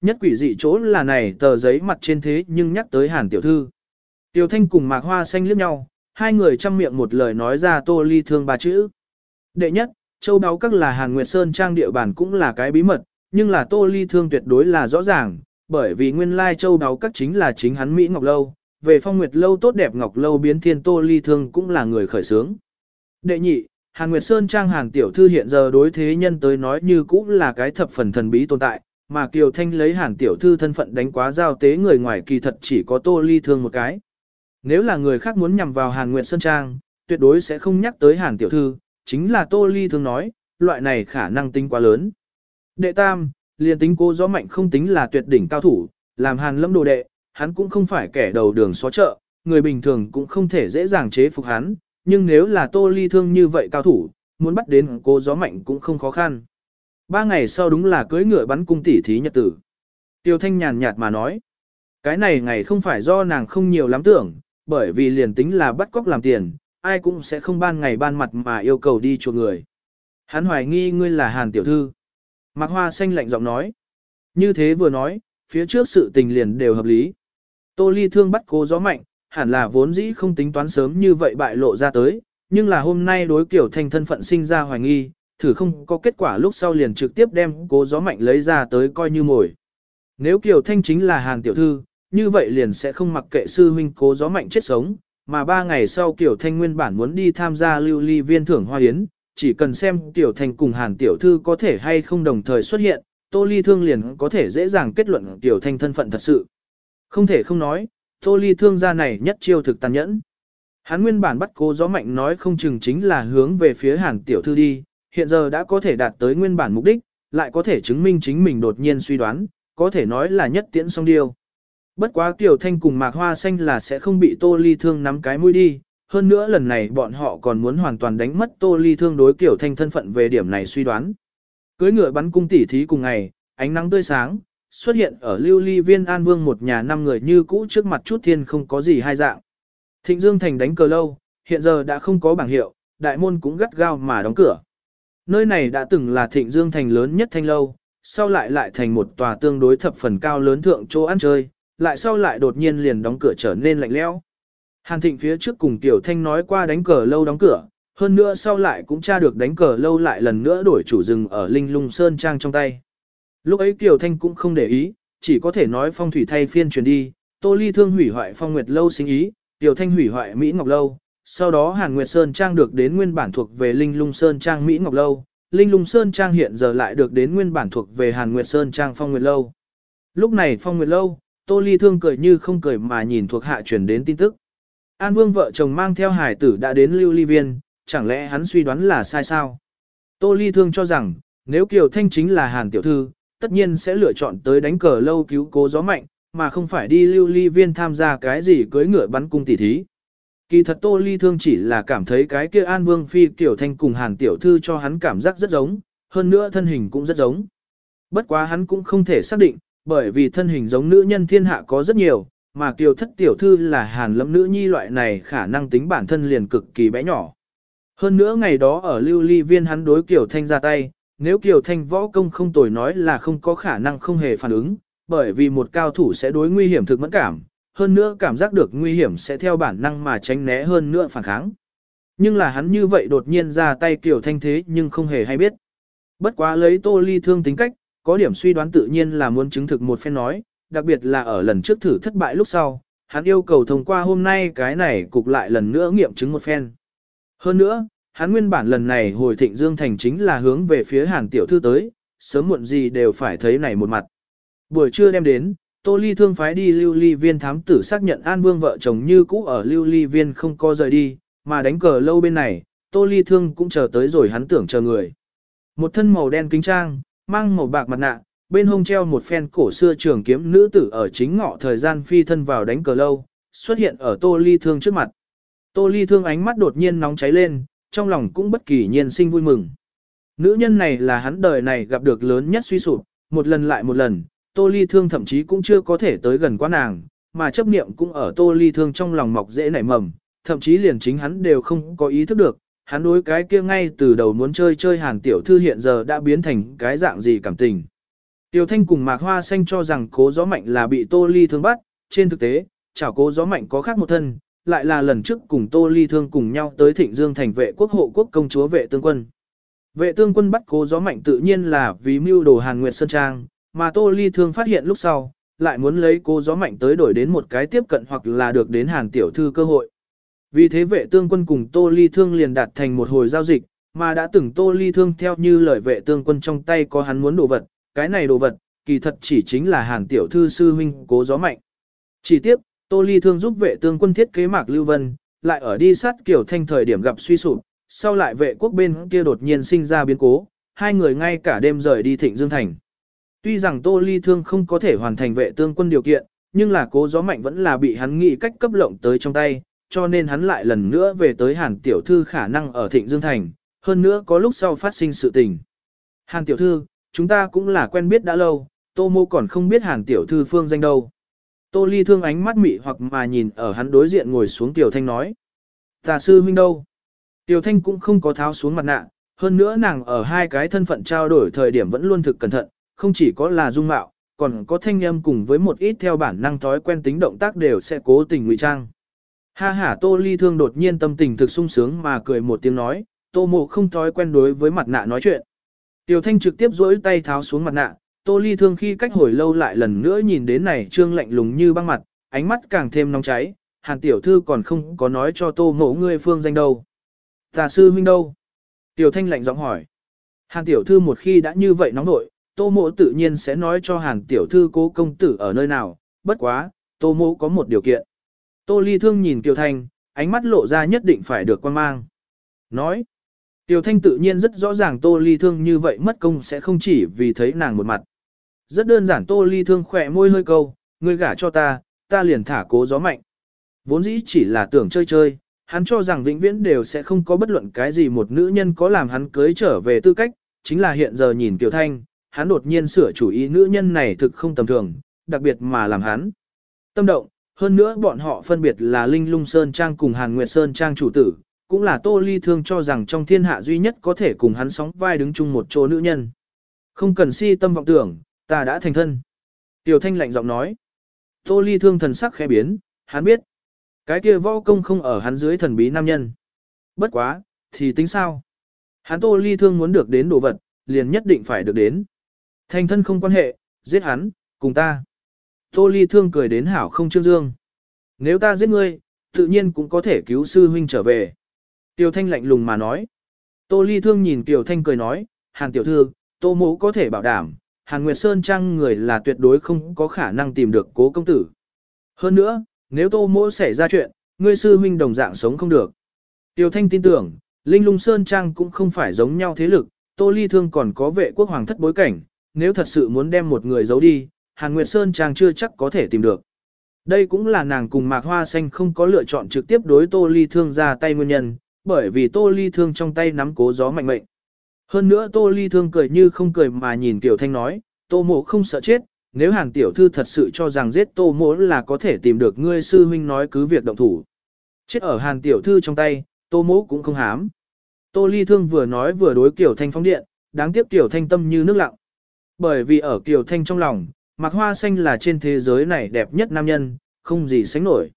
Nhất quỷ dị chỗ là này tờ giấy mặt trên thế nhưng nhắc tới hàn tiểu thư. Tiểu thanh cùng mạc hoa xanh liếc nhau, hai người chăm miệng một lời nói ra tô ly thương ba chữ. Đệ nhất, châu đáo các là hàn nguyệt sơn trang địa bàn cũng là cái bí mật, nhưng là tô ly thương tuyệt đối là rõ ràng, bởi vì nguyên lai châu đáo các chính là chính hắn Mỹ Ngọc Lâu, về phong nguyệt lâu tốt đẹp Ngọc Lâu biến thiên tô ly thương cũng là người khởi sướng. Đệ nhị, Hàn Nguyệt Sơn Trang Hàn Tiểu Thư hiện giờ đối thế nhân tới nói như cũng là cái thập phần thần bí tồn tại, mà Kiều Thanh lấy Hàn Tiểu Thư thân phận đánh quá giao tế người ngoài kỳ thật chỉ có Tô Ly Thương một cái. Nếu là người khác muốn nhằm vào Hàn Nguyệt Sơn Trang, tuyệt đối sẽ không nhắc tới Hàn Tiểu Thư, chính là Tô Ly Thương nói, loại này khả năng tính quá lớn. Đệ tam, liền tính cô gió mạnh không tính là tuyệt đỉnh cao thủ, làm Hàn lâm đồ đệ, hắn cũng không phải kẻ đầu đường xó chợ, người bình thường cũng không thể dễ dàng chế phục hắn, nhưng nếu là tô ly thương như vậy cao thủ, muốn bắt đến cô gió mạnh cũng không khó khăn. Ba ngày sau đúng là cưới ngựa bắn cung tỷ thí nhật tử. Tiêu thanh nhàn nhạt mà nói, cái này ngày không phải do nàng không nhiều lắm tưởng, bởi vì liền tính là bắt cóc làm tiền, ai cũng sẽ không ban ngày ban mặt mà yêu cầu đi chuộc người. Hắn hoài nghi ngươi là hàn tiểu thư. Mạc Hoa xanh lạnh giọng nói. Như thế vừa nói, phía trước sự tình liền đều hợp lý. Tô Ly thương bắt cô gió mạnh, hẳn là vốn dĩ không tính toán sớm như vậy bại lộ ra tới, nhưng là hôm nay đối kiểu thanh thân phận sinh ra hoài nghi, thử không có kết quả lúc sau liền trực tiếp đem cố gió mạnh lấy ra tới coi như mồi. Nếu Kiều Thanh chính là hàng tiểu thư, như vậy liền sẽ không mặc kệ sư huynh cố gió mạnh chết sống, mà ba ngày sau Kiều Thanh nguyên bản muốn đi tham gia lưu ly viên thưởng hoa yến, chỉ cần xem Kiều Thanh cùng hàn tiểu thư có thể hay không đồng thời xuất hiện, Tô Ly Thương liền có thể dễ dàng kết luận Kiều Thanh thân phận thật sự. Không thể không nói, Tô Ly thương gia này nhất chiêu thực tàn nhẫn. Hắn nguyên bản bắt cố gió mạnh nói không chừng chính là hướng về phía hàn tiểu thư đi, hiện giờ đã có thể đạt tới nguyên bản mục đích, lại có thể chứng minh chính mình đột nhiên suy đoán, có thể nói là nhất tiễn song điêu. Bất quá Tiểu Thanh cùng Mạc Hoa Xanh là sẽ không bị Tô Ly Thương nắm cái mũi đi, hơn nữa lần này bọn họ còn muốn hoàn toàn đánh mất Tô Ly Thương đối Tiểu Thanh thân phận về điểm này suy đoán. Cưới ngựa bắn cung tỉ thí cùng ngày, ánh nắng tươi sáng, xuất hiện ở lưu ly viên an vương một nhà năm người như cũ trước mặt chút thiên không có gì hai dạng. Thịnh Dương Thành đánh cờ lâu, hiện giờ đã không có bảng hiệu, đại môn cũng gắt gao mà đóng cửa. Nơi này đã từng là Thịnh Dương Thành lớn nhất thanh lâu, sau lại lại thành một tòa tương đối thập phần cao lớn thượng chỗ ăn chơi, lại sau lại đột nhiên liền đóng cửa trở nên lạnh lẽo. Hàn Thịnh phía trước cùng Tiểu Thanh nói qua đánh cờ lâu đóng cửa, hơn nữa sau lại cũng tra được đánh cờ lâu lại lần nữa đổi chủ rừng ở Linh Lung Sơn Trang trong tay. Lúc ấy Tiểu Thanh cũng không để ý, chỉ có thể nói phong thủy thay phiên truyền đi, Tô Ly Thương hủy hoại phong nguyệt lâu sinh ý, Tiểu Thanh hủy hoại Mỹ Ngọc Lâu, sau đó Hàn Nguyệt Sơn Trang được đến nguyên bản thuộc về Linh Lung Sơn Trang Mỹ Ngọc Lâu, Linh Lung Sơn Trang hiện giờ lại được đến nguyên bản thuộc về Hàn Nguyệt Sơn Trang Phong Nguyệt Lâu. Lúc này Phong Nguyệt Lâu, Tô Ly Thương cười như không cười mà nhìn thuộc hạ truyền đến tin tức. An Vương vợ chồng mang theo hải tử đã đến Lưu Ly Viên, chẳng lẽ hắn suy đoán là sai sao? Tô Ly Thương cho rằng, nếu Kiều Thanh chính là Hàn Tiểu Thư, tất nhiên sẽ lựa chọn tới đánh cờ lâu cứu cố gió mạnh, mà không phải đi lưu ly viên tham gia cái gì cưới ngựa bắn cung tỉ thí. Kỳ thật Tô Ly Thương chỉ là cảm thấy cái kia An Vương Phi Tiểu Thanh cùng Hàn Tiểu Thư cho hắn cảm giác rất giống, hơn nữa thân hình cũng rất giống. Bất quá hắn cũng không thể xác định, bởi vì thân hình giống nữ nhân thiên hạ có rất nhiều, mà Kiều Thất Tiểu Thư là Hàn lâm nữ nhi loại này khả năng tính bản thân liền cực kỳ bé nhỏ. Hơn nữa ngày đó ở lưu ly viên hắn đối Kiều Thanh ra tay, nếu Kiều Thanh võ công không tồi nói là không có khả năng không hề phản ứng, bởi vì một cao thủ sẽ đối nguy hiểm thực mẫn cảm, hơn nữa cảm giác được nguy hiểm sẽ theo bản năng mà tránh né hơn nữa phản kháng. Nhưng là hắn như vậy đột nhiên ra tay kiểu Thanh thế nhưng không hề hay biết. Bất quá lấy Tô Ly thương tính cách, có điểm suy đoán tự nhiên là muốn chứng thực một phen nói, đặc biệt là ở lần trước thử thất bại lúc sau, hắn yêu cầu thông qua hôm nay cái này cục lại lần nữa nghiệm chứng một phen. Hơn nữa, hắn nguyên bản lần này hồi thịnh Dương Thành chính là hướng về phía hàn tiểu thư tới, sớm muộn gì đều phải thấy này một mặt. Buổi trưa đem đến, Tô Ly thương phái đi lưu ly viên thám tử xác nhận An Vương vợ chồng như cũ ở lưu ly viên không có rời đi, mà đánh cờ lâu bên này, Tô Ly thương cũng chờ tới rồi hắn tưởng chờ người. Một thân màu đen kính trang, mang màu bạc mặt nạ, bên hông treo một phen cổ xưa trường kiếm nữ tử ở chính ngọ thời gian phi thân vào đánh cờ lâu, xuất hiện ở Tô Ly thương trước mặt. Tô Ly thương ánh mắt đột nhiên nóng cháy lên, trong lòng cũng bất kỳ nhiên sinh vui mừng. Nữ nhân này là hắn đời này gặp được lớn nhất suy sụp, một lần lại một lần, Tô Ly Thương thậm chí cũng chưa có thể tới gần quá nàng, mà chấp niệm cũng ở Tô Ly Thương trong lòng mọc dễ nảy mầm, thậm chí liền chính hắn đều không có ý thức được, hắn đối cái kia ngay từ đầu muốn chơi chơi hàn tiểu thư hiện giờ đã biến thành cái dạng gì cảm tình. Tiểu Thanh cùng Mạc Hoa Xanh cho rằng cố gió mạnh là bị Tô Ly thương bắt, trên thực tế, chảo cố gió mạnh có khác một thân, lại là lần trước cùng Tô Ly thương cùng nhau tới Thịnh Dương thành vệ quốc hộ quốc công chúa vệ tương quân. Vệ tương quân bắt cố gió mạnh tự nhiên là vì mưu đồ Hàn Nguyệt Sơn Trang, mà Tô Ly thương phát hiện lúc sau, lại muốn lấy cô gió mạnh tới đổi đến một cái tiếp cận hoặc là được đến Hàn Tiểu Thư cơ hội. Vì thế vệ tương quân cùng Tô Ly thương liền đạt thành một hồi giao dịch, mà đã từng Tô Ly thương theo như lời vệ tương quân trong tay có hắn muốn đồ vật, cái này đồ vật, kỳ thật chỉ chính là Hàn Tiểu Thư sư huynh cố gió mạnh. Chỉ tiếp, Tô Ly thương giúp vệ tương quân thiết kế mạc Lưu Vân, lại ở đi sát kiểu thanh thời điểm gặp suy sụp, sau lại vệ quốc bên kia đột nhiên sinh ra biến cố, hai người ngay cả đêm rời đi thịnh Dương Thành. Tuy rằng Tô Ly thương không có thể hoàn thành vệ tương quân điều kiện, nhưng là cố gió mạnh vẫn là bị hắn nghĩ cách cấp lộng tới trong tay, cho nên hắn lại lần nữa về tới Hàn Tiểu Thư khả năng ở Thịnh Dương Thành, hơn nữa có lúc sau phát sinh sự tình. Hàn Tiểu Thư, chúng ta cũng là quen biết đã lâu, Tô Mô còn không biết Hàn Tiểu Thư phương danh đâu. Tô Ly thương ánh mắt mị hoặc mà nhìn ở hắn đối diện ngồi xuống Tiểu Thanh nói. Tà sư huynh đâu? Tiểu Thanh cũng không có tháo xuống mặt nạ, hơn nữa nàng ở hai cái thân phận trao đổi thời điểm vẫn luôn thực cẩn thận, không chỉ có là dung mạo, còn có thanh âm cùng với một ít theo bản năng thói quen tính động tác đều sẽ cố tình ngụy trang. Ha ha Tô Ly Thương đột nhiên tâm tình thực sung sướng mà cười một tiếng nói, Tô Mộ không thói quen đối với mặt nạ nói chuyện. Tiểu Thanh trực tiếp duỗi tay tháo xuống mặt nạ, Tô Ly Thương khi cách hồi lâu lại lần nữa nhìn đến này trương lạnh lùng như băng mặt, ánh mắt càng thêm nóng cháy, Hàn tiểu thư còn không có nói cho Tô Mộ ngươi phương danh đâu. Tà sư huynh đâu? Tiểu Thanh lạnh giọng hỏi. Hàn tiểu thư một khi đã như vậy nóng nội, Tô Mộ tự nhiên sẽ nói cho Hàn tiểu thư cố công tử ở nơi nào, bất quá, Tô Mộ có một điều kiện. Tô Ly Thương nhìn Kiều Thanh, ánh mắt lộ ra nhất định phải được quan mang. Nói, Kiều Thanh tự nhiên rất rõ ràng Tô Ly Thương như vậy mất công sẽ không chỉ vì thấy nàng một mặt. Rất đơn giản Tô Ly Thương khỏe môi hơi câu, ngươi gả cho ta, ta liền thả cố gió mạnh. Vốn dĩ chỉ là tưởng chơi chơi, hắn cho rằng vĩnh viễn đều sẽ không có bất luận cái gì một nữ nhân có làm hắn cưới trở về tư cách, chính là hiện giờ nhìn Kiều Thanh, hắn đột nhiên sửa chủ ý nữ nhân này thực không tầm thường, đặc biệt mà làm hắn. Tâm động, hơn nữa bọn họ phân biệt là Linh Lung Sơn Trang cùng Hàn Nguyệt Sơn Trang chủ tử, cũng là Tô Ly Thương cho rằng trong thiên hạ duy nhất có thể cùng hắn sóng vai đứng chung một chỗ nữ nhân. Không cần si tâm vọng tưởng, ta đã thành thân. Tiểu Thanh lạnh giọng nói. Tô Ly Thương thần sắc khẽ biến, hắn biết. Cái kia võ công không ở hắn dưới thần bí nam nhân. Bất quá, thì tính sao? Hắn Tô Ly Thương muốn được đến đồ vật, liền nhất định phải được đến. Thành thân không quan hệ, giết hắn, cùng ta. Tô Ly Thương cười đến hảo không trương dương. Nếu ta giết ngươi, tự nhiên cũng có thể cứu sư huynh trở về. Tiêu Thanh lạnh lùng mà nói. Tô Ly Thương nhìn Tiêu Thanh cười nói, Hàn tiểu thư, Tô Mũ có thể bảo đảm, Hàn Nguyệt Sơn Trang người là tuyệt đối không có khả năng tìm được cố công tử. Hơn nữa, nếu Tô Mũ xảy ra chuyện, ngươi sư huynh đồng dạng sống không được. Tiêu Thanh tin tưởng, Linh Lung Sơn Trang cũng không phải giống nhau thế lực, Tô Ly Thương còn có vệ quốc hoàng thất bối cảnh, nếu thật sự muốn đem một người giấu đi, Hàn Nguyệt Sơn Trang chưa chắc có thể tìm được. Đây cũng là nàng cùng Mạc Hoa Xanh không có lựa chọn trực tiếp đối Tô Ly Thương ra tay nguyên nhân, bởi vì Tô Ly Thương trong tay nắm cố gió mạnh mệnh. Hơn nữa Tô Ly Thương cười như không cười mà nhìn Tiểu Thanh nói, Tô Mộ không sợ chết, nếu Hàn Tiểu Thư thật sự cho rằng giết Tô Mộ là có thể tìm được ngươi sư huynh nói cứ việc động thủ. Chết ở Hàn Tiểu Thư trong tay, Tô Mộ cũng không hám. Tô Ly Thương vừa nói vừa đối Tiểu Thanh phóng điện, đáng tiếc Tiểu Thanh tâm như nước lặng. Bởi vì ở kiều Thanh trong lòng, Mạc Hoa Xanh là trên thế giới này đẹp nhất nam nhân, không gì sánh nổi.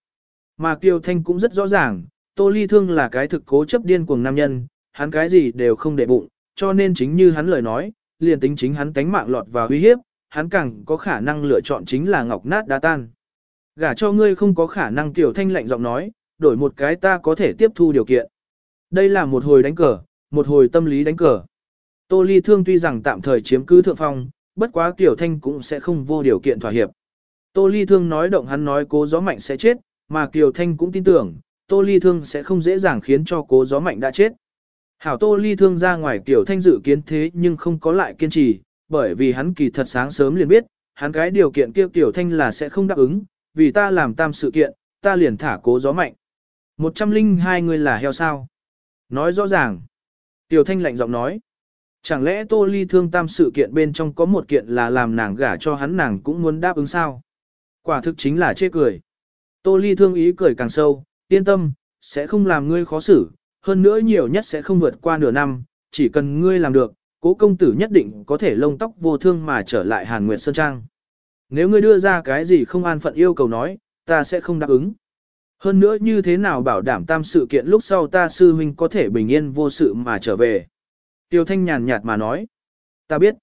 Mà Kiều Thanh cũng rất rõ ràng, Tô Ly Thương là cái thực cố chấp điên cuồng nam nhân, hắn cái gì đều không để bụng, cho nên chính như hắn lời nói, liền tính chính hắn tánh mạng lọt vào uy hiếp, hắn càng có khả năng lựa chọn chính là ngọc nát đá tan. Gả cho ngươi không có khả năng Kiều Thanh lạnh giọng nói, đổi một cái ta có thể tiếp thu điều kiện. Đây là một hồi đánh cờ, một hồi tâm lý đánh cờ. Tô Ly Thương tuy rằng tạm thời chiếm cứ thượng phong, bất quá Tiểu Thanh cũng sẽ không vô điều kiện thỏa hiệp. Tô Ly Thương nói động hắn nói cố gió mạnh sẽ chết, mà Kiều Thanh cũng tin tưởng, Tô Ly Thương sẽ không dễ dàng khiến cho cố gió mạnh đã chết. Hảo Tô Ly Thương ra ngoài Kiều Thanh dự kiến thế nhưng không có lại kiên trì, bởi vì hắn kỳ thật sáng sớm liền biết, hắn cái điều kiện kia Kiều Thanh là sẽ không đáp ứng, vì ta làm tam sự kiện, ta liền thả cố gió mạnh. 102 người là heo sao? Nói rõ ràng. Tiểu Thanh lạnh giọng nói. Chẳng lẽ Tô Ly thương tam sự kiện bên trong có một kiện là làm nàng gả cho hắn nàng cũng muốn đáp ứng sao? Quả thực chính là chê cười. Tô Ly thương ý cười càng sâu, yên tâm, sẽ không làm ngươi khó xử, hơn nữa nhiều nhất sẽ không vượt qua nửa năm, chỉ cần ngươi làm được, cố công tử nhất định có thể lông tóc vô thương mà trở lại Hàn Nguyệt Sơn Trang. Nếu ngươi đưa ra cái gì không an phận yêu cầu nói, ta sẽ không đáp ứng. Hơn nữa như thế nào bảo đảm tam sự kiện lúc sau ta sư huynh có thể bình yên vô sự mà trở về. Tiêu Thanh nhàn nhạt mà nói. Ta biết.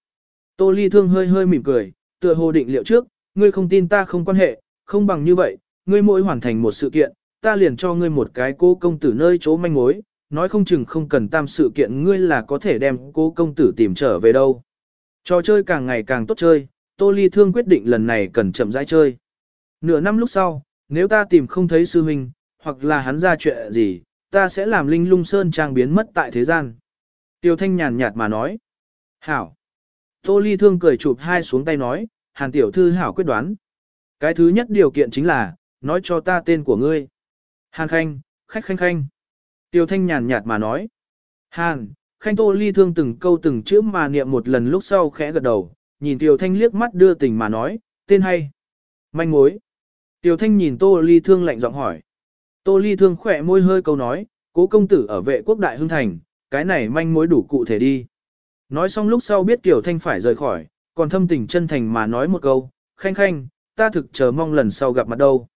Tô Ly Thương hơi hơi mỉm cười, tựa hồ định liệu trước, ngươi không tin ta không quan hệ, không bằng như vậy, ngươi mỗi hoàn thành một sự kiện, ta liền cho ngươi một cái cô công tử nơi chỗ manh mối, nói không chừng không cần tam sự kiện ngươi là có thể đem cô công tử tìm trở về đâu. Trò chơi càng ngày càng tốt chơi, Tô Ly Thương quyết định lần này cần chậm rãi chơi. Nửa năm lúc sau, nếu ta tìm không thấy sư huynh, hoặc là hắn ra chuyện gì, ta sẽ làm linh lung sơn trang biến mất tại thế gian. Tiêu Thanh nhàn nhạt mà nói. Hảo. Tô Ly Thương cười chụp hai xuống tay nói, Hàn Tiểu Thư Hảo quyết đoán. Cái thứ nhất điều kiện chính là, nói cho ta tên của ngươi. Hàn Khanh, khách khanh khanh. Tiêu Thanh nhàn nhạt mà nói. Hàn, Khanh Tô Ly Thương từng câu từng chữ mà niệm một lần lúc sau khẽ gật đầu, nhìn Tiêu Thanh liếc mắt đưa tình mà nói, tên hay. Manh mối. Tiêu Thanh nhìn Tô Ly Thương lạnh giọng hỏi. Tô Ly Thương khỏe môi hơi câu nói, cố công tử ở vệ quốc đại hưng thành, cái này manh mối đủ cụ thể đi. Nói xong lúc sau biết Tiểu Thanh phải rời khỏi, còn thâm tình chân thành mà nói một câu, khanh khanh, ta thực chờ mong lần sau gặp mặt đâu.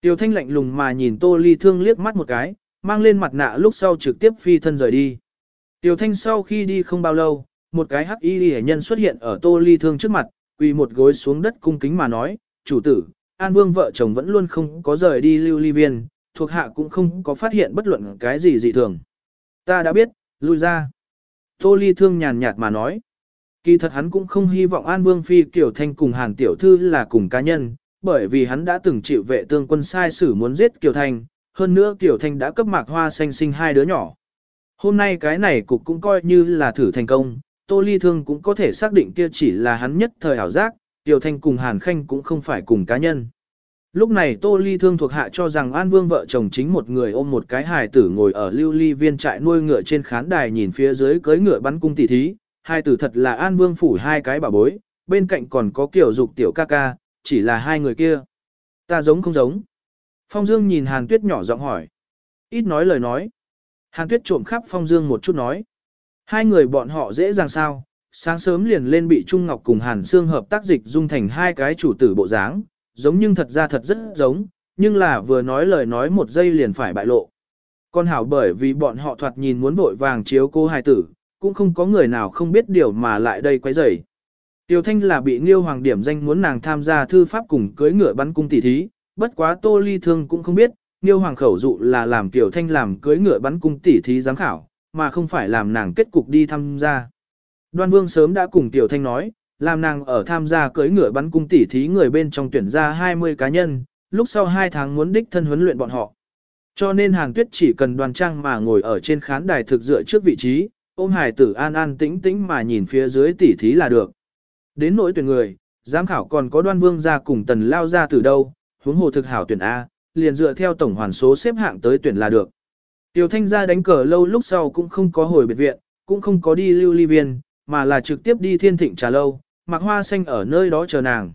Tiểu Thanh lạnh lùng mà nhìn Tô Ly Thương liếc mắt một cái, mang lên mặt nạ lúc sau trực tiếp phi thân rời đi. Tiểu Thanh sau khi đi không bao lâu, một cái hắc y hệ nhân xuất hiện ở Tô Ly Thương trước mặt, quỳ một gối xuống đất cung kính mà nói, chủ tử, An Vương vợ chồng vẫn luôn không có rời đi lưu ly viên, thuộc hạ cũng không có phát hiện bất luận cái gì dị thường. Ta đã biết, lui ra. Tô Ly Thương nhàn nhạt mà nói. Kỳ thật hắn cũng không hy vọng An Vương Phi Kiều Thanh cùng Hàn Tiểu Thư là cùng cá nhân, bởi vì hắn đã từng chịu vệ tương quân sai xử muốn giết Kiều Thanh, hơn nữa Kiều Thanh đã cấp mạc hoa xanh sinh hai đứa nhỏ. Hôm nay cái này cục cũng coi như là thử thành công, Tô Ly Thương cũng có thể xác định kia chỉ là hắn nhất thời ảo giác, Kiều Thanh cùng Hàn Khanh cũng không phải cùng cá nhân. Lúc này Tô Ly Thương thuộc hạ cho rằng An Vương vợ chồng chính một người ôm một cái hài tử ngồi ở lưu ly viên trại nuôi ngựa trên khán đài nhìn phía dưới cưới ngựa bắn cung tỷ thí, hai tử thật là An Vương phủ hai cái bà bối, bên cạnh còn có kiểu dục tiểu ca ca, chỉ là hai người kia. Ta giống không giống. Phong Dương nhìn Hàn Tuyết nhỏ giọng hỏi. Ít nói lời nói. Hàn Tuyết trộm khắp Phong Dương một chút nói. Hai người bọn họ dễ dàng sao, sáng sớm liền lên bị Trung Ngọc cùng Hàn Sương hợp tác dịch dung thành hai cái chủ tử bộ dáng, giống nhưng thật ra thật rất giống, nhưng là vừa nói lời nói một giây liền phải bại lộ. Con hảo bởi vì bọn họ thoạt nhìn muốn vội vàng chiếu cô hài tử, cũng không có người nào không biết điều mà lại đây quấy rầy. Tiêu Thanh là bị Nghiêu Hoàng điểm danh muốn nàng tham gia thư pháp cùng cưới ngựa bắn cung tỷ thí, bất quá Tô Ly Thương cũng không biết, Nghiêu Hoàng khẩu dụ là làm Tiểu Thanh làm cưới ngựa bắn cung tỷ thí giám khảo, mà không phải làm nàng kết cục đi tham gia. Đoan Vương sớm đã cùng Tiểu Thanh nói, làm nàng ở tham gia cưới ngựa bắn cung tỷ thí người bên trong tuyển ra 20 cá nhân, lúc sau 2 tháng muốn đích thân huấn luyện bọn họ. Cho nên Hàn tuyết chỉ cần đoàn trang mà ngồi ở trên khán đài thực dựa trước vị trí, ôm hải tử an an tĩnh tĩnh mà nhìn phía dưới tỉ thí là được. Đến nỗi tuyển người, giám khảo còn có đoan vương ra cùng tần lao ra từ đâu, huống hồ thực hảo tuyển A, liền dựa theo tổng hoàn số xếp hạng tới tuyển là được. Tiểu thanh gia đánh cờ lâu lúc sau cũng không có hồi biệt viện, cũng không có đi lưu ly viên, mà là trực tiếp đi thiên thịnh trà lâu, Mạc Hoa Xanh ở nơi đó chờ nàng.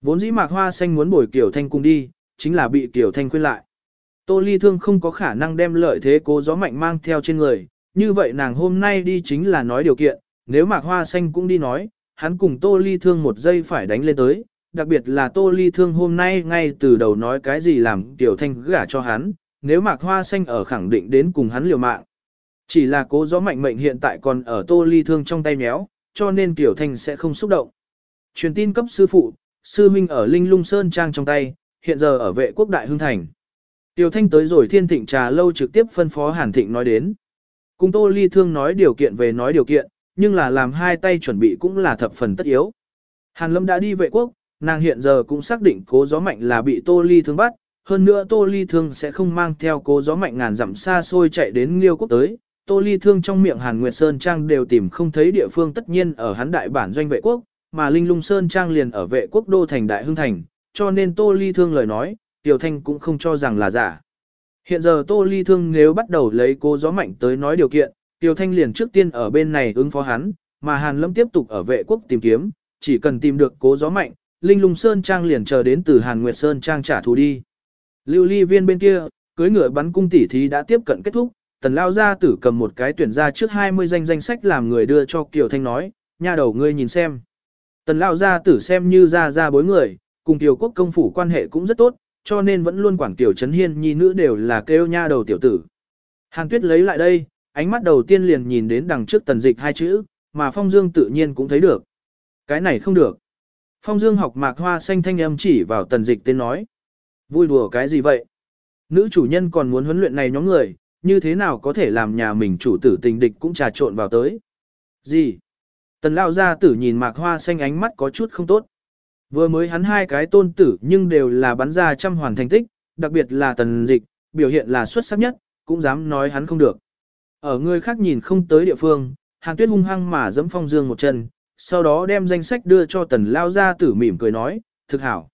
Vốn dĩ Mạc Hoa Xanh muốn bồi Kiều Thanh cùng đi, chính là bị Kiều Thanh khuyên lại. Tô Ly Thương không có khả năng đem lợi thế cố gió mạnh mang theo trên người, như vậy nàng hôm nay đi chính là nói điều kiện, nếu Mạc Hoa Xanh cũng đi nói, hắn cùng Tô Ly Thương một giây phải đánh lên tới, đặc biệt là Tô Ly Thương hôm nay ngay từ đầu nói cái gì làm Kiều Thanh gả cho hắn, nếu Mạc Hoa Xanh ở khẳng định đến cùng hắn liều mạng. Chỉ là cố gió mạnh mệnh hiện tại còn ở Tô Ly Thương trong tay méo, cho nên Tiểu Thanh sẽ không xúc động. Truyền tin cấp sư phụ, sư huynh ở Linh Lung Sơn Trang trong tay, hiện giờ ở vệ quốc đại hương thành. Tiểu Thanh tới rồi thiên thịnh trà lâu trực tiếp phân phó Hàn Thịnh nói đến. Cùng Tô Ly Thương nói điều kiện về nói điều kiện, nhưng là làm hai tay chuẩn bị cũng là thập phần tất yếu. Hàn Lâm đã đi vệ quốc, nàng hiện giờ cũng xác định cố gió mạnh là bị Tô Ly Thương bắt, hơn nữa Tô Ly Thương sẽ không mang theo cố gió mạnh ngàn dặm xa xôi chạy đến Liêu quốc tới, Tô Ly Thương trong miệng Hàn Nguyệt Sơn Trang đều tìm không thấy địa phương tất nhiên ở hắn đại bản doanh vệ quốc, mà Linh Lung Sơn Trang liền ở vệ quốc đô thành Đại Hưng Thành, cho nên Tô Ly Thương lời nói, Tiểu Thanh cũng không cho rằng là giả. Hiện giờ Tô Ly Thương nếu bắt đầu lấy cố gió mạnh tới nói điều kiện, Tiểu Thanh liền trước tiên ở bên này ứng phó hắn, mà Hàn Lâm tiếp tục ở vệ quốc tìm kiếm, chỉ cần tìm được cố gió mạnh, Linh Lung Sơn Trang liền chờ đến từ Hàn Nguyệt Sơn Trang trả thù đi. Lưu Ly Viên bên kia, cưới ngựa bắn cung tỉ thí đã tiếp cận kết thúc, tần lao gia tử cầm một cái tuyển ra trước 20 danh danh sách làm người đưa cho Kiều Thanh nói, nha đầu ngươi nhìn xem. Tần lao gia tử xem như ra ra bối người, cùng Kiều quốc công phủ quan hệ cũng rất tốt, cho nên vẫn luôn quản Kiều Trấn Hiên nhi nữ đều là kêu nha đầu tiểu tử. Hàn Tuyết lấy lại đây, ánh mắt đầu tiên liền nhìn đến đằng trước tần dịch hai chữ, mà Phong Dương tự nhiên cũng thấy được. Cái này không được. Phong Dương học mạc hoa xanh thanh âm chỉ vào tần dịch tên nói. Vui đùa cái gì vậy? Nữ chủ nhân còn muốn huấn luyện này nhóm người, như thế nào có thể làm nhà mình chủ tử tình địch cũng trà trộn vào tới? Gì? Tần lao gia tử nhìn mạc hoa xanh ánh mắt có chút không tốt. Vừa mới hắn hai cái tôn tử nhưng đều là bắn ra trăm hoàn thành tích, đặc biệt là tần dịch, biểu hiện là xuất sắc nhất, cũng dám nói hắn không được. Ở người khác nhìn không tới địa phương, hàng Tuyết hung hăng mà dẫm Phong Dương một chân, sau đó đem danh sách đưa cho Tần Lao Gia Tử mỉm cười nói, thực hảo.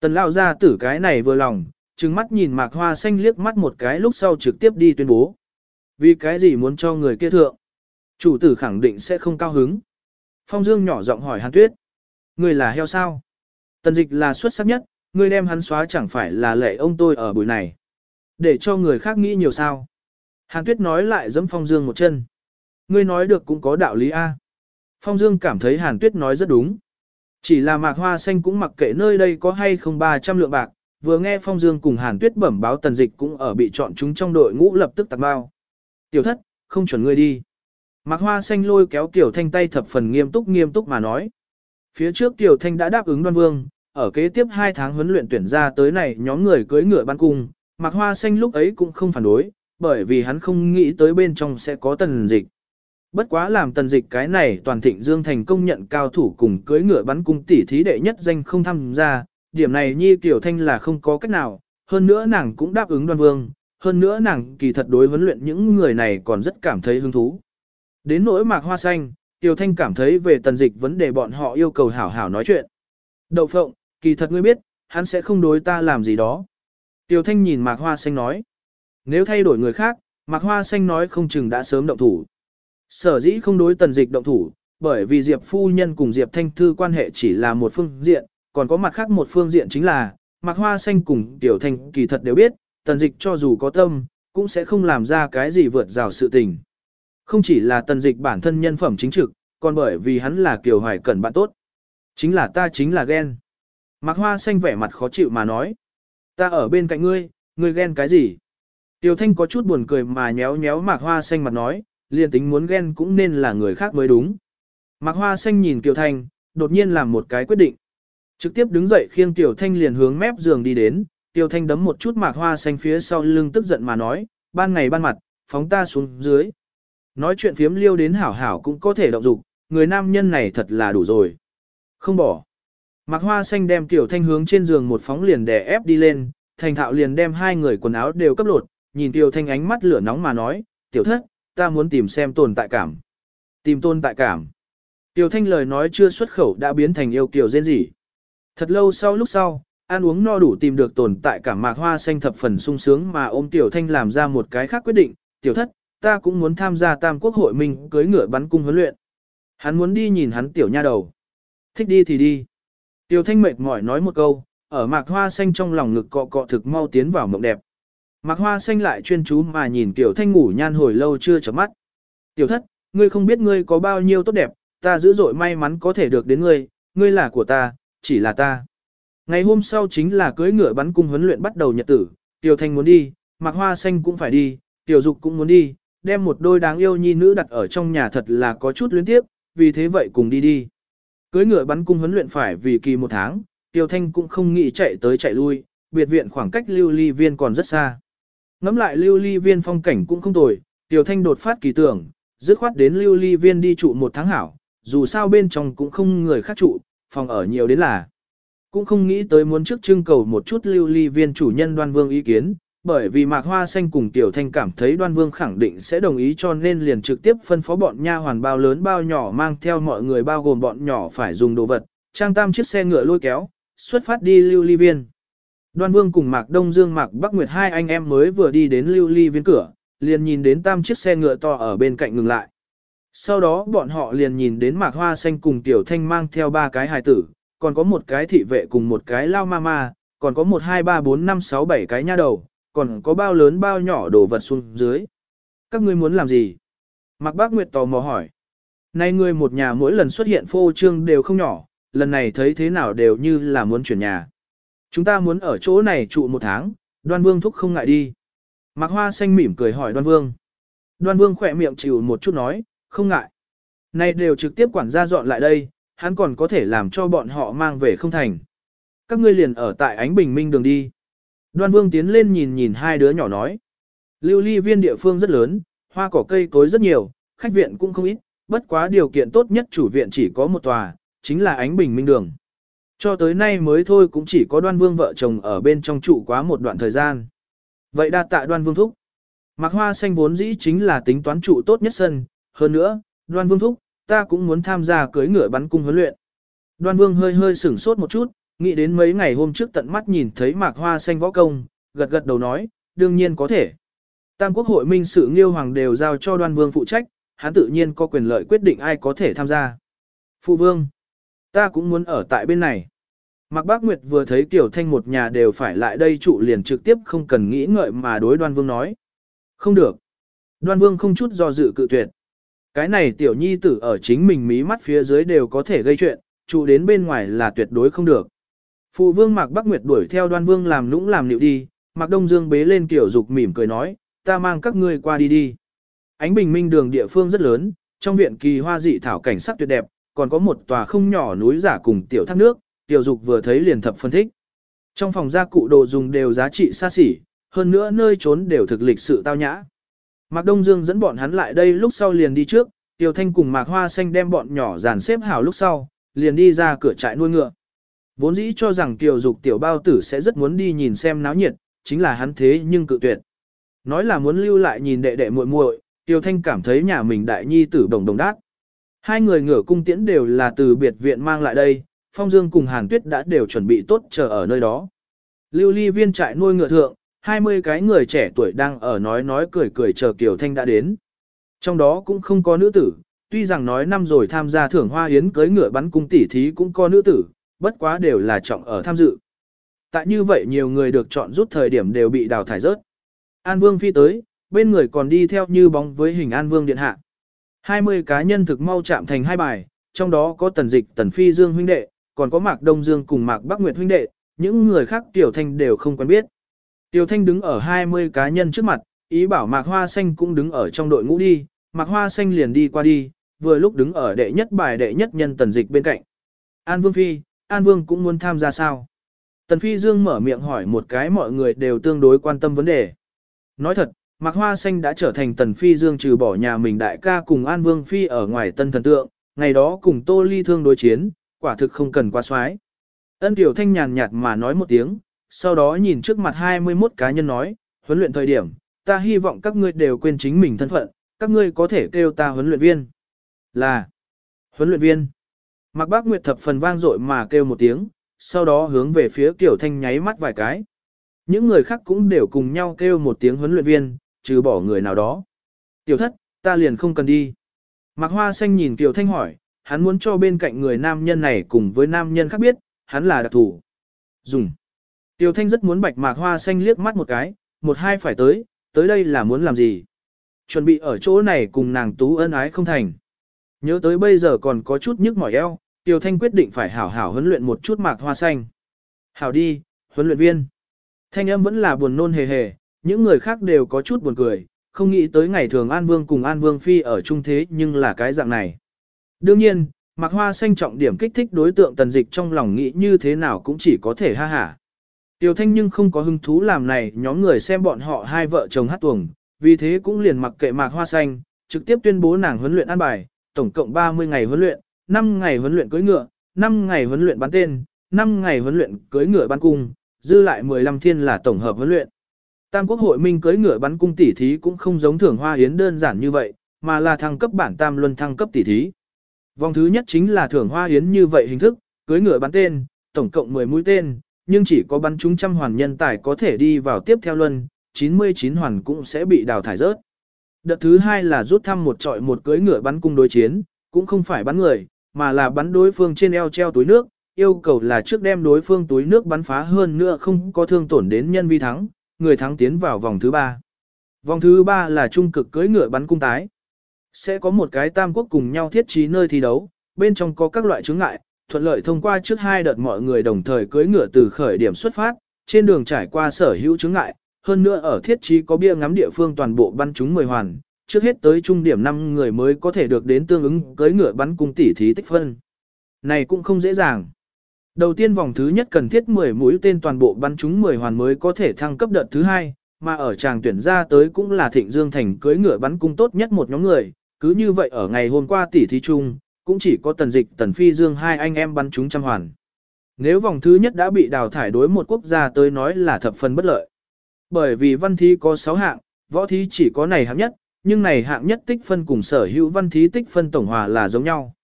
Tần Lao Gia Tử cái này vừa lòng, trừng mắt nhìn Mạc Hoa Xanh liếc mắt một cái lúc sau trực tiếp đi tuyên bố. Vì cái gì muốn cho người kia thượng? Chủ tử khẳng định sẽ không cao hứng. Phong Dương nhỏ giọng hỏi Hàn Tuyết. Người là heo sao? Tần dịch là xuất sắc nhất, người đem hắn xóa chẳng phải là lệ ông tôi ở buổi này. Để cho người khác nghĩ nhiều sao. Hàn Tuyết nói lại dẫm Phong Dương một chân. Ngươi nói được cũng có đạo lý A. Phong Dương cảm thấy Hàn Tuyết nói rất đúng. Chỉ là mạc hoa xanh cũng mặc kệ nơi đây có hay không 300 lượng bạc, vừa nghe Phong Dương cùng Hàn Tuyết bẩm báo tần dịch cũng ở bị chọn chúng trong đội ngũ lập tức tạc bao. Tiểu thất, không chuẩn ngươi đi. Mạc hoa xanh lôi kéo Tiểu Thanh tay thập phần nghiêm túc nghiêm túc mà nói. Phía trước Tiểu Thanh đã đáp ứng đoan vương, ở kế tiếp 2 tháng huấn luyện tuyển ra tới này nhóm người cưới ngựa ban cung, Mạc hoa xanh lúc ấy cũng không phản đối, bởi vì hắn không nghĩ tới bên trong sẽ có tần dịch. Bất quá làm tần dịch cái này toàn thịnh Dương thành công nhận cao thủ cùng cưới ngựa bắn cung tỷ thí đệ nhất danh không tham gia, điểm này Nhi Tiểu Thanh là không có cách nào, hơn nữa nàng cũng đáp ứng đoan vương, hơn nữa nàng kỳ thật đối huấn luyện những người này còn rất cảm thấy hứng thú. Đến nỗi mạc hoa xanh, Tiểu Thanh cảm thấy về tần dịch vấn đề bọn họ yêu cầu hảo hảo nói chuyện. Đậu phộng, kỳ thật ngươi biết, hắn sẽ không đối ta làm gì đó. Tiểu Thanh nhìn mạc hoa xanh nói. Nếu thay đổi người khác, mạc hoa xanh nói không chừng đã sớm động thủ. Sở dĩ không đối tần dịch động thủ, bởi vì Diệp phu nhân cùng Diệp Thanh Thư quan hệ chỉ là một phương diện, còn có mặt khác một phương diện chính là, Mạc Hoa Xanh cùng Tiểu Thanh kỳ thật đều biết, tần dịch cho dù có tâm, cũng sẽ không làm ra cái gì vượt rào sự tình. Không chỉ là tần dịch bản thân nhân phẩm chính trực, còn bởi vì hắn là Kiều Hoài Cẩn bạn tốt. Chính là ta chính là ghen. Mạc Hoa Xanh vẻ mặt khó chịu mà nói. Ta ở bên cạnh ngươi, ngươi ghen cái gì? Tiểu Thanh có chút buồn cười mà nhéo nhéo Mạc Hoa Xanh mặt nói, liền tính muốn ghen cũng nên là người khác mới đúng. Mạc Hoa Xanh nhìn Kiều Thanh, đột nhiên làm một cái quyết định. Trực tiếp đứng dậy khiêng Tiểu Thanh liền hướng mép giường đi đến, Tiểu Thanh đấm một chút Mạc Hoa Xanh phía sau lưng tức giận mà nói, ban ngày ban mặt, phóng ta xuống dưới. Nói chuyện phiếm liêu đến hảo hảo cũng có thể động dục, người nam nhân này thật là đủ rồi. Không bỏ. Mạc Hoa Xanh đem Tiểu Thanh hướng trên giường một phóng liền đè ép đi lên, thành thạo liền đem hai người quần áo đều cấp lột, nhìn Tiểu Thanh ánh mắt lửa nóng mà nói, Tiểu thất, ta muốn tìm xem tồn tại cảm. Tìm tồn tại cảm. Tiểu thanh lời nói chưa xuất khẩu đã biến thành yêu kiều rên rỉ. Thật lâu sau lúc sau, ăn uống no đủ tìm được tồn tại cả mạc hoa xanh thập phần sung sướng mà ôm tiểu thanh làm ra một cái khác quyết định, tiểu thất, ta cũng muốn tham gia tam quốc hội mình cưới ngựa bắn cung huấn luyện. Hắn muốn đi nhìn hắn tiểu nha đầu. Thích đi thì đi. Tiểu thanh mệt mỏi nói một câu, ở mạc hoa xanh trong lòng ngực cọ cọ thực mau tiến vào mộng đẹp. Mạc Hoa Xanh lại chuyên chú mà nhìn Tiểu Thanh ngủ nhan hồi lâu chưa chấm mắt. Tiểu thất, ngươi không biết ngươi có bao nhiêu tốt đẹp, ta dữ dội may mắn có thể được đến ngươi, ngươi là của ta, chỉ là ta. Ngày hôm sau chính là cưới ngựa bắn cung huấn luyện bắt đầu nhật tử, Tiểu Thanh muốn đi, Mạc Hoa Xanh cũng phải đi, Tiểu Dục cũng muốn đi, đem một đôi đáng yêu nhi nữ đặt ở trong nhà thật là có chút luyến tiếp, vì thế vậy cùng đi đi. Cưới ngựa bắn cung huấn luyện phải vì kỳ một tháng, Tiểu Thanh cũng không nghĩ chạy tới chạy lui, biệt viện khoảng cách lưu ly viên còn rất xa. Ngắm lại lưu ly viên phong cảnh cũng không tồi, Tiểu Thanh đột phát kỳ tưởng, dứt khoát đến lưu ly viên đi trụ một tháng hảo, dù sao bên trong cũng không người khác trụ, phòng ở nhiều đến là. Cũng không nghĩ tới muốn trước trưng cầu một chút lưu ly viên chủ nhân đoan vương ý kiến, bởi vì mạc hoa xanh cùng Tiểu Thanh cảm thấy đoan vương khẳng định sẽ đồng ý cho nên liền trực tiếp phân phó bọn nha hoàn bao lớn bao nhỏ mang theo mọi người bao gồm bọn nhỏ phải dùng đồ vật, trang tam chiếc xe ngựa lôi kéo, xuất phát đi lưu ly viên. Đoan Vương cùng Mạc Đông Dương Mạc Bắc Nguyệt hai anh em mới vừa đi đến lưu ly viên cửa, liền nhìn đến tam chiếc xe ngựa to ở bên cạnh ngừng lại. Sau đó bọn họ liền nhìn đến Mạc Hoa Xanh cùng Tiểu Thanh mang theo ba cái hài tử, còn có một cái thị vệ cùng một cái lao ma ma, còn có một hai ba bốn năm sáu bảy cái nha đầu, còn có bao lớn bao nhỏ đồ vật xuống dưới. Các ngươi muốn làm gì? Mạc Bác Nguyệt tò mò hỏi. Nay ngươi một nhà mỗi lần xuất hiện phô trương đều không nhỏ, lần này thấy thế nào đều như là muốn chuyển nhà. Chúng ta muốn ở chỗ này trụ một tháng, đoan vương thúc không ngại đi. Mạc Hoa xanh mỉm cười hỏi đoan vương. Đoan vương khỏe miệng chịu một chút nói, không ngại. Này đều trực tiếp quản gia dọn lại đây, hắn còn có thể làm cho bọn họ mang về không thành. Các ngươi liền ở tại ánh bình minh đường đi. Đoan vương tiến lên nhìn nhìn hai đứa nhỏ nói. Lưu ly viên địa phương rất lớn, hoa cỏ cây cối rất nhiều, khách viện cũng không ít, bất quá điều kiện tốt nhất chủ viện chỉ có một tòa, chính là ánh bình minh đường. Cho tới nay mới thôi cũng chỉ có đoan vương vợ chồng ở bên trong trụ quá một đoạn thời gian. Vậy đa tạ đoan vương thúc. Mạc hoa xanh vốn dĩ chính là tính toán trụ tốt nhất sân, hơn nữa, đoan vương thúc, ta cũng muốn tham gia cưới ngựa bắn cung huấn luyện. Đoan vương hơi hơi sửng sốt một chút, nghĩ đến mấy ngày hôm trước tận mắt nhìn thấy mạc hoa xanh võ công, gật gật đầu nói, đương nhiên có thể. Tam quốc hội minh sự nghiêu hoàng đều giao cho đoan vương phụ trách, hắn tự nhiên có quyền lợi quyết định ai có thể tham gia. Phụ vương, ta cũng muốn ở tại bên này. Mạc Bác Nguyệt vừa thấy Tiểu Thanh một nhà đều phải lại đây trụ liền trực tiếp không cần nghĩ ngợi mà đối đoan vương nói. Không được. Đoan vương không chút do dự cự tuyệt. Cái này tiểu nhi tử ở chính mình mí mắt phía dưới đều có thể gây chuyện, trụ đến bên ngoài là tuyệt đối không được. Phụ vương Mạc Bắc Nguyệt đuổi theo đoan vương làm lũng làm nịu đi, Mạc Đông Dương bế lên tiểu dục mỉm cười nói, ta mang các ngươi qua đi đi. Ánh bình minh đường địa phương rất lớn, trong viện kỳ hoa dị thảo cảnh sắc tuyệt đẹp, còn có một tòa không nhỏ núi giả cùng tiểu thác nước, tiểu dục vừa thấy liền thập phân thích. Trong phòng gia cụ đồ dùng đều giá trị xa xỉ, hơn nữa nơi trốn đều thực lịch sự tao nhã. Mạc Đông Dương dẫn bọn hắn lại đây lúc sau liền đi trước, Tiêu Thanh cùng Mạc Hoa Xanh đem bọn nhỏ dàn xếp hảo lúc sau, liền đi ra cửa trại nuôi ngựa. Vốn dĩ cho rằng Tiểu Dục Tiểu Bao Tử sẽ rất muốn đi nhìn xem náo nhiệt, chính là hắn thế nhưng cự tuyệt. Nói là muốn lưu lại nhìn đệ đệ muội muội, Tiêu Thanh cảm thấy nhà mình đại nhi tử đồng đồng đát. Hai người ngựa cung tiễn đều là từ biệt viện mang lại đây, Phong Dương cùng Hàn Tuyết đã đều chuẩn bị tốt chờ ở nơi đó. Lưu ly viên trại nuôi ngựa thượng, 20 cái người trẻ tuổi đang ở nói nói cười cười chờ Kiều Thanh đã đến. Trong đó cũng không có nữ tử, tuy rằng nói năm rồi tham gia thưởng hoa yến cưới ngựa bắn cung tỷ thí cũng có nữ tử, bất quá đều là trọng ở tham dự. Tại như vậy nhiều người được chọn rút thời điểm đều bị đào thải rớt. An Vương phi tới, bên người còn đi theo như bóng với hình An Vương điện hạ. 20 cá nhân thực mau chạm thành hai bài, trong đó có tần dịch tần phi dương huynh đệ, còn có mạc đông dương cùng mạc bắc nguyệt huynh đệ, những người khác tiểu thanh đều không quen biết. Tiểu Thanh đứng ở 20 cá nhân trước mặt, ý bảo Mạc Hoa Xanh cũng đứng ở trong đội ngũ đi, Mạc Hoa Xanh liền đi qua đi, vừa lúc đứng ở đệ nhất bài đệ nhất nhân tần dịch bên cạnh. An Vương Phi, An Vương cũng muốn tham gia sao? Tần Phi Dương mở miệng hỏi một cái mọi người đều tương đối quan tâm vấn đề. Nói thật, Mạc Hoa Xanh đã trở thành Tần Phi Dương trừ bỏ nhà mình đại ca cùng An Vương Phi ở ngoài tân thần tượng, ngày đó cùng Tô Ly thương đối chiến, quả thực không cần qua xoái. Ân Tiểu Thanh nhàn nhạt mà nói một tiếng, sau đó nhìn trước mặt 21 cá nhân nói, huấn luyện thời điểm, ta hy vọng các ngươi đều quên chính mình thân phận, các ngươi có thể kêu ta huấn luyện viên. Là huấn luyện viên. Mạc Bác Nguyệt thập phần vang dội mà kêu một tiếng, sau đó hướng về phía Tiểu Thanh nháy mắt vài cái. Những người khác cũng đều cùng nhau kêu một tiếng huấn luyện viên, trừ bỏ người nào đó. Tiểu thất, ta liền không cần đi. Mạc Hoa Xanh nhìn Tiểu Thanh hỏi, hắn muốn cho bên cạnh người nam nhân này cùng với nam nhân khác biết, hắn là đặc thủ. Dùng. Tiêu Thanh rất muốn bạch mạc hoa xanh liếc mắt một cái, một hai phải tới, tới đây là muốn làm gì? Chuẩn bị ở chỗ này cùng nàng tú ân ái không thành. Nhớ tới bây giờ còn có chút nhức mỏi eo, Tiêu Thanh quyết định phải hảo hảo huấn luyện một chút mạc hoa xanh. Hảo đi, huấn luyện viên. Thanh âm vẫn là buồn nôn hề hề, những người khác đều có chút buồn cười, không nghĩ tới ngày thường An Vương cùng An Vương Phi ở chung thế nhưng là cái dạng này. Đương nhiên, Mạc Hoa Xanh trọng điểm kích thích đối tượng tần dịch trong lòng nghĩ như thế nào cũng chỉ có thể ha hả. Tiểu Thanh nhưng không có hứng thú làm này nhóm người xem bọn họ hai vợ chồng hát tuồng, vì thế cũng liền mặc kệ mạc hoa xanh, trực tiếp tuyên bố nàng huấn luyện an bài, tổng cộng 30 ngày huấn luyện, 5 ngày huấn luyện cưỡi ngựa, 5 ngày huấn luyện bắn tên, 5 ngày huấn luyện cưỡi ngựa bắn cung, dư lại 15 thiên là tổng hợp huấn luyện. Tam quốc hội minh cưỡi ngựa bắn cung tỷ thí cũng không giống thưởng hoa yến đơn giản như vậy, mà là thăng cấp bản tam luân thăng cấp tỷ thí. Vòng thứ nhất chính là thưởng hoa yến như vậy hình thức, cưỡi ngựa bắn tên, tổng cộng 10 mũi tên, nhưng chỉ có bắn trúng trăm hoàn nhân tài có thể đi vào tiếp theo luân, 99 hoàn cũng sẽ bị đào thải rớt. Đợt thứ hai là rút thăm một trọi một cưới ngựa bắn cung đối chiến, cũng không phải bắn người, mà là bắn đối phương trên eo treo túi nước, yêu cầu là trước đem đối phương túi nước bắn phá hơn nữa không có thương tổn đến nhân vi thắng, người thắng tiến vào vòng thứ ba. Vòng thứ ba là trung cực cưỡi ngựa bắn cung tái. Sẽ có một cái tam quốc cùng nhau thiết trí nơi thi đấu, bên trong có các loại chướng ngại, thuận lợi thông qua trước hai đợt mọi người đồng thời cưỡi ngựa từ khởi điểm xuất phát, trên đường trải qua sở hữu chứng ngại, hơn nữa ở thiết trí có bia ngắm địa phương toàn bộ bắn chúng 10 hoàn, trước hết tới trung điểm 5 người mới có thể được đến tương ứng cưỡi ngựa bắn cung tỷ thí tích phân. Này cũng không dễ dàng. Đầu tiên vòng thứ nhất cần thiết 10 mũi tên toàn bộ bắn chúng 10 hoàn mới có thể thăng cấp đợt thứ hai, mà ở tràng tuyển ra tới cũng là Thịnh Dương Thành cưới ngựa bắn cung tốt nhất một nhóm người, cứ như vậy ở ngày hôm qua tỷ thí chung, cũng chỉ có Tần Dịch Tần Phi Dương hai anh em bắn chúng trăm hoàn. Nếu vòng thứ nhất đã bị đào thải đối một quốc gia tới nói là thập phần bất lợi. Bởi vì văn thí có 6 hạng, võ thí chỉ có này hạng nhất, nhưng này hạng nhất tích phân cùng sở hữu văn thí tích phân tổng hòa là giống nhau.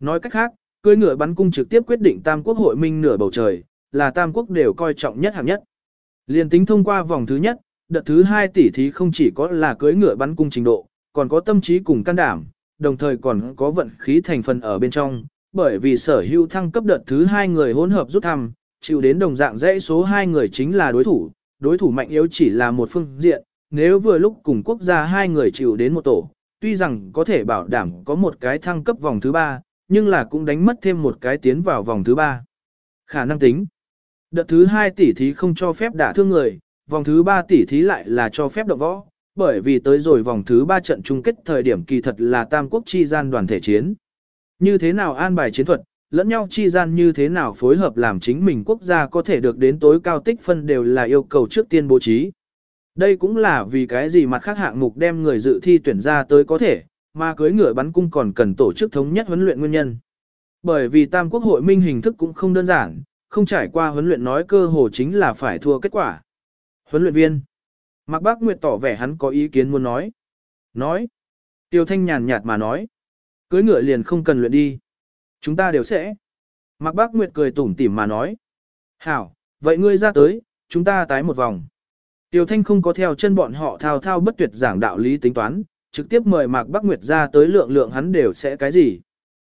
Nói cách khác, cưỡi ngựa bắn cung trực tiếp quyết định Tam quốc hội minh nửa bầu trời, là Tam quốc đều coi trọng nhất hạng nhất. Liên tính thông qua vòng thứ nhất, đợt thứ hai tỷ thí không chỉ có là cưỡi ngựa bắn cung trình độ, còn có tâm trí cùng can đảm, đồng thời còn có vận khí thành phần ở bên trong, bởi vì sở hữu thăng cấp đợt thứ hai người hỗn hợp rút thăm, chịu đến đồng dạng dãy số hai người chính là đối thủ, đối thủ mạnh yếu chỉ là một phương diện, nếu vừa lúc cùng quốc gia hai người chịu đến một tổ, tuy rằng có thể bảo đảm có một cái thăng cấp vòng thứ ba, nhưng là cũng đánh mất thêm một cái tiến vào vòng thứ ba. Khả năng tính. Đợt thứ hai tỷ thí không cho phép đả thương người, vòng thứ ba tỷ thí lại là cho phép động võ, bởi vì tới rồi vòng thứ ba trận chung kết thời điểm kỳ thật là tam quốc chi gian đoàn thể chiến. Như thế nào an bài chiến thuật, lẫn nhau chi gian như thế nào phối hợp làm chính mình quốc gia có thể được đến tối cao tích phân đều là yêu cầu trước tiên bố trí. Đây cũng là vì cái gì mặt khác hạng mục đem người dự thi tuyển ra tới có thể, mà cưới ngựa bắn cung còn cần tổ chức thống nhất huấn luyện nguyên nhân. Bởi vì tam quốc hội minh hình thức cũng không đơn giản, không trải qua huấn luyện nói cơ hồ chính là phải thua kết quả. Huấn luyện viên. Mạc Bác Nguyệt tỏ vẻ hắn có ý kiến muốn nói. Nói. Tiêu Thanh nhàn nhạt mà nói. Cưới ngựa liền không cần luyện đi. Chúng ta đều sẽ. Mạc Bác Nguyệt cười tủm tỉm mà nói. Hảo, vậy ngươi ra tới, chúng ta tái một vòng. Tiêu Thanh không có theo chân bọn họ thao thao bất tuyệt giảng đạo lý tính toán, trực tiếp mời Mạc Bác Nguyệt ra tới lượng lượng hắn đều sẽ cái gì.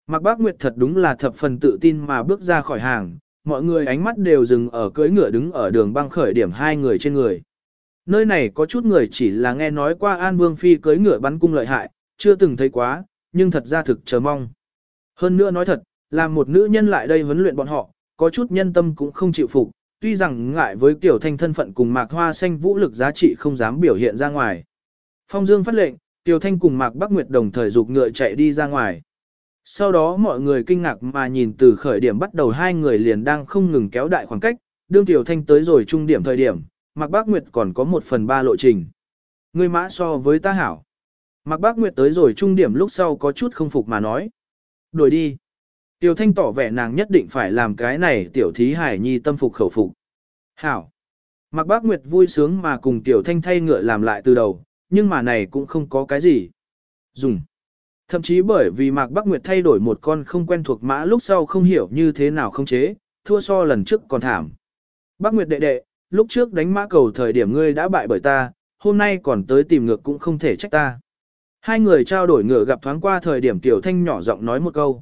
Mạc Bác Nguyệt thật đúng là thập phần tự tin mà bước ra khỏi hàng, mọi người ánh mắt đều dừng ở cưỡi ngựa đứng ở đường băng khởi điểm hai người trên người. Nơi này có chút người chỉ là nghe nói qua An Vương Phi cưới ngựa bắn cung lợi hại, chưa từng thấy quá, nhưng thật ra thực chờ mong. Hơn nữa nói thật, là một nữ nhân lại đây huấn luyện bọn họ, có chút nhân tâm cũng không chịu phục, tuy rằng ngại với tiểu thanh thân phận cùng mạc hoa xanh vũ lực giá trị không dám biểu hiện ra ngoài. Phong Dương phát lệnh, Tiểu Thanh cùng Mạc Bắc Nguyệt đồng thời dục ngựa chạy đi ra ngoài. Sau đó mọi người kinh ngạc mà nhìn từ khởi điểm bắt đầu hai người liền đang không ngừng kéo đại khoảng cách, đương Tiểu Thanh tới rồi trung điểm thời điểm, Mạc Bác Nguyệt còn có một phần ba lộ trình. Người mã so với ta hảo. Mạc Bác Nguyệt tới rồi trung điểm lúc sau có chút không phục mà nói. Đổi đi. Tiểu Thanh tỏ vẻ nàng nhất định phải làm cái này tiểu thí hải nhi tâm phục khẩu phục. Hảo. Mạc Bác Nguyệt vui sướng mà cùng Tiểu Thanh thay ngựa làm lại từ đầu, nhưng mà này cũng không có cái gì. Dùng. Thậm chí bởi vì Mạc Bác Nguyệt thay đổi một con không quen thuộc mã lúc sau không hiểu như thế nào không chế, thua so lần trước còn thảm. Bác Nguyệt đệ đệ, lúc trước đánh mã cầu thời điểm ngươi đã bại bởi ta, hôm nay còn tới tìm ngược cũng không thể trách ta. Hai người trao đổi ngựa gặp thoáng qua thời điểm Tiểu Thanh nhỏ giọng nói một câu.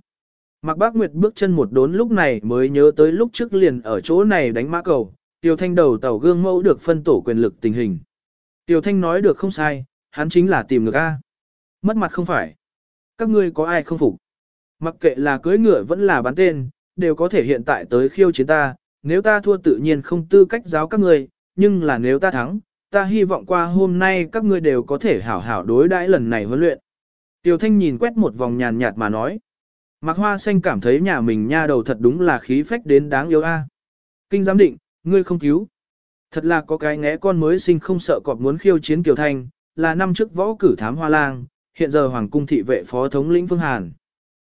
Mạc Bác Nguyệt bước chân một đốn lúc này mới nhớ tới lúc trước liền ở chỗ này đánh mã cầu, Tiểu Thanh đầu tàu gương mẫu được phân tổ quyền lực tình hình. Tiểu Thanh nói được không sai, hắn chính là tìm ngược A. Mất mặt không phải. Các ngươi có ai không phục? Mặc kệ là cưới ngựa vẫn là bán tên, đều có thể hiện tại tới khiêu chiến ta, nếu ta thua tự nhiên không tư cách giáo các ngươi, nhưng là nếu ta thắng, ta hy vọng qua hôm nay các ngươi đều có thể hảo hảo đối đãi lần này huấn luyện. Tiểu Thanh nhìn quét một vòng nhàn nhạt mà nói. Mạc Hoa Xanh cảm thấy nhà mình nha đầu thật đúng là khí phách đến đáng yêu a. Kinh giám định, ngươi không cứu. Thật là có cái ngẽ con mới sinh không sợ cọp muốn khiêu chiến Kiều Thanh, là năm trước võ cử thám hoa lang, hiện giờ Hoàng cung thị vệ phó thống lĩnh Phương Hàn.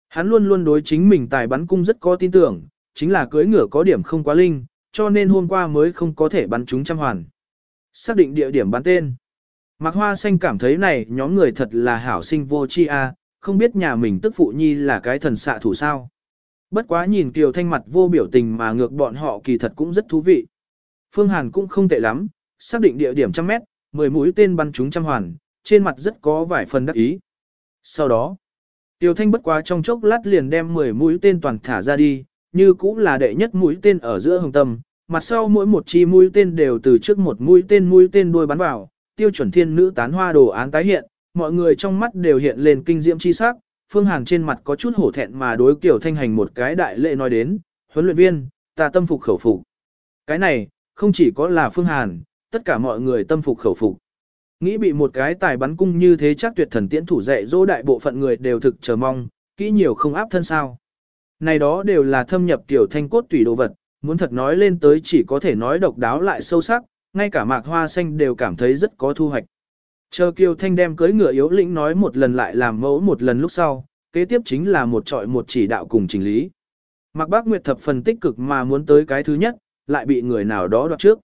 Hắn luôn luôn đối chính mình tài bắn cung rất có tin tưởng, chính là cưới ngựa có điểm không quá linh, cho nên hôm qua mới không có thể bắn chúng trăm hoàn. Xác định địa điểm bắn tên. Mạc Hoa Xanh cảm thấy này nhóm người thật là hảo sinh vô chi a, không biết nhà mình tức phụ nhi là cái thần xạ thủ sao. Bất quá nhìn Kiều Thanh mặt vô biểu tình mà ngược bọn họ kỳ thật cũng rất thú vị. Phương Hàn cũng không tệ lắm, xác định địa điểm trăm mét, 10 mũi tên bắn trúng trăm hoàn, trên mặt rất có vài phần đắc ý. Sau đó, Tiêu Thanh bất quá trong chốc lát liền đem 10 mũi tên toàn thả ra đi, như cũng là đệ nhất mũi tên ở giữa hồng tâm, mặt sau mỗi một chi mũi tên đều từ trước một mũi tên mũi tên đuôi bắn vào, tiêu chuẩn thiên nữ tán hoa đồ án tái hiện, mọi người trong mắt đều hiện lên kinh diễm chi sắc. Phương Hàn trên mặt có chút hổ thẹn mà đối Kiều Thanh hành một cái đại lệ nói đến, huấn luyện viên, ta tâm phục khẩu phục. Cái này, không chỉ có là Phương Hàn, tất cả mọi người tâm phục khẩu phục. Nghĩ bị một cái tài bắn cung như thế chắc tuyệt thần tiễn thủ dạy dỗ đại bộ phận người đều thực chờ mong, kỹ nhiều không áp thân sao. Này đó đều là thâm nhập tiểu thanh cốt tùy đồ vật, muốn thật nói lên tới chỉ có thể nói độc đáo lại sâu sắc, ngay cả mạc hoa xanh đều cảm thấy rất có thu hoạch. Chờ Kiều Thanh đem cưới ngựa yếu lĩnh nói một lần lại làm mẫu một lần lúc sau, kế tiếp chính là một trọi một chỉ đạo cùng chỉnh lý. Mạc Bác Nguyệt thập phần tích cực mà muốn tới cái thứ nhất, lại bị người nào đó đoạt trước.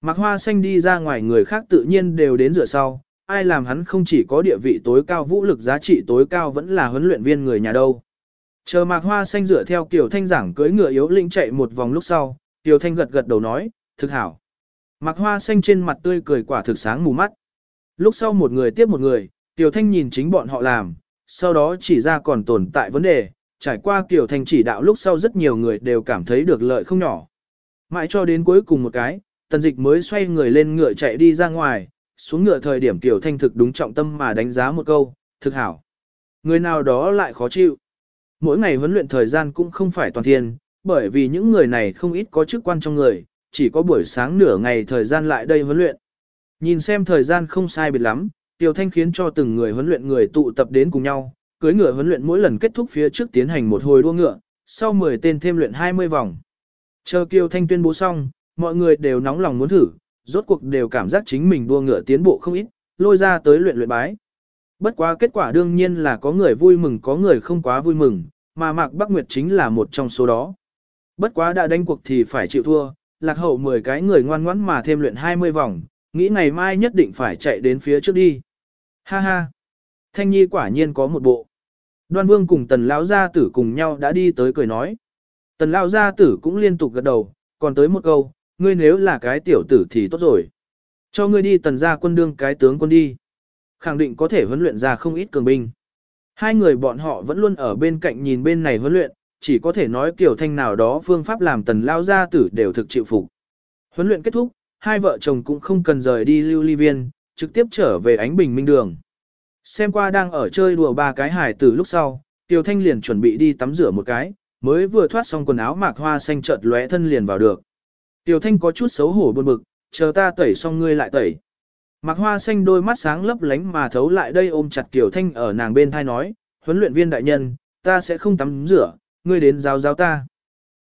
Mạc Hoa Xanh đi ra ngoài người khác tự nhiên đều đến rửa sau, ai làm hắn không chỉ có địa vị tối cao vũ lực giá trị tối cao vẫn là huấn luyện viên người nhà đâu. Chờ Mạc Hoa Xanh dựa theo kiểu Thanh giảng cưới ngựa yếu lĩnh chạy một vòng lúc sau, Tiểu Thanh gật gật đầu nói, thực hảo. Mạc Hoa Xanh trên mặt tươi cười quả thực sáng mù mắt. Lúc sau một người tiếp một người, Tiểu Thanh nhìn chính bọn họ làm, sau đó chỉ ra còn tồn tại vấn đề, trải qua Tiểu Thanh chỉ đạo lúc sau rất nhiều người đều cảm thấy được lợi không nhỏ. Mãi cho đến cuối cùng một cái, tần dịch mới xoay người lên ngựa chạy đi ra ngoài, xuống ngựa thời điểm Tiểu Thanh thực đúng trọng tâm mà đánh giá một câu, thực hảo. Người nào đó lại khó chịu. Mỗi ngày huấn luyện thời gian cũng không phải toàn thiên, bởi vì những người này không ít có chức quan trong người, chỉ có buổi sáng nửa ngày thời gian lại đây huấn luyện. Nhìn xem thời gian không sai biệt lắm, Tiêu Thanh khiến cho từng người huấn luyện người tụ tập đến cùng nhau, cưới ngựa huấn luyện mỗi lần kết thúc phía trước tiến hành một hồi đua ngựa, sau 10 tên thêm luyện 20 vòng. Chờ Kiều Thanh tuyên bố xong, mọi người đều nóng lòng muốn thử, rốt cuộc đều cảm giác chính mình đua ngựa tiến bộ không ít, lôi ra tới luyện luyện bái. Bất quá kết quả đương nhiên là có người vui mừng có người không quá vui mừng, mà Mạc Bắc Nguyệt chính là một trong số đó. Bất quá đã đánh cuộc thì phải chịu thua, lạc hậu 10 cái người ngoan ngoãn mà thêm luyện 20 vòng, nghĩ ngày mai nhất định phải chạy đến phía trước đi. Ha ha! Thanh Nhi quả nhiên có một bộ. Đoan Vương cùng Tần Lão Gia Tử cùng nhau đã đi tới cười nói. Tần Lão Gia Tử cũng liên tục gật đầu, còn tới một câu, ngươi nếu là cái tiểu tử thì tốt rồi. Cho ngươi đi tần gia quân đương cái tướng quân đi. Khẳng định có thể huấn luyện ra không ít cường binh. Hai người bọn họ vẫn luôn ở bên cạnh nhìn bên này huấn luyện, chỉ có thể nói kiểu thanh nào đó phương pháp làm tần lao gia tử đều thực chịu phục. Huấn luyện kết thúc, hai vợ chồng cũng không cần rời đi lưu ly viên, trực tiếp trở về ánh bình minh đường. Xem qua đang ở chơi đùa ba cái hải tử lúc sau, Tiểu Thanh liền chuẩn bị đi tắm rửa một cái, mới vừa thoát xong quần áo mạc hoa xanh chợt lóe thân liền vào được. Tiểu Thanh có chút xấu hổ buồn bực, chờ ta tẩy xong ngươi lại tẩy. Mạc hoa xanh đôi mắt sáng lấp lánh mà thấu lại đây ôm chặt Tiểu Thanh ở nàng bên thai nói, huấn luyện viên đại nhân, ta sẽ không tắm rửa, ngươi đến giáo giáo ta.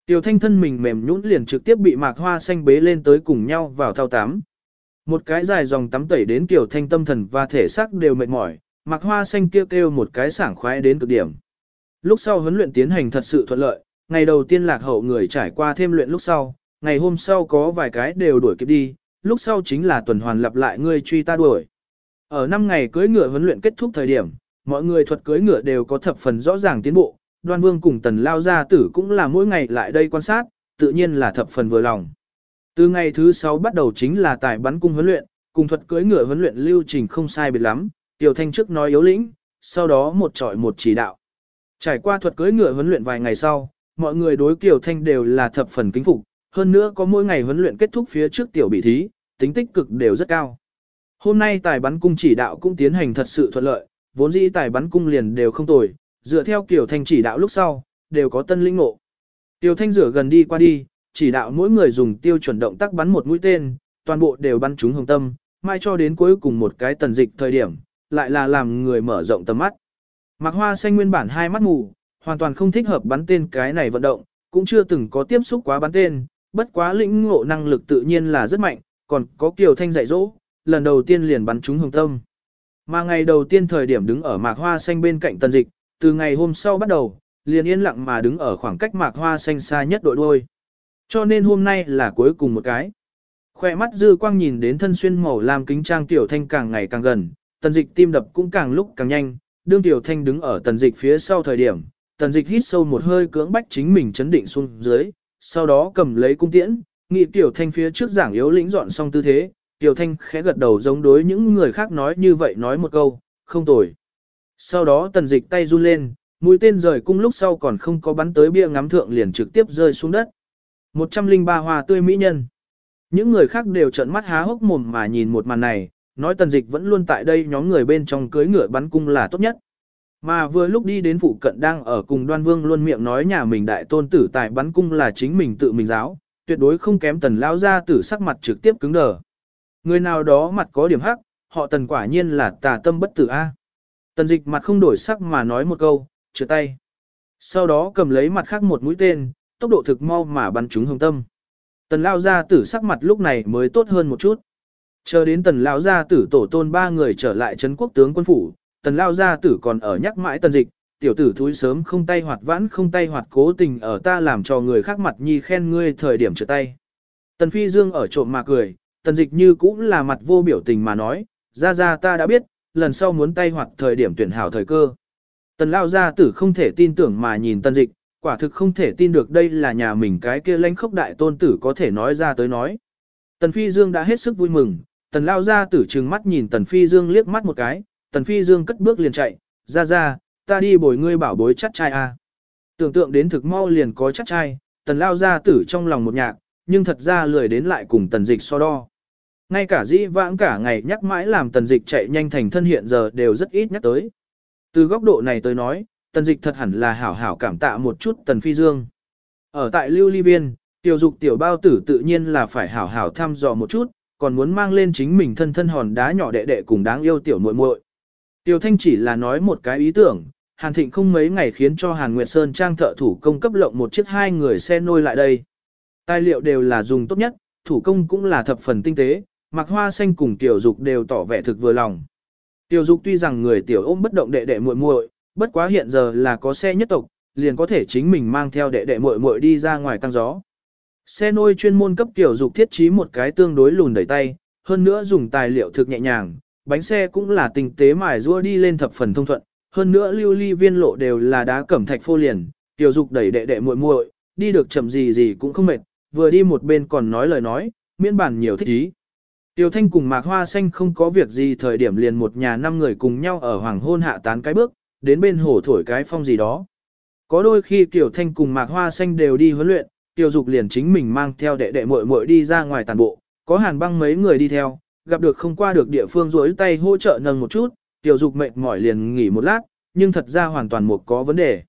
Tiểu Thanh thân mình mềm nhũn liền trực tiếp bị Mạc hoa xanh bế lên tới cùng nhau vào thao tắm. Một cái dài dòng tắm tẩy đến Tiểu Thanh tâm thần và thể xác đều mệt mỏi, Mạc hoa xanh kêu kêu một cái sảng khoái đến cực điểm. Lúc sau huấn luyện tiến hành thật sự thuận lợi, ngày đầu tiên lạc hậu người trải qua thêm luyện lúc sau, ngày hôm sau có vài cái đều đuổi kịp đi, lúc sau chính là tuần hoàn lặp lại ngươi truy ta đuổi. Ở năm ngày cưới ngựa huấn luyện kết thúc thời điểm, mọi người thuật cưới ngựa đều có thập phần rõ ràng tiến bộ, đoan vương cùng tần lao gia tử cũng là mỗi ngày lại đây quan sát, tự nhiên là thập phần vừa lòng. Từ ngày thứ 6 bắt đầu chính là tài bắn cung huấn luyện, cùng thuật cưới ngựa huấn luyện lưu trình không sai biệt lắm, Tiểu Thanh trước nói yếu lĩnh, sau đó một trọi một chỉ đạo. Trải qua thuật cưới ngựa huấn luyện vài ngày sau, mọi người đối Kiều Thanh đều là thập phần kính phục, hơn nữa có mỗi ngày huấn luyện kết thúc phía trước tiểu bị thí, tính tích cực đều rất cao. Hôm nay tài bắn cung chỉ đạo cũng tiến hành thật sự thuận lợi, vốn dĩ tài bắn cung liền đều không tồi, dựa theo kiểu Thanh chỉ đạo lúc sau, đều có tân linh ngộ. tiểu Thanh rửa gần đi qua đi, chỉ đạo mỗi người dùng tiêu chuẩn động tác bắn một mũi tên, toàn bộ đều bắn trúng hồng tâm, mai cho đến cuối cùng một cái tần dịch thời điểm, lại là làm người mở rộng tầm mắt. Mạc Hoa Xanh nguyên bản hai mắt mù, hoàn toàn không thích hợp bắn tên cái này vận động, cũng chưa từng có tiếp xúc quá bắn tên, bất quá lĩnh ngộ năng lực tự nhiên là rất mạnh, còn có Kiều Thanh dạy dỗ, lần đầu tiên liền bắn trúng hồng tâm. Mà ngày đầu tiên thời điểm đứng ở Mạc Hoa Xanh bên cạnh tần dịch, từ ngày hôm sau bắt đầu, liền yên lặng mà đứng ở khoảng cách Mạc Hoa Xanh xa nhất đội đuôi. Cho nên hôm nay là cuối cùng một cái. Khoe mắt dư quang nhìn đến thân xuyên màu làm kính trang Tiểu Thanh càng ngày càng gần, tần dịch tim đập cũng càng lúc càng nhanh, đương tiểu thanh đứng ở tần dịch phía sau thời điểm, tần dịch hít sâu một hơi cưỡng bách chính mình chấn định xuống dưới, sau đó cầm lấy cung tiễn, nghị tiểu thanh phía trước giảng yếu lĩnh dọn xong tư thế, tiểu thanh khẽ gật đầu giống đối những người khác nói như vậy nói một câu, không tồi. Sau đó tần dịch tay run lên, mũi tên rời cung lúc sau còn không có bắn tới bia ngắm thượng liền trực tiếp rơi xuống đất. 103 hoa tươi mỹ nhân. Những người khác đều trợn mắt há hốc mồm mà nhìn một màn này, nói tần dịch vẫn luôn tại đây nhóm người bên trong cưới ngựa bắn cung là tốt nhất. Mà vừa lúc đi đến phụ cận đang ở cùng đoan vương luôn miệng nói nhà mình đại tôn tử tại bắn cung là chính mình tự mình giáo, tuyệt đối không kém tần lao ra tử sắc mặt trực tiếp cứng đờ. Người nào đó mặt có điểm hắc, họ tần quả nhiên là tà tâm bất tử A. Tần dịch mặt không đổi sắc mà nói một câu, chữa tay. Sau đó cầm lấy mặt khác một mũi tên, tốc độ thực mau mà bắn trúng hồng tâm. Tần lao ra tử sắc mặt lúc này mới tốt hơn một chút. Chờ đến tần lao gia tử tổ tôn ba người trở lại trấn quốc tướng quân phủ, tần lao gia tử còn ở nhắc mãi tần dịch, tiểu tử thúi sớm không tay hoạt vãn không tay hoạt cố tình ở ta làm cho người khác mặt nhi khen ngươi thời điểm trở tay. Tần phi dương ở trộm mà cười, tần dịch như cũng là mặt vô biểu tình mà nói, ra ra ta đã biết, lần sau muốn tay hoạt thời điểm tuyển hảo thời cơ. Tần lao gia tử không thể tin tưởng mà nhìn tần dịch, quả thực không thể tin được đây là nhà mình cái kia lãnh khốc đại tôn tử có thể nói ra tới nói. Tần phi dương đã hết sức vui mừng, tần lao gia tử trừng mắt nhìn tần phi dương liếc mắt một cái, tần phi dương cất bước liền chạy, ra ra, ta đi bồi ngươi bảo bối chắc trai a. Tưởng tượng đến thực mau liền có chắc trai, tần lao ra tử trong lòng một nhạc, nhưng thật ra lười đến lại cùng tần dịch so đo. Ngay cả dĩ vãng cả ngày nhắc mãi làm tần dịch chạy nhanh thành thân hiện giờ đều rất ít nhắc tới. Từ góc độ này tới nói, tần dịch thật hẳn là hảo hảo cảm tạ một chút tần phi dương. Ở tại lưu ly viên, tiểu dục tiểu bao tử tự nhiên là phải hảo hảo thăm dò một chút, còn muốn mang lên chính mình thân thân hòn đá nhỏ đệ đệ cùng đáng yêu tiểu muội muội. Tiểu Thanh chỉ là nói một cái ý tưởng, Hàn Thịnh không mấy ngày khiến cho Hàn Nguyệt Sơn trang thợ thủ công cấp lộng một chiếc hai người xe nôi lại đây. Tài liệu đều là dùng tốt nhất, thủ công cũng là thập phần tinh tế, mặc hoa xanh cùng tiểu dục đều tỏ vẻ thực vừa lòng. Tiểu dục tuy rằng người tiểu ôm bất động đệ đệ muội muội, bất quá hiện giờ là có xe nhất tộc, liền có thể chính mình mang theo đệ đệ muội muội đi ra ngoài tăng gió. Xe nôi chuyên môn cấp tiểu dục thiết trí một cái tương đối lùn đẩy tay, hơn nữa dùng tài liệu thực nhẹ nhàng, bánh xe cũng là tinh tế mài rua đi lên thập phần thông thuận, hơn nữa lưu ly viên lộ đều là đá cẩm thạch phô liền, tiểu dục đẩy đệ đệ muội muội, đi được chậm gì gì cũng không mệt, vừa đi một bên còn nói lời nói, miễn bản nhiều thích ý. Tiểu Thanh cùng Mạc Hoa Xanh không có việc gì thời điểm liền một nhà năm người cùng nhau ở hoàng hôn hạ tán cái bước, đến bên hồ thổi cái phong gì đó. Có đôi khi Tiểu Thanh cùng Mạc Hoa Xanh đều đi huấn luyện, Tiểu Dục liền chính mình mang theo đệ đệ muội muội đi ra ngoài tàn bộ, có hàn băng mấy người đi theo, gặp được không qua được địa phương rối tay hỗ trợ nâng một chút, Tiểu Dục mệt mỏi liền nghỉ một lát, nhưng thật ra hoàn toàn một có vấn đề.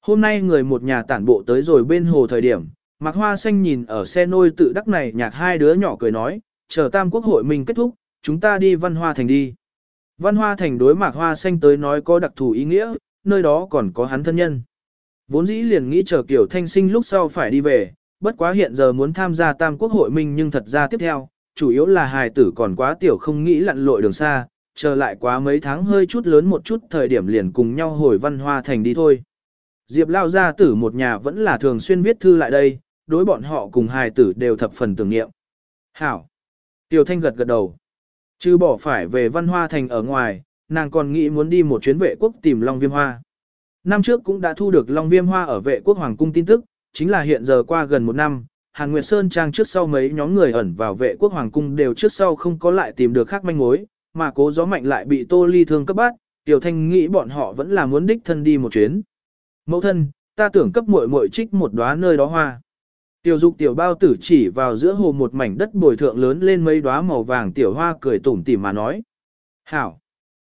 Hôm nay người một nhà tản bộ tới rồi bên hồ thời điểm, Mạc Hoa Xanh nhìn ở xe nôi tự đắc này nhạc hai đứa nhỏ cười nói, chờ tam quốc hội mình kết thúc, chúng ta đi văn hoa thành đi. Văn hoa thành đối Mạc Hoa Xanh tới nói có đặc thù ý nghĩa, nơi đó còn có hắn thân nhân. Vốn dĩ liền nghĩ chờ kiểu thanh sinh lúc sau phải đi về, bất quá hiện giờ muốn tham gia tam quốc hội mình nhưng thật ra tiếp theo, chủ yếu là hài tử còn quá tiểu không nghĩ lặn lội đường xa, chờ lại quá mấy tháng hơi chút lớn một chút thời điểm liền cùng nhau hồi văn hoa thành đi thôi. Diệp lao gia tử một nhà vẫn là thường xuyên viết thư lại đây, đối bọn họ cùng hài tử đều thập phần tưởng niệm. Hảo! Tiểu thanh gật gật đầu. Chứ bỏ phải về văn hoa thành ở ngoài, nàng còn nghĩ muốn đi một chuyến vệ quốc tìm Long Viêm Hoa. Năm trước cũng đã thu được Long Viêm Hoa ở vệ quốc Hoàng Cung tin tức, chính là hiện giờ qua gần một năm, Hàn Nguyệt Sơn Trang trước sau mấy nhóm người ẩn vào vệ quốc Hoàng Cung đều trước sau không có lại tìm được khác manh mối, mà cố gió mạnh lại bị Tô Ly thương cấp bát, Tiểu Thanh nghĩ bọn họ vẫn là muốn đích thân đi một chuyến. Mẫu thân, ta tưởng cấp muội muội trích một đóa nơi đó hoa. Tiểu dục tiểu bao tử chỉ vào giữa hồ một mảnh đất bồi thượng lớn lên mấy đóa màu vàng tiểu hoa cười tủm tỉm mà nói. Hảo.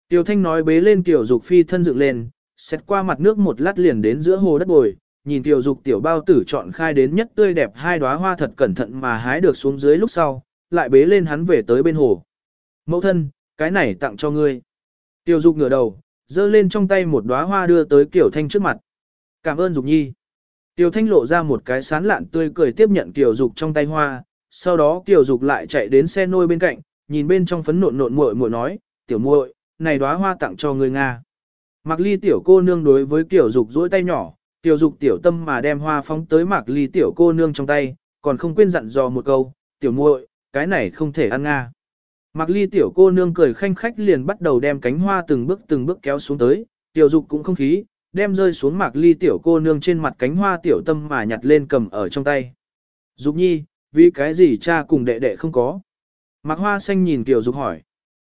Tiểu thanh nói bế lên tiểu dục phi thân dựng lên, xét qua mặt nước một lát liền đến giữa hồ đất bồi, nhìn tiểu dục tiểu bao tử chọn khai đến nhất tươi đẹp hai đóa hoa thật cẩn thận mà hái được xuống dưới lúc sau, lại bế lên hắn về tới bên hồ. Mẫu thân, cái này tặng cho ngươi. Tiểu dục ngửa đầu, giơ lên trong tay một đóa hoa đưa tới kiểu thanh trước mặt. Cảm ơn dục nhi. Tiểu Thanh lộ ra một cái sán lạn tươi cười tiếp nhận Kiều Dục trong tay hoa, sau đó Kiều Dục lại chạy đến xe nôi bên cạnh, nhìn bên trong phấn nộn nộn muội muội nói, "Tiểu muội, này đóa hoa tặng cho ngươi nga." mặc Ly tiểu cô nương đối với Kiều Dục duỗi tay nhỏ, Tiểu Dục tiểu tâm mà đem hoa phóng tới Mạc Ly tiểu cô nương trong tay, còn không quên dặn dò một câu, "Tiểu muội, cái này không thể ăn nga." Mạc Ly tiểu cô nương cười khanh khách liền bắt đầu đem cánh hoa từng bước từng bước kéo xuống tới, Tiểu Dục cũng không khí, đem rơi xuống mạc ly tiểu cô nương trên mặt cánh hoa tiểu tâm mà nhặt lên cầm ở trong tay. Dục nhi, vì cái gì cha cùng đệ đệ không có? Mạc hoa xanh nhìn tiểu dục hỏi.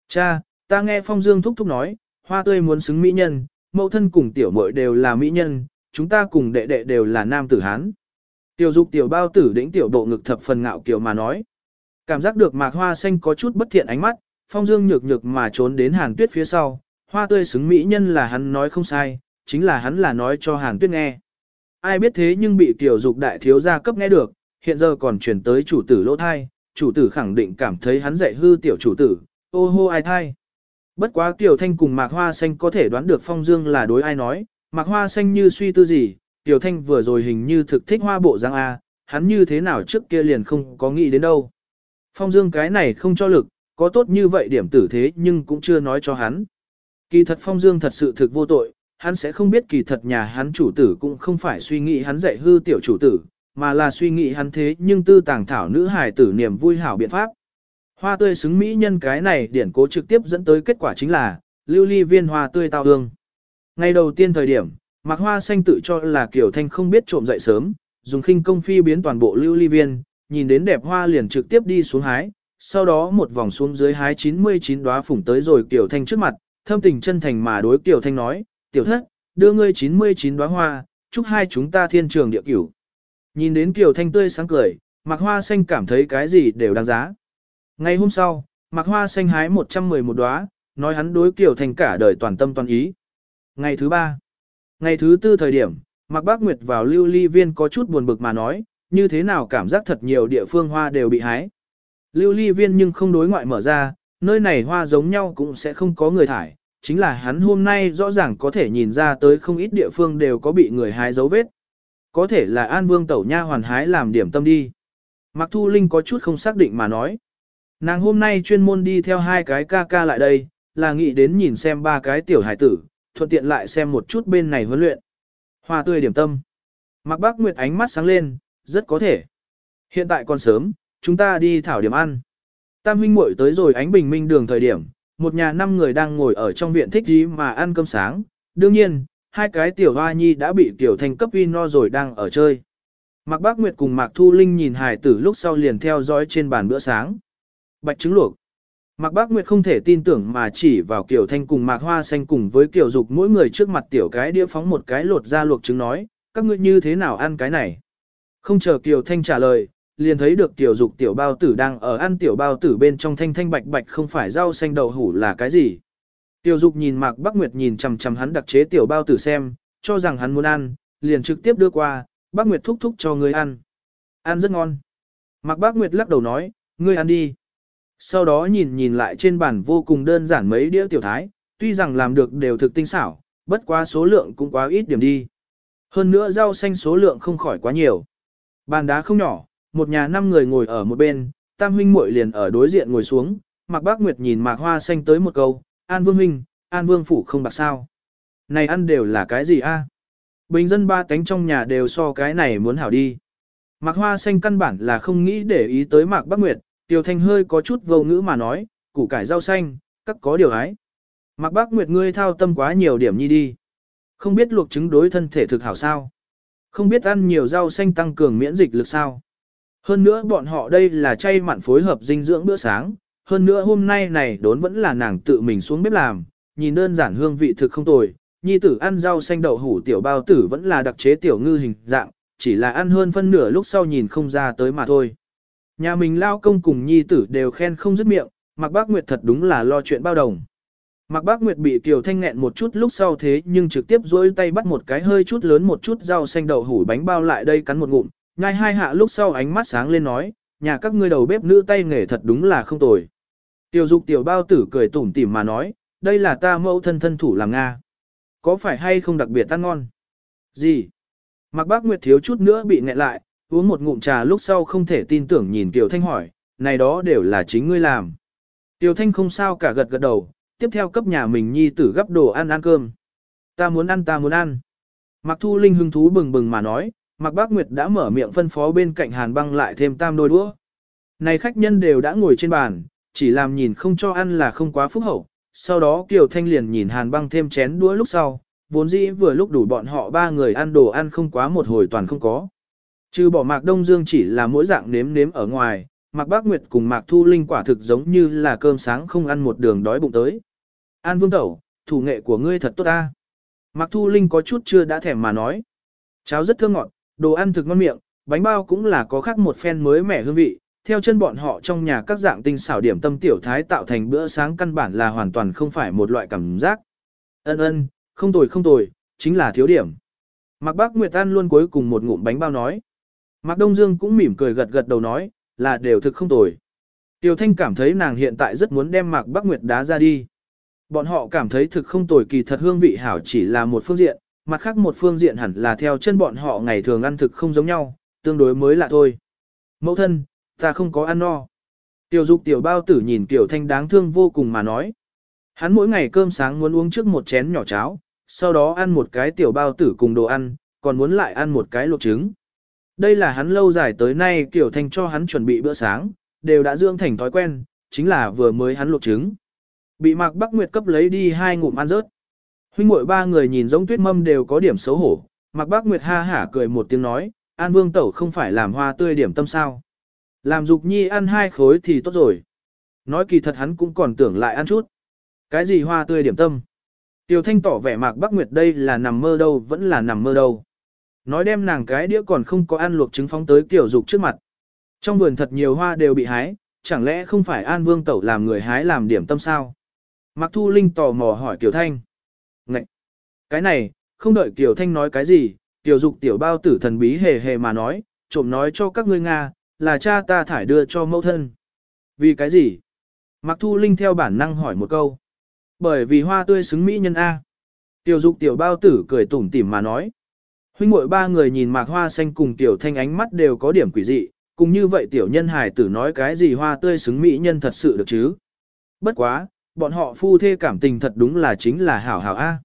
Cha, ta nghe phong dương thúc thúc nói, hoa tươi muốn xứng mỹ nhân, mẫu thân cùng tiểu muội đều là mỹ nhân, chúng ta cùng đệ đệ đều là nam tử hán. Tiểu dục tiểu bao tử đĩnh tiểu độ ngực thập phần ngạo kiều mà nói. Cảm giác được mạc hoa xanh có chút bất thiện ánh mắt, phong dương nhược nhược mà trốn đến hàn tuyết phía sau, hoa tươi xứng mỹ nhân là hắn nói không sai, chính là hắn là nói cho hàn tuyết nghe. Ai biết thế nhưng bị tiểu dục đại thiếu gia cấp nghe được, hiện giờ còn chuyển tới chủ tử lỗ thai, chủ tử khẳng định cảm thấy hắn dạy hư tiểu chủ tử, ô hô ai thai. Bất quá tiểu thanh cùng mạc hoa xanh có thể đoán được phong dương là đối ai nói, mặc hoa xanh như suy tư gì, tiểu thanh vừa rồi hình như thực thích hoa bộ giang A, hắn như thế nào trước kia liền không có nghĩ đến đâu. Phong dương cái này không cho lực, có tốt như vậy điểm tử thế nhưng cũng chưa nói cho hắn. Kỳ thật phong dương thật sự thực vô tội, hắn sẽ không biết kỳ thật nhà hắn chủ tử cũng không phải suy nghĩ hắn dạy hư tiểu chủ tử, mà là suy nghĩ hắn thế nhưng tư tàng thảo nữ hài tử niềm vui hảo biện pháp. Hoa tươi xứng mỹ nhân cái này điển cố trực tiếp dẫn tới kết quả chính là, lưu ly viên hoa tươi tao hương. Ngày đầu tiên thời điểm, Mạc Hoa Xanh tự cho là Kiều Thanh không biết trộm dậy sớm, dùng khinh công phi biến toàn bộ lưu ly viên, nhìn đến đẹp hoa liền trực tiếp đi xuống hái, sau đó một vòng xuống dưới hái 99 đóa phủng tới rồi Kiều Thanh trước mặt, thâm tình chân thành mà đối Kiều Thanh nói, tiểu thất, đưa ngươi 99 đóa hoa, chúc hai chúng ta thiên trường địa cửu. Nhìn đến Kiều Thanh tươi sáng cười, Mạc Hoa Xanh cảm thấy cái gì đều đáng giá. Ngày hôm sau, Mạc Hoa Xanh hái 111 đóa, nói hắn đối Kiều Thanh cả đời toàn tâm toàn ý. Ngày thứ ba, ngày thứ tư thời điểm, Mạc Bác Nguyệt vào lưu ly viên có chút buồn bực mà nói, như thế nào cảm giác thật nhiều địa phương hoa đều bị hái. Lưu ly viên nhưng không đối ngoại mở ra, nơi này hoa giống nhau cũng sẽ không có người thải, chính là hắn hôm nay rõ ràng có thể nhìn ra tới không ít địa phương đều có bị người hái dấu vết. Có thể là An Vương Tẩu Nha hoàn hái làm điểm tâm đi. Mạc Thu Linh có chút không xác định mà nói. Nàng hôm nay chuyên môn đi theo hai cái ca ca lại đây, là nghĩ đến nhìn xem ba cái tiểu hải tử, thuận tiện lại xem một chút bên này huấn luyện. Hoa tươi điểm tâm. Mạc Bác Nguyệt ánh mắt sáng lên, rất có thể. Hiện tại còn sớm, chúng ta đi thảo điểm ăn. Tam huynh muội tới rồi ánh bình minh đường thời điểm, một nhà năm người đang ngồi ở trong viện thích gì mà ăn cơm sáng. Đương nhiên, hai cái tiểu hoa nhi đã bị tiểu thành cấp vi no rồi đang ở chơi. Mạc Bác Nguyệt cùng Mạc Thu Linh nhìn hài tử lúc sau liền theo dõi trên bàn bữa sáng. Bạch trứng luộc. Mạc Bác Nguyệt không thể tin tưởng mà chỉ vào Kiều Thanh cùng Mạc Hoa Xanh cùng với Kiều Dục mỗi người trước mặt tiểu cái đĩa phóng một cái lột ra luộc trứng nói, các ngươi như thế nào ăn cái này. Không chờ Kiều Thanh trả lời, liền thấy được Kiều Dục tiểu bao tử đang ở ăn tiểu bao tử bên trong thanh thanh bạch bạch không phải rau xanh đậu hủ là cái gì. Tiểu Dục nhìn Mạc Bác Nguyệt nhìn chằm chằm hắn đặc chế tiểu bao tử xem, cho rằng hắn muốn ăn, liền trực tiếp đưa qua, Bác Nguyệt thúc thúc cho ngươi ăn. Ăn rất ngon. Mạc Bác Nguyệt lắc đầu nói, ngươi ăn đi. Sau đó nhìn nhìn lại trên bàn vô cùng đơn giản mấy đĩa tiểu thái, tuy rằng làm được đều thực tinh xảo, bất quá số lượng cũng quá ít điểm đi. Hơn nữa rau xanh số lượng không khỏi quá nhiều. Bàn đá không nhỏ, một nhà năm người ngồi ở một bên, tam huynh muội liền ở đối diện ngồi xuống, Mạc Bác Nguyệt nhìn Mạc Hoa xanh tới một câu, An Vương huynh, An Vương phủ không bạc sao. Này ăn đều là cái gì a? Bình dân ba tánh trong nhà đều so cái này muốn hảo đi. Mạc Hoa xanh căn bản là không nghĩ để ý tới Mạc Bác Nguyệt, Tiểu Thanh hơi có chút vô ngữ mà nói, củ cải rau xanh, các có điều ái. Mạc Bác Nguyệt ngươi thao tâm quá nhiều điểm nhi đi. Không biết luộc trứng đối thân thể thực hảo sao. Không biết ăn nhiều rau xanh tăng cường miễn dịch lực sao. Hơn nữa bọn họ đây là chay mặn phối hợp dinh dưỡng bữa sáng. Hơn nữa hôm nay này đốn vẫn là nàng tự mình xuống bếp làm, nhìn đơn giản hương vị thực không tồi. Nhi tử ăn rau xanh đậu hủ tiểu bao tử vẫn là đặc chế tiểu ngư hình dạng, chỉ là ăn hơn phân nửa lúc sau nhìn không ra tới mà thôi. Nhà mình lao công cùng nhi tử đều khen không dứt miệng, Mạc Bác Nguyệt thật đúng là lo chuyện bao đồng. Mạc Bác Nguyệt bị Kiều Thanh nghẹn một chút lúc sau thế nhưng trực tiếp duỗi tay bắt một cái hơi chút lớn một chút rau xanh đậu hủ bánh bao lại đây cắn một ngụm, nhai hai hạ lúc sau ánh mắt sáng lên nói, nhà các ngươi đầu bếp nữ tay nghề thật đúng là không tồi. Tiểu dục tiểu bao tử cười tủm tỉm mà nói, đây là ta mẫu thân thân thủ làm Nga. Có phải hay không đặc biệt ăn ngon? Gì? Mạc Bác Nguyệt thiếu chút nữa bị nghẹn lại, uống một ngụm trà lúc sau không thể tin tưởng nhìn Tiểu Thanh hỏi, này đó đều là chính ngươi làm. Tiểu Thanh không sao cả gật gật đầu, tiếp theo cấp nhà mình nhi tử gấp đồ ăn ăn cơm. Ta muốn ăn ta muốn ăn. Mạc Thu Linh hứng thú bừng bừng mà nói, Mạc Bác Nguyệt đã mở miệng phân phó bên cạnh Hàn băng lại thêm tam đôi đũa. Này khách nhân đều đã ngồi trên bàn, chỉ làm nhìn không cho ăn là không quá phúc hậu. Sau đó Kiều Thanh liền nhìn Hàn băng thêm chén đũa lúc sau, vốn dĩ vừa lúc đủ bọn họ ba người ăn đồ ăn không quá một hồi toàn không có. Trừ bỏ Mạc Đông Dương chỉ là mỗi dạng nếm nếm ở ngoài, Mạc Bác Nguyệt cùng Mạc Thu Linh quả thực giống như là cơm sáng không ăn một đường đói bụng tới. An Vương Tẩu, thủ nghệ của ngươi thật tốt ta. Mạc Thu Linh có chút chưa đã thèm mà nói. Cháo rất thơm ngọt, đồ ăn thực ngon miệng, bánh bao cũng là có khác một phen mới mẻ hương vị, theo chân bọn họ trong nhà các dạng tinh xảo điểm tâm tiểu thái tạo thành bữa sáng căn bản là hoàn toàn không phải một loại cảm giác. Ân ân, không tồi không tồi, chính là thiếu điểm. Mạc Bác Nguyệt ăn luôn cuối cùng một ngụm bánh bao nói. Mạc Đông Dương cũng mỉm cười gật gật đầu nói, là đều thực không tồi. Tiêu Thanh cảm thấy nàng hiện tại rất muốn đem Mạc Bắc Nguyệt đá ra đi. Bọn họ cảm thấy thực không tồi kỳ thật hương vị hảo chỉ là một phương diện, mặt khác một phương diện hẳn là theo chân bọn họ ngày thường ăn thực không giống nhau, tương đối mới lạ thôi. Mẫu thân, ta không có ăn no. Tiểu dục tiểu bao tử nhìn tiểu thanh đáng thương vô cùng mà nói. Hắn mỗi ngày cơm sáng muốn uống trước một chén nhỏ cháo, sau đó ăn một cái tiểu bao tử cùng đồ ăn, còn muốn lại ăn một cái luộc trứng. Đây là hắn lâu dài tới nay tiểu thanh cho hắn chuẩn bị bữa sáng, đều đã dưỡng thành thói quen, chính là vừa mới hắn luộc trứng. Bị Mạc Bắc Nguyệt cấp lấy đi hai ngụm ăn rớt. Huynh muội ba người nhìn giống tuyết mâm đều có điểm xấu hổ, Mạc Bắc Nguyệt ha hả cười một tiếng nói, An Vương Tẩu không phải làm hoa tươi điểm tâm sao. Làm Dục Nhi ăn hai khối thì tốt rồi. Nói kỳ thật hắn cũng còn tưởng lại ăn chút. Cái gì hoa tươi điểm tâm? Tiểu Thanh tỏ vẻ Mạc Bắc Nguyệt đây là nằm mơ đâu vẫn là nằm mơ đâu. Nói đem nàng cái đĩa còn không có ăn luộc trứng phóng tới kiểu Dục trước mặt. Trong vườn thật nhiều hoa đều bị hái, chẳng lẽ không phải An Vương Tẩu làm người hái làm điểm tâm sao? Mạc Thu Linh tò mò hỏi Tiểu Thanh. Ngậy! Cái này, không đợi Tiểu Thanh nói cái gì, Tiểu Dục tiểu bao tử thần bí hề hề mà nói, trộm nói cho các ngươi Nga, là cha ta thải đưa cho mẫu thân. Vì cái gì? Mạc Thu Linh theo bản năng hỏi một câu. Bởi vì hoa tươi xứng mỹ nhân A. Tiểu Dục tiểu bao tử cười tủm tỉm mà nói. Huynh muội ba người nhìn Mạc Hoa xanh cùng Tiểu Thanh ánh mắt đều có điểm quỷ dị, cùng như vậy tiểu nhân hài tử nói cái gì hoa tươi xứng mỹ nhân thật sự được chứ. Bất quá, bọn họ phu thê cảm tình thật đúng là chính là hảo hảo A.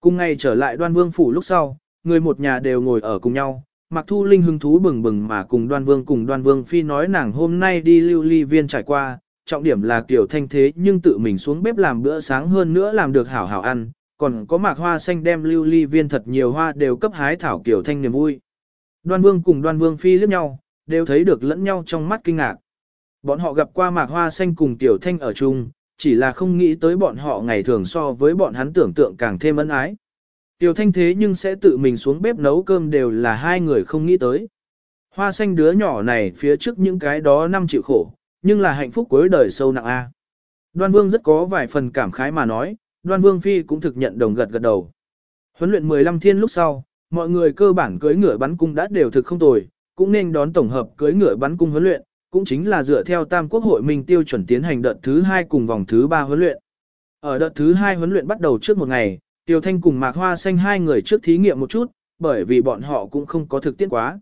Cùng ngày trở lại đoan vương phủ lúc sau, người một nhà đều ngồi ở cùng nhau, Mạc Thu Linh hứng thú bừng bừng mà cùng đoan vương cùng đoan vương phi nói nàng hôm nay đi lưu ly viên trải qua, trọng điểm là kiểu thanh thế nhưng tự mình xuống bếp làm bữa sáng hơn nữa làm được hảo hảo ăn, còn có mạc hoa xanh đem lưu ly viên thật nhiều hoa đều cấp hái thảo kiểu thanh niềm vui. Đoan vương cùng đoan vương phi liếc nhau, đều thấy được lẫn nhau trong mắt kinh ngạc. Bọn họ gặp qua mạc hoa xanh cùng tiểu thanh ở chung, chỉ là không nghĩ tới bọn họ ngày thường so với bọn hắn tưởng tượng càng thêm ân ái. Tiểu thanh thế nhưng sẽ tự mình xuống bếp nấu cơm đều là hai người không nghĩ tới. Hoa xanh đứa nhỏ này phía trước những cái đó năm chịu khổ, nhưng là hạnh phúc cuối đời sâu nặng A. Đoan vương rất có vài phần cảm khái mà nói, đoan vương phi cũng thực nhận đồng gật gật đầu. Huấn luyện 15 thiên lúc sau, mọi người cơ bản cưới ngựa bắn cung đã đều thực không tồi, cũng nên đón tổng hợp cưới ngựa bắn cung huấn luyện, cũng chính là dựa theo Tam Quốc hội minh tiêu chuẩn tiến hành đợt thứ 2 cùng vòng thứ 3 huấn luyện. Ở đợt thứ 2 huấn luyện bắt đầu trước một ngày, Tiêu Thanh cùng Mạc Hoa Xanh hai người trước thí nghiệm một chút, bởi vì bọn họ cũng không có thực tiễn quá.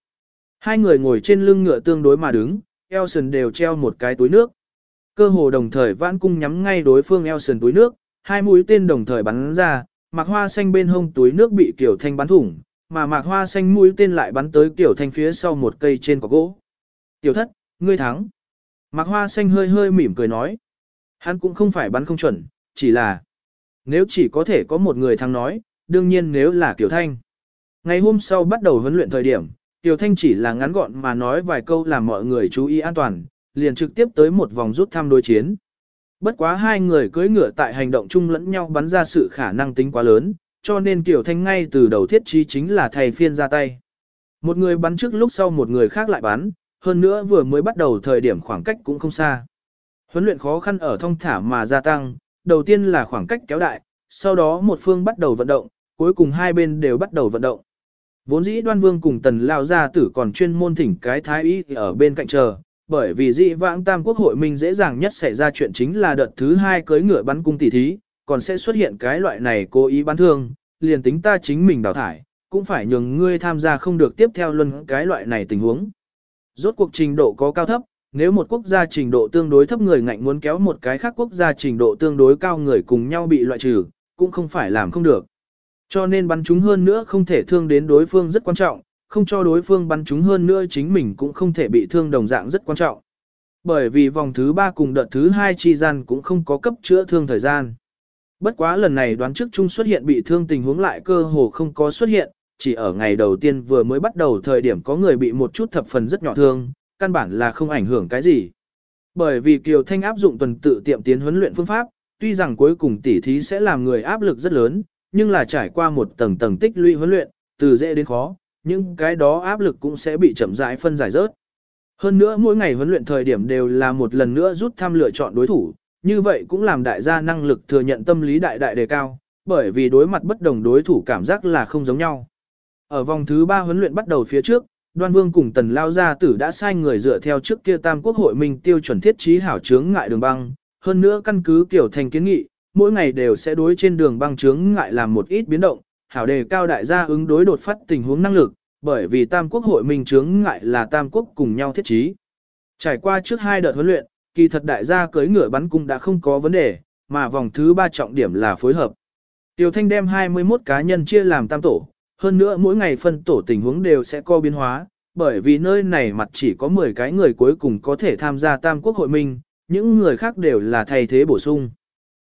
Hai người ngồi trên lưng ngựa tương đối mà đứng, Elson đều treo một cái túi nước. Cơ hồ đồng thời vãn cung nhắm ngay đối phương Elson túi nước, hai mũi tên đồng thời bắn ra, Mạc Hoa Xanh bên hông túi nước bị kiều Thanh bắn thủng, mà Mạc Hoa Xanh mũi tên lại bắn tới kiều Thanh phía sau một cây trên cỏ gỗ. Tiểu thất, ngươi thắng. Mạc Hoa Xanh hơi hơi mỉm cười nói. Hắn cũng không phải bắn không chuẩn, chỉ là nếu chỉ có thể có một người thắng nói, đương nhiên nếu là kiều Thanh. Ngày hôm sau bắt đầu huấn luyện thời điểm, Tiểu Thanh chỉ là ngắn gọn mà nói vài câu làm mọi người chú ý an toàn, liền trực tiếp tới một vòng rút thăm đối chiến. Bất quá hai người cưỡi ngựa tại hành động chung lẫn nhau bắn ra sự khả năng tính quá lớn, cho nên Tiểu Thanh ngay từ đầu thiết trí chính là thầy phiên ra tay. Một người bắn trước lúc sau một người khác lại bắn, hơn nữa vừa mới bắt đầu thời điểm khoảng cách cũng không xa. Huấn luyện khó khăn ở thông thả mà gia tăng, đầu tiên là khoảng cách kéo đại, sau đó một phương bắt đầu vận động, cuối cùng hai bên đều bắt đầu vận động. Vốn dĩ đoan vương cùng tần lao gia tử còn chuyên môn thỉnh cái thái y ở bên cạnh chờ, bởi vì dị vãng tam quốc hội minh dễ dàng nhất xảy ra chuyện chính là đợt thứ hai cưới ngựa bắn cung tỷ thí, còn sẽ xuất hiện cái loại này cố ý bắn thương, liền tính ta chính mình đào thải, cũng phải nhường ngươi tham gia không được tiếp theo luân cái loại này tình huống. Rốt cuộc trình độ có cao thấp, nếu một quốc gia trình độ tương đối thấp người ngạnh muốn kéo một cái khác quốc gia trình độ tương đối cao người cùng nhau bị loại trừ, cũng không phải làm không được. Cho nên bắn chúng hơn nữa không thể thương đến đối phương rất quan trọng, không cho đối phương bắn chúng hơn nữa chính mình cũng không thể bị thương đồng dạng rất quan trọng. Bởi vì vòng thứ 3 cùng đợt thứ 2 chi gian cũng không có cấp chữa thương thời gian. Bất quá lần này đoán trước chung xuất hiện bị thương tình huống lại cơ hồ không có xuất hiện, chỉ ở ngày đầu tiên vừa mới bắt đầu thời điểm có người bị một chút thập phần rất nhỏ thương, căn bản là không ảnh hưởng cái gì. Bởi vì Kiều Thanh áp dụng tuần tự tiệm tiến huấn luyện phương pháp, tuy rằng cuối cùng tỉ thí sẽ làm người áp lực rất lớn, nhưng là trải qua một tầng tầng tích lũy huấn luyện, từ dễ đến khó, những cái đó áp lực cũng sẽ bị chậm rãi phân giải rớt. Hơn nữa mỗi ngày huấn luyện thời điểm đều là một lần nữa rút thăm lựa chọn đối thủ, như vậy cũng làm đại gia năng lực thừa nhận tâm lý đại đại đề cao, bởi vì đối mặt bất đồng đối thủ cảm giác là không giống nhau. Ở vòng thứ 3 huấn luyện bắt đầu phía trước, Đoan Vương cùng Tần Lao Gia Tử đã sai người dựa theo trước kia Tam Quốc hội minh tiêu chuẩn thiết trí hảo chướng ngại đường băng, hơn nữa căn cứ kiểu thành kiến nghị, mỗi ngày đều sẽ đối trên đường băng chướng ngại làm một ít biến động, hảo đề cao đại gia ứng đối đột phát tình huống năng lực, bởi vì Tam Quốc hội minh chướng ngại là Tam Quốc cùng nhau thiết trí. Trải qua trước hai đợt huấn luyện, kỳ thật đại gia cưới ngựa bắn cung đã không có vấn đề, mà vòng thứ ba trọng điểm là phối hợp. Tiểu Thanh đem 21 cá nhân chia làm tam tổ, hơn nữa mỗi ngày phân tổ tình huống đều sẽ có biến hóa, bởi vì nơi này mặt chỉ có 10 cái người cuối cùng có thể tham gia tam quốc hội minh, những người khác đều là thay thế bổ sung.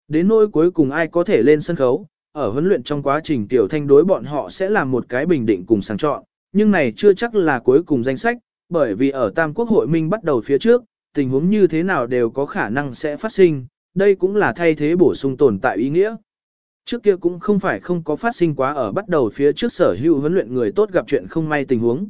Đến nỗi cuối cùng ai có thể lên sân khấu, ở huấn luyện trong quá trình Tiểu Thanh đối bọn họ sẽ làm một cái bình định cùng sáng chọn, nhưng này chưa chắc là cuối cùng danh sách, bởi vì ở Tam Quốc hội minh bắt đầu phía trước, tình huống như thế nào đều có khả năng sẽ phát sinh, đây cũng là thay thế bổ sung tồn tại ý nghĩa. Trước kia cũng không phải không có phát sinh quá ở bắt đầu phía trước sở hữu huấn luyện người tốt gặp chuyện không may tình huống.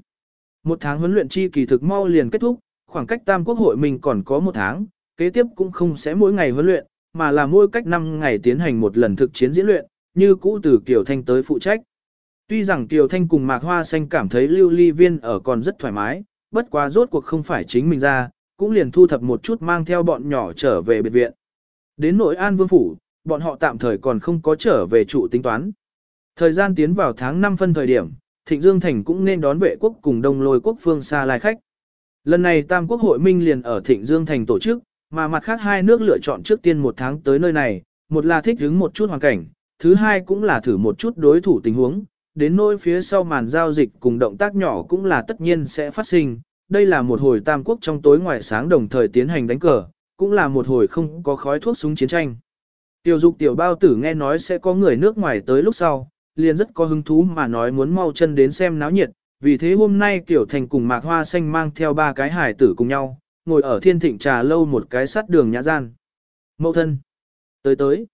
Một tháng huấn luyện chi kỳ thực mau liền kết thúc, khoảng cách tam quốc hội mình còn có một tháng, kế tiếp cũng không sẽ mỗi ngày huấn luyện, mà là mỗi cách 5 ngày tiến hành một lần thực chiến diễn luyện, như cũ từ Kiều Thanh tới phụ trách. Tuy rằng Kiều Thanh cùng Mạc Hoa Xanh cảm thấy lưu ly viên ở còn rất thoải mái, bất quá rốt cuộc không phải chính mình ra, cũng liền thu thập một chút mang theo bọn nhỏ trở về biệt viện. Đến nội an vương phủ, bọn họ tạm thời còn không có trở về trụ tính toán. Thời gian tiến vào tháng 5 phân thời điểm, Thịnh Dương Thành cũng nên đón vệ quốc cùng đông lôi quốc phương xa lai khách. Lần này Tam Quốc hội minh liền ở Thịnh Dương Thành tổ chức, mà mặt khác hai nước lựa chọn trước tiên một tháng tới nơi này, một là thích ứng một chút hoàn cảnh, thứ hai cũng là thử một chút đối thủ tình huống, đến nỗi phía sau màn giao dịch cùng động tác nhỏ cũng là tất nhiên sẽ phát sinh. Đây là một hồi Tam Quốc trong tối ngoài sáng đồng thời tiến hành đánh cờ, cũng là một hồi không có khói thuốc súng chiến tranh. Tiểu dục tiểu bao tử nghe nói sẽ có người nước ngoài tới lúc sau, liền rất có hứng thú mà nói muốn mau chân đến xem náo nhiệt, vì thế hôm nay Tiểu Thành cùng Mạc Hoa Xanh mang theo ba cái hải tử cùng nhau, ngồi ở thiên thịnh trà lâu một cái sắt đường nhã gian. Mậu thân. Tới tới.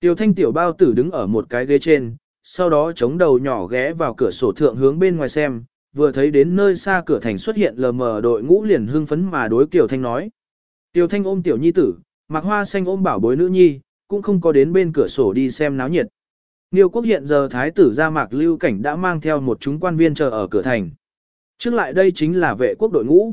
Tiểu Thanh tiểu bao tử đứng ở một cái ghế trên, sau đó chống đầu nhỏ ghé vào cửa sổ thượng hướng bên ngoài xem, vừa thấy đến nơi xa cửa thành xuất hiện lờ mờ đội ngũ liền hưng phấn mà đối Kiều Thanh nói. Tiểu Thanh ôm tiểu nhi tử, mặc Hoa Xanh ôm bảo bối nữ nhi, cũng không có đến bên cửa sổ đi xem náo nhiệt. Niêu quốc hiện giờ thái tử gia mạc lưu cảnh đã mang theo một chúng quan viên chờ ở cửa thành. Trước lại đây chính là vệ quốc đội ngũ.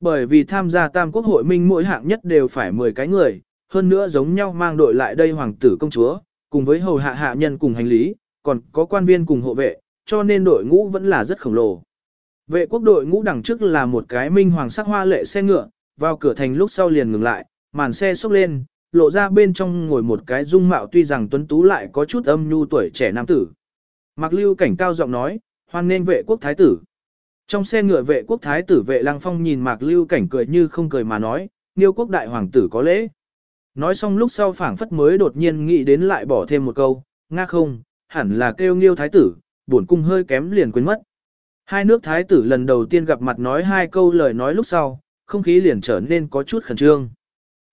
Bởi vì tham gia tam quốc hội minh mỗi hạng nhất đều phải 10 cái người, hơn nữa giống nhau mang đội lại đây hoàng tử công chúa, cùng với hầu hạ hạ nhân cùng hành lý, còn có quan viên cùng hộ vệ, cho nên đội ngũ vẫn là rất khổng lồ. Vệ quốc đội ngũ đằng trước là một cái minh hoàng sắc hoa lệ xe ngựa, vào cửa thành lúc sau liền ngừng lại, màn xe xốc lên, lộ ra bên trong ngồi một cái dung mạo tuy rằng tuấn tú lại có chút âm nhu tuổi trẻ nam tử. Mạc Lưu cảnh cao giọng nói, hoan nên vệ quốc thái tử. Trong xe ngựa vệ quốc thái tử vệ lăng phong nhìn Mạc Lưu cảnh cười như không cười mà nói, Niêu quốc đại hoàng tử có lễ. Nói xong lúc sau phảng phất mới đột nhiên nghĩ đến lại bỏ thêm một câu, nga không, hẳn là kêu nghiêu thái tử, buồn cung hơi kém liền quên mất. Hai nước thái tử lần đầu tiên gặp mặt nói hai câu lời nói lúc sau, không khí liền trở nên có chút khẩn trương.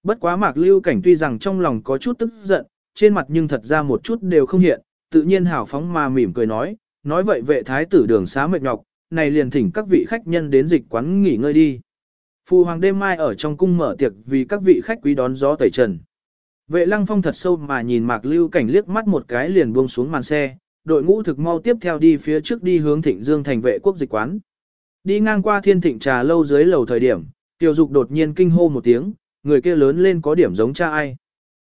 Bất quá mạc lưu cảnh tuy rằng trong lòng có chút tức giận, trên mặt nhưng thật ra một chút đều không hiện, tự nhiên hào phóng mà mỉm cười nói, nói vậy vệ thái tử đường xá mệt nhọc, này liền thỉnh các vị khách nhân đến dịch quán nghỉ ngơi đi. Phu hoàng đêm mai ở trong cung mở tiệc vì các vị khách quý đón gió tẩy trần. Vệ lăng phong thật sâu mà nhìn mạc lưu cảnh liếc mắt một cái liền buông xuống màn xe, đội ngũ thực mau tiếp theo đi phía trước đi hướng thịnh dương thành vệ quốc dịch quán. Đi ngang qua thiên thịnh trà lâu dưới lầu thời điểm, tiểu dục đột nhiên kinh hô một tiếng, người kia lớn lên có điểm giống cha ai.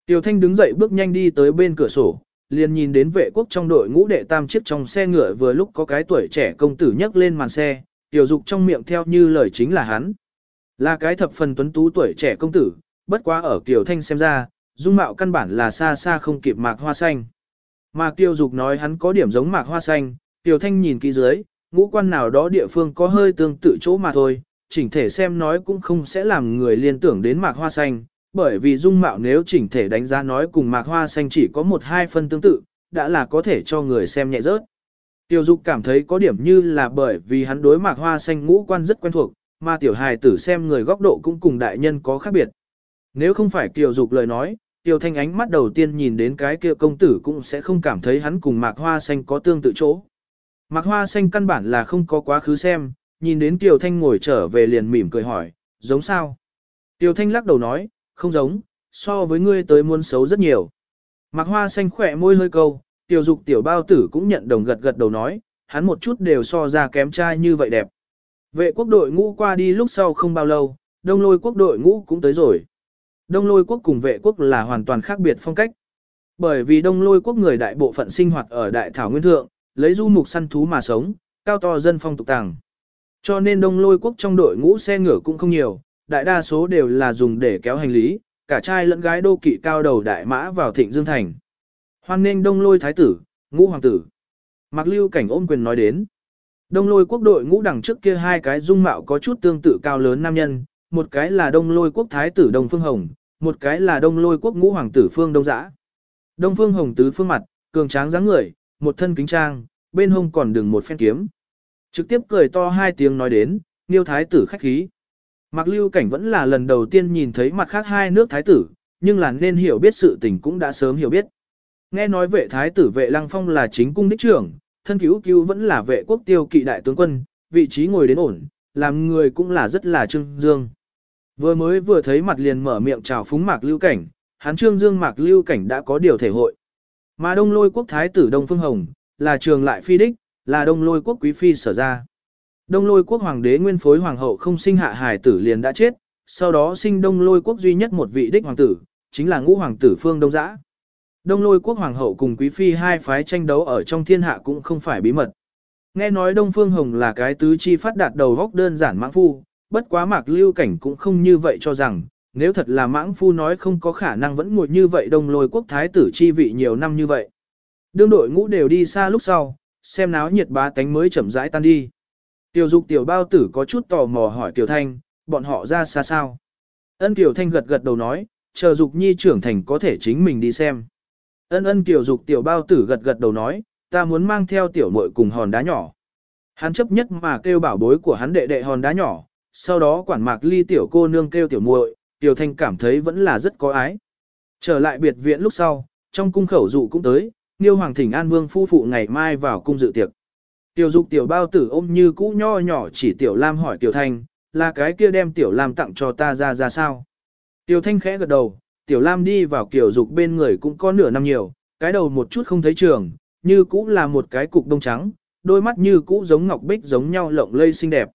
Tiểu Thanh đứng dậy bước nhanh đi tới bên cửa sổ, liền nhìn đến vệ quốc trong đội ngũ đệ tam chiếc trong xe ngựa vừa lúc có cái tuổi trẻ công tử nhấc lên màn xe, tiểu dục trong miệng theo như lời chính là hắn. Là cái thập phần tuấn tú tuổi trẻ công tử, bất quá ở Kiều Thanh xem ra, dung mạo căn bản là xa xa không kịp mạc hoa xanh. Mà Kiều Dục nói hắn có điểm giống mạc hoa xanh, Kiều Thanh nhìn kỹ dưới, ngũ quan nào đó địa phương có hơi tương tự chỗ mà thôi, chỉnh thể xem nói cũng không sẽ làm người liên tưởng đến mạc hoa xanh, bởi vì dung mạo nếu chỉnh thể đánh giá nói cùng mạc hoa xanh chỉ có một hai phân tương tự, đã là có thể cho người xem nhẹ rớt. Tiêu dục cảm thấy có điểm như là bởi vì hắn đối mạc hoa xanh ngũ quan rất quen thuộc, mà tiểu hài tử xem người góc độ cũng cùng đại nhân có khác biệt. Nếu không phải Kiều dục lời nói, Tiêu thanh ánh mắt đầu tiên nhìn đến cái kia công tử cũng sẽ không cảm thấy hắn cùng mạc hoa xanh có tương tự chỗ. Mạc hoa xanh căn bản là không có quá khứ xem, nhìn đến Tiểu Thanh ngồi trở về liền mỉm cười hỏi, giống sao? Tiểu Thanh lắc đầu nói, không giống, so với ngươi tới muốn xấu rất nhiều. Mạc Hoa xanh khỏe môi hơi câu, Tiểu Dục tiểu bao tử cũng nhận đồng gật gật đầu nói, hắn một chút đều so ra kém trai như vậy đẹp. Vệ quốc đội ngũ qua đi lúc sau không bao lâu, đông lôi quốc đội ngũ cũng tới rồi. Đông lôi quốc cùng vệ quốc là hoàn toàn khác biệt phong cách. Bởi vì đông lôi quốc người đại bộ phận sinh hoạt ở đại thảo nguyên thượng, lấy du mục săn thú mà sống, cao to dân phong tục tàng. Cho nên đông lôi quốc trong đội ngũ xe ngựa cũng không nhiều, đại đa số đều là dùng để kéo hành lý, cả trai lẫn gái đô kỵ cao đầu đại mã vào thịnh dương thành. Hoan nên đông lôi thái tử, ngũ hoàng tử. Mạc lưu cảnh ôm quyền nói đến. Đông lôi quốc đội ngũ đằng trước kia hai cái dung mạo có chút tương tự cao lớn nam nhân, một cái là đông lôi quốc thái tử Đông Phương Hồng, một cái là đông lôi quốc ngũ hoàng tử Phương Đông Giã. Đông Phương Hồng tứ phương mặt, cường tráng dáng người, một thân kính trang, bên hông còn đừng một phen kiếm. Trực tiếp cười to hai tiếng nói đến, Niêu thái tử khách khí. Mạc Lưu Cảnh vẫn là lần đầu tiên nhìn thấy mặt khác hai nước thái tử, nhưng là nên hiểu biết sự tình cũng đã sớm hiểu biết. Nghe nói vệ thái tử vệ Lăng Phong là chính cung đích trưởng, thân cứu cứu vẫn là vệ quốc tiêu kỵ đại tướng quân, vị trí ngồi đến ổn, làm người cũng là rất là trương dương. Vừa mới vừa thấy mặt liền mở miệng chào phúng Mạc Lưu Cảnh, hắn trương dương Mạc Lưu Cảnh đã có điều thể hội. Mà đông lôi quốc thái tử Đông Phương Hồng, là trường lại phi đích, là đông lôi quốc quý phi sở ra. Đông lôi quốc hoàng đế nguyên phối hoàng hậu không sinh hạ hài tử liền đã chết, sau đó sinh đông lôi quốc duy nhất một vị đích hoàng tử, chính là ngũ hoàng tử phương đông giã. Đông lôi quốc hoàng hậu cùng quý phi hai phái tranh đấu ở trong thiên hạ cũng không phải bí mật. Nghe nói Đông Phương Hồng là cái tứ chi phát đạt đầu góc đơn giản mãng phu, bất quá mạc lưu cảnh cũng không như vậy cho rằng, nếu thật là mãng phu nói không có khả năng vẫn ngồi như vậy đông lôi quốc thái tử chi vị nhiều năm như vậy. Đương đội ngũ đều đi xa lúc sau, xem náo nhiệt bá tánh mới chậm rãi tan đi. Tiểu dục tiểu bao tử có chút tò mò hỏi Tiểu Thanh, bọn họ ra xa sao? Ân Tiểu Thanh gật gật đầu nói, chờ dục nhi trưởng thành có thể chính mình đi xem. Ân ân Tiểu dục tiểu bao tử gật gật đầu nói, ta muốn mang theo tiểu muội cùng hòn đá nhỏ. Hắn chấp nhất mà kêu bảo bối của hắn đệ đệ hòn đá nhỏ, sau đó quản mạc ly tiểu cô nương kêu tiểu muội, tiểu thanh cảm thấy vẫn là rất có ái. Trở lại biệt viện lúc sau, trong cung khẩu dụ cũng tới, Niêu Hoàng Thỉnh An Vương phu phụ ngày mai vào cung dự tiệc. Tiểu dục tiểu bao tử ôm như cũ nho nhỏ chỉ tiểu lam hỏi tiểu thanh, là cái kia đem tiểu lam tặng cho ta ra ra sao. Tiểu thanh khẽ gật đầu, tiểu lam đi vào kiểu dục bên người cũng có nửa năm nhiều, cái đầu một chút không thấy trường, như cũ là một cái cục đông trắng, đôi mắt như cũ giống ngọc bích giống nhau lộng lây xinh đẹp.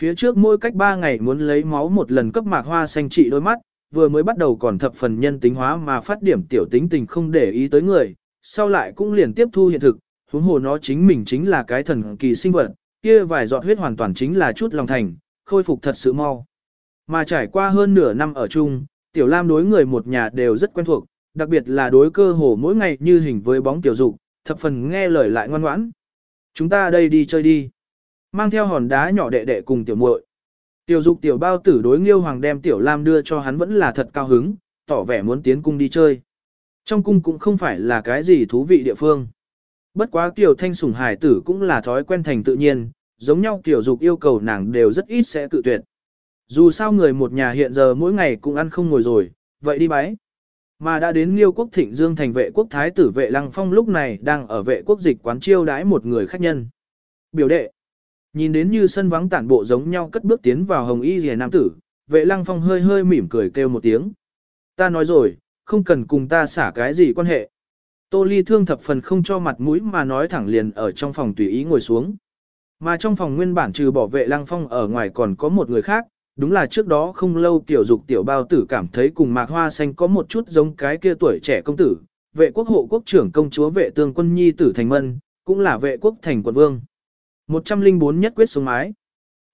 Phía trước mỗi cách 3 ngày muốn lấy máu một lần cấp mạc hoa xanh trị đôi mắt, vừa mới bắt đầu còn thập phần nhân tính hóa mà phát điểm tiểu tính tình không để ý tới người, sau lại cũng liền tiếp thu hiện thực, huống hồ nó chính mình chính là cái thần kỳ sinh vật, kia vài giọt huyết hoàn toàn chính là chút lòng thành, khôi phục thật sự mau. Mà trải qua hơn nửa năm ở chung, tiểu lam đối người một nhà đều rất quen thuộc, đặc biệt là đối cơ hồ mỗi ngày như hình với bóng tiểu dục, thập phần nghe lời lại ngoan ngoãn. Chúng ta đây đi chơi đi. Mang theo hòn đá nhỏ đệ đệ cùng tiểu muội. Tiểu dục tiểu bao tử đối nghiêu hoàng đem tiểu lam đưa cho hắn vẫn là thật cao hứng, tỏ vẻ muốn tiến cung đi chơi. Trong cung cũng không phải là cái gì thú vị địa phương. Bất quá tiểu thanh sủng hải tử cũng là thói quen thành tự nhiên, giống nhau tiểu dục yêu cầu nàng đều rất ít sẽ tự tuyệt. Dù sao người một nhà hiện giờ mỗi ngày cũng ăn không ngồi rồi, vậy đi bái. Mà đã đến Liêu quốc Thịnh Dương thành vệ quốc thái tử vệ Lăng Phong lúc này đang ở vệ quốc dịch quán chiêu đãi một người khách nhân. Biểu đệ. Nhìn đến như sân vắng tản bộ giống nhau cất bước tiến vào hồng y rìa nam tử, vệ Lăng Phong hơi hơi mỉm cười kêu một tiếng. Ta nói rồi, không cần cùng ta xả cái gì quan hệ. Tô Ly thương thập phần không cho mặt mũi mà nói thẳng liền ở trong phòng tùy ý ngồi xuống. Mà trong phòng nguyên bản trừ bỏ vệ Lăng Phong ở ngoài còn có một người khác, đúng là trước đó không lâu tiểu dục tiểu bao tử cảm thấy cùng mạc hoa xanh có một chút giống cái kia tuổi trẻ công tử, vệ quốc hộ quốc trưởng công chúa vệ tương quân nhi tử thành mân, cũng là vệ quốc thành quận vương. 104 nhất quyết xuống mái.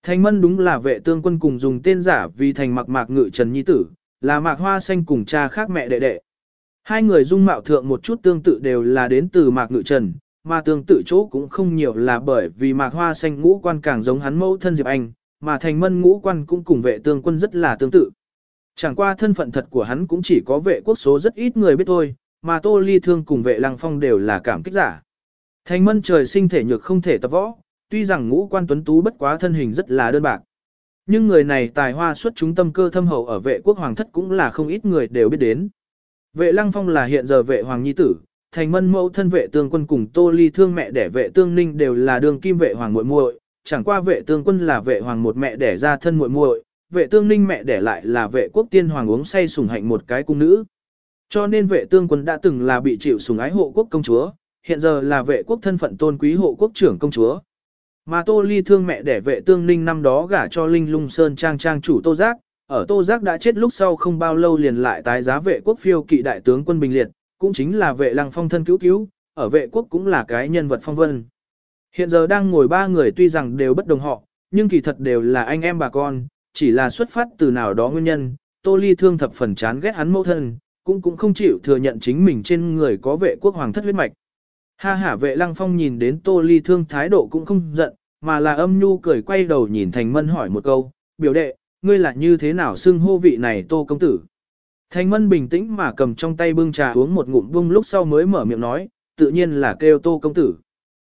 Thành mân đúng là vệ tương quân cùng dùng tên giả vì thành mạc mạc ngự trần nhi tử, là mạc hoa xanh cùng cha khác mẹ đệ đệ. Hai người dung mạo thượng một chút tương tự đều là đến từ mạc ngự trần, mà tương tự chỗ cũng không nhiều là bởi vì mạc hoa xanh ngũ quan càng giống hắn mẫu thân Diệp Anh, mà thành mân ngũ quan cũng cùng vệ tương quân rất là tương tự. Chẳng qua thân phận thật của hắn cũng chỉ có vệ quốc số rất ít người biết thôi, mà tô ly thương cùng vệ lăng phong đều là cảm kích giả. Thành mân trời sinh thể nhược không thể tập võ, tuy rằng ngũ quan tuấn tú bất quá thân hình rất là đơn bạc. Nhưng người này tài hoa xuất chúng tâm cơ thâm hậu ở vệ quốc hoàng thất cũng là không ít người đều biết đến. Vệ lăng phong là hiện giờ vệ hoàng nhi tử, thành mân mẫu thân vệ tương quân cùng tô ly thương mẹ đẻ vệ tương ninh đều là đường kim vệ hoàng muội muội chẳng qua vệ tương quân là vệ hoàng một mẹ đẻ ra thân muội muội, vệ tương ninh mẹ đẻ lại là vệ quốc tiên hoàng uống say sủng hạnh một cái cung nữ. Cho nên vệ tương quân đã từng là bị chịu sủng ái hộ quốc công chúa, hiện giờ là vệ quốc thân phận tôn quý hộ quốc trưởng công chúa. Mà Tô Ly thương mẹ đẻ vệ tương ninh năm đó gả cho Linh Lung Sơn trang trang chủ Tô Giác, ở Tô Giác đã chết lúc sau không bao lâu liền lại tái giá vệ quốc phiêu kỵ đại tướng quân Bình Liệt, cũng chính là vệ lăng phong thân cứu cứu, ở vệ quốc cũng là cái nhân vật phong vân. Hiện giờ đang ngồi ba người tuy rằng đều bất đồng họ, nhưng kỳ thật đều là anh em bà con, chỉ là xuất phát từ nào đó nguyên nhân, Tô Ly thương thập phần chán ghét hắn mẫu thân, cũng cũng không chịu thừa nhận chính mình trên người có vệ quốc hoàng thất huyết mạch. Ha hả vệ lăng phong nhìn đến Tô Ly thương thái độ cũng không giận, mà là âm nhu cười quay đầu nhìn Thành Mân hỏi một câu, biểu đệ, ngươi là như thế nào xưng hô vị này Tô công tử? Thành Mân bình tĩnh mà cầm trong tay bưng trà uống một ngụm bung lúc sau mới mở miệng nói, tự nhiên là kêu Tô công tử.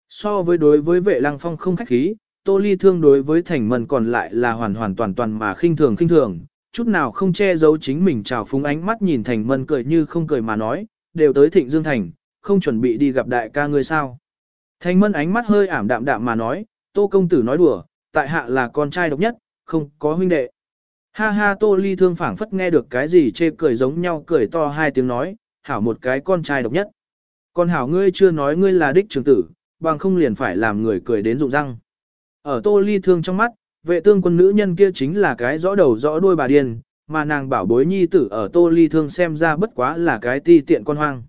So với đối với vệ lăng phong không khách khí, Tô Ly thương đối với Thành mần còn lại là hoàn hoàn toàn toàn mà khinh thường khinh thường, chút nào không che giấu chính mình trào phúng ánh mắt nhìn Thành Mân cười như không cười mà nói, đều tới Thịnh Dương Thành, không chuẩn bị đi gặp đại ca ngươi sao. Thành Mân ánh mắt hơi ảm đạm đạm mà nói, Tô công tử nói đùa, tại hạ là con trai độc nhất, không có huynh đệ. Ha ha Tô Ly thương phảng phất nghe được cái gì chê cười giống nhau cười to hai tiếng nói, hảo một cái con trai độc nhất. con hảo ngươi chưa nói ngươi là đích trưởng tử, bằng không liền phải làm người cười đến rụng răng. Ở Tô Ly thương trong mắt, vệ tương quân nữ nhân kia chính là cái rõ đầu rõ đuôi bà điên, mà nàng bảo bối nhi tử ở Tô Ly thương xem ra bất quá là cái ti tiện con hoang.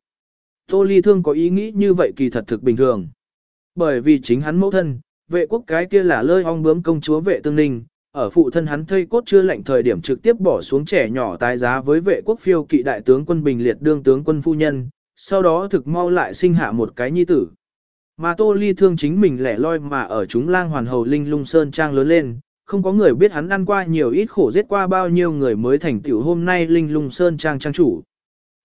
Tô Ly thương có ý nghĩ như vậy kỳ thật thực bình thường. Bởi vì chính hắn mẫu thân, vệ quốc cái kia là lơi ong bướm công chúa vệ tương ninh, ở phụ thân hắn thây cốt chưa lạnh thời điểm trực tiếp bỏ xuống trẻ nhỏ tái giá với vệ quốc phiêu kỵ đại tướng quân Bình Liệt đương tướng quân phu nhân, sau đó thực mau lại sinh hạ một cái nhi tử. Mà Tô Ly thương chính mình lẻ loi mà ở chúng lang hoàn hầu linh lung sơn trang lớn lên, không có người biết hắn ăn qua nhiều ít khổ giết qua bao nhiêu người mới thành tiểu hôm nay linh lung sơn trang trang chủ.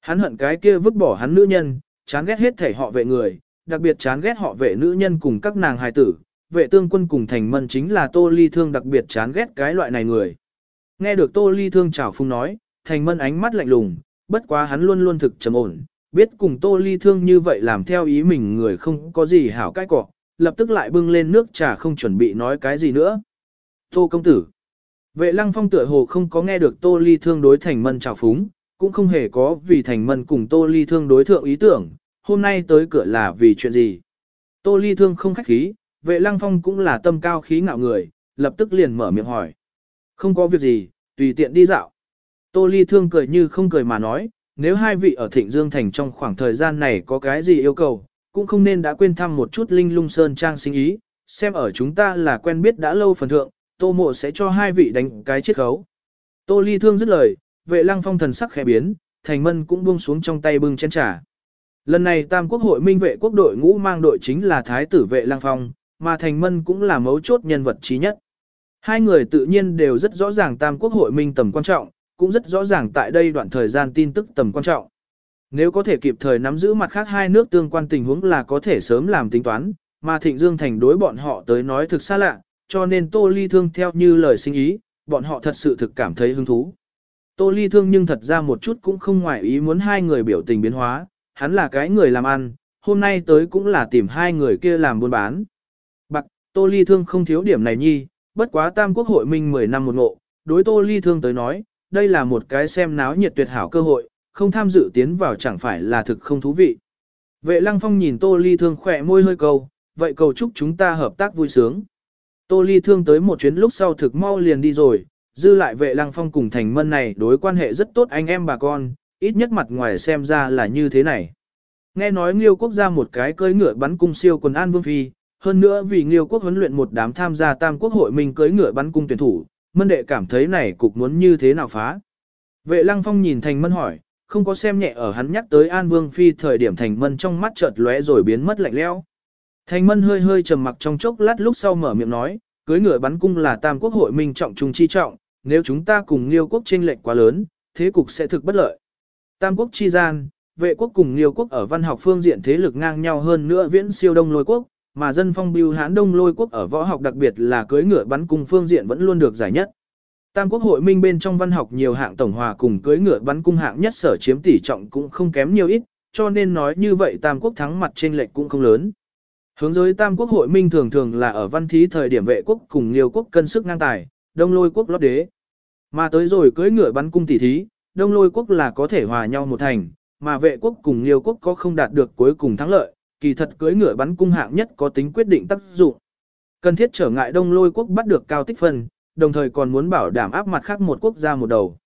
Hắn hận cái kia vứt bỏ hắn nữ nhân, chán ghét hết thể họ vệ người, đặc biệt chán ghét họ vệ nữ nhân cùng các nàng hài tử, vệ tương quân cùng thành mân chính là Tô Ly Thương đặc biệt chán ghét cái loại này người. Nghe được Tô Ly Thương chào phung nói, thành mân ánh mắt lạnh lùng, bất quá hắn luôn luôn thực trầm ổn, biết cùng Tô Ly Thương như vậy làm theo ý mình người không có gì hảo cái cọ, lập tức lại bưng lên nước trà không chuẩn bị nói cái gì nữa. Tô công tử. Vệ lăng phong tựa hồ không có nghe được Tô Ly Thương đối thành mân chào phúng, cũng không hề có vì thành mân cùng Tô Ly Thương đối thượng ý tưởng, hôm nay tới cửa là vì chuyện gì. Tô Ly Thương không khách khí, vệ lăng phong cũng là tâm cao khí ngạo người, lập tức liền mở miệng hỏi. Không có việc gì, tùy tiện đi dạo. Tô Ly Thương cười như không cười mà nói, nếu hai vị ở Thịnh Dương Thành trong khoảng thời gian này có cái gì yêu cầu, cũng không nên đã quên thăm một chút Linh Lung Sơn Trang sinh ý, xem ở chúng ta là quen biết đã lâu phần thượng, Tô Mộ sẽ cho hai vị đánh cái chiết khấu. Tô Ly Thương dứt lời, vệ lăng phong thần sắc khẽ biến, thành mân cũng buông xuống trong tay bưng chén trà. Lần này Tam Quốc hội minh vệ quốc đội ngũ mang đội chính là Thái tử vệ lăng phong, mà thành mân cũng là mấu chốt nhân vật trí nhất. Hai người tự nhiên đều rất rõ ràng Tam Quốc hội minh tầm quan trọng, cũng rất rõ ràng tại đây đoạn thời gian tin tức tầm quan trọng. Nếu có thể kịp thời nắm giữ mặt khác hai nước tương quan tình huống là có thể sớm làm tính toán, mà Thịnh Dương Thành đối bọn họ tới nói thực xa lạ, cho nên Tô Ly Thương theo như lời sinh ý, bọn họ thật sự thực cảm thấy hứng thú. Tô Ly Thương nhưng thật ra một chút cũng không ngoại ý muốn hai người biểu tình biến hóa, hắn là cái người làm ăn, hôm nay tới cũng là tìm hai người kia làm buôn bán. Bạc, Tô Ly Thương không thiếu điểm này nhi, bất quá Tam Quốc hội minh 10 năm một ngộ, đối Tô Ly Thương tới nói, đây là một cái xem náo nhiệt tuyệt hảo cơ hội, không tham dự tiến vào chẳng phải là thực không thú vị. Vệ Lăng Phong nhìn Tô Ly Thương khỏe môi hơi cầu, vậy cầu chúc chúng ta hợp tác vui sướng. Tô Ly Thương tới một chuyến lúc sau thực mau liền đi rồi, dư lại vệ Lăng Phong cùng Thành Mân này đối quan hệ rất tốt anh em bà con, ít nhất mặt ngoài xem ra là như thế này. Nghe nói Nghiêu quốc ra một cái cưỡi ngựa bắn cung siêu quần an vương phi, hơn nữa vì Nghiêu quốc huấn luyện một đám tham gia tam quốc hội mình cưỡi ngựa bắn cung tuyển thủ, mân đệ cảm thấy này cục muốn như thế nào phá. Vệ lăng phong nhìn thành mân hỏi, không có xem nhẹ ở hắn nhắc tới An Vương Phi thời điểm thành mân trong mắt chợt lóe rồi biến mất lạnh lẽo. Thành mân hơi hơi trầm mặc trong chốc lát lúc sau mở miệng nói, cưới ngựa bắn cung là tam quốc hội minh trọng trung chi trọng, nếu chúng ta cùng liêu quốc tranh lệch quá lớn, thế cục sẽ thực bất lợi. Tam quốc chi gian, vệ quốc cùng liêu quốc ở văn học phương diện thế lực ngang nhau hơn nữa viễn siêu đông lôi quốc, mà dân phong biêu hán đông lôi quốc ở võ học đặc biệt là cưới ngựa bắn cung phương diện vẫn luôn được giải nhất. Tam quốc hội minh bên trong văn học nhiều hạng tổng hòa cùng cưới ngựa bắn cung hạng nhất sở chiếm tỷ trọng cũng không kém nhiều ít, cho nên nói như vậy Tam quốc thắng mặt trên lệch cũng không lớn. Hướng giới tam quốc hội minh thường thường là ở văn thí thời điểm vệ quốc cùng liêu quốc cân sức ngang tài, đông lôi quốc lót đế. Mà tới rồi cưới ngựa bắn cung tỷ thí, đông lôi quốc là có thể hòa nhau một thành, mà vệ quốc cùng liêu quốc có không đạt được cuối cùng thắng lợi, kỳ thật cưới ngựa bắn cung hạng nhất có tính quyết định tác dụng. Cần thiết trở ngại đông lôi quốc bắt được cao tích phân, đồng thời còn muốn bảo đảm áp mặt khác một quốc gia một đầu.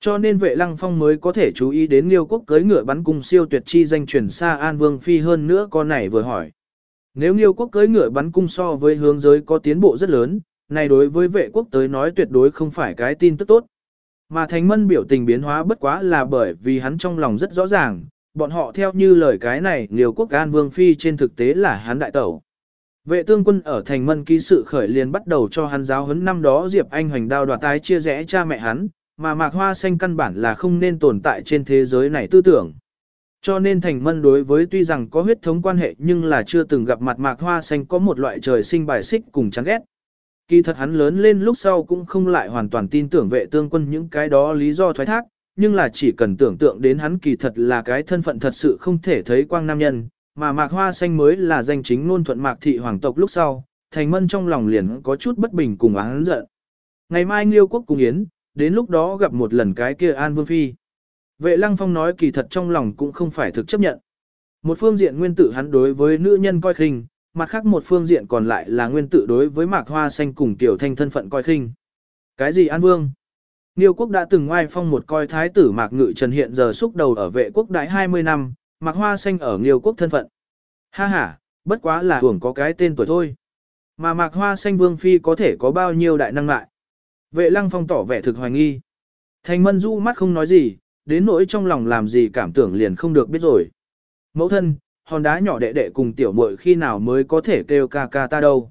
Cho nên vệ lăng phong mới có thể chú ý đến liêu quốc cưới ngựa bắn cung siêu tuyệt chi danh truyền xa An Vương Phi hơn nữa con này vừa hỏi. Nếu liêu quốc cưới ngựa bắn cung so với hướng giới có tiến bộ rất lớn, này đối với vệ quốc tới nói tuyệt đối không phải cái tin tức tốt. Mà thành mân biểu tình biến hóa bất quá là bởi vì hắn trong lòng rất rõ ràng, bọn họ theo như lời cái này liều quốc an vương phi trên thực tế là hắn đại tẩu. Vệ tương quân ở thành mân ký sự khởi liền bắt đầu cho hắn giáo huấn năm đó Diệp Anh hoành đao đoạt tái chia rẽ cha mẹ hắn, mà mạc hoa xanh căn bản là không nên tồn tại trên thế giới này tư tưởng. Cho nên thành mân đối với tuy rằng có huyết thống quan hệ nhưng là chưa từng gặp mặt mạc hoa xanh có một loại trời sinh bài xích cùng chán ghét. Kỳ thật hắn lớn lên lúc sau cũng không lại hoàn toàn tin tưởng vệ tương quân những cái đó lý do thoái thác, nhưng là chỉ cần tưởng tượng đến hắn kỳ thật là cái thân phận thật sự không thể thấy quang nam nhân, mà mạc hoa xanh mới là danh chính ngôn thuận mạc thị hoàng tộc lúc sau, thành mân trong lòng liền có chút bất bình cùng án giận. Ngày mai Nghiêu quốc cùng Yến, đến lúc đó gặp một lần cái kia An Vương Phi. Vệ Lăng Phong nói kỳ thật trong lòng cũng không phải thực chấp nhận. Một phương diện nguyên tử hắn đối với nữ nhân coi khinh, mặt khác một phương diện còn lại là nguyên tử đối với mạc hoa xanh cùng tiểu thanh thân phận coi khinh. Cái gì An Vương? Niêu quốc đã từng ngoài phong một coi thái tử mạc ngự trần hiện giờ xúc đầu ở vệ quốc đại 20 năm, mạc hoa xanh ở Niêu quốc thân phận. Ha ha, bất quá là hưởng có cái tên tuổi thôi. Mà mạc hoa xanh vương phi có thể có bao nhiêu đại năng lại. Vệ lăng phong tỏ vẻ thực hoài nghi. Thành mân du mắt không nói gì, đến nỗi trong lòng làm gì cảm tưởng liền không được biết rồi. Mẫu thân, hòn đá nhỏ đệ đệ cùng tiểu muội khi nào mới có thể kêu ca ca ta đâu.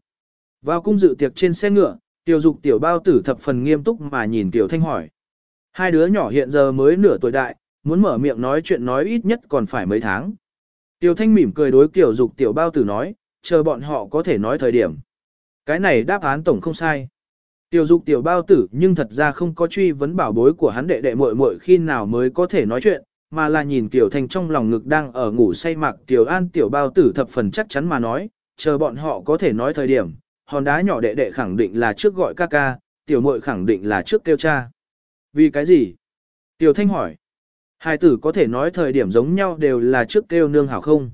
Vào cung dự tiệc trên xe ngựa, tiểu dục tiểu bao tử thập phần nghiêm túc mà nhìn tiểu thanh hỏi. Hai đứa nhỏ hiện giờ mới nửa tuổi đại, muốn mở miệng nói chuyện nói ít nhất còn phải mấy tháng. Tiểu thanh mỉm cười đối tiểu dục tiểu bao tử nói, chờ bọn họ có thể nói thời điểm. Cái này đáp án tổng không sai. Tiểu dục tiểu bao tử nhưng thật ra không có truy vấn bảo bối của hắn đệ đệ muội muội khi nào mới có thể nói chuyện, mà là nhìn Tiểu Thanh trong lòng ngực đang ở ngủ say mặc Tiểu An Tiểu Bao Tử thập phần chắc chắn mà nói, chờ bọn họ có thể nói thời điểm, hòn đá nhỏ đệ đệ khẳng định là trước gọi ca ca, Tiểu muội khẳng định là trước kêu cha. Vì cái gì? Tiểu Thanh hỏi. Hai tử có thể nói thời điểm giống nhau đều là trước kêu nương hảo không?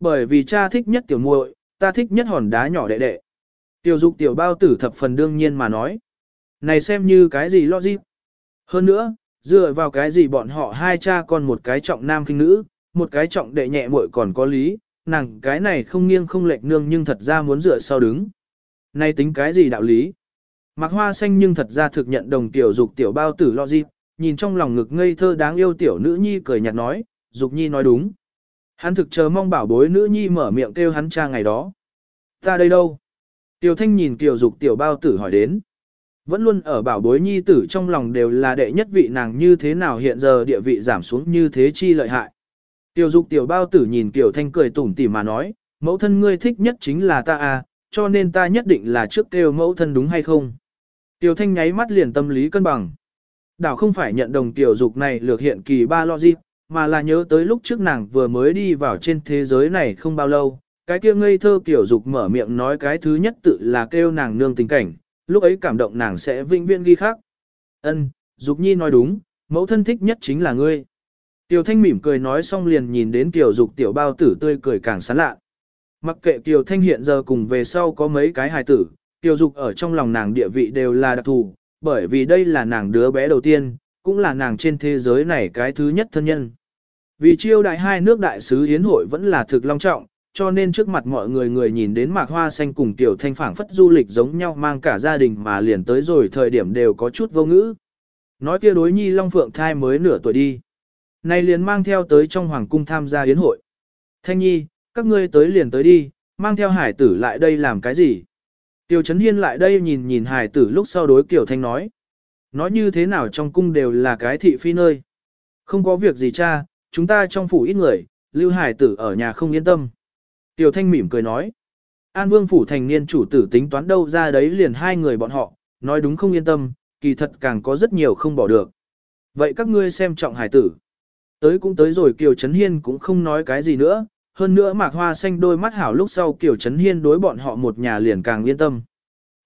Bởi vì cha thích nhất Tiểu muội, ta thích nhất hòn đá nhỏ đệ đệ. Tiểu dục Tiểu Bao Tử thập phần đương nhiên mà nói. Này xem như cái gì logic. Hơn nữa, dựa vào cái gì bọn họ hai cha con một cái trọng nam khinh nữ, một cái trọng đệ nhẹ muội còn có lý, nàng cái này không nghiêng không lệch nương nhưng thật ra muốn dựa sau đứng nay tính cái gì đạo lý? Mạc hoa xanh nhưng thật ra thực nhận đồng tiểu dục tiểu bao tử lo dịp, nhìn trong lòng ngực ngây thơ đáng yêu tiểu nữ nhi cười nhạt nói, dục nhi nói đúng. Hắn thực chờ mong bảo bối nữ nhi mở miệng kêu hắn cha ngày đó. Ta đây đâu? Tiểu thanh nhìn tiểu dục tiểu bao tử hỏi đến. Vẫn luôn ở bảo bối nhi tử trong lòng đều là đệ nhất vị nàng như thế nào hiện giờ địa vị giảm xuống như thế chi lợi hại. Tiểu dục tiểu bao tử nhìn Tiểu Thanh cười tủm tỉm mà nói, mẫu thân ngươi thích nhất chính là ta à, cho nên ta nhất định là trước kêu mẫu thân đúng hay không. Tiểu Thanh nháy mắt liền tâm lý cân bằng. Đảo không phải nhận đồng tiểu dục này lược hiện kỳ ba logic, mà là nhớ tới lúc trước nàng vừa mới đi vào trên thế giới này không bao lâu, cái kia ngây thơ tiểu dục mở miệng nói cái thứ nhất tự là kêu nàng nương tình cảnh, lúc ấy cảm động nàng sẽ vinh viễn ghi khác. Ân, Dục Nhi nói đúng, mẫu thân thích nhất chính là ngươi. Tiểu Thanh mỉm cười nói xong liền nhìn đến Tiểu Dục tiểu bao tử tươi cười càng sán lạ. Mặc kệ Tiểu Thanh hiện giờ cùng về sau có mấy cái hài tử, Tiểu Dục ở trong lòng nàng địa vị đều là đặc thù, bởi vì đây là nàng đứa bé đầu tiên, cũng là nàng trên thế giới này cái thứ nhất thân nhân. Vì chiêu đại hai nước đại sứ hiến hội vẫn là thực long trọng, cho nên trước mặt mọi người người nhìn đến mạc hoa xanh cùng tiểu thanh phảng phất du lịch giống nhau mang cả gia đình mà liền tới rồi thời điểm đều có chút vô ngữ. Nói kia đối nhi long phượng thai mới nửa tuổi đi. Này liền mang theo tới trong hoàng cung tham gia yến hội. Thanh nhi, các ngươi tới liền tới đi, mang theo hải tử lại đây làm cái gì? Tiêu Trấn Hiên lại đây nhìn nhìn hải tử lúc sau đối Kiều Thanh nói. Nói như thế nào trong cung đều là cái thị phi nơi. Không có việc gì cha, chúng ta trong phủ ít người, lưu hải tử ở nhà không yên tâm. Tiểu Thanh mỉm cười nói. An Vương phủ thành niên chủ tử tính toán đâu ra đấy liền hai người bọn họ, nói đúng không yên tâm, kỳ thật càng có rất nhiều không bỏ được. Vậy các ngươi xem trọng hải tử. Tới cũng tới rồi Kiều Trấn Hiên cũng không nói cái gì nữa, hơn nữa mạc hoa xanh đôi mắt hảo lúc sau kiểu chấn hiên đối bọn họ một nhà liền càng yên tâm.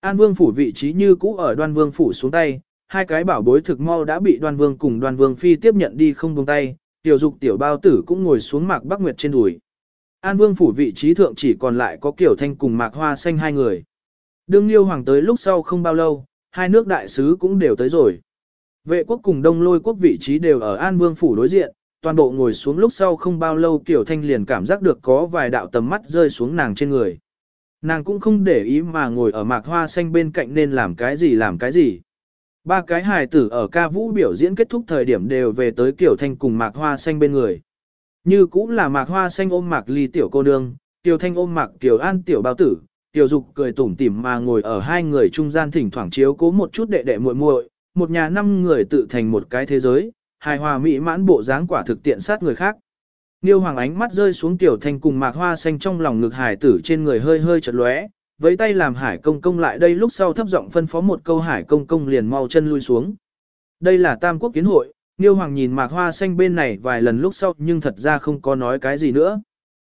An vương phủ vị trí như cũ ở đoan vương phủ xuống tay, hai cái bảo bối thực mau đã bị đoan vương cùng đoan vương phi tiếp nhận đi không buông tay, tiểu dục tiểu bao tử cũng ngồi xuống mạc bắc nguyệt trên đùi. An vương phủ vị trí thượng chỉ còn lại có kiểu thanh cùng mạc hoa xanh hai người. Đương liêu hoàng tới lúc sau không bao lâu, hai nước đại sứ cũng đều tới rồi. Vệ quốc cùng đông lôi quốc vị trí đều ở An vương phủ đối diện, toàn bộ ngồi xuống lúc sau không bao lâu kiểu thanh liền cảm giác được có vài đạo tầm mắt rơi xuống nàng trên người. Nàng cũng không để ý mà ngồi ở mạc hoa xanh bên cạnh nên làm cái gì làm cái gì. Ba cái hài tử ở ca vũ biểu diễn kết thúc thời điểm đều về tới kiểu thanh cùng mạc hoa xanh bên người. Như cũng là mạc hoa xanh ôm mạc ly tiểu cô nương, tiểu thanh ôm mạc tiểu an tiểu bao tử, tiểu dục cười tủm tỉm mà ngồi ở hai người trung gian thỉnh thoảng chiếu cố một chút đệ đệ muội muội, một nhà năm người tự thành một cái thế giới, hài hòa mỹ mãn bộ dáng quả thực tiện sát người khác. Niêu Hoàng ánh mắt rơi xuống tiểu thanh cùng mạc hoa xanh trong lòng ngực hải tử trên người hơi hơi chật lóe, với tay làm hải công công lại đây lúc sau thấp giọng phân phó một câu hải công công liền mau chân lui xuống. Đây là tam quốc kiến hội, Niêu Hoàng nhìn mạc hoa xanh bên này vài lần lúc sau nhưng thật ra không có nói cái gì nữa.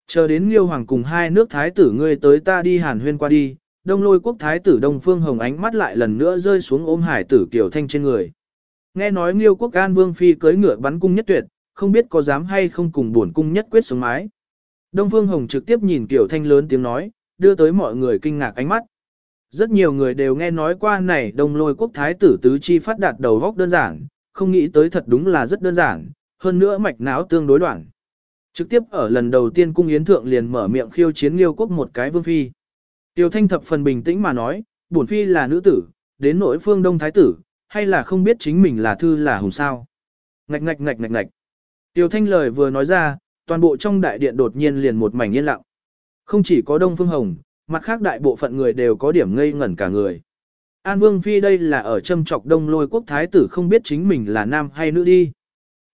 Chờ đến Niêu Hoàng cùng hai nước thái tử ngươi tới ta đi hàn huyên qua đi, đông lôi quốc thái tử Đông Phương Hồng ánh mắt lại lần nữa rơi xuống ôm hải tử Kiều Thanh trên người. Nghe nói Nghiêu quốc an vương phi cưới ngựa bắn cung nhất tuyệt, không biết có dám hay không cùng buồn cung nhất quyết sống mái. Đông Phương Hồng trực tiếp nhìn Kiều Thanh lớn tiếng nói, đưa tới mọi người kinh ngạc ánh mắt. Rất nhiều người đều nghe nói qua này đông lôi quốc thái tử tứ chi phát đạt đầu góc đơn giản, không nghĩ tới thật đúng là rất đơn giản, hơn nữa mạch não tương đối đoạn. Trực tiếp ở lần đầu tiên cung yến thượng liền mở miệng khiêu chiến liêu quốc một cái vương phi. Tiêu thanh thập phần bình tĩnh mà nói, bổn phi là nữ tử, đến nỗi phương đông thái tử, hay là không biết chính mình là thư là hùng sao. Ngạch ngạch ngạch ngạch ngạch. Tiêu thanh lời vừa nói ra, toàn bộ trong đại điện đột nhiên liền một mảnh yên lặng. Không chỉ có Đông Phương Hồng, mặt khác đại bộ phận người đều có điểm ngây ngẩn cả người. An Vương Phi đây là ở châm trọc đông lôi quốc thái tử không biết chính mình là nam hay nữ đi.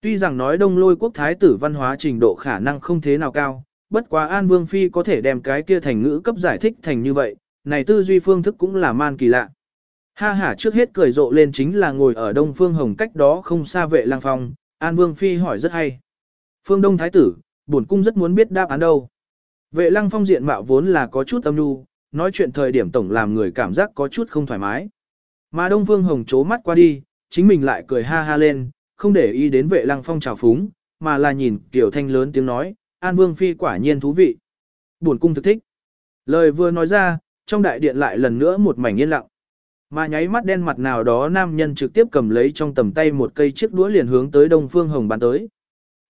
Tuy rằng nói đông lôi quốc thái tử văn hóa trình độ khả năng không thế nào cao, bất quá An Vương Phi có thể đem cái kia thành ngữ cấp giải thích thành như vậy, này tư duy phương thức cũng là man kỳ lạ. Ha ha trước hết cười rộ lên chính là ngồi ở đông phương hồng cách đó không xa vệ lang phong, An Vương Phi hỏi rất hay. Phương Đông Thái tử, bổn cung rất muốn biết đáp án đâu. Vệ lăng phong diện mạo vốn là có chút âm nhu, nói chuyện thời điểm tổng làm người cảm giác có chút không thoải mái. Mà Đông Phương Hồng chố mắt qua đi, chính mình lại cười ha ha lên, không để ý đến vệ lăng phong trào phúng, mà là nhìn Tiểu Thanh lớn tiếng nói, An Vương Phi quả nhiên thú vị. Buồn cung thực thích. Lời vừa nói ra, trong đại điện lại lần nữa một mảnh yên lặng. Mà nháy mắt đen mặt nào đó nam nhân trực tiếp cầm lấy trong tầm tay một cây chiếc đũa liền hướng tới Đông Phương Hồng bắn tới.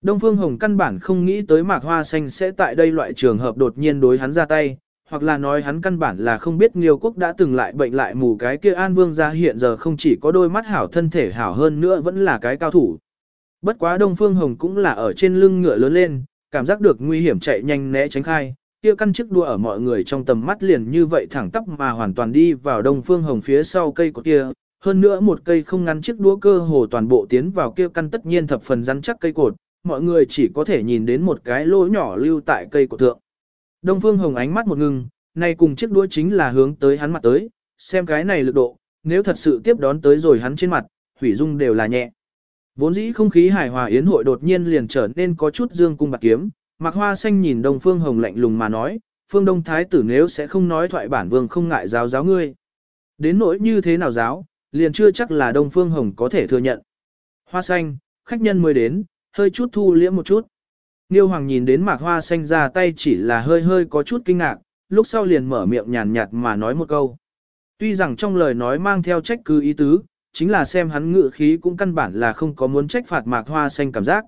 Đông Phương Hồng căn bản không nghĩ tới mạc hoa xanh sẽ tại đây loại trường hợp đột nhiên đối hắn ra tay, hoặc là nói hắn căn bản là không biết Nghiêu Quốc đã từng lại bệnh lại mù cái kia An Vương gia hiện giờ không chỉ có đôi mắt hảo thân thể hảo hơn nữa vẫn là cái cao thủ. Bất quá Đông Phương Hồng cũng là ở trên lưng ngựa lớn lên, cảm giác được nguy hiểm chạy nhanh né tránh khai, kia căn chiếc đua ở mọi người trong tầm mắt liền như vậy thẳng tắp mà hoàn toàn đi vào Đông Phương Hồng phía sau cây của kia, hơn nữa một cây không ngắn chiếc đũa cơ hồ toàn bộ tiến vào kia căn tất nhiên thập phần rắn chắc cây cột, mọi người chỉ có thể nhìn đến một cái lỗ nhỏ lưu tại cây của thượng. Đông Phương Hồng ánh mắt một ngưng, này cùng chiếc đũa chính là hướng tới hắn mặt tới, xem cái này lực độ, nếu thật sự tiếp đón tới rồi hắn trên mặt, hủy dung đều là nhẹ. Vốn dĩ không khí hài hòa yến hội đột nhiên liền trở nên có chút dương cung bạc kiếm, Mạc Hoa Xanh nhìn Đông Phương Hồng lạnh lùng mà nói, Phương Đông Thái tử nếu sẽ không nói thoại bản vương không ngại giáo giáo ngươi. Đến nỗi như thế nào giáo, liền chưa chắc là Đông Phương Hồng có thể thừa nhận. Hoa Xanh, khách nhân mới đến, hơi chút thu liễm một chút. Niêu Hoàng nhìn đến Mạc Hoa Xanh ra tay chỉ là hơi hơi có chút kinh ngạc, lúc sau liền mở miệng nhàn nhạt mà nói một câu. Tuy rằng trong lời nói mang theo trách cứ ý tứ, chính là xem hắn ngự khí cũng căn bản là không có muốn trách phạt Mạc Hoa Xanh cảm giác.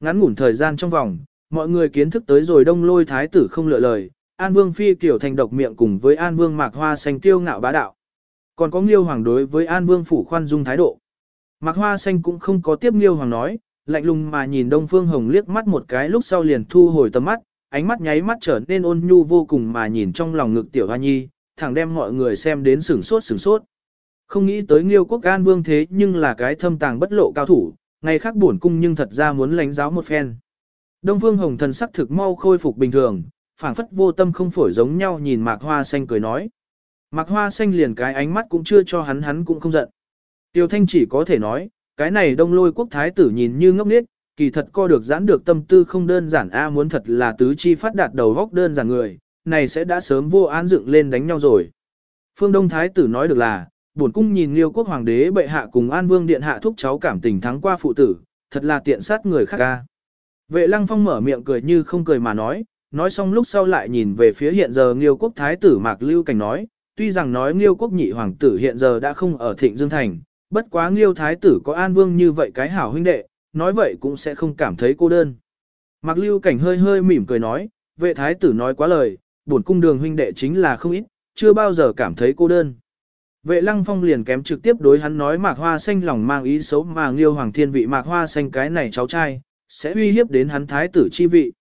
Ngắn ngủn thời gian trong vòng, mọi người kiến thức tới rồi đông lôi thái tử không lựa lời, An Vương Phi kiểu thành độc miệng cùng với An Vương Mạc Hoa Xanh tiêu ngạo bá đạo. Còn có Nghiêu Hoàng đối với An Vương Phủ khoan dung thái độ. Mạc Hoa Xanh cũng không có tiếp Nghiêu Hoàng nói, lạnh lùng mà nhìn Đông Phương Hồng liếc mắt một cái lúc sau liền thu hồi tầm mắt, ánh mắt nháy mắt trở nên ôn nhu vô cùng mà nhìn trong lòng ngực Tiểu Hoa Nhi, thẳng đem mọi người xem đến sửng sốt sửng sốt. Không nghĩ tới Nghiêu Quốc An Vương thế nhưng là cái thâm tàng bất lộ cao thủ, ngày khác bổn cung nhưng thật ra muốn lãnh giáo một phen. Đông Phương Hồng thần sắc thực mau khôi phục bình thường, phảng phất vô tâm không phổi giống nhau nhìn Mạc Hoa Xanh cười nói. Mạc Hoa Xanh liền cái ánh mắt cũng chưa cho hắn hắn cũng không giận. Tiêu Thanh chỉ có thể nói, cái này đông lôi quốc thái tử nhìn như ngốc nghếch, kỳ thật co được giãn được tâm tư không đơn giản a muốn thật là tứ chi phát đạt đầu góc đơn giản người, này sẽ đã sớm vô án dựng lên đánh nhau rồi. Phương Đông Thái tử nói được là, bổn cung nhìn liêu quốc hoàng đế bệ hạ cùng an vương điện hạ thúc cháu cảm tình thắng qua phụ tử, thật là tiện sát người khác ca. Vệ lăng phong mở miệng cười như không cười mà nói, nói xong lúc sau lại nhìn về phía hiện giờ Nghiêu quốc thái tử mạc lưu cảnh nói, tuy rằng nói Nghiêu quốc nhị hoàng tử hiện giờ đã không ở thịnh dương thành, bất quá Nghiêu thái tử có an vương như vậy cái hảo huynh đệ, nói vậy cũng sẽ không cảm thấy cô đơn. Mạc lưu cảnh hơi hơi mỉm cười nói, vệ thái tử nói quá lời, bổn cung đường huynh đệ chính là không ít, chưa bao giờ cảm thấy cô đơn. Vệ lăng phong liền kém trực tiếp đối hắn nói mạc hoa xanh lòng mang ý xấu mà nghiêu hoàng thiên vị mạc hoa xanh cái này cháu trai, sẽ uy hiếp đến hắn thái tử chi vị.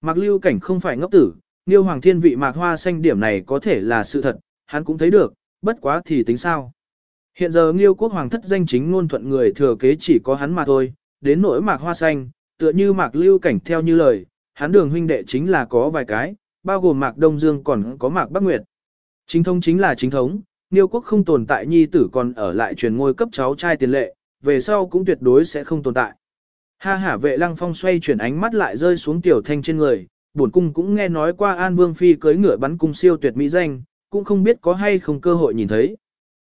Mạc lưu cảnh không phải ngốc tử, nghiêu hoàng thiên vị mạc hoa xanh điểm này có thể là sự thật, hắn cũng thấy được, bất quá thì tính sao. Hiện giờ nghiêu quốc hoàng thất danh chính ngôn thuận người thừa kế chỉ có hắn mà thôi, đến nỗi mạc hoa xanh, tựa như mạc lưu cảnh theo như lời, hắn đường huynh đệ chính là có vài cái, bao gồm mạc Đông Dương còn có mạc Bắc Nguyệt. Chính thống chính là chính thống, Niêu quốc không tồn tại nhi tử còn ở lại truyền ngôi cấp cháu trai tiền lệ, về sau cũng tuyệt đối sẽ không tồn tại. Ha hả vệ lăng phong xoay chuyển ánh mắt lại rơi xuống tiểu thanh trên người, bổn cung cũng nghe nói qua An Vương Phi cưới ngựa bắn cung siêu tuyệt mỹ danh, cũng không biết có hay không cơ hội nhìn thấy.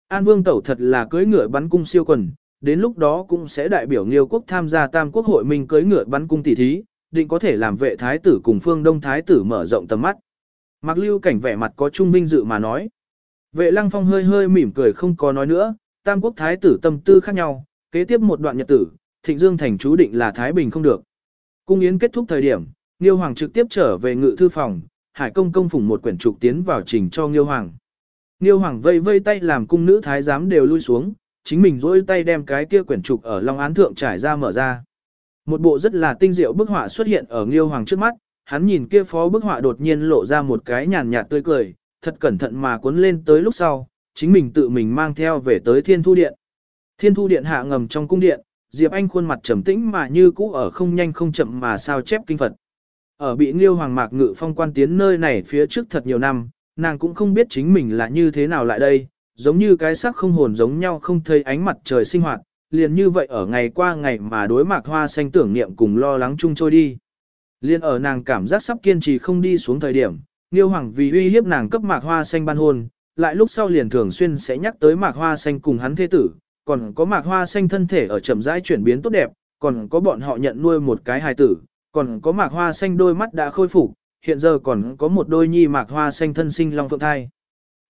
An Vương tẩu thật là cưới ngựa bắn cung siêu quần, đến lúc đó cũng sẽ đại biểu Nghiêu quốc tham gia tam quốc hội mình cưới ngựa bắn cung tỷ thí, định có thể làm vệ thái tử cùng phương đông thái tử mở rộng tầm mắt. Mạc lưu cảnh vẻ mặt có trung vinh dự mà nói. Vệ lăng phong hơi hơi mỉm cười không có nói nữa, tam quốc thái tử tâm tư khác nhau, kế tiếp một đoạn nhật tử, thịnh dương thành chú định là Thái Bình không được. Cung yến kết thúc thời điểm, Nghiêu Hoàng trực tiếp trở về ngự thư phòng, Hải công công phủng một quyển trục tiến vào trình cho Nghiêu Hoàng. Nghiêu Hoàng vây vây tay làm cung nữ thái giám đều lui xuống, chính mình dỗi tay đem cái kia quyển trục ở Long Án Thượng trải ra mở ra. Một bộ rất là tinh diệu bức họa xuất hiện ở Nghiêu Hoàng trước mắt, hắn nhìn kia phó bức họa đột nhiên lộ ra một cái nhàn nhạt tươi cười, thật cẩn thận mà cuốn lên tới lúc sau, chính mình tự mình mang theo về tới Thiên Thu Điện. Thiên Thu Điện hạ ngầm trong cung điện, Diệp Anh khuôn mặt trầm tĩnh mà như cũ ở không nhanh không chậm mà sao chép kinh Phật. Ở bị Liêu Hoàng Mạc Ngự Phong quan tiến nơi này phía trước thật nhiều năm, nàng cũng không biết chính mình là như thế nào lại đây, giống như cái xác không hồn giống nhau không thấy ánh mặt trời sinh hoạt, liền như vậy ở ngày qua ngày mà đối mạc hoa xanh tưởng niệm cùng lo lắng chung trôi đi. Liên ở nàng cảm giác sắp kiên trì không đi xuống thời điểm, Nghiêu Hoàng vì uy hiếp nàng cấp mạc hoa xanh ban hôn, lại lúc sau liền thường xuyên sẽ nhắc tới mạc hoa xanh cùng hắn thế tử, còn có mạc hoa xanh thân thể ở chậm rãi chuyển biến tốt đẹp, còn có bọn họ nhận nuôi một cái hài tử, còn có mạc hoa xanh đôi mắt đã khôi phục, hiện giờ còn có một đôi nhi mạc hoa xanh thân sinh long phượng thai.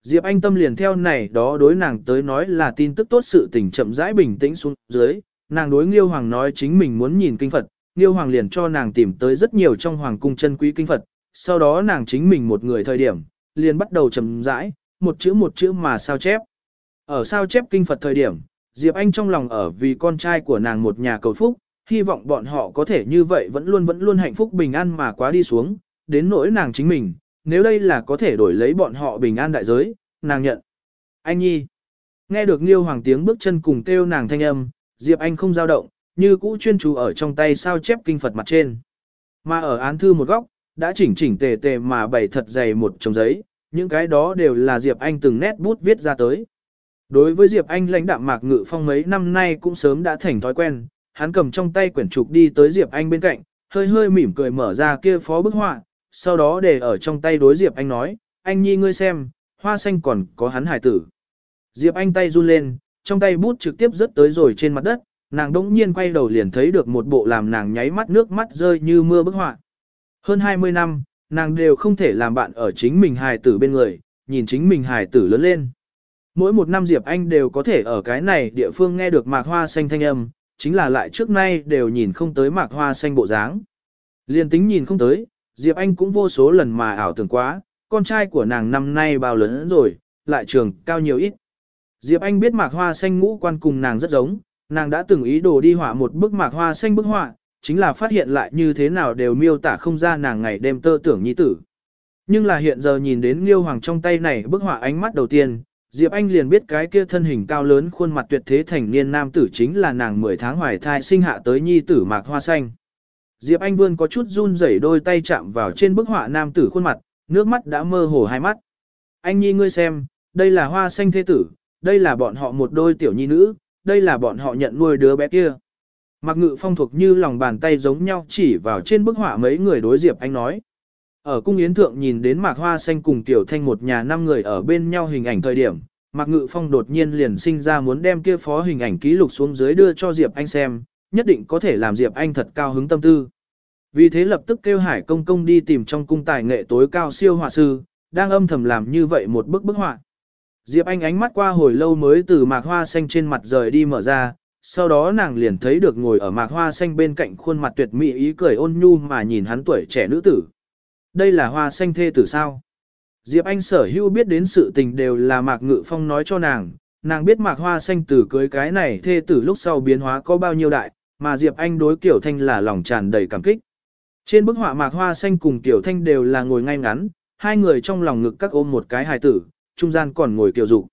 Diệp Anh tâm liền theo này đó đối nàng tới nói là tin tức tốt sự tình chậm rãi bình tĩnh xuống dưới, nàng đối Nghiêu Hoàng nói chính mình muốn nhìn kinh Phật, Nghiêu Hoàng liền cho nàng tìm tới rất nhiều trong hoàng cung chân quý kinh Phật, sau đó nàng chính mình một người thời điểm, liền bắt đầu chậm rãi, một chữ một chữ mà sao chép. Ở sao chép kinh Phật thời điểm, Diệp Anh trong lòng ở vì con trai của nàng một nhà cầu phúc, hy vọng bọn họ có thể như vậy vẫn luôn vẫn luôn hạnh phúc bình an mà quá đi xuống, đến nỗi nàng chính mình, nếu đây là có thể đổi lấy bọn họ bình an đại giới, nàng nhận. Anh Nhi. Nghe được Nghiêu Hoàng tiếng bước chân cùng kêu nàng thanh âm, Diệp Anh không dao động, như cũ chuyên chú ở trong tay sao chép kinh Phật mặt trên. Mà ở án thư một góc, đã chỉnh chỉnh tề tề mà bày thật dày một chồng giấy, những cái đó đều là Diệp Anh từng nét bút viết ra tới. Đối với Diệp Anh lãnh đạm mạc ngự phong mấy năm nay cũng sớm đã thành thói quen, hắn cầm trong tay quyển trục đi tới Diệp Anh bên cạnh, hơi hơi mỉm cười mở ra kia phó bức họa, sau đó để ở trong tay đối Diệp Anh nói, anh nhi ngươi xem, hoa xanh còn có hắn hải tử. Diệp Anh tay run lên, trong tay bút trực tiếp rớt tới rồi trên mặt đất, nàng đỗng nhiên quay đầu liền thấy được một bộ làm nàng nháy mắt nước mắt rơi như mưa bức họa. Hơn 20 năm, nàng đều không thể làm bạn ở chính mình hài tử bên người, nhìn chính mình hài tử lớn lên. Mỗi một năm Diệp Anh đều có thể ở cái này địa phương nghe được mạc hoa xanh thanh âm, chính là lại trước nay đều nhìn không tới mạc hoa xanh bộ dáng. Liên tính nhìn không tới, Diệp Anh cũng vô số lần mà ảo tưởng quá, con trai của nàng năm nay bao lớn rồi, lại trường cao nhiều ít. Diệp Anh biết mạc hoa xanh ngũ quan cùng nàng rất giống, nàng đã từng ý đồ đi họa một bức mạc hoa xanh bức họa, chính là phát hiện lại như thế nào đều miêu tả không ra nàng ngày đêm tơ tưởng nhi tử. Nhưng là hiện giờ nhìn đến Liêu Hoàng trong tay này bức họa ánh mắt đầu tiên, Diệp Anh liền biết cái kia thân hình cao lớn khuôn mặt tuyệt thế thành niên nam tử chính là nàng 10 tháng hoài thai sinh hạ tới nhi tử mạc hoa xanh. Diệp Anh vươn có chút run rẩy đôi tay chạm vào trên bức họa nam tử khuôn mặt, nước mắt đã mơ hồ hai mắt. Anh nhi ngươi xem, đây là hoa xanh thế tử, đây là bọn họ một đôi tiểu nhi nữ, đây là bọn họ nhận nuôi đứa bé kia. Mạc Ngự Phong thuộc như lòng bàn tay giống nhau chỉ vào trên bức họa mấy người đối Diệp Anh nói. Ở cung yến thượng nhìn đến Mạc Hoa Xanh cùng Tiểu Thanh một nhà năm người ở bên nhau hình ảnh thời điểm, Mạc Ngự Phong đột nhiên liền sinh ra muốn đem kia phó hình ảnh ký lục xuống dưới đưa cho Diệp Anh xem, nhất định có thể làm Diệp Anh thật cao hứng tâm tư. Vì thế lập tức kêu Hải Công Công đi tìm trong cung tài nghệ tối cao siêu họa sư, đang âm thầm làm như vậy một bức bức họa. Diệp Anh ánh mắt qua hồi lâu mới từ mạc hoa xanh trên mặt rời đi mở ra, sau đó nàng liền thấy được ngồi ở mạc hoa xanh bên cạnh khuôn mặt tuyệt mỹ ý cười ôn nhu mà nhìn hắn tuổi trẻ nữ tử. Đây là hoa xanh thê tử sao? Diệp Anh sở hữu biết đến sự tình đều là mạc ngự phong nói cho nàng, nàng biết mạc hoa xanh tử cưới cái này thê tử lúc sau biến hóa có bao nhiêu đại, mà Diệp Anh đối kiểu thanh là lòng tràn đầy cảm kích. Trên bức họa mạc hoa xanh cùng tiểu thanh đều là ngồi ngay ngắn, hai người trong lòng ngực các ôm một cái hài tử, trung gian còn ngồi Tiểu dục.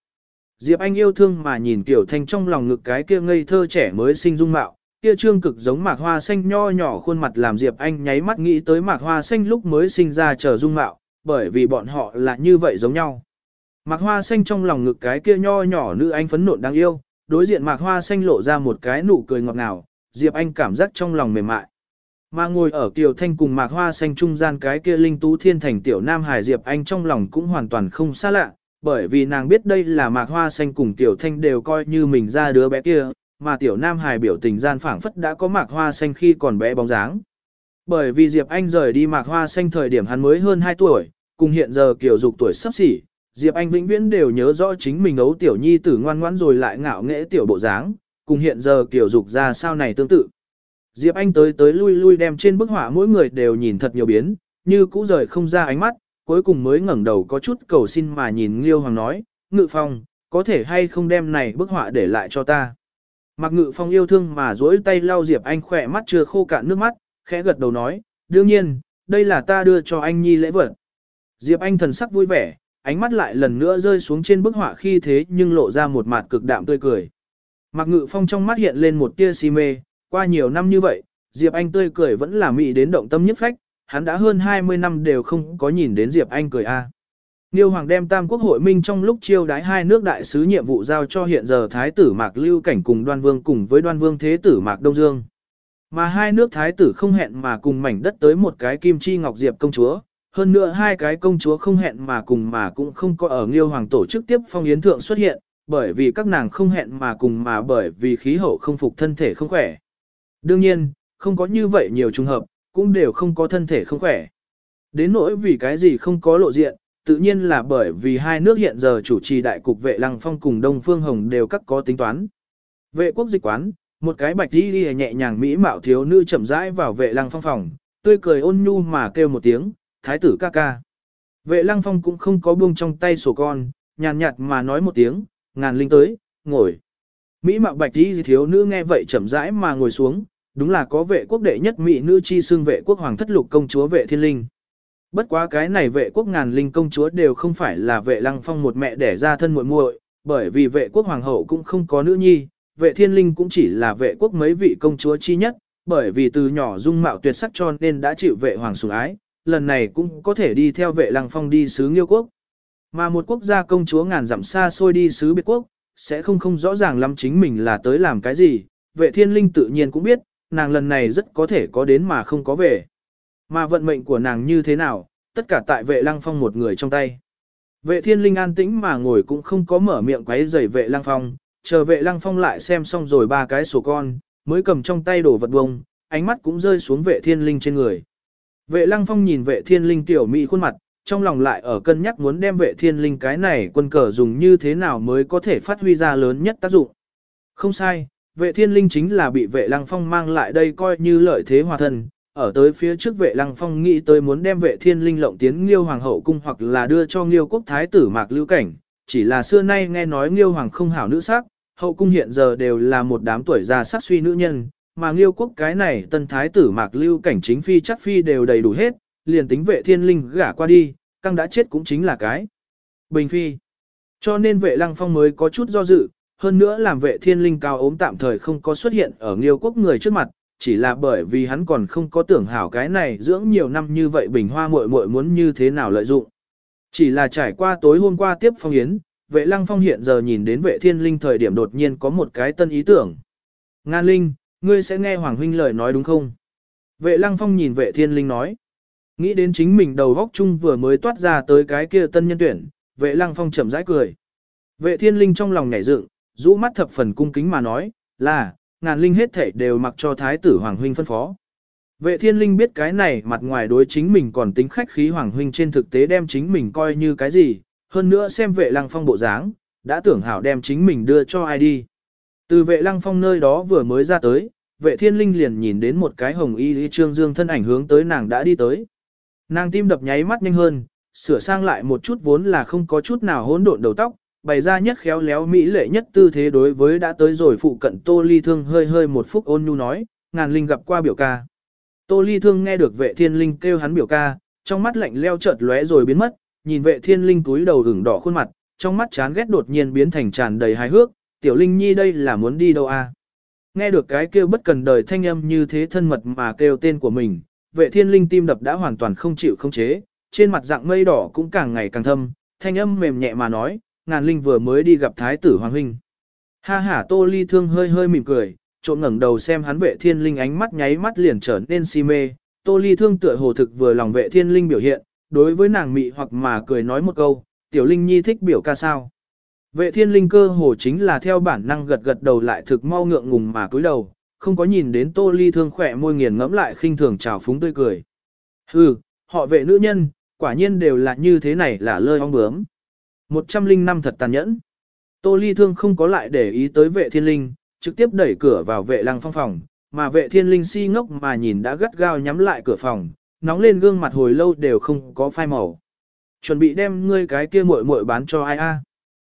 Diệp Anh yêu thương mà nhìn tiểu thanh trong lòng ngực cái kia ngây thơ trẻ mới sinh dung mạo, kia trương cực giống mạc hoa xanh nho nhỏ khuôn mặt làm Diệp Anh nháy mắt nghĩ tới mạc hoa xanh lúc mới sinh ra chờ dung mạo, bởi vì bọn họ là như vậy giống nhau. Mạc hoa xanh trong lòng ngực cái kia nho nhỏ nữ anh phấn nộn đáng yêu, đối diện mạc hoa xanh lộ ra một cái nụ cười ngọt ngào, Diệp Anh cảm giác trong lòng mềm mại. Mà ngồi ở Kiều Thanh cùng Mạc Hoa Xanh trung gian cái kia linh tú thiên thành tiểu Nam Hải Diệp Anh trong lòng cũng hoàn toàn không xa lạ, bởi vì nàng biết đây là Mạc Hoa Xanh cùng Tiểu Thanh đều coi như mình ra đứa bé kia, mà tiểu Nam hài biểu tình gian phảng phất đã có Mạc Hoa Xanh khi còn bé bóng dáng. Bởi vì Diệp Anh rời đi Mạc Hoa Xanh thời điểm hắn mới hơn 2 tuổi, cùng hiện giờ kiểu Dục tuổi sắp xỉ, Diệp Anh vĩnh viễn đều nhớ rõ chính mình ấu tiểu nhi tử ngoan ngoãn rồi lại ngạo nghễ tiểu bộ dáng, cùng hiện giờ kiểu Dục ra sao này tương tự. Diệp Anh tới tới lui lui đem trên bức họa mỗi người đều nhìn thật nhiều biến, như cũ rời không ra ánh mắt, cuối cùng mới ngẩng đầu có chút cầu xin mà nhìn Liêu Hoàng nói, Ngự Phong, có thể hay không đem này bức họa để lại cho ta. Mạc Ngự Phong yêu thương mà duỗi tay lau Diệp Anh khỏe mắt chưa khô cạn nước mắt, khẽ gật đầu nói, đương nhiên, đây là ta đưa cho anh Nhi lễ vật. Diệp Anh thần sắc vui vẻ, ánh mắt lại lần nữa rơi xuống trên bức họa khi thế nhưng lộ ra một mặt cực đạm tươi cười. Mạc Ngự Phong trong mắt hiện lên một tia si mê, qua nhiều năm như vậy, Diệp Anh tươi cười vẫn là mị đến động tâm nhất phách, hắn đã hơn 20 năm đều không có nhìn đến Diệp Anh cười a. À. Niêu Hoàng đem Tam Quốc hội minh trong lúc chiêu đái hai nước đại sứ nhiệm vụ giao cho hiện giờ Thái tử Mạc Lưu Cảnh cùng Đoan Vương cùng với Đoan Vương Thế tử Mạc Đông Dương. Mà hai nước Thái tử không hẹn mà cùng mảnh đất tới một cái Kim Chi Ngọc Diệp công chúa, hơn nữa hai cái công chúa không hẹn mà cùng mà cũng không có ở Niêu Hoàng tổ chức tiếp phong yến thượng xuất hiện, bởi vì các nàng không hẹn mà cùng mà bởi vì khí hậu không phục thân thể không khỏe. Đương nhiên, không có như vậy nhiều trường hợp, cũng đều không có thân thể không khỏe. Đến nỗi vì cái gì không có lộ diện, tự nhiên là bởi vì hai nước hiện giờ chủ trì đại cục vệ lăng phong cùng Đông Phương Hồng đều các có tính toán. Vệ quốc dịch quán, một cái bạch đi đi nhẹ nhàng mỹ mạo thiếu nữ chậm rãi vào vệ lăng phong phòng, tươi cười ôn nhu mà kêu một tiếng, thái tử ca ca. Vệ lăng phong cũng không có buông trong tay sổ con, nhàn nhạt mà nói một tiếng, ngàn linh tới, ngồi. Mỹ mạo bạch đi thiếu nữ nghe vậy chậm rãi mà ngồi xuống, đúng là có vệ quốc đệ nhất mỹ nữ chi xưng vệ quốc hoàng thất lục công chúa vệ thiên linh. Bất quá cái này vệ quốc ngàn linh công chúa đều không phải là vệ lăng phong một mẹ đẻ ra thân muội muội, bởi vì vệ quốc hoàng hậu cũng không có nữ nhi, vệ thiên linh cũng chỉ là vệ quốc mấy vị công chúa chi nhất, bởi vì từ nhỏ dung mạo tuyệt sắc cho nên đã chịu vệ hoàng sủng ái, lần này cũng có thể đi theo vệ lăng phong đi sứ nghiêu quốc. Mà một quốc gia công chúa ngàn dặm xa xôi đi sứ biệt quốc, sẽ không không rõ ràng lắm chính mình là tới làm cái gì, vệ thiên linh tự nhiên cũng biết, nàng lần này rất có thể có đến mà không có về. Mà vận mệnh của nàng như thế nào, tất cả tại vệ lăng phong một người trong tay. Vệ thiên linh an tĩnh mà ngồi cũng không có mở miệng quấy rầy vệ lăng phong, chờ vệ lăng phong lại xem xong rồi ba cái sổ con, mới cầm trong tay đổ vật bông, ánh mắt cũng rơi xuống vệ thiên linh trên người. Vệ lăng phong nhìn vệ thiên linh tiểu mỹ khuôn mặt, trong lòng lại ở cân nhắc muốn đem vệ thiên linh cái này quân cờ dùng như thế nào mới có thể phát huy ra lớn nhất tác dụng. Không sai, vệ thiên linh chính là bị vệ lăng phong mang lại đây coi như lợi thế hòa thân. Ở tới phía trước vệ lăng phong nghĩ tới muốn đem vệ thiên linh lộng tiến nghiêu hoàng hậu cung hoặc là đưa cho nghiêu quốc thái tử mạc lưu cảnh, chỉ là xưa nay nghe nói nghiêu hoàng không hảo nữ sắc, hậu cung hiện giờ đều là một đám tuổi già sắc suy nữ nhân, mà nghiêu quốc cái này tân thái tử mạc lưu cảnh chính phi chắc phi đều đầy đủ hết, liền tính vệ thiên linh gả qua đi, căng đã chết cũng chính là cái. Bình phi. Cho nên vệ lăng phong mới có chút do dự, hơn nữa làm vệ thiên linh cao ốm tạm thời không có xuất hiện ở nghiêu quốc người trước mặt, chỉ là bởi vì hắn còn không có tưởng hảo cái này dưỡng nhiều năm như vậy bình hoa muội muội muốn như thế nào lợi dụng. Chỉ là trải qua tối hôm qua tiếp phong yến, vệ lăng phong hiện giờ nhìn đến vệ thiên linh thời điểm đột nhiên có một cái tân ý tưởng. Ngan linh, ngươi sẽ nghe Hoàng huynh lời nói đúng không? Vệ lăng phong nhìn vệ thiên linh nói. Nghĩ đến chính mình đầu góc chung vừa mới toát ra tới cái kia tân nhân tuyển, vệ lăng phong chậm rãi cười. Vệ thiên linh trong lòng nhảy dựng, rũ mắt thập phần cung kính mà nói, là, ngàn linh hết thể đều mặc cho thái tử Hoàng huynh phân phó. Vệ thiên linh biết cái này mặt ngoài đối chính mình còn tính khách khí Hoàng huynh trên thực tế đem chính mình coi như cái gì, hơn nữa xem vệ lăng phong bộ dáng, đã tưởng hảo đem chính mình đưa cho ai đi. Từ vệ lăng phong nơi đó vừa mới ra tới, vệ thiên linh liền nhìn đến một cái hồng y y trương dương thân ảnh hướng tới nàng đã đi tới. Nàng tim đập nháy mắt nhanh hơn, sửa sang lại một chút vốn là không có chút nào hỗn độn đầu tóc, bày ra nhất khéo léo mỹ lệ nhất tư thế đối với đã tới rồi phụ cận Tô Ly Thương hơi hơi một phút ôn nhu nói, ngàn linh gặp qua biểu ca. Tô Ly Thương nghe được vệ thiên linh kêu hắn biểu ca, trong mắt lạnh leo chợt lóe rồi biến mất, nhìn vệ thiên linh túi đầu ửng đỏ khuôn mặt, trong mắt chán ghét đột nhiên biến thành tràn đầy hài hước, tiểu linh nhi đây là muốn đi đâu à? Nghe được cái kêu bất cần đời thanh âm như thế thân mật mà kêu tên của mình, vệ thiên linh tim đập đã hoàn toàn không chịu không chế, trên mặt dạng mây đỏ cũng càng ngày càng thâm, thanh âm mềm nhẹ mà nói, ngàn linh vừa mới đi gặp thái tử hoàng huynh. Ha ha tô ly thương hơi hơi mỉm cười, trộn ngẩng đầu xem hắn vệ thiên linh ánh mắt nháy mắt liền trở nên si mê, tô ly thương tựa hồ thực vừa lòng vệ thiên linh biểu hiện, đối với nàng mị hoặc mà cười nói một câu, tiểu linh nhi thích biểu ca sao. Vệ thiên linh cơ hồ chính là theo bản năng gật gật đầu lại thực mau ngượng ngùng mà cúi đầu, không có nhìn đến tô ly thương khỏe môi nghiền ngẫm lại khinh thường chào phúng tươi cười. Hừ, họ vệ nữ nhân, quả nhiên đều là như thế này là lơi ong bướm. 105 thật tàn nhẫn. Tô ly thương không có lại để ý tới vệ thiên linh, trực tiếp đẩy cửa vào vệ lăng phong phòng, mà vệ thiên linh si ngốc mà nhìn đã gắt gao nhắm lại cửa phòng, nóng lên gương mặt hồi lâu đều không có phai màu. Chuẩn bị đem ngươi cái kia muội muội bán cho ai a?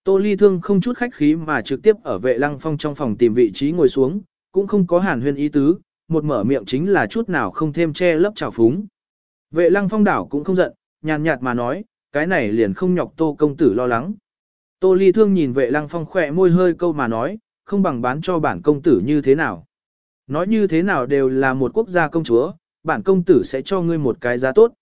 Tô Ly Thương không chút khách khí mà trực tiếp ở vệ lăng phong trong phòng tìm vị trí ngồi xuống, cũng không có hàn huyên ý tứ, một mở miệng chính là chút nào không thêm che lấp trào phúng. Vệ lăng phong đảo cũng không giận, nhàn nhạt mà nói, cái này liền không nhọc tô công tử lo lắng. Tô Ly Thương nhìn vệ lăng phong khỏe môi hơi câu mà nói, không bằng bán cho bản công tử như thế nào. Nói như thế nào đều là một quốc gia công chúa, bản công tử sẽ cho ngươi một cái giá tốt.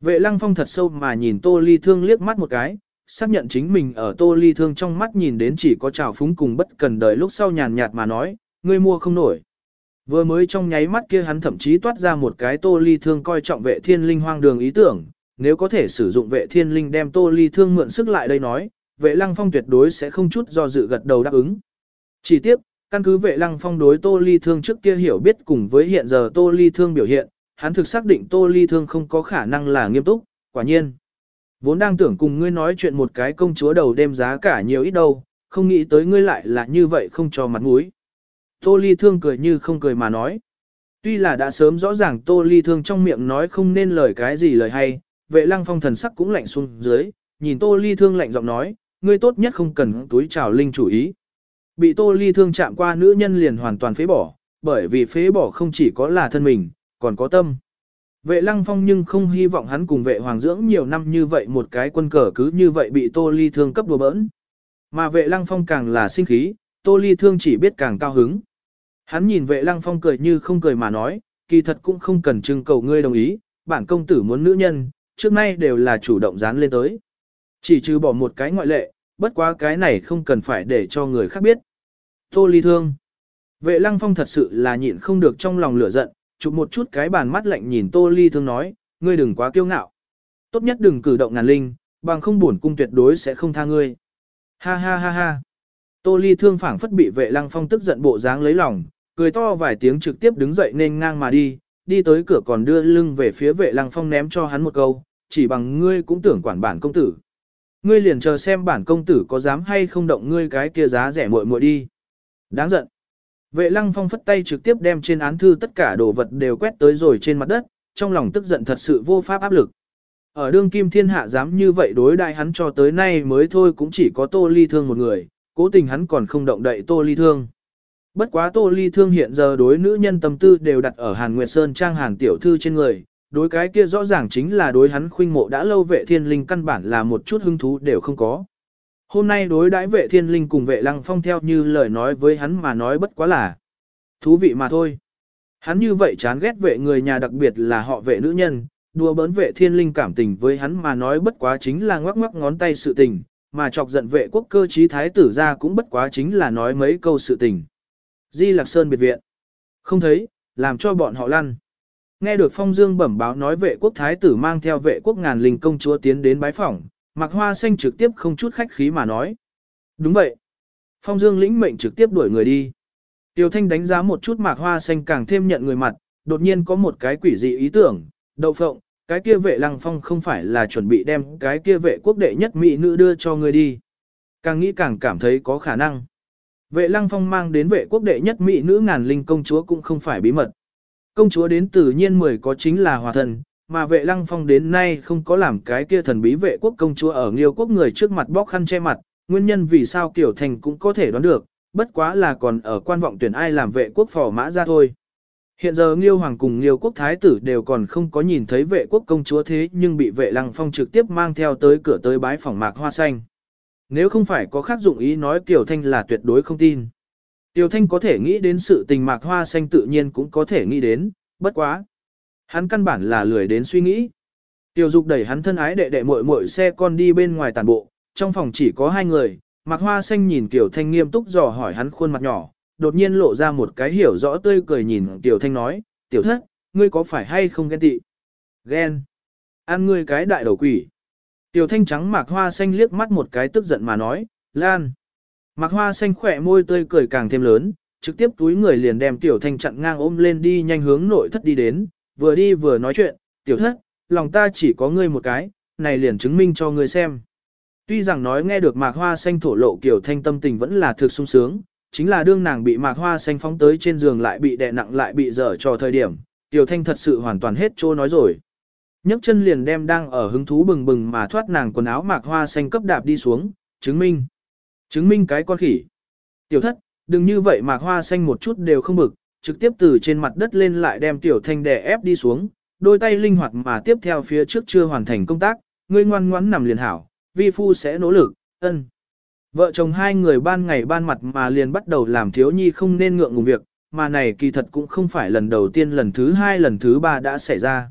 Vệ lăng phong thật sâu mà nhìn Tô Ly Thương liếc mắt một cái, xác nhận chính mình ở Tô Ly Thương trong mắt nhìn đến chỉ có trào phúng cùng bất cần đời lúc sau nhàn nhạt mà nói, ngươi mua không nổi. Vừa mới trong nháy mắt kia hắn thậm chí toát ra một cái Tô Ly Thương coi trọng vệ thiên linh hoang đường ý tưởng, nếu có thể sử dụng vệ thiên linh đem Tô Ly Thương mượn sức lại đây nói, vệ lăng phong tuyệt đối sẽ không chút do dự gật đầu đáp ứng. Chỉ tiếc, căn cứ vệ lăng phong đối Tô Ly Thương trước kia hiểu biết cùng với hiện giờ Tô Ly Thương biểu hiện, hắn thực xác định Tô Ly Thương không có khả năng là nghiêm túc, quả nhiên. Vốn đang tưởng cùng ngươi nói chuyện một cái công chúa đầu đêm giá cả nhiều ít đâu, không nghĩ tới ngươi lại là như vậy không cho mặt mũi. Tô Ly Thương cười như không cười mà nói. Tuy là đã sớm rõ ràng Tô Ly Thương trong miệng nói không nên lời cái gì lời hay, vệ lăng phong thần sắc cũng lạnh xuống dưới, nhìn Tô Ly Thương lạnh giọng nói, ngươi tốt nhất không cần túi trào linh chủ ý. Bị Tô Ly Thương chạm qua nữ nhân liền hoàn toàn phế bỏ, bởi vì phế bỏ không chỉ có là thân mình, còn có tâm. Vệ lăng phong nhưng không hy vọng hắn cùng vệ hoàng dưỡng nhiều năm như vậy một cái quân cờ cứ như vậy bị tô ly thương cấp đùa bỡn. Mà vệ lăng phong càng là sinh khí, tô ly thương chỉ biết càng cao hứng. Hắn nhìn vệ lăng phong cười như không cười mà nói, kỳ thật cũng không cần trưng cầu ngươi đồng ý, bản công tử muốn nữ nhân, trước nay đều là chủ động dán lên tới. Chỉ trừ bỏ một cái ngoại lệ, bất quá cái này không cần phải để cho người khác biết. Tô ly thương. Vệ lăng phong thật sự là nhịn không được trong lòng lửa giận, chụp một chút cái bàn mắt lạnh nhìn Tô Ly Thương nói, ngươi đừng quá kiêu ngạo. Tốt nhất đừng cử động ngàn linh, bằng không buồn cung tuyệt đối sẽ không tha ngươi. Ha ha ha ha. Tô Ly Thương phảng phất bị vệ lăng phong tức giận bộ dáng lấy lòng, cười to vài tiếng trực tiếp đứng dậy nên ngang mà đi, đi tới cửa còn đưa lưng về phía vệ lăng phong ném cho hắn một câu, chỉ bằng ngươi cũng tưởng quản bản công tử. Ngươi liền chờ xem bản công tử có dám hay không động ngươi cái kia giá rẻ muội muội đi. Đáng giận. Vệ lăng phong phất tay trực tiếp đem trên án thư tất cả đồ vật đều quét tới rồi trên mặt đất, trong lòng tức giận thật sự vô pháp áp lực. Ở đương kim thiên hạ dám như vậy đối đại hắn cho tới nay mới thôi cũng chỉ có tô ly thương một người, cố tình hắn còn không động đậy tô ly thương. Bất quá tô ly thương hiện giờ đối nữ nhân tâm tư đều đặt ở Hàn Nguyệt Sơn trang Hàn Tiểu Thư trên người, đối cái kia rõ ràng chính là đối hắn khuynh mộ đã lâu vệ thiên linh căn bản là một chút hứng thú đều không có. Hôm nay đối đãi vệ thiên linh cùng vệ lăng phong theo như lời nói với hắn mà nói bất quá là thú vị mà thôi. Hắn như vậy chán ghét vệ người nhà đặc biệt là họ vệ nữ nhân, đùa bỡn vệ thiên linh cảm tình với hắn mà nói bất quá chính là ngoắc ngoắc ngón tay sự tình, mà chọc giận vệ quốc cơ trí thái tử ra cũng bất quá chính là nói mấy câu sự tình. Di Lạc Sơn biệt viện. Không thấy, làm cho bọn họ lăn. Nghe được Phong Dương bẩm báo nói vệ quốc thái tử mang theo vệ quốc ngàn linh công chúa tiến đến bái phỏng, Mạc Hoa Xanh trực tiếp không chút khách khí mà nói. Đúng vậy. Phong Dương lĩnh mệnh trực tiếp đuổi người đi. Tiêu Thanh đánh giá một chút Mạc Hoa Xanh càng thêm nhận người mặt, đột nhiên có một cái quỷ dị ý tưởng, đậu phộng, cái kia vệ lăng phong không phải là chuẩn bị đem cái kia vệ quốc đệ nhất mỹ nữ đưa cho người đi. Càng nghĩ càng cảm thấy có khả năng. Vệ lăng phong mang đến vệ quốc đệ nhất mỹ nữ ngàn linh công chúa cũng không phải bí mật. Công chúa đến tự nhiên mười có chính là hòa thần, mà vệ lăng phong đến nay không có làm cái kia thần bí vệ quốc công chúa ở nghiêu quốc người trước mặt bóc khăn che mặt, nguyên nhân vì sao kiểu thành cũng có thể đoán được, bất quá là còn ở quan vọng tuyển ai làm vệ quốc phò mã ra thôi. Hiện giờ Nghiêu Hoàng cùng Nghiêu Quốc Thái tử đều còn không có nhìn thấy vệ quốc công chúa thế nhưng bị vệ lăng phong trực tiếp mang theo tới cửa tới bái phòng mạc hoa xanh. Nếu không phải có khác dụng ý nói Kiều Thanh là tuyệt đối không tin. Tiêu Thanh có thể nghĩ đến sự tình mạc hoa xanh tự nhiên cũng có thể nghĩ đến, bất quá. Hắn căn bản là lười đến suy nghĩ. Tiêu dục đẩy hắn thân ái đệ đệ muội muội xe con đi bên ngoài tàn bộ, trong phòng chỉ có hai người, Mạc Hoa Xanh nhìn Tiêu Thanh nghiêm túc dò hỏi hắn khuôn mặt nhỏ, đột nhiên lộ ra một cái hiểu rõ tươi cười nhìn Tiểu Thanh nói, Tiểu thất, ngươi có phải hay không ghen tị? Ghen. Ăn ngươi cái đại đầu quỷ. Tiểu Thanh trắng Mạc Hoa Xanh liếc mắt một cái tức giận mà nói, Lan. Mạc Hoa Xanh khỏe môi tươi cười càng thêm lớn, trực tiếp túi người liền đem Tiểu Thanh chặn ngang ôm lên đi nhanh hướng nội thất đi đến, vừa đi vừa nói chuyện, Tiểu thất, lòng ta chỉ có ngươi một cái, này liền chứng minh cho ngươi xem. Tuy rằng nói nghe được Mạc Hoa Xanh thổ lộ Kiều Thanh tâm tình vẫn là thực sung sướng, chính là đương nàng bị Mạc Hoa Xanh phóng tới trên giường lại bị đè nặng lại bị dở cho thời điểm, Tiểu Thanh thật sự hoàn toàn hết trô nói rồi. nhấc chân liền đem đang ở hứng thú bừng bừng mà thoát nàng quần áo Mạc Hoa Xanh cấp đạp đi xuống, chứng minh. Chứng minh cái con khỉ. Tiểu thất, đừng như vậy mà Hoa Xanh một chút đều không bực, trực tiếp từ trên mặt đất lên lại đem Tiểu Thanh đè ép đi xuống, đôi tay linh hoạt mà tiếp theo phía trước chưa hoàn thành công tác, ngươi ngoan ngoãn nằm liền hảo, vi phu sẽ nỗ lực, ân. Vợ chồng hai người ban ngày ban mặt mà liền bắt đầu làm thiếu nhi không nên ngượng ngùng việc, mà này kỳ thật cũng không phải lần đầu tiên lần thứ hai lần thứ ba đã xảy ra.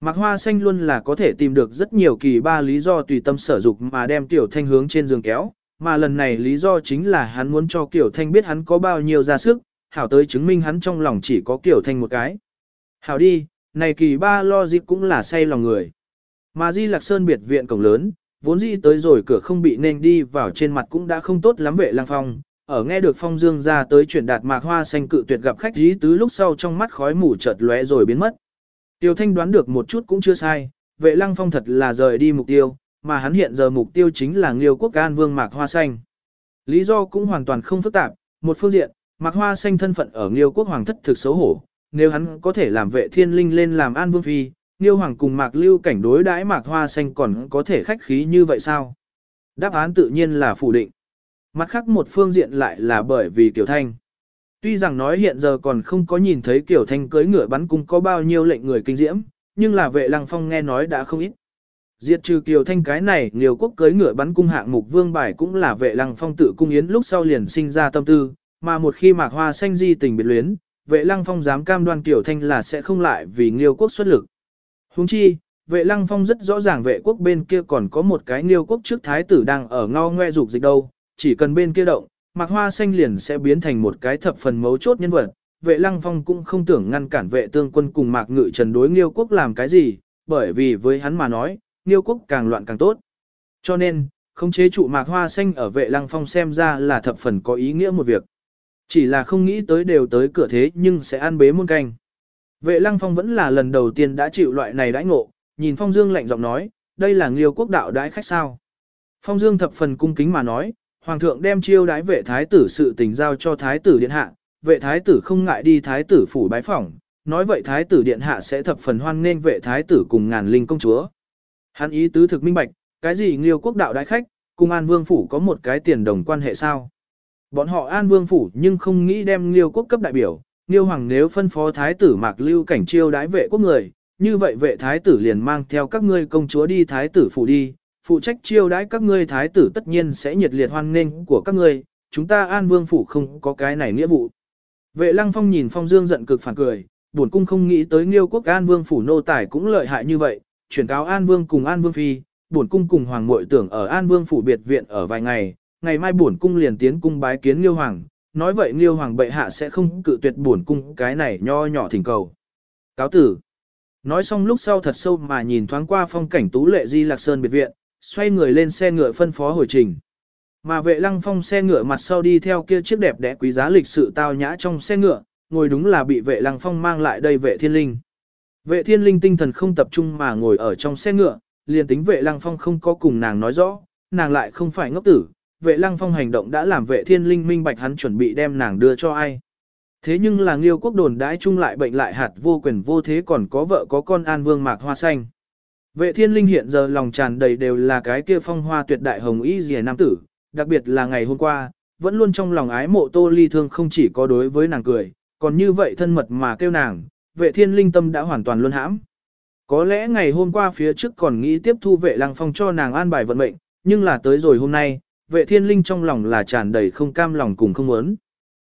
Mạc Hoa Xanh luôn là có thể tìm được rất nhiều kỳ ba lý do tùy tâm sở dục mà đem Tiểu Thanh hướng trên giường kéo, mà lần này lý do chính là hắn muốn cho Kiều Thanh biết hắn có bao nhiêu ra sức, hảo tới chứng minh hắn trong lòng chỉ có Kiều Thanh một cái. Hảo đi, này kỳ ba lo dịp cũng là say lòng người. Mà Di Lạc Sơn biệt viện cổng lớn, vốn dĩ tới rồi cửa không bị nên đi vào trên mặt cũng đã không tốt lắm vệ lang phong. Ở nghe được phong dương ra tới chuyển đạt mạc hoa xanh cự tuyệt gặp khách dí tứ lúc sau trong mắt khói mù chợt lóe rồi biến mất. Tiêu thanh đoán được một chút cũng chưa sai, vệ lăng phong thật là rời đi mục tiêu, mà hắn hiện giờ mục tiêu chính là Liêu quốc an vương mạc hoa xanh. Lý do cũng hoàn toàn không phức tạp, một phương diện, mạc hoa xanh thân phận ở Liêu quốc hoàng thất thực xấu hổ, nếu hắn có thể làm vệ thiên linh lên làm an vương phi, Liêu Hoàng cùng Mạc Lưu cảnh đối đãi Mạc Hoa Xanh còn có thể khách khí như vậy sao? Đáp án tự nhiên là phủ định. Mặt khác một phương diện lại là bởi vì Kiều Thanh. Tuy rằng nói hiện giờ còn không có nhìn thấy Kiều Thanh cưới ngựa bắn cung có bao nhiêu lệnh người kinh diễm, nhưng là vệ lăng phong nghe nói đã không ít. Diệt trừ Kiều Thanh cái này, Liều quốc cưới ngựa bắn cung hạng mục vương bài cũng là vệ lăng phong tự cung yến lúc sau liền sinh ra tâm tư, mà một khi Mạc Hoa Xanh di tình biệt luyến, vệ lăng phong dám cam đoan Kiều Thanh là sẽ không lại vì Liêu quốc xuất lực. Huống chi, vệ lăng phong rất rõ ràng vệ quốc bên kia còn có một cái nghiêu quốc trước thái tử đang ở ngao ngoe dục dịch đâu, chỉ cần bên kia động, mạc hoa xanh liền sẽ biến thành một cái thập phần mấu chốt nhân vật. Vệ lăng phong cũng không tưởng ngăn cản vệ tương quân cùng mạc ngự trần đối nghiêu quốc làm cái gì, bởi vì với hắn mà nói, Niêu quốc càng loạn càng tốt. Cho nên, không chế trụ mạc hoa xanh ở vệ lăng phong xem ra là thập phần có ý nghĩa một việc. Chỉ là không nghĩ tới đều tới cửa thế nhưng sẽ ăn bế muôn canh. Vệ lăng phong vẫn là lần đầu tiên đã chịu loại này đãi ngộ, nhìn phong dương lạnh giọng nói, đây là nghiêu quốc đạo đãi khách sao. Phong dương thập phần cung kính mà nói, hoàng thượng đem chiêu đãi vệ thái tử sự tình giao cho thái tử điện hạ, vệ thái tử không ngại đi thái tử phủ bái phỏng, nói vậy thái tử điện hạ sẽ thập phần hoan nghênh vệ thái tử cùng ngàn linh công chúa. Hắn ý tứ thực minh bạch, cái gì nghiêu quốc đạo đại khách, cùng an vương phủ có một cái tiền đồng quan hệ sao. Bọn họ an vương phủ nhưng không nghĩ đem nghiêu quốc cấp đại biểu, Nghiêu Hoàng nếu phân phó thái tử Mạc Lưu cảnh chiêu đái vệ quốc người, như vậy vệ thái tử liền mang theo các ngươi công chúa đi thái tử phủ đi, phụ trách chiêu đái các ngươi thái tử tất nhiên sẽ nhiệt liệt hoan nghênh của các ngươi, chúng ta An Vương phủ không có cái này nghĩa vụ. Vệ Lăng Phong nhìn Phong Dương giận cực phản cười, buồn cung không nghĩ tới Nghiêu quốc An Vương phủ nô tài cũng lợi hại như vậy, chuyển cáo An Vương cùng An Vương phi, bổn cung cùng hoàng Mội tưởng ở An Vương phủ biệt viện ở vài ngày, ngày mai bổn cung liền tiến cung bái kiến Liêu hoàng, nói vậy Liêu Hoàng bệ hạ sẽ không cự tuyệt bổn cung cái này nho nhỏ thỉnh cầu. Cáo tử. Nói xong lúc sau thật sâu mà nhìn thoáng qua phong cảnh tú lệ di lạc sơn biệt viện, xoay người lên xe ngựa phân phó hồi trình. Mà vệ lăng phong xe ngựa mặt sau đi theo kia chiếc đẹp đẽ quý giá lịch sự tao nhã trong xe ngựa, ngồi đúng là bị vệ lăng phong mang lại đây vệ thiên linh. Vệ thiên linh tinh thần không tập trung mà ngồi ở trong xe ngựa, liền tính vệ lăng phong không có cùng nàng nói rõ, nàng lại không phải ngốc tử, vệ lăng phong hành động đã làm vệ thiên linh minh bạch hắn chuẩn bị đem nàng đưa cho ai. Thế nhưng là nghiêu quốc đồn đãi chung lại bệnh lại hạt vô quyền vô thế còn có vợ có con an vương mạc hoa xanh. Vệ thiên linh hiện giờ lòng tràn đầy đều là cái kia phong hoa tuyệt đại hồng y dìa nam tử, đặc biệt là ngày hôm qua, vẫn luôn trong lòng ái mộ tô ly thương không chỉ có đối với nàng cười, còn như vậy thân mật mà kêu nàng, vệ thiên linh tâm đã hoàn toàn luân hãm. Có lẽ ngày hôm qua phía trước còn nghĩ tiếp thu vệ lăng phong cho nàng an bài vận mệnh, nhưng là tới rồi hôm nay, vệ thiên linh trong lòng là tràn đầy không cam lòng cùng không muốn.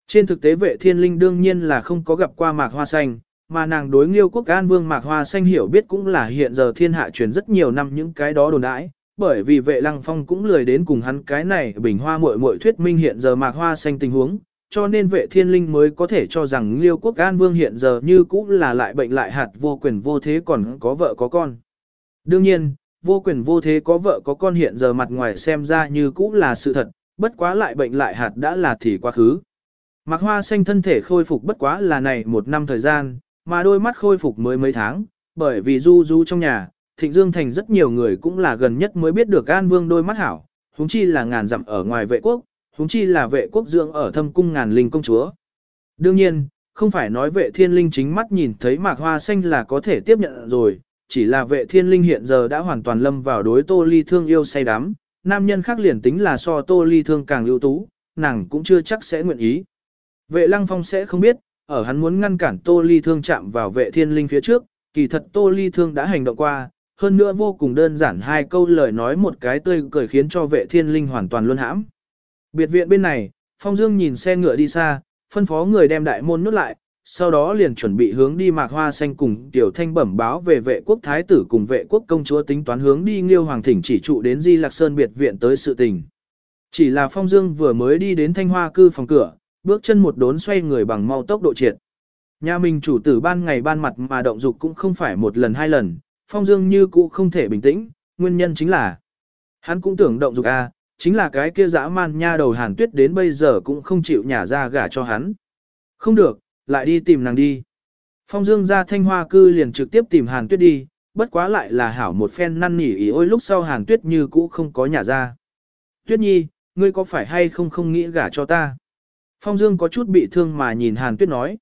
Trên thực tế vệ thiên linh đương nhiên là không có gặp qua mạc hoa xanh, mà nàng đối nghiêu quốc an vương mạc hoa xanh hiểu biết cũng là hiện giờ thiên hạ truyền rất nhiều năm những cái đó đồn đãi, bởi vì vệ lăng phong cũng lười đến cùng hắn cái này bình hoa muội muội thuyết minh hiện giờ mạc hoa xanh tình huống, cho nên vệ thiên linh mới có thể cho rằng liêu quốc an vương hiện giờ như cũ là lại bệnh lại hạt vô quyền vô thế còn có vợ có con. Đương nhiên, vô quyền vô thế có vợ có con hiện giờ mặt ngoài xem ra như cũ là sự thật, bất quá lại bệnh lại hạt đã là thì quá khứ. Mạc hoa xanh thân thể khôi phục bất quá là này một năm thời gian, mà đôi mắt khôi phục mới mấy tháng, bởi vì du du trong nhà, thịnh dương thành rất nhiều người cũng là gần nhất mới biết được an vương đôi mắt hảo, huống chi là ngàn dặm ở ngoài vệ quốc, huống chi là vệ quốc dưỡng ở thâm cung ngàn linh công chúa. Đương nhiên, không phải nói vệ thiên linh chính mắt nhìn thấy mạc hoa xanh là có thể tiếp nhận rồi, chỉ là vệ thiên linh hiện giờ đã hoàn toàn lâm vào đối tô ly thương yêu say đắm, nam nhân khác liền tính là so tô ly thương càng ưu tú, nàng cũng chưa chắc sẽ nguyện ý. Vệ lăng phong sẽ không biết, ở hắn muốn ngăn cản tô ly thương chạm vào vệ thiên linh phía trước, kỳ thật tô ly thương đã hành động qua, hơn nữa vô cùng đơn giản hai câu lời nói một cái tươi cười khiến cho vệ thiên linh hoàn toàn luân hãm. Biệt viện bên này, Phong Dương nhìn xe ngựa đi xa, phân phó người đem đại môn nút lại, sau đó liền chuẩn bị hướng đi mạc hoa xanh cùng tiểu thanh bẩm báo về vệ quốc thái tử cùng vệ quốc công chúa tính toán hướng đi nghiêu hoàng thỉnh chỉ trụ đến Di Lạc Sơn biệt viện tới sự tình. Chỉ là Phong Dương vừa mới đi đến thanh hoa cư phòng cửa, bước chân một đốn xoay người bằng mau tốc độ triệt. Nhà mình chủ tử ban ngày ban mặt mà động dục cũng không phải một lần hai lần, Phong Dương như cũ không thể bình tĩnh, nguyên nhân chính là hắn cũng tưởng động dục a, à, chính là cái kia dã man nha đầu hàn tuyết đến bây giờ cũng không chịu nhả ra gả cho hắn. Không được, lại đi tìm nàng đi. Phong Dương ra thanh hoa cư liền trực tiếp tìm hàn tuyết đi, bất quá lại là hảo một phen năn nỉ ý ôi lúc sau hàn tuyết như cũ không có nhả ra. Tuyết nhi, ngươi có phải hay không không nghĩ gả cho ta? Phong Dương có chút bị thương mà nhìn hàn tuyết nói.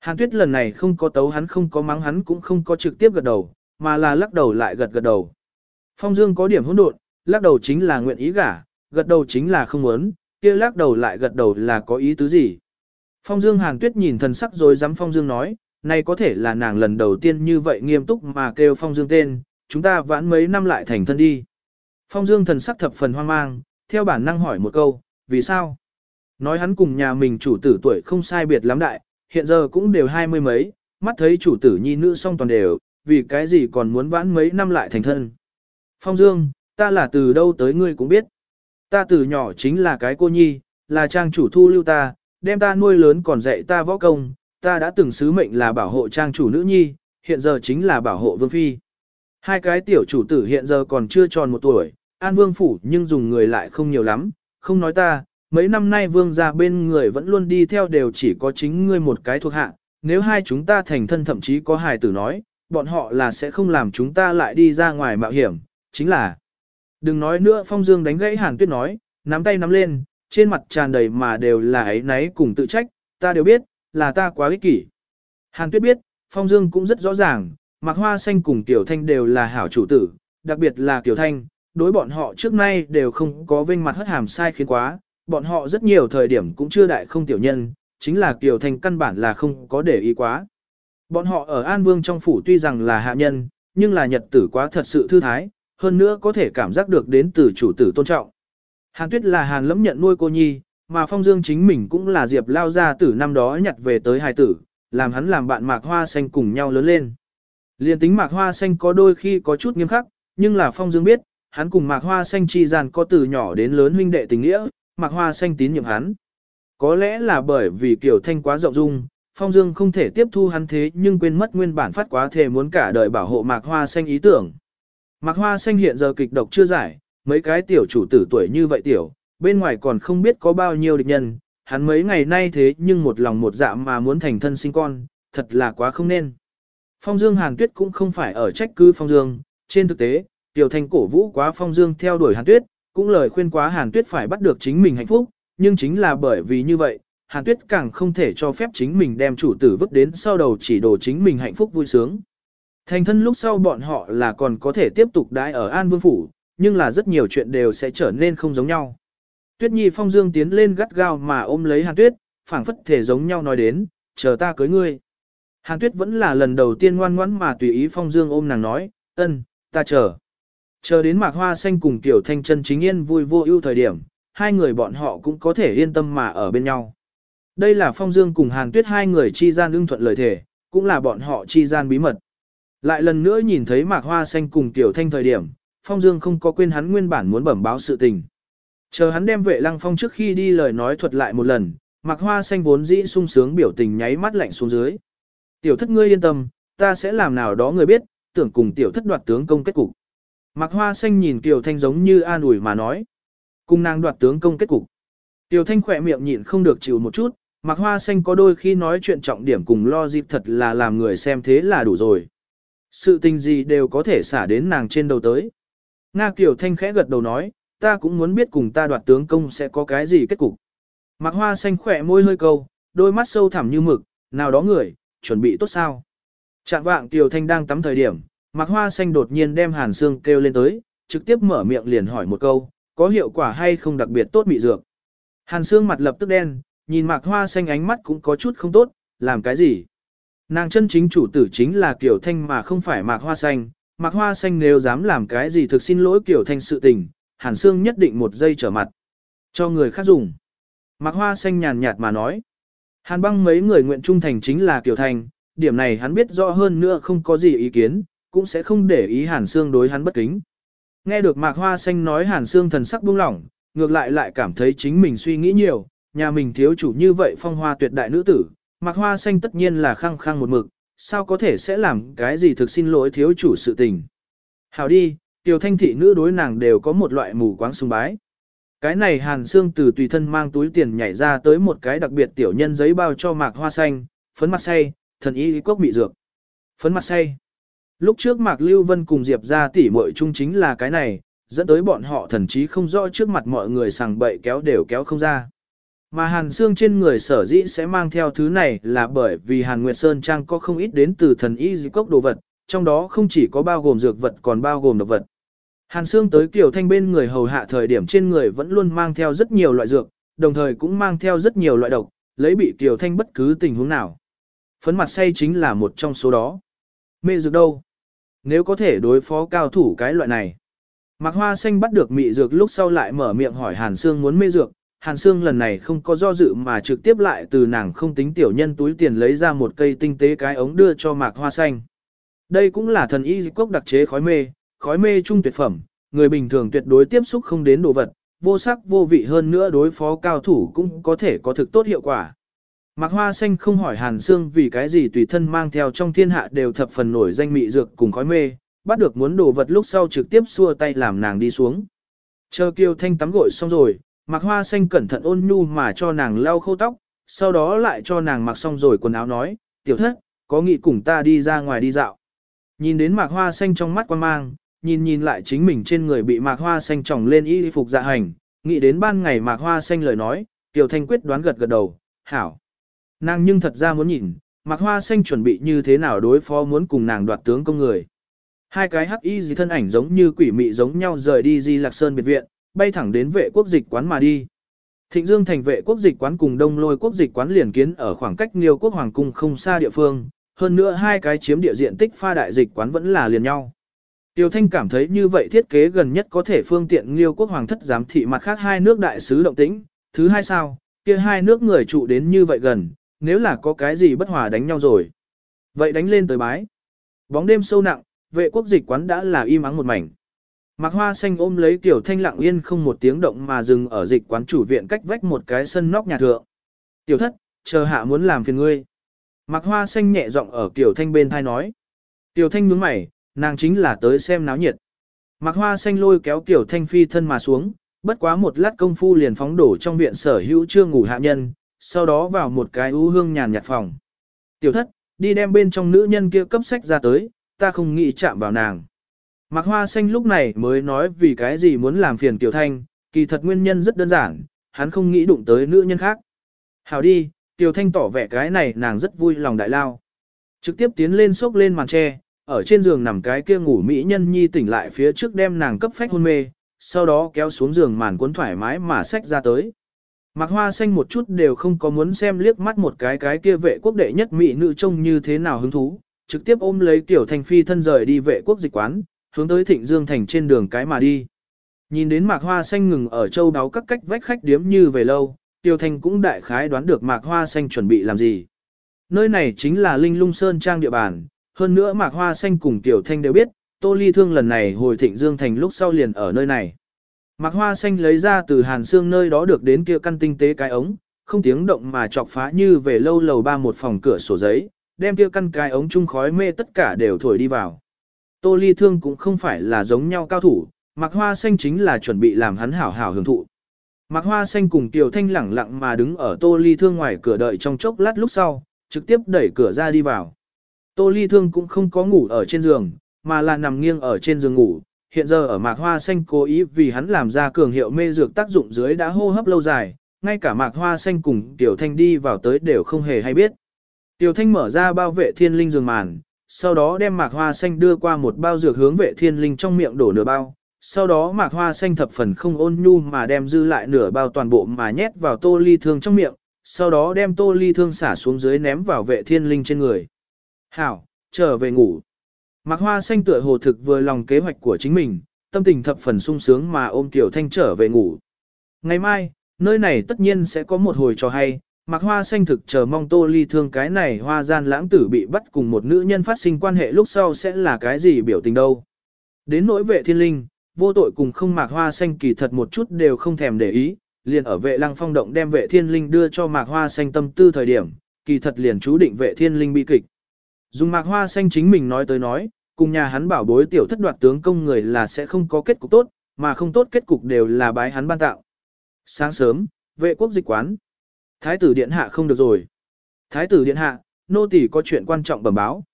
Hàn tuyết lần này không có tấu hắn không có mắng hắn cũng không có trực tiếp gật đầu, mà là lắc đầu lại gật gật đầu. Phong Dương có điểm hỗn độn, lắc đầu chính là nguyện ý gả, gật đầu chính là không muốn, kia lắc đầu lại gật đầu là có ý tứ gì. Phong Dương Hàn Tuyết nhìn thần sắc rồi dám Phong Dương nói, này có thể là nàng lần đầu tiên như vậy nghiêm túc mà kêu Phong Dương tên, chúng ta vãn mấy năm lại thành thân đi. Phong Dương thần sắc thập phần hoang mang, theo bản năng hỏi một câu, vì sao? Nói hắn cùng nhà mình chủ tử tuổi không sai biệt lắm đại, hiện giờ cũng đều hai mươi mấy, mắt thấy chủ tử nhi nữ song toàn đều, vì cái gì còn muốn vãn mấy năm lại thành thân. Phong Dương, ta là từ đâu tới ngươi cũng biết. Ta từ nhỏ chính là cái cô nhi, là trang chủ thu lưu ta, đem ta nuôi lớn còn dạy ta võ công, ta đã từng sứ mệnh là bảo hộ trang chủ nữ nhi, hiện giờ chính là bảo hộ vương phi. Hai cái tiểu chủ tử hiện giờ còn chưa tròn một tuổi, an vương phủ nhưng dùng người lại không nhiều lắm, không nói ta, mấy năm nay vương gia bên người vẫn luôn đi theo đều chỉ có chính ngươi một cái thuộc hạ, nếu hai chúng ta thành thân thậm chí có hài tử nói, bọn họ là sẽ không làm chúng ta lại đi ra ngoài mạo hiểm, chính là Đừng nói nữa Phong Dương đánh gãy Hàn Tuyết nói, nắm tay nắm lên, trên mặt tràn đầy mà đều là ấy náy cùng tự trách, ta đều biết, là ta quá ích kỷ. Hàn Tuyết biết, Phong Dương cũng rất rõ ràng, Mạc Hoa Xanh cùng Tiểu Thanh đều là hảo chủ tử, đặc biệt là Tiểu Thanh, đối bọn họ trước nay đều không có vinh mặt hất hàm sai khiến quá, bọn họ rất nhiều thời điểm cũng chưa đại không tiểu nhân, chính là Tiểu Thanh căn bản là không có để ý quá. Bọn họ ở An Vương trong phủ tuy rằng là hạ nhân, nhưng là nhật tử quá thật sự thư thái, hơn nữa có thể cảm giác được đến từ chủ tử tôn trọng. Hàn Tuyết là Hàn lẫm nhận nuôi cô nhi, mà Phong Dương chính mình cũng là Diệp lao gia tử năm đó nhặt về tới hài tử, làm hắn làm bạn Mạc Hoa Xanh cùng nhau lớn lên. Liên tính Mạc Hoa Xanh có đôi khi có chút nghiêm khắc, nhưng là Phong Dương biết, hắn cùng Mạc Hoa Xanh chi gian có từ nhỏ đến lớn huynh đệ tình nghĩa, Mạc Hoa Xanh tín nhiệm hắn. Có lẽ là bởi vì Kiều Thanh quá rộng dung, Phong Dương không thể tiếp thu hắn thế nhưng quên mất nguyên bản phát quá thể muốn cả đời bảo hộ Mạc Hoa Xanh ý tưởng. Mạc Hoa Xanh hiện giờ kịch độc chưa giải, mấy cái tiểu chủ tử tuổi như vậy tiểu, bên ngoài còn không biết có bao nhiêu địch nhân, hắn mấy ngày nay thế nhưng một lòng một dạ mà muốn thành thân sinh con, thật là quá không nên. Phong Dương Hàn Tuyết cũng không phải ở trách cứ Phong Dương, trên thực tế, Tiểu Thanh cổ vũ quá Phong Dương theo đuổi Hàn Tuyết, cũng lời khuyên quá Hàn Tuyết phải bắt được chính mình hạnh phúc, nhưng chính là bởi vì như vậy, Hàn Tuyết càng không thể cho phép chính mình đem chủ tử vứt đến sau đầu chỉ đồ chính mình hạnh phúc vui sướng. Thành thân lúc sau bọn họ là còn có thể tiếp tục đãi ở An Vương Phủ, nhưng là rất nhiều chuyện đều sẽ trở nên không giống nhau. Tuyết Nhi Phong Dương tiến lên gắt gao mà ôm lấy Hàn Tuyết, phảng phất thể giống nhau nói đến, chờ ta cưới ngươi. Hàn Tuyết vẫn là lần đầu tiên ngoan ngoãn mà tùy ý Phong Dương ôm nàng nói, ân, ta chờ. Chờ đến mạc hoa xanh cùng Tiểu Thanh chân chính yên vui vô ưu thời điểm, hai người bọn họ cũng có thể yên tâm mà ở bên nhau. Đây là Phong Dương cùng Hàn Tuyết hai người chi gian ưng thuận lời thể, cũng là bọn họ chi gian bí mật. Lại lần nữa nhìn thấy mạc hoa xanh cùng Tiểu Thanh thời điểm, Phong Dương không có quên hắn nguyên bản muốn bẩm báo sự tình. Chờ hắn đem vệ lăng phong trước khi đi lời nói thuật lại một lần, mạc hoa xanh vốn dĩ sung sướng biểu tình nháy mắt lạnh xuống dưới. Tiểu thất ngươi yên tâm, ta sẽ làm nào đó người biết, tưởng cùng tiểu thất đoạt tướng công kết cục. Mạc Hoa Xanh nhìn Tiểu Thanh giống như an ủi mà nói. Cùng nàng đoạt tướng công kết cục. Tiểu Thanh khỏe miệng nhịn không được chịu một chút, Mạc Hoa Xanh có đôi khi nói chuyện trọng điểm cùng lo dịp thật là làm người xem thế là đủ rồi. Sự tình gì đều có thể xả đến nàng trên đầu tới. Nga Kiều Thanh khẽ gật đầu nói, ta cũng muốn biết cùng ta đoạt tướng công sẽ có cái gì kết cục. Mạc Hoa Xanh khỏe môi hơi câu, đôi mắt sâu thẳm như mực, nào đó người, chuẩn bị tốt sao. Trạng vạng Kiều Thanh đang tắm thời điểm, Mạc Hoa Xanh đột nhiên đem Hàn Sương kêu lên tới, trực tiếp mở miệng liền hỏi một câu, có hiệu quả hay không đặc biệt tốt bị dược. Hàn Sương mặt lập tức đen, nhìn Mạc Hoa Xanh ánh mắt cũng có chút không tốt, làm cái gì? Nàng chân chính chủ tử chính là Kiều Thanh mà không phải Mạc Hoa Xanh, Mạc Hoa Xanh nếu dám làm cái gì thực xin lỗi Kiều Thanh sự tình, Hàn Sương nhất định một giây trở mặt. Cho người khác dùng. Mạc Hoa Xanh nhàn nhạt mà nói. Hàn băng mấy người nguyện trung thành chính là Kiều Thanh, điểm này hắn biết rõ hơn nữa không có gì ý kiến, cũng sẽ không để ý Hàn Sương đối hắn bất kính. Nghe được Mạc Hoa Xanh nói Hàn Sương thần sắc buông lỏng, ngược lại lại cảm thấy chính mình suy nghĩ nhiều, nhà mình thiếu chủ như vậy phong hoa tuyệt đại nữ tử, Mạc Hoa Xanh tất nhiên là khăng khăng một mực, sao có thể sẽ làm cái gì thực xin lỗi thiếu chủ sự tình. Hảo đi, tiểu thanh thị nữ đối nàng đều có một loại mù quáng sùng bái. Cái này Hàn Sương từ tùy thân mang túi tiền nhảy ra tới một cái đặc biệt tiểu nhân giấy bao cho Mạc Hoa Xanh, phấn mặt say, thần y cốc bị dược. Phấn mặt say. Lúc trước Mạc Lưu Vân cùng Diệp ra tỉ muội chung chính là cái này, dẫn tới bọn họ thần chí không rõ trước mặt mọi người sằng bậy kéo đều kéo không ra. Mà Hàn Sương trên người sở dĩ sẽ mang theo thứ này là bởi vì Hàn Nguyệt Sơn Trang có không ít đến từ thần y dị cốc đồ vật, trong đó không chỉ có bao gồm dược vật còn bao gồm độc vật. Hàn Sương tới Kiều Thanh bên người hầu hạ thời điểm trên người vẫn luôn mang theo rất nhiều loại dược, đồng thời cũng mang theo rất nhiều loại độc, lấy bị Kiều Thanh bất cứ tình huống nào. Phấn mặt say chính là một trong số đó. Mê dược đâu? Nếu có thể đối phó cao thủ cái loại này. Mạc Hoa Xanh bắt được mị dược lúc sau lại mở miệng hỏi Hàn Sương muốn mê dược. Hàn Sương lần này không có do dự mà trực tiếp lại từ nàng không tính tiểu nhân túi tiền lấy ra một cây tinh tế cái ống đưa cho Mạc Hoa Xanh. Đây cũng là thần y cốc đặc chế khói mê, khói mê trung tuyệt phẩm, người bình thường tuyệt đối tiếp xúc không đến đồ vật, vô sắc vô vị hơn nữa đối phó cao thủ cũng có thể có thực tốt hiệu quả. Mạc Hoa Xanh không hỏi Hàn Sương vì cái gì tùy thân mang theo trong thiên hạ đều thập phần nổi danh mị dược cùng khói mê, bắt được muốn đồ vật lúc sau trực tiếp xua tay làm nàng đi xuống. Chờ Kiều Thanh tắm gội xong rồi, Mạc Hoa Xanh cẩn thận ôn nhu mà cho nàng lau khâu tóc, sau đó lại cho nàng mặc xong rồi quần áo nói, tiểu thất, có nghị cùng ta đi ra ngoài đi dạo. Nhìn đến Mạc Hoa Xanh trong mắt quan mang, nhìn nhìn lại chính mình trên người bị Mạc Hoa Xanh tròng lên y phục dạ hành, nghĩ đến ban ngày Mạc Hoa Xanh lời nói, Kiều Thanh quyết đoán gật gật đầu, hảo. Nàng nhưng thật ra muốn nhìn, Mạc Hoa Xanh chuẩn bị như thế nào đối phó muốn cùng nàng đoạt tướng công người. Hai cái hắc y gì thân ảnh giống như quỷ mị giống nhau rời đi Di Lạc Sơn biệt viện, bay thẳng đến vệ quốc dịch quán mà đi. Thịnh Dương thành vệ quốc dịch quán cùng Đông Lôi quốc dịch quán liền kiến ở khoảng cách Liêu quốc hoàng cung không xa địa phương, hơn nữa hai cái chiếm địa diện tích pha đại dịch quán vẫn là liền nhau. Tiêu Thanh cảm thấy như vậy thiết kế gần nhất có thể phương tiện Liêu quốc hoàng thất giám thị mặt khác hai nước đại sứ động tĩnh, thứ hai sao, kia hai nước người trụ đến như vậy gần, nếu là có cái gì bất hòa đánh nhau rồi. Vậy đánh lên tới bái. Bóng đêm sâu nặng, vệ quốc dịch quán đã là im ắng một mảnh. Mạc Hoa Xanh ôm lấy Tiểu Thanh lặng yên không một tiếng động mà dừng ở dịch quán chủ viện cách vách một cái sân nóc nhà thượng. Tiểu thất, chờ hạ muốn làm phiền ngươi. Mạc Hoa Xanh nhẹ giọng ở Tiểu Thanh bên thai nói. Tiểu Thanh nhướng mày, nàng chính là tới xem náo nhiệt. Mạc Hoa Xanh lôi kéo Tiểu Thanh phi thân mà xuống, bất quá một lát công phu liền phóng đổ trong viện sở hữu chưa ngủ hạ nhân, sau đó vào một cái ưu hương nhàn nhạt phòng. Tiểu thất, đi đem bên trong nữ nhân kia cấp sách ra tới, ta không nghĩ chạm vào nàng. Mạc Hoa Xanh lúc này mới nói vì cái gì muốn làm phiền Tiểu Thanh, kỳ thật nguyên nhân rất đơn giản, hắn không nghĩ đụng tới nữ nhân khác. Hảo đi, Tiểu Thanh tỏ vẻ cái này nàng rất vui lòng đại lao. Trực tiếp tiến lên xốc lên màn tre, ở trên giường nằm cái kia ngủ mỹ nhân nhi tỉnh lại phía trước đem nàng cấp phách hôn mê, sau đó kéo xuống giường màn cuốn thoải mái mà xách ra tới. Mạc Hoa Xanh một chút đều không có muốn xem liếc mắt một cái cái kia vệ quốc đệ nhất mỹ nữ trông như thế nào hứng thú, trực tiếp ôm lấy Tiểu Thanh Phi thân rời đi vệ quốc dịch quán, hướng tới Thịnh Dương thành trên đường cái mà đi. Nhìn đến Mạc Hoa Xanh ngừng ở châu đáo các cách vách khách điếm như về lâu, Tiểu Thanh cũng đại khái đoán được Mạc Hoa Xanh chuẩn bị làm gì. Nơi này chính là Linh Lung Sơn Trang địa bàn, hơn nữa Mạc Hoa Xanh cùng Tiểu Thanh đều biết, Tô Ly Thương lần này hồi Thịnh Dương thành lúc sau liền ở nơi này. Mạc Hoa Xanh lấy ra từ hàn xương nơi đó được đến kia căn tinh tế cái ống, không tiếng động mà chọc phá như về lâu lầu ba một phòng cửa sổ giấy, đem kia căn cái ống chung khói mê tất cả đều thổi đi vào. Tô Ly Thương cũng không phải là giống nhau cao thủ, Mạc Hoa Xanh chính là chuẩn bị làm hắn hảo hảo hưởng thụ. Mạc Hoa Xanh cùng Tiểu Thanh lẳng lặng mà đứng ở Tô Ly Thương ngoài cửa đợi trong chốc lát lúc sau, trực tiếp đẩy cửa ra đi vào. Tô Ly Thương cũng không có ngủ ở trên giường, mà là nằm nghiêng ở trên giường ngủ. Hiện giờ ở Mạc Hoa Xanh cố ý vì hắn làm ra cường hiệu mê dược tác dụng dưới đã hô hấp lâu dài, ngay cả Mạc Hoa Xanh cùng Tiểu Thanh đi vào tới đều không hề hay biết. Tiểu Thanh mở ra bao vệ thiên linh giường màn, sau đó đem Mạc Hoa Xanh đưa qua một bao dược hướng vệ thiên linh trong miệng đổ nửa bao. Sau đó Mạc Hoa Xanh thập phần không ôn nhu mà đem dư lại nửa bao toàn bộ mà nhét vào tô ly thương trong miệng, sau đó đem tô ly thương xả xuống dưới ném vào vệ thiên linh trên người. Hảo, trở về ngủ. Mạc Hoa Xanh tựa hồ thực vừa lòng kế hoạch của chính mình, tâm tình thập phần sung sướng mà ôm Tiểu Thanh trở về ngủ. Ngày mai, nơi này tất nhiên sẽ có một hồi trò hay, Mạc Hoa Xanh thực chờ mong Tô Ly Thương cái này hoa gian lãng tử bị bắt cùng một nữ nhân phát sinh quan hệ lúc sau sẽ là cái gì biểu tình đâu. Đến nỗi vệ thiên linh, vô tội cùng không Mạc Hoa Xanh kỳ thật một chút đều không thèm để ý, liền ở vệ lăng phong động đem vệ thiên linh đưa cho Mạc Hoa Xanh tâm tư thời điểm, kỳ thật liền chú định vệ thiên linh bị kịch. Dùng Mạc Hoa Xanh chính mình nói tới nói, cùng nhà hắn bảo bối tiểu thất đoạt tướng công người là sẽ không có kết cục tốt, mà không tốt kết cục đều là bái hắn ban tạo. Sáng sớm, vệ quốc dịch quán. Thái tử điện hạ không được rồi. Thái tử điện hạ, nô tỳ có chuyện quan trọng bẩm báo.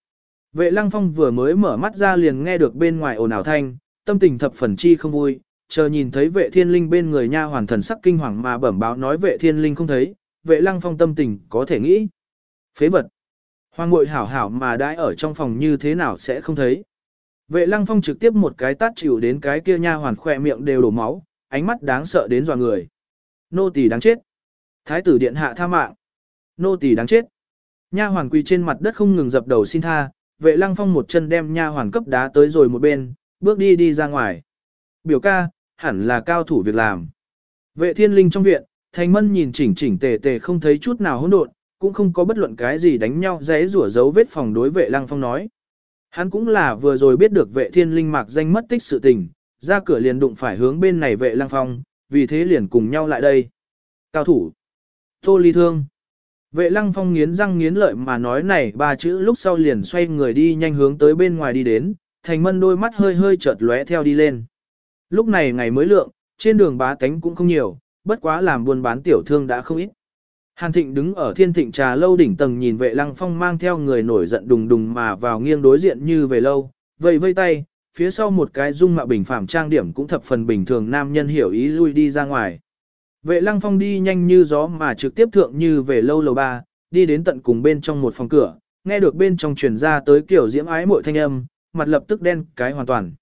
Vệ lăng phong vừa mới mở mắt ra liền nghe được bên ngoài ồn ào thanh, tâm tình thập phần chi không vui, chờ nhìn thấy vệ thiên linh bên người nha hoàn thần sắc kinh hoàng mà bẩm báo nói vệ thiên linh không thấy, vệ lăng phong tâm tình có thể nghĩ. Phế vật. Hoàng ngội hảo hảo mà đãi ở trong phòng như thế nào sẽ không thấy. Vệ lăng phong trực tiếp một cái tát chịu đến cái kia nha hoàn khỏe miệng đều đổ máu, ánh mắt đáng sợ đến dò người. Nô tỳ đáng chết. Thái tử điện hạ tha mạng. Nô tỳ đáng chết. Nha hoàn quỳ trên mặt đất không ngừng dập đầu xin tha, vệ lăng phong một chân đem nha hoàn cấp đá tới rồi một bên, bước đi đi ra ngoài. Biểu ca, hẳn là cao thủ việc làm. Vệ thiên linh trong viện, thành mân nhìn chỉnh chỉnh tề tề không thấy chút nào hỗn độn, cũng không có bất luận cái gì đánh nhau rẽ rủa dấu vết phòng đối vệ lăng phong nói. Hắn cũng là vừa rồi biết được vệ thiên linh mạc danh mất tích sự tình, ra cửa liền đụng phải hướng bên này vệ lăng phong, vì thế liền cùng nhau lại đây. Cao thủ. Tô ly thương. Vệ lăng phong nghiến răng nghiến lợi mà nói này ba chữ lúc sau liền xoay người đi nhanh hướng tới bên ngoài đi đến, thành mân đôi mắt hơi hơi chợt lóe theo đi lên. Lúc này ngày mới lượng, trên đường bá tánh cũng không nhiều, bất quá làm buôn bán tiểu thương đã không ít. Hàn Thịnh đứng ở thiên thịnh trà lâu đỉnh tầng nhìn vệ lăng phong mang theo người nổi giận đùng đùng mà vào nghiêng đối diện như về lâu, Vậy vây tay, phía sau một cái dung mạo bình phạm trang điểm cũng thập phần bình thường nam nhân hiểu ý lui đi ra ngoài. Vệ lăng phong đi nhanh như gió mà trực tiếp thượng như về lâu lầu ba, đi đến tận cùng bên trong một phòng cửa, nghe được bên trong truyền ra tới kiểu diễm ái mội thanh âm, mặt lập tức đen cái hoàn toàn.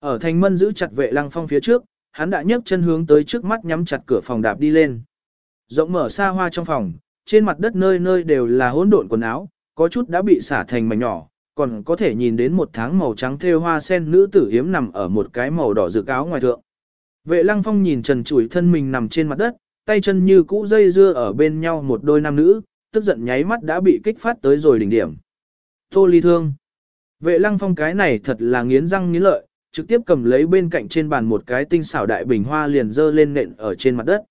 Ở thành mân giữ chặt vệ lăng phong phía trước, hắn đã nhấc chân hướng tới trước mắt nhắm chặt cửa phòng đạp đi lên. Rộng mở xa hoa trong phòng, trên mặt đất nơi nơi đều là hỗn độn quần áo, có chút đã bị xả thành mảnh nhỏ, còn có thể nhìn đến một tháng màu trắng thêu hoa sen nữ tử hiếm nằm ở một cái màu đỏ rực áo ngoài thượng. Vệ lăng phong nhìn trần chủi thân mình nằm trên mặt đất, tay chân như cũ dây dưa ở bên nhau một đôi nam nữ, tức giận nháy mắt đã bị kích phát tới rồi đỉnh điểm. Tô ly thương. Vệ lăng phong cái này thật là nghiến răng nghiến lợi, trực tiếp cầm lấy bên cạnh trên bàn một cái tinh xảo đại bình hoa liền dơ lên nện ở trên mặt đất.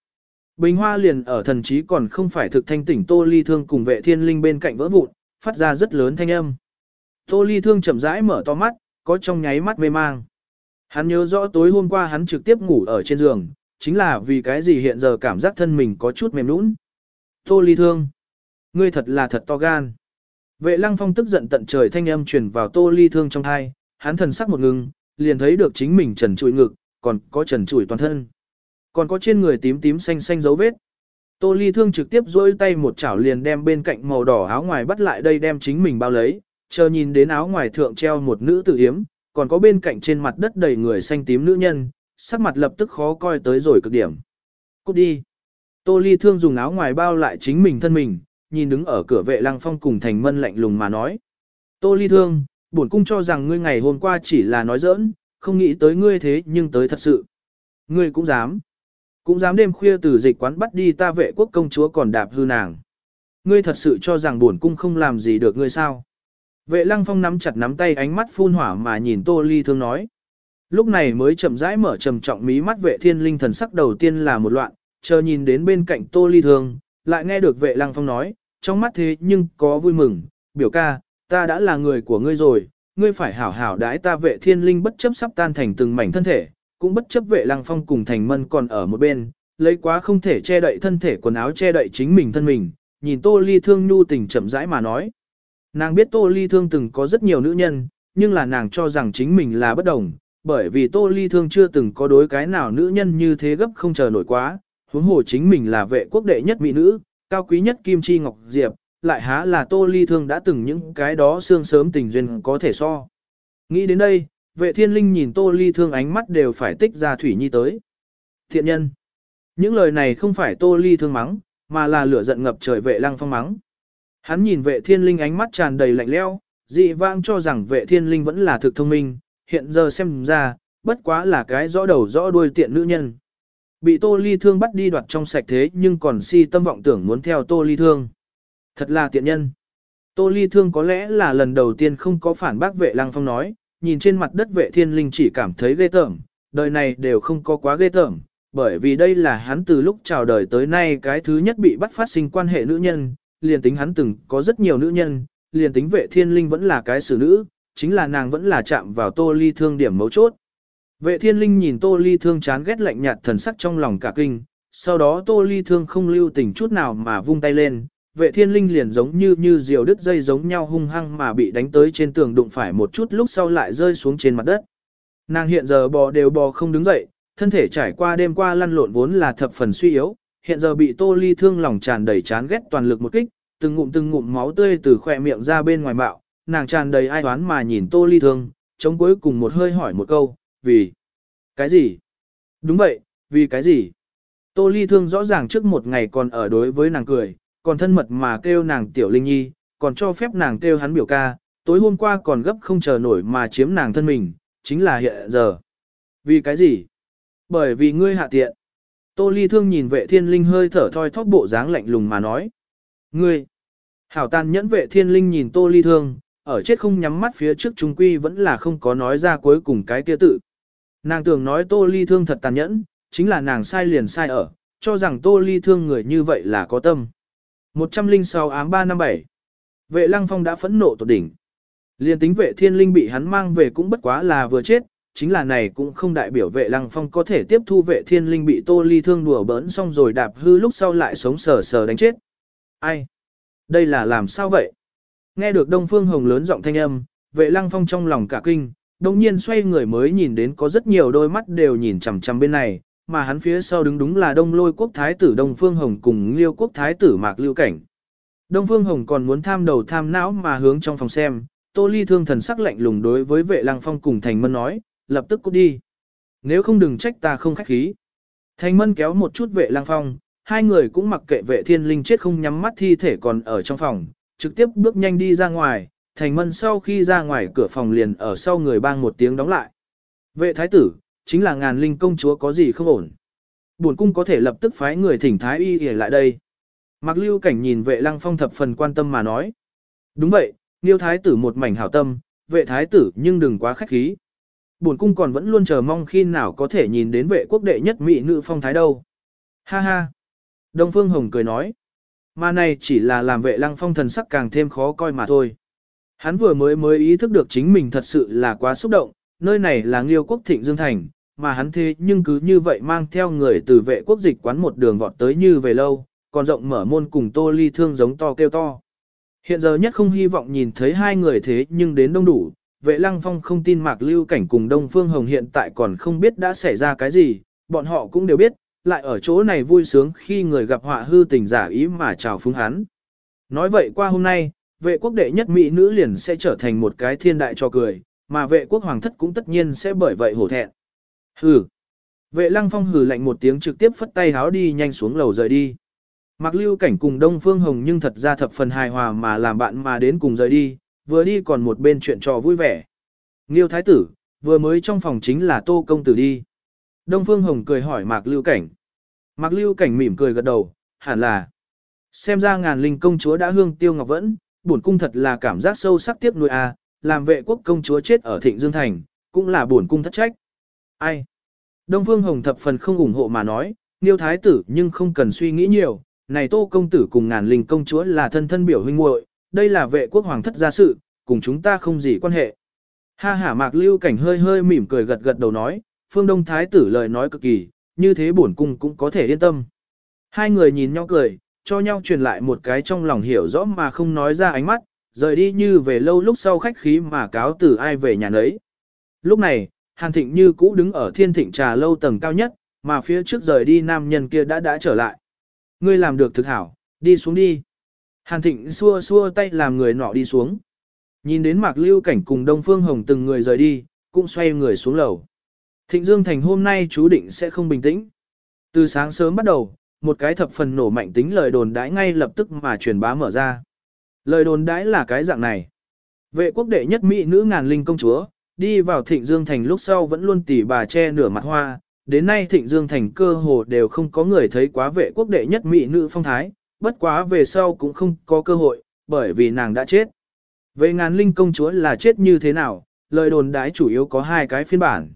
Bình hoa liền ở thần trí còn không phải thực thanh tỉnh Tô Ly Thương cùng vệ thiên linh bên cạnh vỡ vụn, phát ra rất lớn thanh âm. Tô Ly Thương chậm rãi mở to mắt, có trong nháy mắt mê mang. Hắn nhớ rõ tối hôm qua hắn trực tiếp ngủ ở trên giường, chính là vì cái gì hiện giờ cảm giác thân mình có chút mềm nũng. Tô Ly Thương, ngươi thật là thật to gan. Vệ Lăng Phong tức giận tận trời thanh âm truyền vào Tô Ly Thương trong thai, hắn thần sắc một ngừng, liền thấy được chính mình trần trụi ngực, còn có trần trụi toàn thân. Còn có trên người tím tím xanh xanh dấu vết. Tô Ly Thương trực tiếp dỗi tay một chảo liền đem bên cạnh màu đỏ áo ngoài bắt lại đây đem chính mình bao lấy, chờ nhìn đến áo ngoài thượng treo một nữ tử hiếm, còn có bên cạnh trên mặt đất đầy người xanh tím nữ nhân, sắc mặt lập tức khó coi tới rồi cực điểm. Cút đi. Tô Ly Thương dùng áo ngoài bao lại chính mình thân mình, nhìn đứng ở cửa vệ lăng phong cùng thành mân lạnh lùng mà nói. Tô Ly Thương, bổn cung cho rằng ngươi ngày hôm qua chỉ là nói giỡn, không nghĩ tới ngươi thế nhưng tới thật sự. Ngươi cũng dám. Cũng dám đêm khuya từ dịch quán bắt đi ta vệ quốc công chúa còn đạp hư nàng. Ngươi thật sự cho rằng bổn cung không làm gì được ngươi sao. Vệ lăng phong nắm chặt nắm tay ánh mắt phun hỏa mà nhìn tô ly thương nói. Lúc này mới chậm rãi mở trầm trọng mí mắt vệ thiên linh thần sắc đầu tiên là một loạn, chờ nhìn đến bên cạnh tô ly thương, lại nghe được vệ lăng phong nói, trong mắt thế nhưng có vui mừng, biểu ca, ta đã là người của ngươi rồi, ngươi phải hảo hảo đãi ta vệ thiên linh bất chấp sắp tan thành từng mảnh thân thể, cũng bất chấp vệ lăng phong cùng thành mân còn ở một bên, lấy quá không thể che đậy thân thể quần áo che đậy chính mình thân mình, nhìn tô ly thương nhu tình chậm rãi mà nói. Nàng biết tô ly thương từng có rất nhiều nữ nhân, nhưng là nàng cho rằng chính mình là bất đồng, bởi vì tô ly thương chưa từng có đối cái nào nữ nhân như thế gấp không chờ nổi quá, huống hồ chính mình là vệ quốc đệ nhất mỹ nữ, cao quý nhất kim chi ngọc diệp, lại há là tô ly thương đã từng những cái đó xương sớm tình duyên có thể so. Nghĩ đến đây, vệ thiên linh nhìn tô ly thương ánh mắt đều phải tích ra thủy nhi tới. Thiện nhân. Những lời này không phải tô ly thương mắng, mà là lửa giận ngập trời vệ lăng phong mắng. Hắn nhìn vệ thiên linh ánh mắt tràn đầy lạnh lẽo, dị vang cho rằng vệ thiên linh vẫn là thực thông minh, hiện giờ xem ra, bất quá là cái rõ đầu rõ đuôi tiện nữ nhân. Bị tô ly thương bắt đi đoạt trong sạch thế nhưng còn si tâm vọng tưởng muốn theo tô ly thương. Thật là tiện nhân. Tô ly thương có lẽ là lần đầu tiên không có phản bác vệ lăng phong nói, nhìn trên mặt đất vệ thiên linh chỉ cảm thấy ghê tởm, đời này đều không có quá ghê tởm, bởi vì đây là hắn từ lúc chào đời tới nay cái thứ nhất bị bắt phát sinh quan hệ nữ nhân, liền tính hắn từng có rất nhiều nữ nhân, liền tính vệ thiên linh vẫn là cái xử nữ, chính là nàng vẫn là chạm vào tô ly thương điểm mấu chốt. Vệ thiên linh nhìn tô ly thương chán ghét lạnh nhạt thần sắc trong lòng cả kinh, sau đó tô ly thương không lưu tình chút nào mà vung tay lên, vệ thiên linh liền giống như như diều đứt dây giống nhau hung hăng mà bị đánh tới trên tường đụng phải một chút lúc sau lại rơi xuống trên mặt đất. Nàng hiện giờ bò đều bò không đứng dậy, thân thể trải qua đêm qua lăn lộn vốn là thập phần suy yếu, hiện giờ bị tô ly thương lòng tràn đầy chán ghét toàn lực một kích, từng ngụm từng ngụm máu tươi từ khỏe miệng ra bên ngoài bạo, nàng tràn đầy ai toán mà nhìn tô ly thương, chống cuối cùng một hơi hỏi một câu, vì cái gì? Đúng vậy, vì cái gì? Tô ly thương rõ ràng trước một ngày còn ở đối với nàng cười, còn thân mật mà kêu nàng tiểu linh nhi, còn cho phép nàng kêu hắn biểu ca, tối hôm qua còn gấp không chờ nổi mà chiếm nàng thân mình, chính là hiện giờ. Vì cái gì? Bởi vì ngươi hạ tiện. Tô ly thương nhìn vệ thiên linh hơi thở thoi thóp bộ dáng lạnh lùng mà nói. Ngươi! Hảo tàn nhẫn vệ thiên linh nhìn tô ly thương, ở chết không nhắm mắt phía trước trung quy vẫn là không có nói ra cuối cùng cái kia tự. Nàng tưởng nói tô ly thương thật tàn nhẫn, chính là nàng sai liền sai ở, cho rằng tô ly thương người như vậy là có tâm. 106 ám 357 Vệ lăng phong đã phẫn nộ tột đỉnh. Liên tính vệ thiên linh bị hắn mang về cũng bất quá là vừa chết, chính là này cũng không đại biểu vệ lăng phong có thể tiếp thu vệ thiên linh bị tô ly thương đùa bỡn xong rồi đạp hư lúc sau lại sống sờ sờ đánh chết. Ai? Đây là làm sao vậy? Nghe được Đông Phương Hồng lớn giọng thanh âm, vệ lăng phong trong lòng cả kinh, đồng nhiên xoay người mới nhìn đến có rất nhiều đôi mắt đều nhìn chằm chằm bên này, mà hắn phía sau đứng đúng là Đông Lôi Quốc Thái tử Đông Phương Hồng cùng Liêu Quốc Thái tử Mạc Lưu Cảnh. Đông Phương Hồng còn muốn tham đầu tham não mà hướng trong phòng xem, Tô Ly thương thần sắc lạnh lùng đối với vệ lăng phong cùng Thành Mân nói, lập tức cút đi. Nếu không đừng trách ta không khách khí. Thành Mân kéo một chút vệ lang phong, hai người cũng mặc kệ vệ thiên linh chết không nhắm mắt thi thể còn ở trong phòng, trực tiếp bước nhanh đi ra ngoài, thành mân sau khi ra ngoài cửa phòng liền ở sau người bang một tiếng đóng lại. Vệ thái tử, chính là ngàn linh công chúa có gì không ổn. Buồn cung có thể lập tức phái người thỉnh thái y để lại đây. Mặc lưu cảnh nhìn vệ lăng phong thập phần quan tâm mà nói. Đúng vậy, niêu thái tử một mảnh hảo tâm, vệ thái tử nhưng đừng quá khách khí. Bổn cung còn vẫn luôn chờ mong khi nào có thể nhìn đến vệ quốc đệ nhất mỹ nữ phong thái đâu. Ha ha. Đông Phương Hồng cười nói. Mà này chỉ là làm vệ lăng phong thần sắc càng thêm khó coi mà thôi. Hắn vừa mới mới ý thức được chính mình thật sự là quá xúc động, nơi này là nghiêu quốc thịnh Dương Thành, mà hắn thế nhưng cứ như vậy mang theo người từ vệ quốc dịch quán một đường vọt tới như về lâu, còn rộng mở môn cùng tô ly thương giống to kêu to. Hiện giờ nhất không hy vọng nhìn thấy hai người thế nhưng đến đông đủ, vệ lăng phong không tin mạc lưu cảnh cùng Đông Phương Hồng hiện tại còn không biết đã xảy ra cái gì, bọn họ cũng đều biết, lại ở chỗ này vui sướng khi người gặp họa hư tình giả ý mà chào phúng hắn. Nói vậy qua hôm nay, vệ quốc đệ nhất mỹ nữ liền sẽ trở thành một cái thiên đại cho cười, mà vệ quốc hoàng thất cũng tất nhiên sẽ bởi vậy hổ thẹn. Hừ. Vệ lăng phong hừ lạnh một tiếng trực tiếp phất tay háo đi nhanh xuống lầu rời đi. Mạc lưu cảnh cùng Đông Phương Hồng nhưng thật ra thập phần hài hòa mà làm bạn mà đến cùng rời đi, vừa đi còn một bên chuyện trò vui vẻ. Nghiêu thái tử, vừa mới trong phòng chính là tô công tử đi. Đông Phương Hồng cười hỏi Mạc lưu cảnh. Mạc lưu cảnh mỉm cười gật đầu, hẳn là. Xem ra ngàn linh công chúa đã hương tiêu ngọc vẫn, bổn cung thật là cảm giác sâu sắc tiếc nuôi a, à, làm vệ quốc công chúa chết ở Thịnh Dương Thành, cũng là bổn cung thất trách. Ai? Đông Phương Hồng thập phần không ủng hộ mà nói, Niêu thái tử nhưng không cần suy nghĩ nhiều, này Tô công tử cùng ngàn linh công chúa là thân thân biểu huynh muội, đây là vệ quốc hoàng thất gia sự, cùng chúng ta không gì quan hệ. Ha hả Mạc Lưu Cảnh hơi hơi mỉm cười gật gật đầu nói, Phương Đông thái tử lời nói cực kỳ, như thế bổn cung cũng có thể yên tâm. Hai người nhìn nhau cười, cho nhau truyền lại một cái trong lòng hiểu rõ mà không nói ra ánh mắt, rời đi như về lâu lúc sau khách khí mà cáo từ ai về nhà nấy. Lúc này, Hàn Thịnh như cũ đứng ở thiên thịnh trà lâu tầng cao nhất, mà phía trước rời đi nam nhân kia đã đã trở lại. Ngươi làm được thực hảo, đi xuống đi. Hàn Thịnh xua xua tay làm người nọ đi xuống. Nhìn đến Mạc Lưu Cảnh cùng Đông Phương Hồng từng người rời đi, cũng xoay người xuống lầu. Thịnh Dương Thành hôm nay chú định sẽ không bình tĩnh. Từ sáng sớm bắt đầu, một cái thập phần nổ mạnh tính lời đồn đãi ngay lập tức mà truyền bá mở ra. Lời đồn đãi là cái dạng này. Vệ quốc đệ nhất mỹ nữ ngàn linh công chúa, đi vào Thịnh Dương Thành lúc sau vẫn luôn tỉ bà che nửa mặt hoa, đến nay Thịnh Dương Thành cơ hồ đều không có người thấy quá vệ quốc đệ nhất mỹ nữ phong thái, bất quá về sau cũng không có cơ hội, bởi vì nàng đã chết. Về ngàn linh công chúa là chết như thế nào, lời đồn đãi chủ yếu có hai cái phiên bản.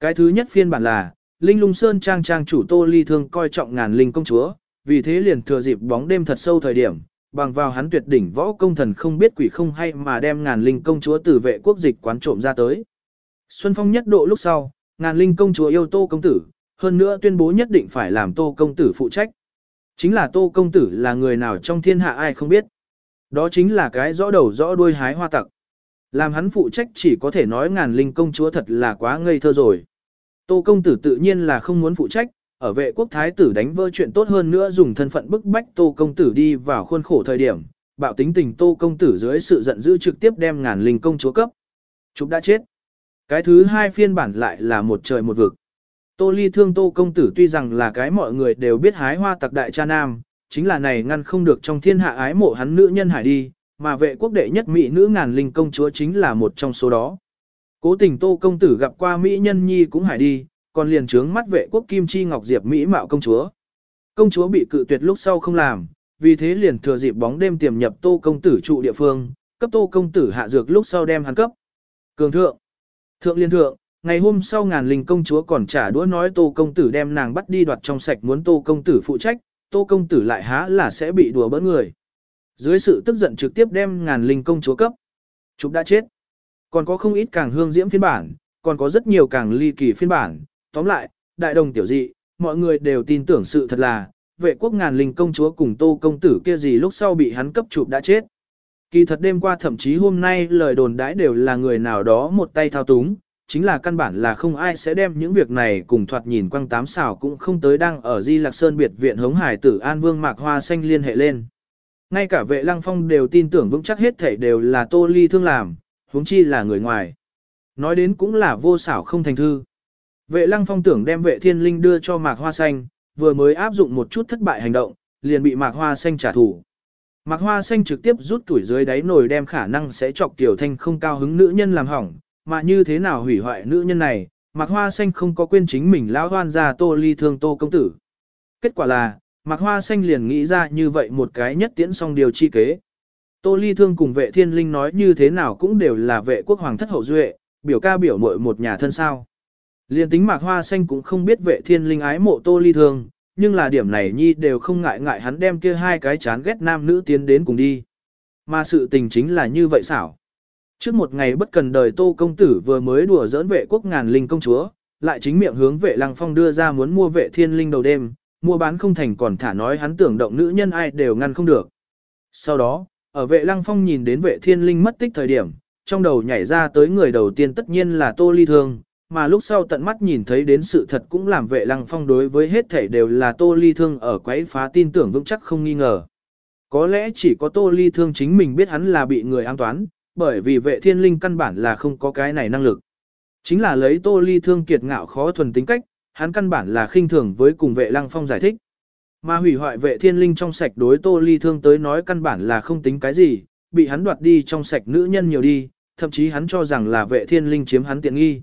Cái thứ nhất phiên bản là, Linh Lung Sơn trang trang chủ Tô Ly Thương coi trọng ngàn linh công chúa, vì thế liền thừa dịp bóng đêm thật sâu thời điểm, bằng vào hắn tuyệt đỉnh võ công thần không biết quỷ không hay mà đem ngàn linh công chúa từ vệ quốc dịch quán trộm ra tới. Xuân Phong nhất độ lúc sau, ngàn linh công chúa yêu Tô công tử, hơn nữa tuyên bố nhất định phải làm Tô công tử phụ trách. Chính là Tô công tử là người nào trong thiên hạ ai không biết. Đó chính là cái rõ đầu rõ đuôi hái hoa tặc. Làm hắn phụ trách chỉ có thể nói ngàn linh công chúa thật là quá ngây thơ rồi. Tô công tử tự nhiên là không muốn phụ trách, ở vệ quốc thái tử đánh vỡ chuyện tốt hơn nữa dùng thân phận bức bách tô công tử đi vào khuôn khổ thời điểm, bạo tính tình tô công tử dưới sự giận dữ trực tiếp đem ngàn linh công chúa cấp. Chúng đã chết. Cái thứ hai phiên bản lại là một trời một vực. Tô ly thương tô công tử tuy rằng là cái mọi người đều biết hái hoa tặc đại cha nam, chính là này ngăn không được trong thiên hạ ái mộ hắn nữ nhân hải đi, mà vệ quốc đệ nhất mỹ nữ ngàn linh công chúa chính là một trong số đó. Cố tình tô công tử gặp qua mỹ nhân nhi cũng hải đi, còn liền trướng mắt vệ quốc kim chi ngọc diệp mỹ mạo công chúa. Công chúa bị cự tuyệt lúc sau không làm, vì thế liền thừa dịp bóng đêm tiềm nhập tô công tử trụ địa phương, cấp tô công tử hạ dược lúc sau đem hắn cấp. Cường thượng, thượng liên thượng, ngày hôm sau ngàn linh công chúa còn trả đũa nói tô công tử đem nàng bắt đi đoạt trong sạch muốn tô công tử phụ trách, tô công tử lại há là sẽ bị đùa bỡ người. Dưới sự tức giận trực tiếp đem ngàn linh công chúa cấp. Chúng đã chết. Còn có không ít càng hương diễm phiên bản, còn có rất nhiều càng ly kỳ phiên bản, tóm lại, đại đồng tiểu dị, mọi người đều tin tưởng sự thật là, vệ quốc ngàn linh công chúa cùng tô công tử kia gì lúc sau bị hắn cấp chụp đã chết. Kỳ thật đêm qua thậm chí hôm nay lời đồn đãi đều là người nào đó một tay thao túng, chính là căn bản là không ai sẽ đem những việc này cùng thoạt nhìn quăng tám xảo cũng không tới đang ở Di Lạc Sơn biệt viện hống hải tử An Vương Mạc Hoa Xanh liên hệ lên. Ngay cả vệ lăng phong đều tin tưởng vững chắc hết thể đều là tô ly thương làm, huống chi là người ngoài. Nói đến cũng là vô xảo không thành thư. Vệ lăng phong tưởng đem vệ thiên linh đưa cho mạc hoa xanh, vừa mới áp dụng một chút thất bại hành động, liền bị mạc hoa xanh trả thù. Mạc hoa xanh trực tiếp rút tuổi dưới đáy nồi đem khả năng sẽ chọc tiểu thanh không cao hứng nữ nhân làm hỏng, mà như thế nào hủy hoại nữ nhân này, mạc hoa xanh không có quên chính mình lão hoan ra tô ly thương tô công tử. Kết quả là, mạc hoa xanh liền nghĩ ra như vậy một cái nhất tiễn xong điều chi kế. Tô ly thương cùng vệ thiên linh nói như thế nào cũng đều là vệ quốc hoàng thất hậu duệ, biểu ca biểu muội một nhà thân sao. Liên tính mạc hoa xanh cũng không biết vệ thiên linh ái mộ tô ly thương, nhưng là điểm này nhi đều không ngại ngại hắn đem kia hai cái chán ghét nam nữ tiến đến cùng đi. Mà sự tình chính là như vậy xảo. Trước một ngày bất cần đời tô công tử vừa mới đùa giỡn vệ quốc ngàn linh công chúa, lại chính miệng hướng vệ lăng phong đưa ra muốn mua vệ thiên linh đầu đêm, mua bán không thành còn thả nói hắn tưởng động nữ nhân ai đều ngăn không được. Sau đó, ở vệ lăng phong nhìn đến vệ thiên linh mất tích thời điểm, trong đầu nhảy ra tới người đầu tiên tất nhiên là tô ly thương, mà lúc sau tận mắt nhìn thấy đến sự thật cũng làm vệ lăng phong đối với hết thể đều là tô ly thương ở quấy phá tin tưởng vững chắc không nghi ngờ. Có lẽ chỉ có tô ly thương chính mình biết hắn là bị người an toán, bởi vì vệ thiên linh căn bản là không có cái này năng lực. Chính là lấy tô ly thương kiệt ngạo khó thuần tính cách, hắn căn bản là khinh thường với cùng vệ lăng phong giải thích. Mà hủy hoại vệ thiên linh trong sạch đối tô ly thương tới nói căn bản là không tính cái gì, bị hắn đoạt đi trong sạch nữ nhân nhiều đi, thậm chí hắn cho rằng là vệ thiên linh chiếm hắn tiện nghi.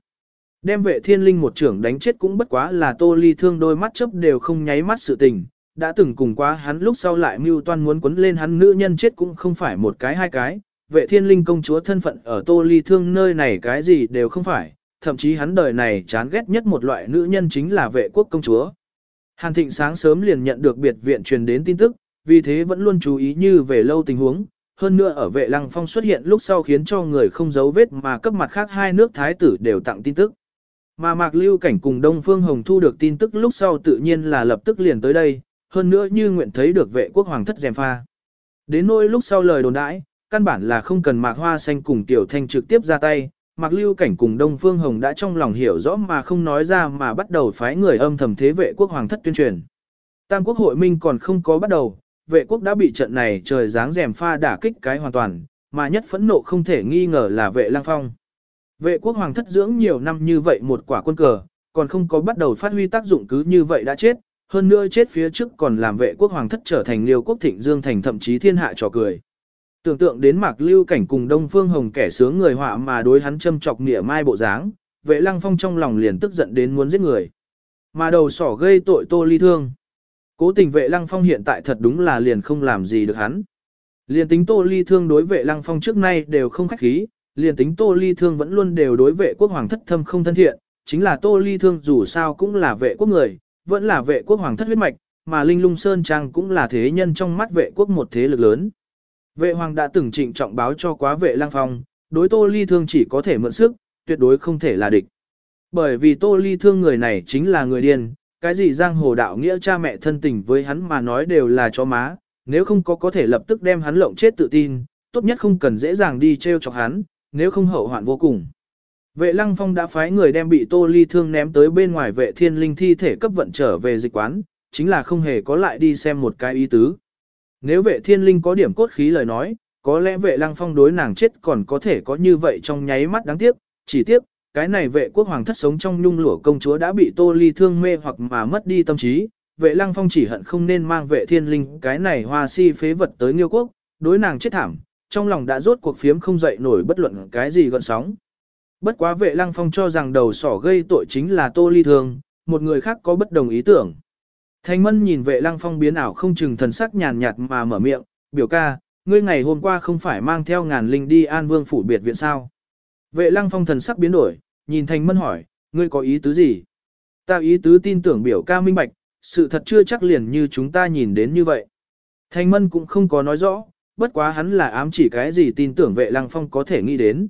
Đem vệ thiên linh một trưởng đánh chết cũng bất quá là tô ly thương đôi mắt chớp đều không nháy mắt sự tình, đã từng cùng quá hắn lúc sau lại mưu toan muốn quấn lên hắn nữ nhân chết cũng không phải một cái hai cái, vệ thiên linh công chúa thân phận ở tô ly thương nơi này cái gì đều không phải, thậm chí hắn đời này chán ghét nhất một loại nữ nhân chính là vệ quốc công chúa. Hàn Thịnh sáng sớm liền nhận được biệt viện truyền đến tin tức, vì thế vẫn luôn chú ý như về lâu tình huống, hơn nữa ở vệ lăng phong xuất hiện lúc sau khiến cho người không giấu vết mà cấp mặt khác hai nước thái tử đều tặng tin tức. Mà Mạc Lưu Cảnh cùng Đông Phương Hồng thu được tin tức lúc sau tự nhiên là lập tức liền tới đây, hơn nữa như nguyện thấy được vệ quốc hoàng thất dèm pha. Đến nỗi lúc sau lời đồn đãi, căn bản là không cần Mạc Hoa Xanh cùng Tiểu Thanh trực tiếp ra tay, Mạc Lưu Cảnh cùng Đông Phương Hồng đã trong lòng hiểu rõ mà không nói ra mà bắt đầu phái người âm thầm thế vệ quốc hoàng thất tuyên truyền. Tam quốc hội minh còn không có bắt đầu, vệ quốc đã bị trận này trời dáng rèm pha đả kích cái hoàn toàn, mà nhất phẫn nộ không thể nghi ngờ là vệ lang phong. Vệ quốc hoàng thất dưỡng nhiều năm như vậy một quả quân cờ, còn không có bắt đầu phát huy tác dụng cứ như vậy đã chết, hơn nữa chết phía trước còn làm vệ quốc hoàng thất trở thành liêu quốc thịnh dương thành thậm chí thiên hạ trò cười. Tưởng tượng đến mạc lưu cảnh cùng Đông Phương Hồng kẻ sướng người họa mà đối hắn châm chọc nghĩa mai bộ dáng, vệ lăng phong trong lòng liền tức giận đến muốn giết người. Mà đầu sỏ gây tội tô ly thương. Cố tình vệ lăng phong hiện tại thật đúng là liền không làm gì được hắn. Liền tính tô ly thương đối vệ lăng phong trước nay đều không khách khí, liền tính tô ly thương vẫn luôn đều đối vệ quốc hoàng thất thâm không thân thiện, chính là tô ly thương dù sao cũng là vệ quốc người, vẫn là vệ quốc hoàng thất huyết mạch, mà Linh Lung Sơn Trang cũng là thế nhân trong mắt vệ quốc một thế lực lớn. Vệ hoàng đã từng trịnh trọng báo cho quá vệ lang phong, đối tô ly thương chỉ có thể mượn sức, tuyệt đối không thể là địch. Bởi vì tô ly thương người này chính là người điên, cái gì giang hồ đạo nghĩa cha mẹ thân tình với hắn mà nói đều là chó má, nếu không có có thể lập tức đem hắn lộng chết tự tin, tốt nhất không cần dễ dàng đi treo chọc hắn, nếu không hậu hoạn vô cùng. Vệ lăng phong đã phái người đem bị tô ly thương ném tới bên ngoài vệ thiên linh thi thể cấp vận trở về dịch quán, chính là không hề có lại đi xem một cái ý tứ. Nếu vệ thiên linh có điểm cốt khí lời nói, có lẽ vệ lăng phong đối nàng chết còn có thể có như vậy trong nháy mắt đáng tiếc, chỉ tiếc, cái này vệ quốc hoàng thất sống trong nhung lụa công chúa đã bị tô ly thương mê hoặc mà mất đi tâm trí, vệ lăng phong chỉ hận không nên mang vệ thiên linh cái này hoa si phế vật tới nghiêu quốc, đối nàng chết thảm, trong lòng đã rốt cuộc phiếm không dậy nổi bất luận cái gì gọn sóng. Bất quá vệ lăng phong cho rằng đầu sỏ gây tội chính là tô ly thương, một người khác có bất đồng ý tưởng. Thanh mân nhìn vệ lăng phong biến ảo không chừng thần sắc nhàn nhạt mà mở miệng, biểu ca, ngươi ngày hôm qua không phải mang theo ngàn linh đi an vương phủ biệt viện sao. Vệ lăng phong thần sắc biến đổi, nhìn thanh mân hỏi, ngươi có ý tứ gì? Ta ý tứ tin tưởng biểu ca minh bạch, sự thật chưa chắc liền như chúng ta nhìn đến như vậy. Thanh mân cũng không có nói rõ, bất quá hắn là ám chỉ cái gì tin tưởng vệ lăng phong có thể nghĩ đến.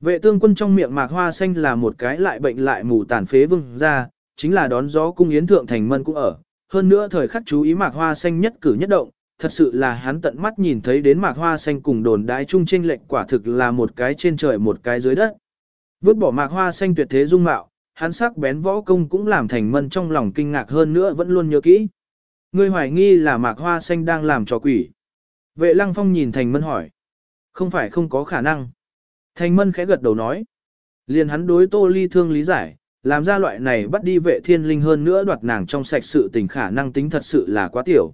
Vệ tương quân trong miệng mạc hoa xanh là một cái lại bệnh lại mù tàn phế vương ra, chính là đón gió cung yến thượng thành mân cũng ở, hơn nữa thời khắc chú ý mạc hoa xanh nhất cử nhất động, thật sự là hắn tận mắt nhìn thấy đến mạc hoa xanh cùng đồn đái chung tranh lệnh quả thực là một cái trên trời một cái dưới đất. Vứt bỏ mạc hoa xanh tuyệt thế dung mạo, hắn sắc bén võ công cũng làm thành mân trong lòng kinh ngạc hơn nữa vẫn luôn nhớ kỹ. Ngươi hoài nghi là mạc hoa xanh đang làm trò quỷ. Vệ lăng phong nhìn thành mân hỏi. Không phải không có khả năng. Thành mân khẽ gật đầu nói. Liền hắn đối tô ly thương lý giải, làm ra loại này bắt đi vệ thiên linh hơn nữa đoạt nàng trong sạch sự tình khả năng tính thật sự là quá tiểu.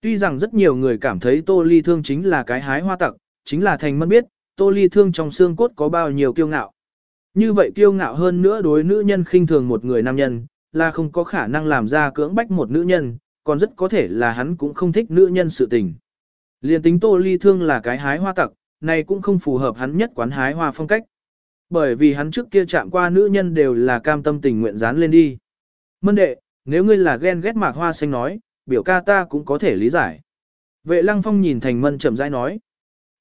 Tuy rằng rất nhiều người cảm thấy tô ly thương chính là cái hái hoa tặc, chính là thành mân biết, tô ly thương trong xương cốt có bao nhiêu kiêu ngạo. Như vậy kiêu ngạo hơn nữa đối nữ nhân khinh thường một người nam nhân, là không có khả năng làm ra cưỡng bách một nữ nhân, còn rất có thể là hắn cũng không thích nữ nhân sự tình. Liên tính tô ly thương là cái hái hoa tặc, này cũng không phù hợp hắn nhất quán hái hoa phong cách. Bởi vì hắn trước kia chạm qua nữ nhân đều là cam tâm tình nguyện dán lên đi. Mân đệ, nếu ngươi là ghen ghét mạc hoa xanh nói, biểu ca ta cũng có thể lý giải. Vệ lăng phong nhìn thành mân chậm rãi nói.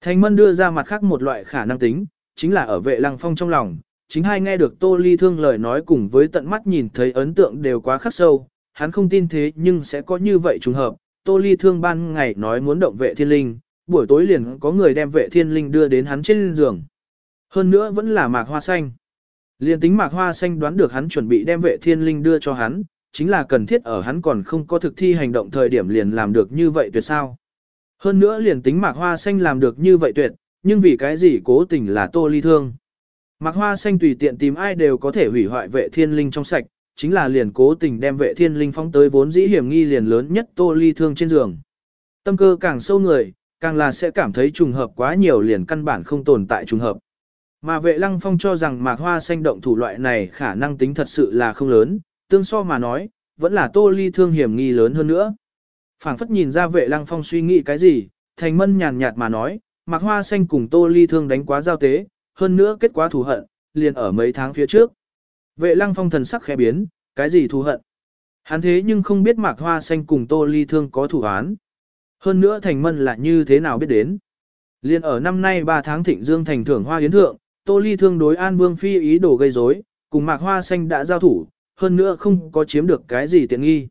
Thành mân đưa ra mặt khác một loại khả năng tính, chính là ở vệ lăng phong trong lòng, chính hai nghe được tô ly thương lời nói cùng với tận mắt nhìn thấy ấn tượng đều quá khắc sâu, hắn không tin thế nhưng sẽ có như vậy trùng hợp, tô ly thương ban ngày nói muốn động vệ thiên linh, buổi tối liền có người đem vệ thiên linh đưa đến hắn trên giường. Hơn nữa vẫn là mạc hoa xanh. Liên tính mạc hoa xanh đoán được hắn chuẩn bị đem vệ thiên linh đưa cho hắn, chính là cần thiết ở hắn còn không có thực thi hành động thời điểm liền làm được như vậy tuyệt sao. Hơn nữa liền tính mạc hoa xanh làm được như vậy tuyệt, nhưng vì cái gì cố tình là tô ly thương. Mạc hoa xanh tùy tiện tìm ai đều có thể hủy hoại vệ thiên linh trong sạch, chính là liền cố tình đem vệ thiên linh phóng tới vốn dĩ hiểm nghi liền lớn nhất tô ly thương trên giường. Tâm cơ càng sâu người, càng là sẽ cảm thấy trùng hợp quá nhiều liền căn bản không tồn tại trùng hợp. Mà vệ lăng phong cho rằng mạc hoa xanh động thủ loại này khả năng tính thật sự là không lớn, tương so mà nói, vẫn là tô ly thương hiểm nghi lớn hơn nữa. phảng phất nhìn ra vệ lăng phong suy nghĩ cái gì, thành mân nhàn nhạt mà nói, mạc hoa xanh cùng tô ly thương đánh quá giao tế, hơn nữa kết quả thù hận, liền ở mấy tháng phía trước. Vệ lăng phong thần sắc khẽ biến, cái gì thù hận? Hắn thế nhưng không biết mạc hoa xanh cùng tô ly thương có thủ án. Hơn nữa thành mân là như thế nào biết đến. Liên ở năm nay 3 tháng thịnh dương thành thưởng hoa yến thượng, tô ly thương đối an vương phi ý đồ gây rối, cùng mạc hoa xanh đã giao thủ, hơn nữa không có chiếm được cái gì tiện nghi.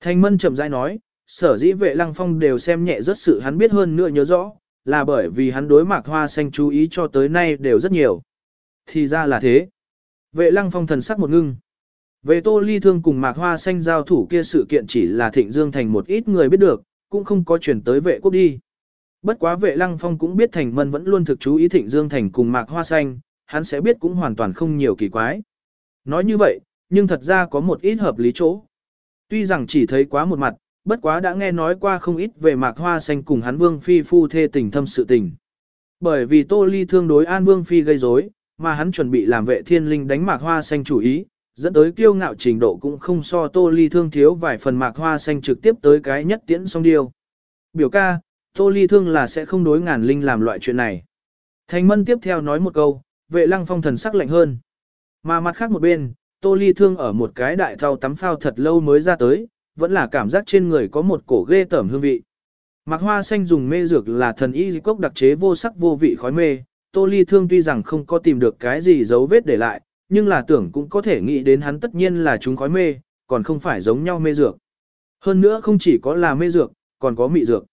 Thanh mân chậm rãi nói, sở dĩ vệ lăng phong đều xem nhẹ rất sự hắn biết hơn nữa nhớ rõ, là bởi vì hắn đối mạc hoa xanh chú ý cho tới nay đều rất nhiều. Thì ra là thế. Vệ lăng phong thần sắc một ngưng. Về tô ly thương cùng mạc hoa xanh giao thủ kia sự kiện chỉ là thịnh dương thành một ít người biết được, cũng không có chuyển tới vệ quốc đi. Bất quá vệ lăng phong cũng biết thành mân vẫn luôn thực chú ý thịnh dương thành cùng mạc hoa xanh, hắn sẽ biết cũng hoàn toàn không nhiều kỳ quái. Nói như vậy, nhưng thật ra có một ít hợp lý chỗ. Tuy rằng chỉ thấy quá một mặt, bất quá đã nghe nói qua không ít về mạc hoa xanh cùng hắn vương phi phu thê tình thâm sự tình. Bởi vì tô ly thương đối an vương phi gây rối, mà hắn chuẩn bị làm vệ thiên linh đánh mạc hoa xanh chủ ý, dẫn tới kiêu ngạo trình độ cũng không so tô ly thương thiếu vài phần mạc hoa xanh trực tiếp tới cái nhất tiễn song điêu. Biểu ca, tô ly thương là sẽ không đối ngàn linh làm loại chuyện này. Thành mân tiếp theo nói một câu, vệ lăng phong thần sắc lạnh hơn. Mà mặt khác một bên, tô ly thương ở một cái đại thao tắm phao thật lâu mới ra tới, vẫn là cảm giác trên người có một cổ ghê tởm hương vị. Mạc hoa xanh dùng mê dược là thần y cốc đặc chế vô sắc vô vị khói mê, tô ly thương tuy rằng không có tìm được cái gì dấu vết để lại, nhưng là tưởng cũng có thể nghĩ đến hắn tất nhiên là chúng khói mê, còn không phải giống nhau mê dược. Hơn nữa không chỉ có là mê dược, còn có mị dược.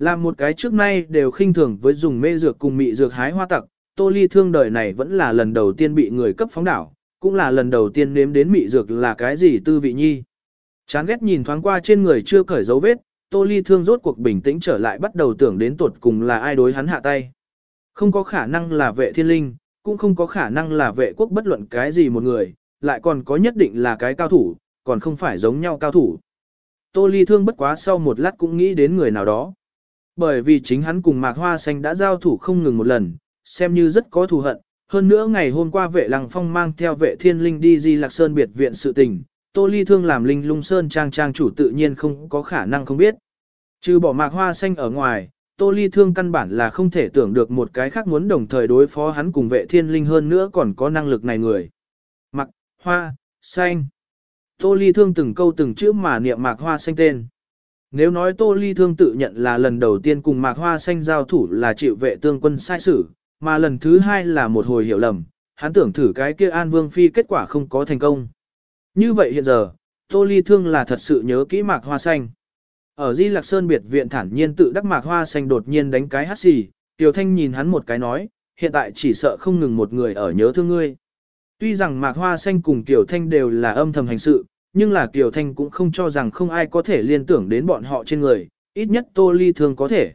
Làm một cái trước nay đều khinh thường với dùng mê dược cùng mị dược hái hoa tặc, tô ly thương đời này vẫn là lần đầu tiên bị người cấp phóng đảo, cũng là lần đầu tiên nếm đến mị dược là cái gì tư vị nhi. Chán ghét nhìn thoáng qua trên người chưa cởi dấu vết, tô ly thương rốt cuộc bình tĩnh trở lại bắt đầu tưởng đến tuột cùng là ai đối hắn hạ tay. Không có khả năng là vệ thiên linh, cũng không có khả năng là vệ quốc bất luận cái gì một người, lại còn có nhất định là cái cao thủ, còn không phải giống nhau cao thủ. Tô ly thương bất quá sau một lát cũng nghĩ đến người nào đó. Bởi vì chính hắn cùng Mạc Hoa Xanh đã giao thủ không ngừng một lần, xem như rất có thù hận. Hơn nữa ngày hôm qua vệ lăng phong mang theo vệ thiên linh đi di lạc sơn biệt viện sự tình, Tô Ly Thương làm linh lung sơn trang trang chủ tự nhiên không có khả năng không biết. Trừ bỏ mạc hoa xanh ở ngoài, Tô Ly Thương căn bản là không thể tưởng được một cái khác muốn đồng thời đối phó hắn cùng vệ thiên linh hơn nữa còn có năng lực này người. Mạc, hoa, xanh. Tô Ly Thương từng câu từng chữ mà niệm mạc hoa xanh tên. Nếu nói Tô Ly Thương tự nhận là lần đầu tiên cùng mạc hoa xanh giao thủ là chịu vệ tương quân sai xử, mà lần thứ hai là một hồi hiểu lầm, hắn tưởng thử cái kia An Vương Phi kết quả không có thành công. Như vậy hiện giờ, Tô Ly Thương là thật sự nhớ kỹ mạc hoa xanh. Ở Di Lạc Sơn biệt viện thản nhiên tự đắc mạc hoa xanh đột nhiên đánh cái hát xì, Tiểu Thanh nhìn hắn một cái nói, hiện tại chỉ sợ không ngừng một người ở nhớ thương ngươi. Tuy rằng mạc hoa xanh cùng Tiểu Thanh đều là âm thầm hành sự, nhưng là Tiểu Thanh cũng không cho rằng không ai có thể liên tưởng đến bọn họ trên người, ít nhất Tô Ly thường có thể.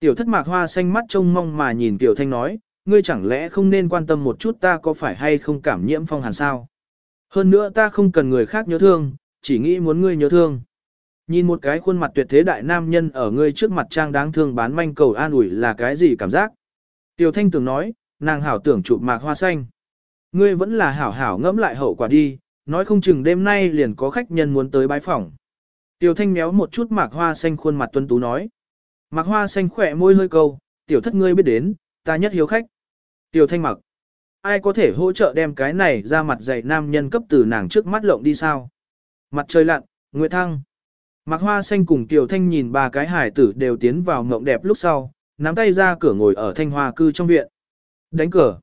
Tiểu thất mạc hoa xanh mắt trông mong mà nhìn Tiểu Thanh nói, ngươi chẳng lẽ không nên quan tâm một chút ta có phải hay không cảm nhiễm phong hàn sao? Hơn nữa ta không cần người khác nhớ thương, chỉ nghĩ muốn ngươi nhớ thương. Nhìn một cái khuôn mặt tuyệt thế đại nam nhân ở ngươi trước mặt trang đáng thương bán manh cầu an ủi là cái gì cảm giác? Tiểu thanh tưởng nói, nàng hảo tưởng chụp mạc hoa xanh. Ngươi vẫn là hảo hảo ngẫm lại hậu quả đi, nói không chừng đêm nay liền có khách nhân muốn tới bái phỏng. Tiểu thanh méo một chút mạc hoa xanh khuôn mặt tuân tú nói. Mạc hoa xanh khỏe môi hơi câu, tiểu thất ngươi biết đến, ta nhất hiếu khách. Tiểu thanh mặc ai có thể hỗ trợ đem cái này ra mặt dạy nam nhân cấp từ nàng trước mắt lộng đi sao? Mặt trời lặn, Nguyệt Thăng. Mạc Hoa Xanh cùng Tiểu Thanh nhìn ba cái hải tử đều tiến vào mộng đẹp lúc sau, nắm tay ra cửa ngồi ở thanh hoa cư trong viện. Đánh cửa.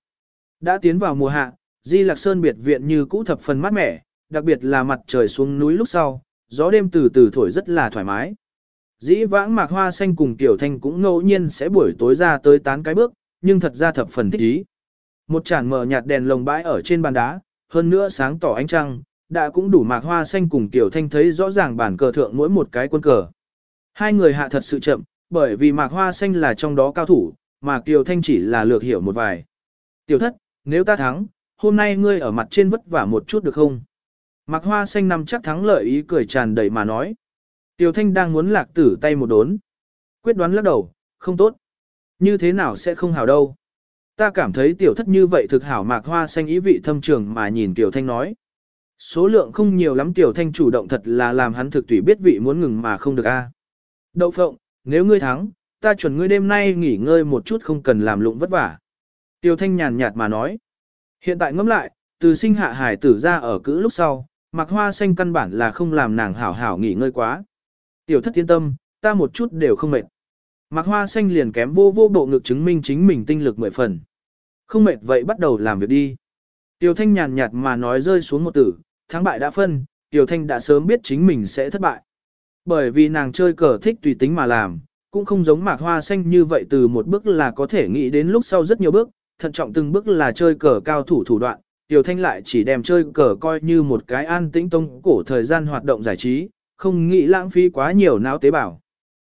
Đã tiến vào mùa hạ, Di Lạc Sơn biệt viện như cũ thập phần mát mẻ, đặc biệt là mặt trời xuống núi lúc sau, gió đêm từ từ thổi rất là thoải mái. Dĩ vãng Mạc Hoa Xanh cùng Tiểu Thanh cũng ngẫu nhiên sẽ buổi tối ra tới tán cái bước, nhưng thật ra thập phần thích ý. Một chản mở nhạt đèn lồng bãi ở trên bàn đá, hơn nữa sáng tỏ ánh trăng, đã cũng đủ Mạc Hoa Xanh cùng Tiểu Thanh thấy rõ ràng bản cờ thượng mỗi một cái quân cờ. Hai người hạ thật sự chậm, bởi vì Mạc Hoa Xanh là trong đó cao thủ, mà Tiểu Thanh chỉ là lược hiểu một vài. Tiểu thất, nếu ta thắng, hôm nay ngươi ở mặt trên vất vả một chút được không? Mạc Hoa Xanh nằm chắc thắng lợi ý cười tràn đầy mà nói. Tiểu Thanh đang muốn lạc tử tay một đốn. Quyết đoán lắc đầu, không tốt. Như thế nào sẽ không hảo đâu. Ta cảm thấy tiểu thất như vậy thực hảo Mạc Hoa Xanh ý vị thâm trường mà nhìn Tiểu Thanh nói. Số lượng không nhiều lắm Tiểu Thanh chủ động thật là làm hắn thực tùy biết vị muốn ngừng mà không được a. Đậu phộng, nếu ngươi thắng, ta chuẩn ngươi đêm nay nghỉ ngơi một chút không cần làm lụng vất vả. Tiểu Thanh nhàn nhạt mà nói. Hiện tại ngẫm lại, từ sinh hạ hải tử ra ở cữ lúc sau, mặc hoa xanh căn bản là không làm nàng hảo hảo nghỉ ngơi quá. Tiểu thất yên tâm, ta một chút đều không mệt. Mặc hoa xanh liền kém vô vô bộ ngực chứng minh chính mình tinh lực mười phần. Không mệt vậy bắt đầu làm việc đi. Tiểu thanh nhàn nhạt mà nói rơi xuống một tử, thắng bại đã phân, Tiểu thanh đã sớm biết chính mình sẽ thất bại. Bởi vì nàng chơi cờ thích tùy tính mà làm, cũng không giống mạc hoa xanh như vậy từ một bước là có thể nghĩ đến lúc sau rất nhiều bước, thận trọng từng bước là chơi cờ cao thủ thủ đoạn, Tiểu Thanh lại chỉ đem chơi cờ coi như một cái an tĩnh tông cổ thời gian hoạt động giải trí, không nghĩ lãng phí quá nhiều não tế bào.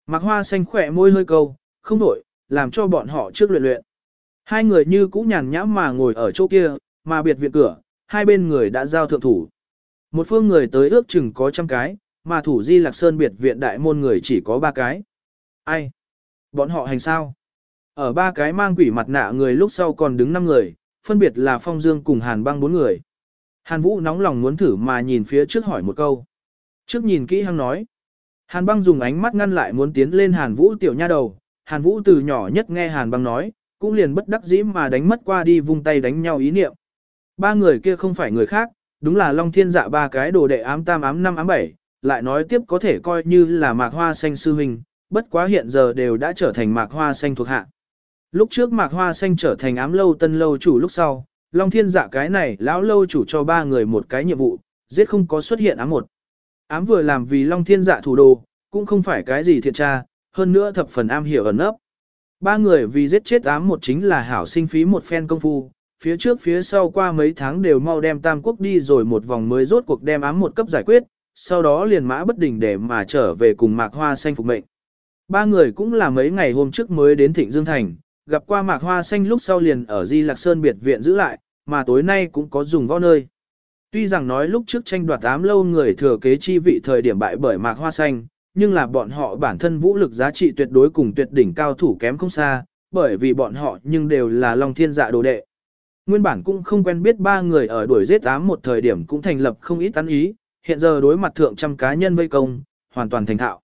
Mạc Hoa xanh khỏe môi hơi câu, không đổi, làm cho bọn họ trước luyện luyện. Hai người như cũ nhàn nhãm mà ngồi ở chỗ kia, mà biệt viện cửa, hai bên người đã giao thượng thủ. Một phương người tới ước chừng có trăm cái, mà thủ di lạc sơn biệt viện đại môn người chỉ có ba cái. Ai? Bọn họ hành sao? Ở ba cái mang quỷ mặt nạ người lúc sau còn đứng năm người, phân biệt là Phong Dương cùng Hàn băng bốn người. Hàn Vũ nóng lòng muốn thử mà nhìn phía trước hỏi một câu. Trước nhìn kỹ hăng nói. Hàn băng dùng ánh mắt ngăn lại muốn tiến lên Hàn Vũ tiểu nha đầu. Hàn Vũ từ nhỏ nhất nghe Hàn băng nói, cũng liền bất đắc dĩ mà đánh mất qua đi vung tay đánh nhau ý niệm. Ba người kia không phải người khác, đúng là Long Thiên Dạ ba cái đồ đệ ám tam ám năm ám bảy, lại nói tiếp có thể coi như là mạc hoa xanh sư huynh, bất quá hiện giờ đều đã trở thành mạc hoa xanh thuộc hạ. Lúc trước mạc hoa xanh trở thành ám lâu tân lâu chủ lúc sau, Long Thiên dạ cái này lão lâu chủ cho ba người một cái nhiệm vụ, giết không có xuất hiện ám một. Ám vừa làm vì Long Thiên dạ thủ đồ, cũng không phải cái gì thiện tra, hơn nữa thập phần am hiểu ẩn nấp. Ba người vì giết chết ám một chính là hảo sinh phí một phen công phu, phía trước phía sau qua mấy tháng đều mau đem Tam Quốc đi rồi một vòng mới rốt cuộc đem ám một cấp giải quyết, sau đó liền mã bất đình để mà trở về cùng Mạc Hoa Xanh phục mệnh. Ba người cũng là mấy ngày hôm trước mới đến Thịnh Dương Thành, gặp qua Mạc Hoa Xanh lúc sau liền ở Di Lạc Sơn biệt viện giữ lại, mà tối nay cũng có dùng võ nơi. Tuy rằng nói lúc trước tranh đoạt ám lâu người thừa kế chi vị thời điểm bại bởi Mạc Hoa Xanh, nhưng là bọn họ bản thân vũ lực giá trị tuyệt đối cùng tuyệt đỉnh cao thủ kém không xa, bởi vì bọn họ nhưng đều là Long Thiên Dạ đồ đệ. Nguyên bản cũng không quen biết ba người ở đuổi giết ám một thời điểm cũng thành lập không ít tán ý, hiện giờ đối mặt thượng trăm cá nhân vây công, hoàn toàn thành thạo.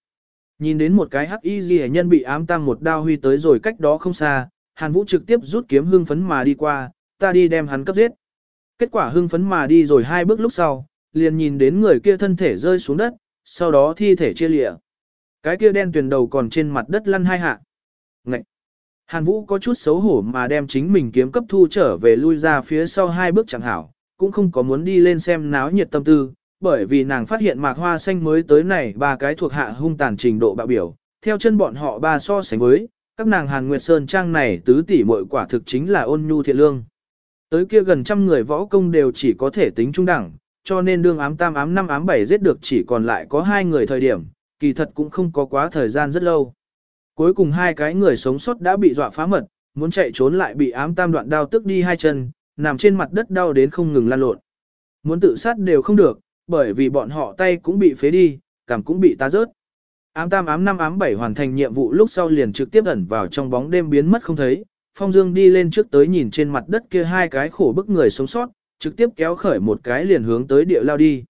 Nhìn đến một cái hắc y ghi nhân bị ám tăng một đao huy tới rồi cách đó không xa, Hàn Vũ trực tiếp rút kiếm hưng phấn mà đi qua, ta đi đem hắn cấp giết. Kết quả hưng phấn mà đi rồi hai bước lúc sau, liền nhìn đến người kia thân thể rơi xuống đất, sau đó thi thể chia lịa. Cái kia đen tuyền đầu còn trên mặt đất lăn hai hạ. Ngậy! Hàn Vũ có chút xấu hổ mà đem chính mình kiếm cấp thu trở về lui ra phía sau hai bước chẳng hảo, cũng không có muốn đi lên xem náo nhiệt tâm tư, bởi vì nàng phát hiện mạc hoa xanh mới tới này ba cái thuộc hạ hung tàn trình độ bạo biểu, theo chân bọn họ ba so sánh với, các nàng Hàn Nguyệt Sơn Trang này tứ tỷ muội quả thực chính là ôn nhu thiện lương. Tới kia gần trăm người võ công đều chỉ có thể tính trung đẳng, cho nên đương ám tam ám năm ám bảy giết được chỉ còn lại có hai người thời điểm, kỳ thật cũng không có quá thời gian rất lâu. Cuối cùng hai cái người sống sót đã bị dọa phá mật, muốn chạy trốn lại bị ám tam đoạn đao tức đi hai chân, nằm trên mặt đất đau đến không ngừng lan lộn. Muốn tự sát đều không được, bởi vì bọn họ tay cũng bị phế đi, cảm cũng bị ta rớt. Ám tam ám năm ám bảy hoàn thành nhiệm vụ lúc sau liền trực tiếp ẩn vào trong bóng đêm biến mất không thấy. Phong Dương đi lên trước tới nhìn trên mặt đất kia hai cái khổ bức người sống sót, trực tiếp kéo khởi một cái liền hướng tới địa lao đi.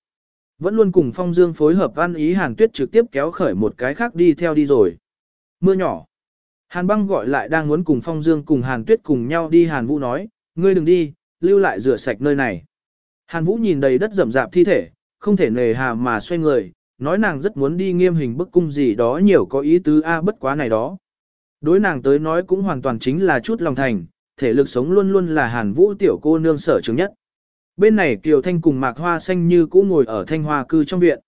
Vẫn luôn cùng Phong Dương phối hợp ăn ý Hàn Tuyết trực tiếp kéo khởi một cái khác đi theo đi rồi. Mưa nhỏ. Hàn băng gọi lại đang muốn cùng Phong Dương cùng Hàn Tuyết cùng nhau đi Hàn Vũ nói, ngươi đừng đi, lưu lại rửa sạch nơi này. Hàn Vũ nhìn đầy đất rậm rạp thi thể, không thể nề hà mà xoay người, nói nàng rất muốn đi nghiêm hình bức cung gì đó nhiều có ý tứ a bất quá này đó. Đối nàng tới nói cũng hoàn toàn chính là chút lòng thành, thể lực sống luôn luôn là hàn vũ tiểu cô nương sở chứng nhất. Bên này Kiều Thanh cùng Mạc Hoa Xanh như cũ ngồi ở thanh hoa cư trong viện.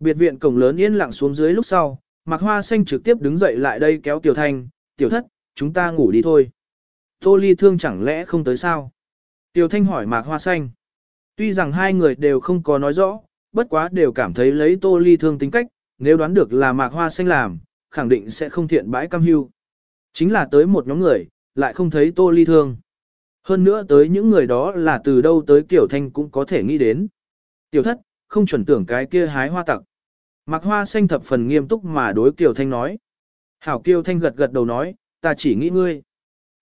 Biệt viện cổng lớn yên lặng xuống dưới lúc sau, Mạc Hoa Xanh trực tiếp đứng dậy lại đây kéo Kiều Thanh, tiểu thất, chúng ta ngủ đi thôi. Tô Ly Thương chẳng lẽ không tới sao? tiểu Thanh hỏi Mạc Hoa Xanh. Tuy rằng hai người đều không có nói rõ, bất quá đều cảm thấy lấy Tô Ly Thương tính cách, nếu đoán được là Mạc Hoa Xanh làm, khẳng định sẽ không thiện bãi cam hưu. Chính là tới một nhóm người, lại không thấy Tô Ly Thương. Hơn nữa tới những người đó là từ đâu tới kiểu Thanh cũng có thể nghĩ đến. Tiểu thất, không chuẩn tưởng cái kia hái hoa tặc. Mạc Hoa Xanh thập phần nghiêm túc mà đối kiểu Thanh nói. Hảo Kiều Thanh gật gật đầu nói, ta chỉ nghĩ ngươi.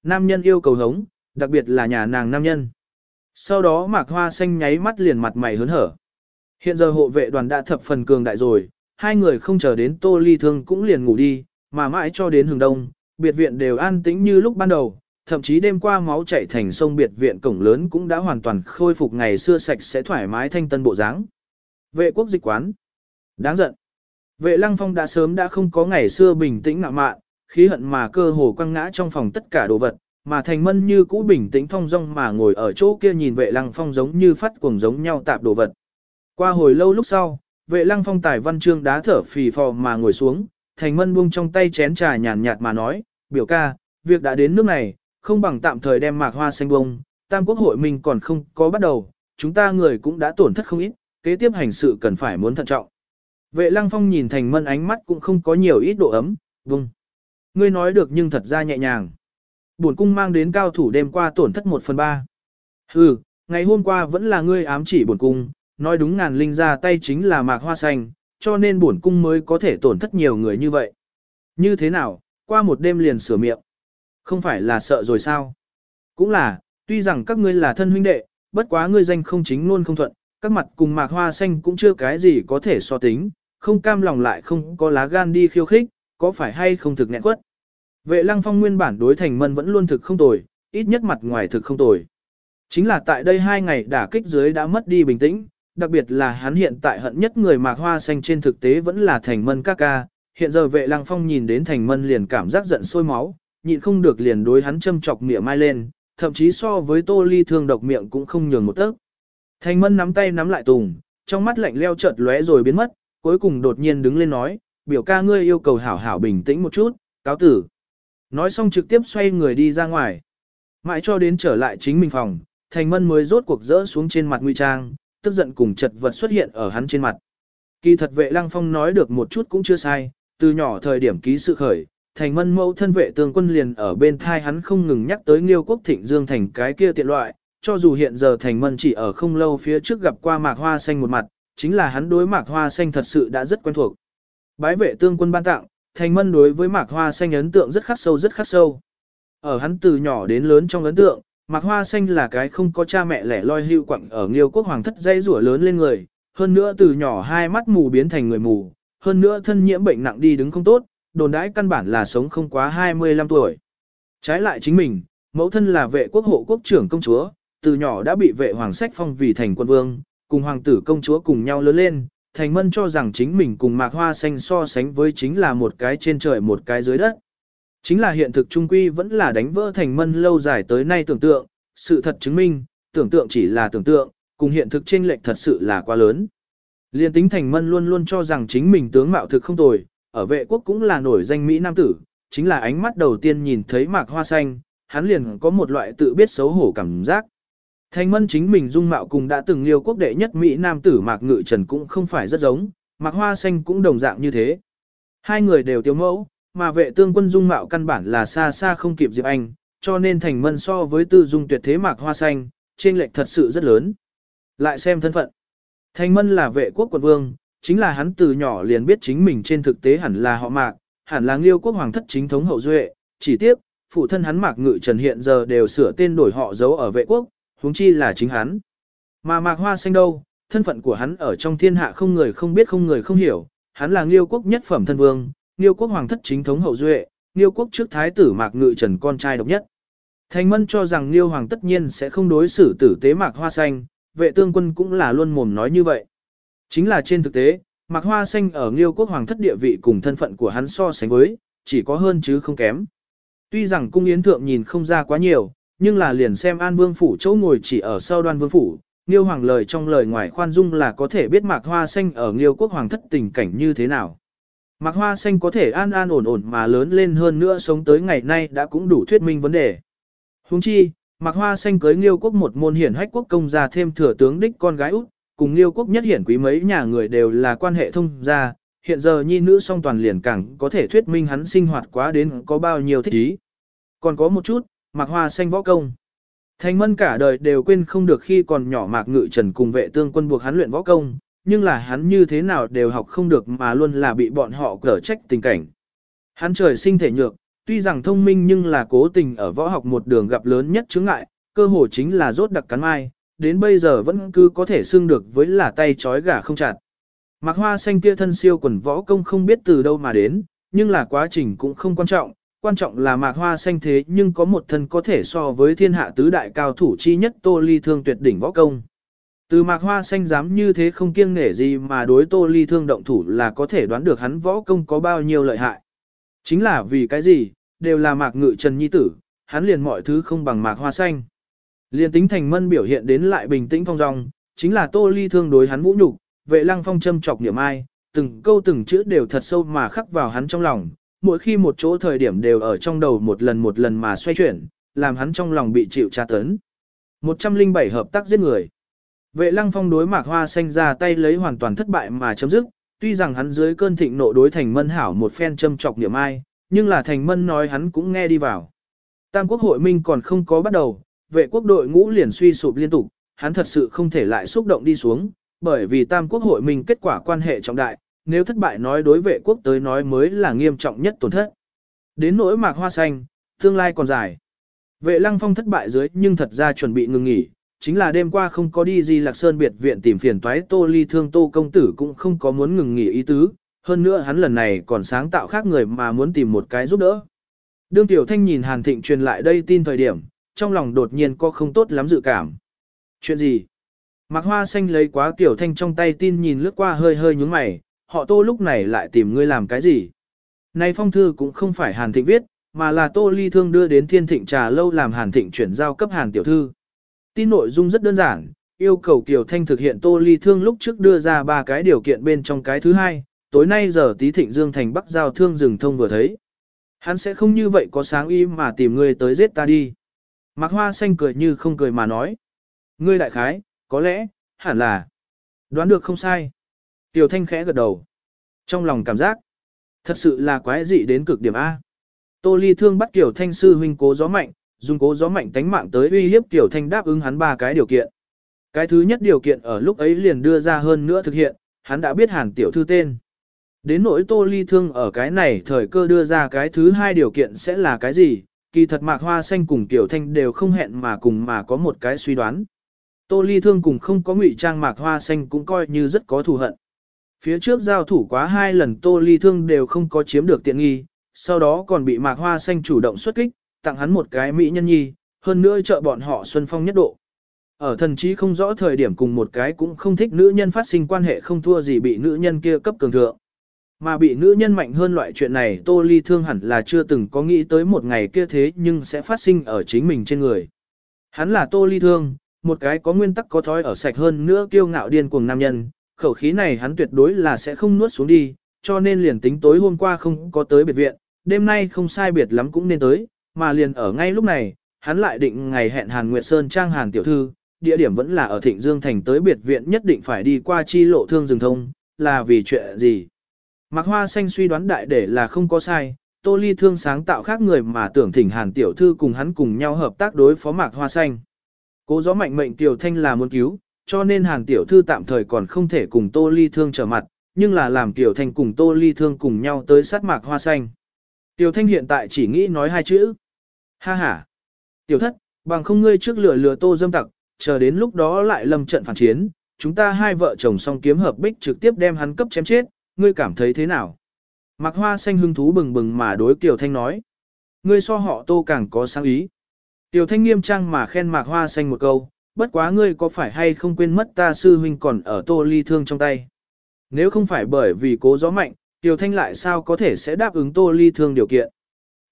Nam nhân yêu cầu hống, đặc biệt là nhà nàng nam nhân. Sau đó Mạc Hoa Xanh nháy mắt liền mặt mày hớn hở. Hiện giờ hộ vệ đoàn đã thập phần cường đại rồi, hai người không chờ đến Tô Ly Thương cũng liền ngủ đi, mà mãi cho đến hừng đông, biệt viện đều an tĩnh như lúc ban đầu, thậm chí đêm qua máu chảy thành sông biệt viện cổng lớn cũng đã hoàn toàn khôi phục ngày xưa sạch sẽ thoải mái thanh tân bộ dáng. Vệ quốc dịch quán. Đáng giận. Vệ lăng phong đã sớm đã không có ngày xưa bình tĩnh ngạo mạn, khí hận mà cơ hồ quăng ngã trong phòng tất cả đồ vật, mà thành mân như cũ bình tĩnh thong dong mà ngồi ở chỗ kia nhìn vệ lăng phong giống như phát cuồng giống nhau tạp đồ vật. Qua hồi lâu lúc sau, vệ lăng phong tài văn chương đá thở phì phò mà ngồi xuống, thành mân buông trong tay chén trà nhàn nhạt mà nói, biểu ca, việc đã đến nước này, không bằng tạm thời đem mạc hoa xanh bông, tam quốc hội mình còn không có bắt đầu, chúng ta người cũng đã tổn thất không ít, kế tiếp hành sự cần phải muốn thận trọng. Vệ lăng phong nhìn thành mân ánh mắt cũng không có nhiều ít độ ấm, vâng. Ngươi nói được nhưng thật ra nhẹ nhàng. Buồn cung mang đến cao thủ đêm qua tổn thất một phần ba. Hừ, ngày hôm qua vẫn là ngươi ám chỉ buồn cung, nói đúng ngàn linh ra tay chính là mạc hoa xanh, cho nên buồn cung mới có thể tổn thất nhiều người như vậy. Như thế nào, qua một đêm liền sửa miệng. Không phải là sợ rồi sao? Cũng là, tuy rằng các ngươi là thân huynh đệ, bất quá ngươi danh không chính luôn không thuận, các mặt cùng mạc hoa xanh cũng chưa cái gì có thể so tính, không cam lòng lại không có lá gan đi khiêu khích, có phải hay không thực nghẹn quất. Vệ lăng phong nguyên bản đối thành mân vẫn luôn thực không tồi, ít nhất mặt ngoài thực không tồi. Chính là tại đây hai ngày đả kích dưới đã mất đi bình tĩnh, đặc biệt là hắn hiện tại hận nhất người mạc hoa xanh trên thực tế vẫn là thành mân ca ca. Hiện giờ vệ lăng phong nhìn đến thành mân liền cảm giác giận sôi máu, nhịn không được liền đối hắn châm chọc miệng mai lên, thậm chí so với tô ly thương độc miệng cũng không nhường một tấc. Thành mân nắm tay nắm lại tùng, trong mắt lạnh leo chợt lóe rồi biến mất, cuối cùng đột nhiên đứng lên nói, biểu ca ngươi yêu cầu hảo hảo bình tĩnh một chút, cáo tử. Nói xong trực tiếp xoay người đi ra ngoài. Mãi cho đến trở lại chính mình phòng, thành mân mới rốt cuộc rỡ xuống trên mặt nguy trang, tức giận cùng chật vật xuất hiện ở hắn trên mặt. Kỳ thật vệ lăng phong nói được một chút cũng chưa sai, từ nhỏ thời điểm ký sự khởi, thành mân mẫu thân vệ tướng quân liền ở bên thai hắn không ngừng nhắc tới Nghiêu quốc thịnh dương thành cái kia tiện loại, cho dù hiện giờ thành mân chỉ ở không lâu phía trước gặp qua mạc hoa xanh một mặt, chính là hắn đối mạc hoa xanh thật sự đã rất quen thuộc. Bái vệ tương quân ban tặng, thành mân đối với mạc hoa xanh ấn tượng rất khắc sâu rất khắc sâu. Ở hắn từ nhỏ đến lớn trong ấn tượng, mạc hoa xanh là cái không có cha mẹ lẻ loi hưu quặng ở Nghiêu quốc hoàng thất dây rủa lớn lên người, hơn nữa từ nhỏ hai mắt mù biến thành người mù, hơn nữa thân nhiễm bệnh nặng đi đứng không tốt, đồn đãi căn bản là sống không quá 25 tuổi. Trái lại chính mình, mẫu thân là vệ quốc hộ quốc trưởng công chúa, từ nhỏ đã bị vệ hoàng sách phong vì thành quân vương, cùng hoàng tử công chúa cùng nhau lớn lên, thành mân cho rằng chính mình cùng mạc hoa xanh so sánh với chính là một cái trên trời một cái dưới đất. Chính là hiện thực trung quy vẫn là đánh vỡ thành mân lâu dài tới nay tưởng tượng, sự thật chứng minh, tưởng tượng chỉ là tưởng tượng, cùng hiện thực chênh lệch thật sự là quá lớn. Liên tính thành mân luôn luôn cho rằng chính mình tướng mạo thực không tồi, ở vệ quốc cũng là nổi danh Mỹ Nam tử, chính là ánh mắt đầu tiên nhìn thấy mạc hoa xanh, hắn liền có một loại tự biết xấu hổ cảm giác. Thanh mân chính mình dung mạo cùng đã từng liêu quốc đệ nhất Mỹ Nam tử mạc ngự trần cũng không phải rất giống, mạc hoa xanh cũng đồng dạng như thế. Hai người đều tiêu mẫu, mà vệ tương quân dung mạo căn bản là xa xa không kịp Diệp Anh, cho nên thành mân so với tư dung tuyệt thế mạc hoa xanh, trên lệch thật sự rất lớn. Lại xem thân phận. Thành mân là vệ quốc quận vương, chính là hắn từ nhỏ liền biết chính mình trên thực tế hẳn là họ mạc, hẳn là liêu quốc hoàng thất chính thống hậu duệ, chỉ tiếc, phụ thân hắn mạc ngự trần hiện giờ đều sửa tên đổi họ giấu ở vệ quốc, huống chi là chính hắn. Mà mạc hoa xanh đâu, thân phận của hắn ở trong thiên hạ không người không biết không người không hiểu, hắn là liêu quốc nhất phẩm thân vương, liêu quốc hoàng thất chính thống hậu duệ, liêu quốc trước thái tử mạc ngự trần con trai độc nhất. Thành mân cho rằng liêu hoàng tất nhiên sẽ không đối xử tử tế mạc hoa xanh, vệ tương quân cũng là luôn mồm nói như vậy. Chính là trên thực tế, Mạc Hoa Xanh ở Nghiêu quốc hoàng thất địa vị cùng thân phận của hắn so sánh với, chỉ có hơn chứ không kém. Tuy rằng cung yến thượng nhìn không ra quá nhiều, nhưng là liền xem An Vương phủ chỗ ngồi chỉ ở sau đoan vương phủ, Nghiêu hoàng lời trong lời ngoài khoan dung là có thể biết Mạc Hoa Xanh ở Nghiêu quốc hoàng thất tình cảnh như thế nào. Mạc Hoa Xanh có thể an an ổn ổn mà lớn lên hơn nữa sống tới ngày nay đã cũng đủ thuyết minh vấn đề. Huống chi, Mạc Hoa Xanh cưới Nghiêu quốc một môn hiển hách quốc công gia thêm thừa tướng đích con gái út, cùng Nghiêu quốc nhất hiển quý mấy nhà người đều là quan hệ thông gia, hiện giờ nhi nữ song toàn liền càng có thể thuyết minh hắn sinh hoạt quá đến có bao nhiêu thích ý. Còn có một chút, Mạc Hoa Xanh võ công. Thành mân cả đời đều quên không được khi còn nhỏ Mạc Ngự Trần cùng vệ tương quân buộc hắn luyện võ công, nhưng là hắn như thế nào đều học không được mà luôn là bị bọn họ cở trách tình cảnh. Hắn trời sinh thể nhược, tuy rằng thông minh nhưng là cố tình ở võ học một đường gặp lớn nhất chướng ngại, cơ hồ chính là rốt đặc cắn mai, đến bây giờ vẫn cứ có thể xưng được với là tay trói gà không chặt. Mạc hoa xanh kia thân siêu quần võ công không biết từ đâu mà đến, nhưng là quá trình cũng không quan trọng, quan trọng là mạc hoa xanh thế nhưng có một thân có thể so với thiên hạ tứ đại cao thủ chi nhất tô ly thương tuyệt đỉnh võ công. Từ mạc hoa xanh dám như thế không kiêng nể gì mà đối tô ly thương động thủ là có thể đoán được hắn võ công có bao nhiêu lợi hại. Chính là vì cái gì, đều là mạc ngự trần nhi tử, hắn liền mọi thứ không bằng mạc hoa xanh. Liền tính thành mân biểu hiện đến lại bình tĩnh phong dong, chính là tô ly thương đối hắn vũ nhục, vệ lăng phong châm chọc niệm ai, từng câu từng chữ đều thật sâu mà khắc vào hắn trong lòng, mỗi khi một chỗ thời điểm đều ở trong đầu một lần một lần mà xoay chuyển, làm hắn trong lòng bị chịu tra tấn. 107 hợp tác giết người. Vệ lăng phong đối mạc hoa xanh ra tay lấy hoàn toàn thất bại mà chấm dứt, tuy rằng hắn dưới cơn thịnh nộ đối thành mân hảo một phen châm chọc niệm ai, nhưng là thành mân nói hắn cũng nghe đi vào. Tam quốc hội minh còn không có bắt đầu, vệ quốc đội ngũ liền suy sụp liên tục, hắn thật sự không thể lại xúc động đi xuống, bởi vì tam quốc hội minh kết quả quan hệ trọng đại, nếu thất bại nói đối vệ quốc tới nói mới là nghiêm trọng nhất tổn thất. Đến nỗi mạc hoa xanh, tương lai còn dài. Vệ lăng phong thất bại dưới nhưng thật ra chuẩn bị ngừng nghỉ, chính là đêm qua không có đi gì lạc sơn biệt viện tìm phiền toái tô ly thương tô công tử cũng không có muốn ngừng nghỉ ý tứ, hơn nữa hắn lần này còn sáng tạo khác người mà muốn tìm một cái giúp đỡ. Đương Tiểu Thanh nhìn Hàn Thịnh truyền lại đây tin thời điểm, trong lòng đột nhiên có không tốt lắm dự cảm. Chuyện gì? Mạc Hoa Xanh lấy quá Tiểu Thanh trong tay tin nhìn lướt qua hơi hơi nhúng mày, họ tô lúc này lại tìm ngươi làm cái gì? Này phong thư cũng không phải Hàn Thịnh viết, mà là tô ly thương đưa đến thiên thịnh trà lâu làm Hàn Thịnh chuyển giao cấp Hàn Tiểu Thư. Tin nội dung rất đơn giản, yêu cầu Kiều Thanh thực hiện tô ly thương lúc trước đưa ra ba cái điều kiện bên trong cái thứ hai, tối nay giờ tí thịnh dương thành bắc giao thương rừng thông vừa thấy. Hắn sẽ không như vậy có sáng ý mà tìm ngươi tới giết ta đi. Mạc Hoa Xanh cười như không cười mà nói. Ngươi đại khái, có lẽ, hẳn là. Đoán được không sai. Tiểu Thanh khẽ gật đầu. Trong lòng cảm giác, thật sự là quái dị đến cực điểm A. Tô Ly Thương bắt Tiểu Thanh sư huynh cố gió mạnh, dùng cố gió mạnh tánh mạng tới uy hiếp Tiểu Thanh đáp ứng hắn ba cái điều kiện. Cái thứ nhất điều kiện ở lúc ấy liền đưa ra hơn nữa thực hiện, hắn đã biết hàn tiểu thư tên. Đến nỗi Tô Ly Thương ở cái này thời cơ đưa ra cái thứ hai điều kiện sẽ là cái gì, kỳ thật Mạc Hoa Xanh cùng Tiểu Thanh đều không hẹn mà cùng mà có một cái suy đoán. Tô Ly Thương cùng không có ngụy trang Mạc Hoa Xanh cũng coi như rất có thù hận. Phía trước giao thủ quá hai lần Tô Ly Thương đều không có chiếm được tiện nghi, sau đó còn bị Mạc Hoa Xanh chủ động xuất kích, tặng hắn một cái mỹ nhân nhi, hơn nữa trợ bọn họ xuân phong nhất độ. Ở thần trí không rõ thời điểm cùng một cái cũng không thích nữ nhân phát sinh quan hệ không thua gì bị nữ nhân kia cấp cường thượng. Mà bị nữ nhân mạnh hơn loại chuyện này Tô Ly Thương hẳn là chưa từng có nghĩ tới một ngày kia thế nhưng sẽ phát sinh ở chính mình trên người. Hắn là Tô Ly Thương, một cái có nguyên tắc có thói ở sạch hơn nữa kiêu ngạo điên cuồng nam nhân, khẩu khí này hắn tuyệt đối là sẽ không nuốt xuống đi, cho nên liền tính tối hôm qua không có tới biệt viện, đêm nay không sai biệt lắm cũng nên tới, mà liền ở ngay lúc này, hắn lại định ngày hẹn Hàn Nguyệt Sơn trang Hàn tiểu thư, địa điểm vẫn là ở Thịnh Dương thành tới biệt viện nhất định phải đi qua chi lộ thương rừng thông, là vì chuyện gì? Mạc Hoa Xanh suy đoán đại để là không có sai, Tô Ly Thương sáng tạo khác người mà tưởng thỉnh Hàn Tiểu Thư cùng hắn cùng nhau hợp tác đối phó Mạc Hoa Xanh. Cố gió mạnh mệnh Tiểu Thanh là muốn cứu, cho nên Hàn Tiểu Thư tạm thời còn không thể cùng Tô Ly Thương trở mặt, nhưng là làm Tiểu Thanh cùng Tô Ly Thương cùng nhau tới sát Mạc Hoa Xanh. Tiểu Thanh hiện tại chỉ nghĩ nói hai chữ. Ha ha. Tiểu thất, bằng không ngươi trước lửa lửa Tô dâm tặc, chờ đến lúc đó lại lâm trận phản chiến, chúng ta hai vợ chồng song kiếm hợp bích trực tiếp đem hắn cấp chém chết, ngươi cảm thấy thế nào? Mạc Hoa Xanh hưng thú bừng bừng mà đối Tiểu Thanh nói. Ngươi so họ tô càng có sáng ý. Tiểu Thanh nghiêm trang mà khen Mạc Hoa Xanh một câu, bất quá ngươi có phải hay không quên mất ta sư huynh còn ở tô ly thương trong tay. Nếu không phải bởi vì cố gió mạnh, Tiểu Thanh lại sao có thể sẽ đáp ứng Tô Ly Thương điều kiện.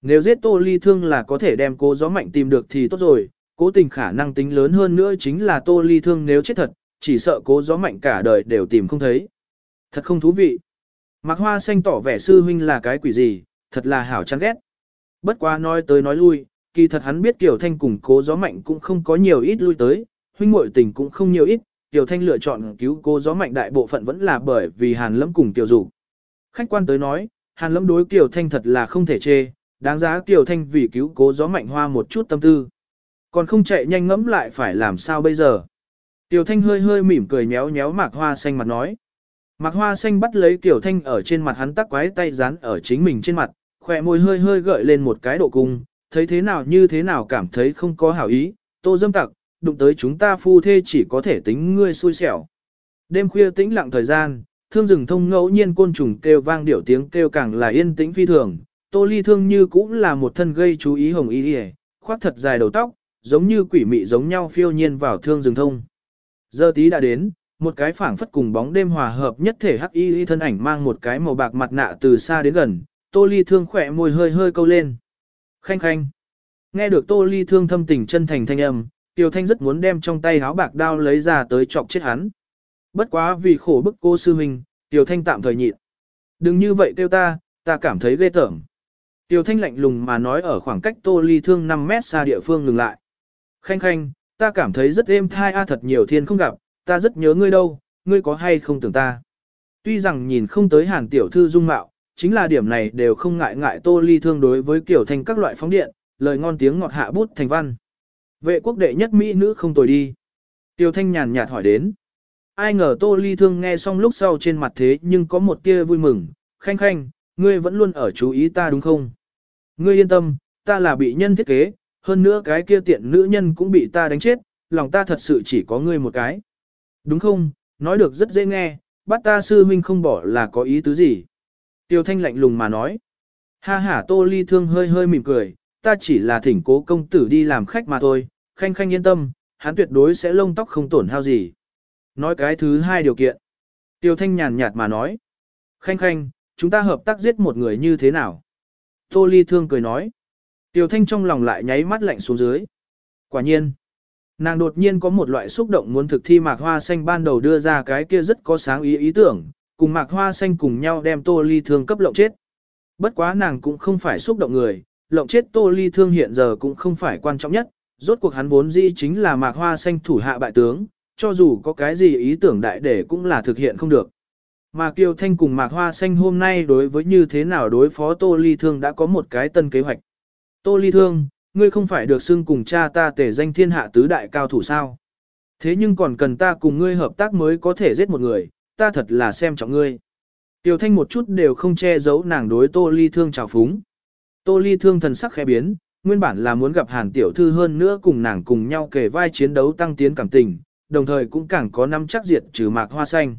Nếu giết Tô Ly Thương là có thể đem cố gió mạnh tìm được thì tốt rồi, cố tình khả năng tính lớn hơn nữa chính là Tô Ly Thương nếu chết thật, chỉ sợ cố gió mạnh cả đời đều tìm không thấy. Thật không thú vị. Mạc Hoa Xanh tỏ vẻ sư huynh là cái quỷ gì, thật là hảo chán ghét. Bất quá nói tới nói lui, kỳ thật hắn biết Kiều Thanh cùng cố gió mạnh cũng không có nhiều ít lui tới, huynh muội tình cũng không nhiều ít, Tiểu Thanh lựa chọn cứu cô gió mạnh đại bộ phận vẫn là bởi vì Hàn Lâm cùng Tiểu Dục. Khách quan tới nói, Hàn Lâm đối Tiểu Thanh thật là không thể chê, đáng giá Tiểu Thanh vì cứu cố gió mạnh hoa một chút tâm tư. Còn không chạy nhanh ngẫm lại phải làm sao bây giờ. Tiểu Thanh hơi hơi mỉm cười nhéo nhéo Mạc Hoa xanh mặt nói. Mạc Hoa xanh bắt lấy Tiểu Thanh ở trên mặt hắn tắc quái tay dán ở chính mình trên mặt, khỏe môi hơi hơi gợi lên một cái độ cung, thấy thế nào như thế nào cảm thấy không có hảo ý, tô dâm tặc, đụng tới chúng ta phu thê chỉ có thể tính ngươi xui xẻo. Đêm khuya tĩnh lặng thời gian, thương rừng thông ngẫu nhiên côn trùng kêu vang điệu tiếng kêu càng là yên tĩnh phi thường, tô ly thương như cũng là một thân gây chú ý hồng y hề, khoác thật dài đầu tóc, giống như quỷ mị giống nhau phiêu nhiên vào thương rừng thông. Giờ tí đã đến, một cái phảng phất cùng bóng đêm hòa hợp nhất thể hắc y thân ảnh mang một cái màu bạc mặt nạ từ xa đến gần, tô ly thương khỏe môi hơi hơi câu lên. Khanh khanh. Nghe được tô ly thương thâm tình chân thành thanh âm, Tiêu Thanh rất muốn đem trong tay háo bạc đao lấy ra tới chọc chết hắn. Bất quá vì khổ bức cô sư huynh, Tiêu Thanh tạm thời nhịn. Đừng như vậy tiêu ta, ta cảm thấy ghê tởm. Tiêu Thanh lạnh lùng mà nói ở khoảng cách tô ly thương 5 mét xa địa phương ngừng lại. Khanh khanh, ta cảm thấy rất êm thai a thật nhiều thiên không gặp, ta rất nhớ ngươi đâu, ngươi có hay không tưởng ta. Tuy rằng nhìn không tới hàn tiểu thư dung mạo, chính là điểm này đều không ngại ngại tô ly thương đối với kiểu thanh các loại phóng điện, lời ngon tiếng ngọt hạ bút thành văn. Vệ quốc đệ nhất Mỹ nữ không tồi đi. Tiêu thanh nhàn nhạt hỏi đến. Ai ngờ tô ly thương nghe xong lúc sau trên mặt thế nhưng có một tia vui mừng, khanh khanh, ngươi vẫn luôn ở chú ý ta đúng không? Ngươi yên tâm, ta là bị nhân thiết kế, hơn nữa cái kia tiện nữ nhân cũng bị ta đánh chết, lòng ta thật sự chỉ có ngươi một cái. Đúng không, nói được rất dễ nghe, bắt ta sư huynh không bỏ là có ý tứ gì. Tiêu thanh lạnh lùng mà nói. Ha ha tô ly thương hơi hơi mỉm cười, ta chỉ là thỉnh cố công tử đi làm khách mà thôi, khanh khanh yên tâm, hắn tuyệt đối sẽ lông tóc không tổn hao gì. Nói cái thứ hai điều kiện. Tiêu thanh nhàn nhạt mà nói. Khanh khanh, chúng ta hợp tác giết một người như thế nào? Tô ly thương cười nói. Tiêu thanh trong lòng lại nháy mắt lạnh xuống dưới. Quả nhiên. Nàng đột nhiên có một loại xúc động muốn thực thi mạc hoa xanh ban đầu đưa ra cái kia rất có sáng ý ý tưởng, cùng mạc hoa xanh cùng nhau đem tô ly thương cấp lộng chết. Bất quá nàng cũng không phải xúc động người, lộng chết tô ly thương hiện giờ cũng không phải quan trọng nhất, rốt cuộc hắn vốn dĩ chính là mạc hoa xanh thủ hạ bại tướng, cho dù có cái gì ý tưởng đại để cũng là thực hiện không được. Mà Kiều Thanh cùng Mạc Hoa Xanh hôm nay đối với như thế nào đối phó Tô Ly Thương đã có một cái tân kế hoạch. Tô Ly Thương, ngươi không phải được xưng cùng cha ta tể danh thiên hạ tứ đại cao thủ sao. Thế nhưng còn cần ta cùng ngươi hợp tác mới có thể giết một người, ta thật là xem trọng ngươi. Tiểu Thanh một chút đều không che giấu nàng đối Tô Ly Thương trào phúng. Tô Ly Thương thần sắc khẽ biến, nguyên bản là muốn gặp Hàn Tiểu Thư hơn nữa cùng nàng cùng nhau kề vai chiến đấu tăng tiến cảm tình, đồng thời cũng càng có năm chắc diệt trừ mạc hoa xanh.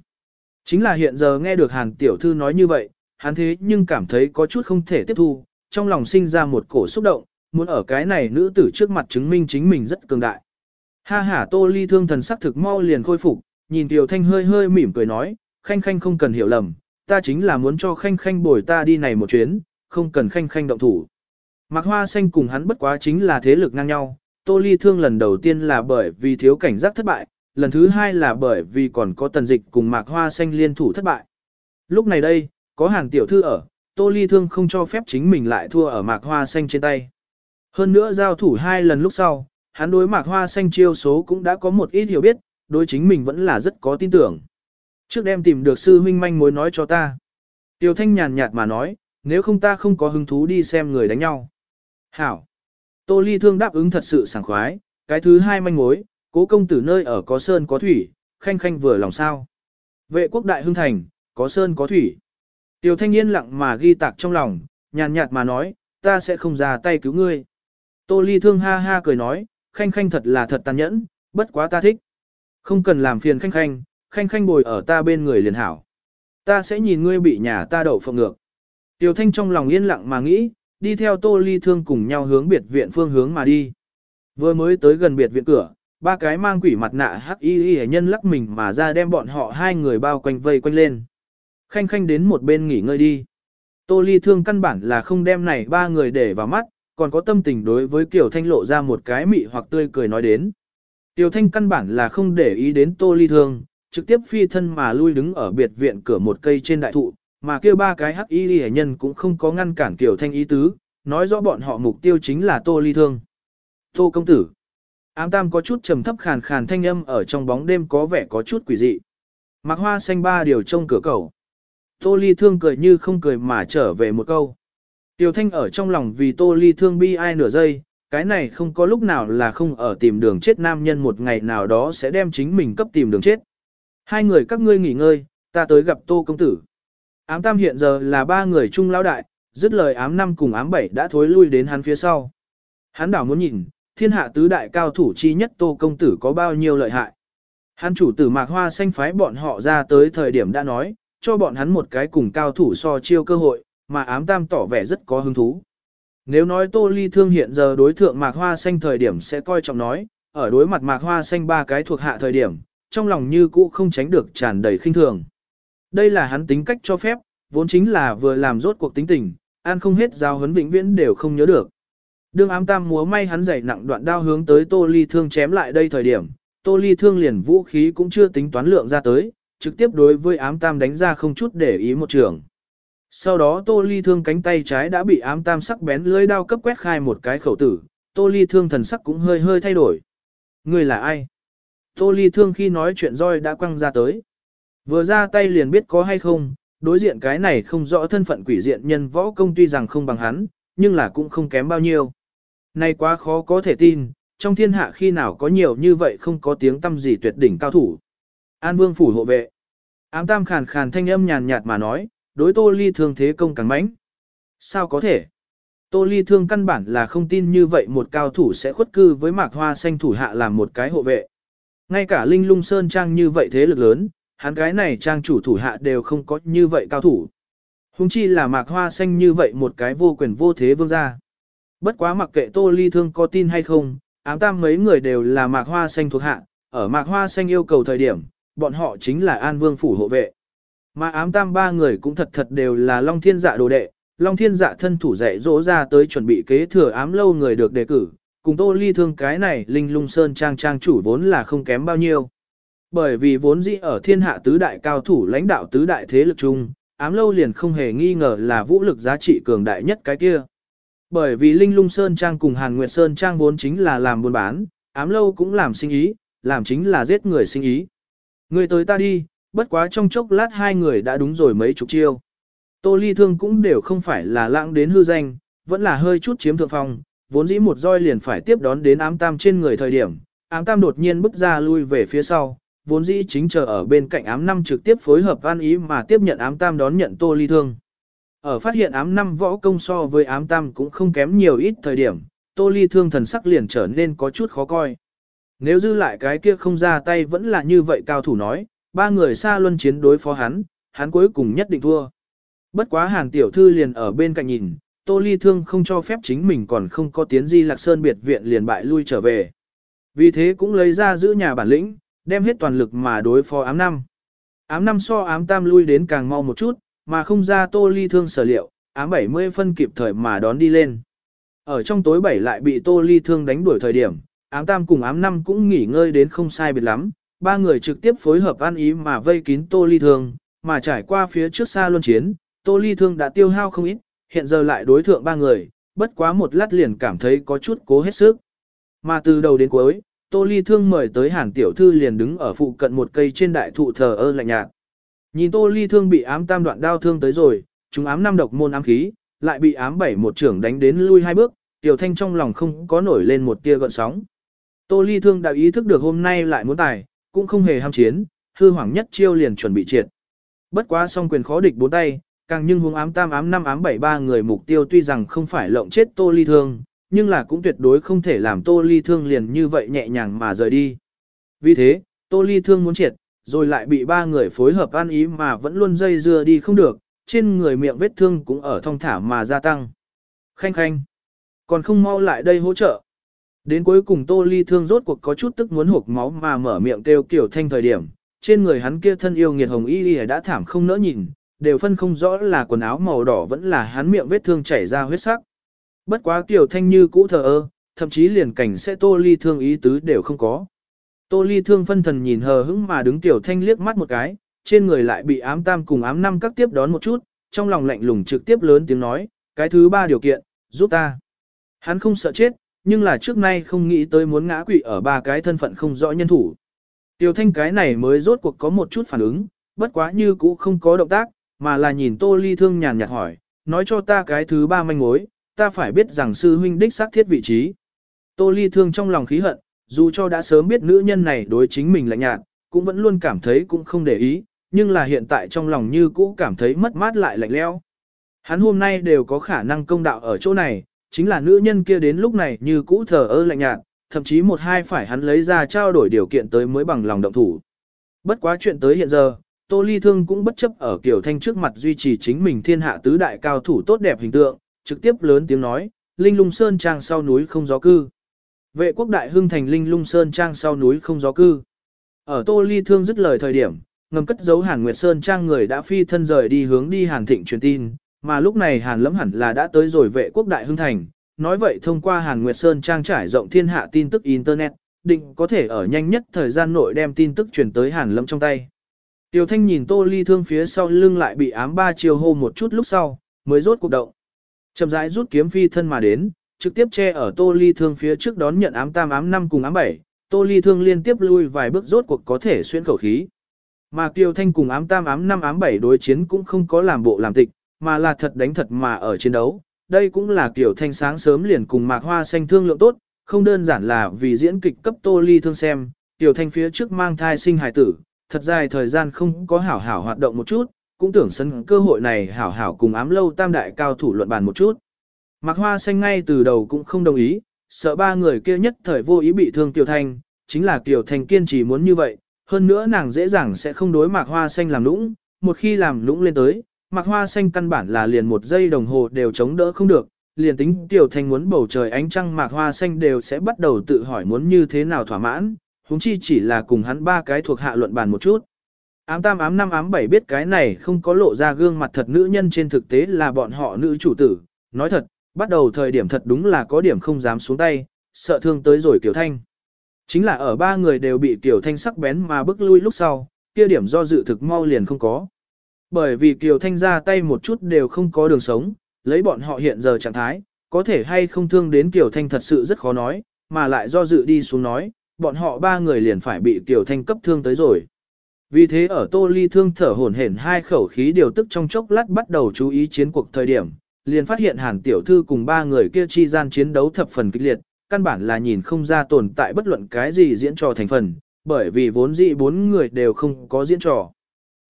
Chính là hiện giờ nghe được Hàn Tiểu Thư nói như vậy, hắn thế nhưng cảm thấy có chút không thể tiếp thu, trong lòng sinh ra một cổ xúc động, muốn ở cái này nữ tử trước mặt chứng minh chính mình rất cường đại. Ha ha Tô Ly Thương thần sắc thực mau liền khôi phục, nhìn Tiểu Thanh hơi hơi mỉm cười nói, Khanh Khanh không cần hiểu lầm, ta chính là muốn cho Khanh Khanh bồi ta đi này một chuyến, không cần Khanh Khanh động thủ. Mạc Hoa Xanh cùng hắn bất quá chính là thế lực ngang nhau, Tô Ly Thương lần đầu tiên là bởi vì thiếu cảnh giác thất bại, lần thứ hai là bởi vì còn có tần dịch cùng Mạc Hoa Xanh liên thủ thất bại. Lúc này đây, có hàng tiểu thư ở, Tô Ly Thương không cho phép chính mình lại thua ở Mạc Hoa Xanh trên tay. Hơn nữa giao thủ hai lần lúc sau, hắn đối Mạc Hoa Xanh chiêu số cũng đã có một ít hiểu biết, đối chính mình vẫn là rất có tin tưởng. Trước đem tìm được sư huynh manh mối nói cho ta. Tiêu Thanh nhàn nhạt mà nói, nếu không ta không có hứng thú đi xem người đánh nhau. Hảo. Tô Ly Thương đáp ứng thật sự sảng khoái, cái thứ hai manh mối, cố công tử nơi ở có sơn có thủy, khanh khanh vừa lòng sao. Vệ quốc đại hưng thành, có sơn có thủy. Tiểu thanh niên lặng mà ghi tạc trong lòng, nhàn nhạt mà nói, ta sẽ không ra tay cứu ngươi. Tô Ly Thương ha ha cười nói, khanh khanh thật là thật tàn nhẫn, bất quá ta thích. Không cần làm phiền khanh khanh, khanh khanh bồi ở ta bên người liền hảo. Ta sẽ nhìn ngươi bị nhà ta đậu phộng ngược. Tiểu thanh trong lòng yên lặng mà nghĩ, đi theo tô ly thương cùng nhau hướng biệt viện phương hướng mà đi. Vừa mới tới gần biệt viện cửa, ba cái mang quỷ mặt nạ hắc y y nhân lắc mình mà ra đem bọn họ hai người bao quanh vây quanh lên. Khanh khanh đến một bên nghỉ ngơi đi. Tô Ly Thương căn bản là không đem này ba người để vào mắt, còn có tâm tình đối với Kiều Thanh lộ ra một cái mị hoặc tươi cười nói đến. Kiều Thanh căn bản là không để ý đến Tô Ly Thương, trực tiếp phi thân mà lui đứng ở biệt viện cửa một cây trên đại thụ, mà kêu ba cái hắc y hệ nhân cũng không có ngăn cản Kiều Thanh ý tứ, nói rõ bọn họ mục tiêu chính là Tô Ly Thương. Tô công tử. Ám tam có chút trầm thấp khàn khàn thanh âm ở trong bóng đêm có vẻ có chút quỷ dị. Mặc hoa xanh ba điều trông cửa cầu. Tô ly thương cười như không cười mà trở về một câu. Tiểu thanh ở trong lòng vì tô ly thương bi ai nửa giây, cái này không có lúc nào là không ở tìm đường chết nam nhân một ngày nào đó sẽ đem chính mình cấp tìm đường chết. Hai người các ngươi nghỉ ngơi, ta tới gặp tô công tử. Ám tam hiện giờ là ba người chung lão đại, dứt lời ám năm cùng ám bảy đã thối lui đến hắn phía sau. Hắn đảo muốn nhìn, thiên hạ tứ đại cao thủ chi nhất tô công tử có bao nhiêu lợi hại. Hắn chủ tử mạc hoa xanh phái bọn họ ra tới thời điểm đã nói, cho bọn hắn một cái cùng cao thủ so chiêu cơ hội, mà ám tam tỏ vẻ rất có hứng thú. Nếu nói tô ly thương hiện giờ đối thượng mạc hoa xanh thời điểm sẽ coi trọng nói, ở đối mặt mạc hoa xanh ba cái thuộc hạ thời điểm, trong lòng như cũ không tránh được tràn đầy khinh thường. Đây là hắn tính cách cho phép, vốn chính là vừa làm rốt cuộc tính tình, an không hết giao huấn vĩnh viễn đều không nhớ được. Đương ám tam múa may hắn dày nặng đoạn đao hướng tới tô ly thương chém lại đây thời điểm, tô ly thương liền vũ khí cũng chưa tính toán lượng ra tới, trực tiếp đối với ám tam đánh ra không chút để ý một trường. Sau đó tô ly thương cánh tay trái đã bị ám tam sắc bén lưỡi đao cấp quét khai một cái khẩu tử, tô ly thương thần sắc cũng hơi hơi thay đổi. Người là ai? Tô ly thương khi nói chuyện roi đã quăng ra tới. Vừa ra tay liền biết có hay không, đối diện cái này không rõ thân phận quỷ diện nhân võ công tuy rằng không bằng hắn, nhưng là cũng không kém bao nhiêu. Này quá khó có thể tin, trong thiên hạ khi nào có nhiều như vậy không có tiếng tâm gì tuyệt đỉnh cao thủ. An Vương phủ hộ vệ. Ám Tam khàn khàn thanh âm nhàn nhạt mà nói, đối Tô Ly thương thế công càng mãnh. Sao có thể? Tô Ly thương căn bản là không tin như vậy một cao thủ sẽ khuất cư với Mạc Hoa xanh thủ hạ làm một cái hộ vệ. Ngay cả Linh Lung Sơn trang như vậy thế lực lớn, hắn cái này trang chủ thủ hạ đều không có như vậy cao thủ. Hùng chi là Mạc Hoa xanh như vậy một cái vô quyền vô thế vương gia. Bất quá mặc kệ Tô Ly thương có tin hay không, ám tam mấy người đều là Mạc Hoa xanh thuộc hạ, ở Mạc Hoa xanh yêu cầu thời điểm, bọn họ chính là An Vương phủ hộ vệ. Mà ám tam ba người cũng thật thật đều là Long Thiên Dạ đồ đệ, Long Thiên Dạ thân thủ dạy dỗ ra tới chuẩn bị kế thừa ám lâu người được đề cử, cùng Tô Ly thương cái này Linh Lung Sơn trang trang chủ vốn là không kém bao nhiêu. Bởi vì vốn dĩ ở thiên hạ tứ đại cao thủ lãnh đạo tứ đại thế lực chung, ám lâu liền không hề nghi ngờ là vũ lực giá trị cường đại nhất cái kia. Bởi vì Linh Lung Sơn Trang cùng Hàn Nguyệt Sơn Trang vốn chính là làm buôn bán, ám lâu cũng làm sinh ý, làm chính là giết người sinh ý. Người tới ta đi, bất quá trong chốc lát hai người đã đúng rồi mấy chục chiêu. Tô Ly Thương cũng đều không phải là lãng đến hư danh, vẫn là hơi chút chiếm thượng phong, vốn dĩ một roi liền phải tiếp đón đến ám tam trên người thời điểm, ám tam đột nhiên bước ra lui về phía sau, vốn dĩ chính chờ ở bên cạnh ám năm trực tiếp phối hợp an ý mà tiếp nhận ám tam đón nhận Tô Ly Thương. Ở phát hiện ám năm võ công so với ám tam cũng không kém nhiều ít thời điểm, Tô Ly Thương thần sắc liền trở nên có chút khó coi. Nếu dư lại cái kia không ra tay vẫn là như vậy cao thủ nói, ba người xa luân chiến đối phó hắn, hắn cuối cùng nhất định thua. Bất quá hàng tiểu thư liền ở bên cạnh nhìn, Tô Ly Thương không cho phép chính mình còn không có tiến di lạc sơn biệt viện liền bại lui trở về. Vì thế cũng lấy ra giữ nhà bản lĩnh, đem hết toàn lực mà đối phó ám năm. Ám năm so ám tam lui đến càng mau một chút, mà không ra Tô Ly Thương sở liệu, ám 70 phân kịp thời mà đón đi lên. Ở trong tối bảy lại bị Tô Ly Thương đánh đuổi thời điểm, ám tam cùng ám năm cũng nghỉ ngơi đến không sai biệt lắm, ba người trực tiếp phối hợp ăn ý mà vây kín Tô Ly Thương, mà trải qua phía trước xa luân chiến, Tô Ly Thương đã tiêu hao không ít, hiện giờ lại đối thượng ba người, bất quá một lát liền cảm thấy có chút cố hết sức. Mà từ đầu đến cuối, Tô Ly Thương mời tới Hàn Tiểu Thư liền đứng ở phụ cận một cây trên đại thụ thờ ơ lạnh nhạt. Nhìn Tô Ly Thương bị ám tam đoạn đao thương tới rồi, chúng ám năm độc môn ám khí, lại bị ám bảy một trưởng đánh đến lui hai bước, Tiểu Thanh trong lòng không có nổi lên một tia gợn sóng. Tô Ly Thương đã ý thức được hôm nay lại muốn tài, cũng không hề ham chiến, hư hoàng nhất chiêu liền chuẩn bị triệt. Bất quá song quyền khó địch bốn tay, càng nhưng hướng ám tam ám năm ám bảy ba người mục tiêu tuy rằng không phải lộng chết Tô Ly Thương, nhưng là cũng tuyệt đối không thể làm Tô Ly Thương liền như vậy nhẹ nhàng mà rời đi. Vì thế, Tô Ly Thương muốn triệt, rồi lại bị ba người phối hợp an ý mà vẫn luôn dây dưa đi không được, trên người miệng vết thương cũng ở thong thả mà gia tăng. Khanh khanh, còn không mau lại đây hỗ trợ. Đến cuối cùng Tô Ly Thương rốt cuộc có chút tức muốn hộp máu mà mở miệng kêu kiểu thanh thời điểm, trên người hắn kia thân yêu nghiệt hồng y y đã thảm không nỡ nhìn, đều phân không rõ là quần áo màu đỏ vẫn là hắn miệng vết thương chảy ra huyết sắc. Bất quá Kiều Thanh như cũ thờ ơ, thậm chí liền cảnh sẽ Tô Ly Thương ý tứ đều không có. Tô Ly Thương phân thần nhìn hờ hững mà đứng Tiểu Thanh liếc mắt một cái, trên người lại bị ám tam cùng ám năm các tiếp đón một chút, trong lòng lạnh lùng trực tiếp lớn tiếng nói, cái thứ ba điều kiện, giúp ta. Hắn không sợ chết, nhưng là trước nay không nghĩ tới muốn ngã quỵ ở ba cái thân phận không rõ nhân thủ. Tiểu Thanh cái này mới rốt cuộc có một chút phản ứng, bất quá như cũ không có động tác, mà là nhìn Tô Ly Thương nhàn nhạt hỏi, nói cho ta cái thứ ba manh mối, ta phải biết rằng sư huynh đích xác thiết vị trí. Tô Ly Thương trong lòng khí hận, dù cho đã sớm biết nữ nhân này đối chính mình lạnh nhạt, cũng vẫn luôn cảm thấy cũng không để ý, nhưng là hiện tại trong lòng như cũ cảm thấy mất mát lại lạnh lẽo. Hắn hôm nay đều có khả năng công đạo ở chỗ này, chính là nữ nhân kia đến lúc này như cũ thờ ơ lạnh nhạt, thậm chí một hai phải hắn lấy ra trao đổi điều kiện tới mới bằng lòng động thủ. Bất quá chuyện tới hiện giờ, Tô Ly Thương cũng bất chấp ở Kiều Thanh trước mặt duy trì chính mình thiên hạ tứ đại cao thủ tốt đẹp hình tượng, trực tiếp lớn tiếng nói, Linh Lung Sơn Trang sau núi không gió cư. Vệ quốc đại hưng thành Linh Lung Sơn Trang sau núi không gió cư. Ở Tô Ly Thương dứt lời thời điểm, ngầm cất giấu Hàn Nguyệt Sơn Trang người đã phi thân rời đi hướng đi Hàn Thịnh truyền tin, mà lúc này Hàn lẫm hẳn là đã tới rồi vệ quốc đại hưng thành. Nói vậy thông qua Hàn Nguyệt Sơn Trang trải rộng thiên hạ tin tức Internet, định có thể ở nhanh nhất thời gian nội đem tin tức truyền tới Hàn lẫm trong tay. Tiểu Thanh nhìn Tô Ly Thương phía sau lưng lại bị ám ba chiều hô một chút lúc sau, mới rốt cuộc động. Chậm rãi rút kiếm phi thân mà đến, trực tiếp che ở Tô Ly Thương phía trước đón nhận ám tam ám năm cùng ám bảy, Tô Ly Thương liên tiếp lui vài bước rốt cuộc có thể xuyên khẩu khí. Mà Kiều Thanh cùng ám tam ám năm ám bảy đối chiến cũng không có làm bộ làm tịch, mà là thật đánh thật mà ở chiến đấu. Đây cũng là Kiều Thanh sáng sớm liền cùng Mạc Hoa xanh thương lượng tốt, không đơn giản là vì diễn kịch cấp Tô Ly Thương xem, Kiều Thanh phía trước mang thai sinh hài tử, thật dài thời gian không có hảo hảo hoạt động một chút, cũng tưởng sân cơ hội này hảo hảo cùng ám lâu tam đại cao thủ luận bàn một chút. Mạc Hoa Xanh ngay từ đầu cũng không đồng ý, sợ ba người kia nhất thời vô ý bị thương Kiều Thanh, chính là Kiều Thanh kiên trì muốn như vậy, hơn nữa nàng dễ dàng sẽ không đối Mạc Hoa Xanh làm lũng, một khi làm lũng lên tới, Mạc Hoa Xanh căn bản là liền một giây đồng hồ đều chống đỡ không được, liền tính Kiều Thanh muốn bầu trời ánh trăng Mạc Hoa Xanh đều sẽ bắt đầu tự hỏi muốn như thế nào thỏa mãn, huống chi chỉ là cùng hắn ba cái thuộc hạ luận bàn một chút. Ám tam ám năm ám bảy biết cái này không có lộ ra gương mặt thật nữ nhân trên thực tế là bọn họ nữ chủ tử, nói thật, bắt đầu thời điểm thật đúng là có điểm không dám xuống tay, sợ thương tới rồi Kiều Thanh. Chính là ở ba người đều bị Kiều Thanh sắc bén mà bước lui lúc sau, kia điểm do dự thực mau liền không có. Bởi vì Kiều Thanh ra tay một chút đều không có đường sống, lấy bọn họ hiện giờ trạng thái, có thể hay không thương đến Kiều Thanh thật sự rất khó nói, mà lại do dự đi xuống nói, bọn họ ba người liền phải bị Kiều Thanh cấp thương tới rồi. Vì thế ở Tô Ly thương thở hổn hển hai khẩu khí điều tức trong chốc lát bắt đầu chú ý chiến cuộc thời điểm, liền phát hiện Hàn tiểu thư cùng ba người kia chi gian chiến đấu thập phần kịch liệt, căn bản là nhìn không ra tồn tại bất luận cái gì diễn trò thành phần, bởi vì vốn dĩ bốn người đều không có diễn trò.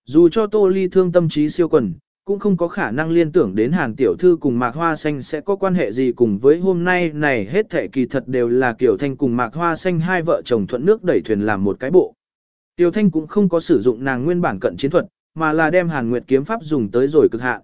Dù cho Tô Ly thương tâm trí siêu quần, cũng không có khả năng liên tưởng đến Hàn Tiểu Thư cùng Mạc Hoa Xanh sẽ có quan hệ gì cùng với hôm nay này hết thể kỳ thật đều là kiểu Thanh cùng Mạc Hoa Xanh hai vợ chồng thuận nước đẩy thuyền làm một cái bộ. Tiêu Thanh cũng không có sử dụng nàng nguyên bản cận chiến thuật, mà là đem Hàn Nguyệt kiếm pháp dùng tới rồi cực hạn.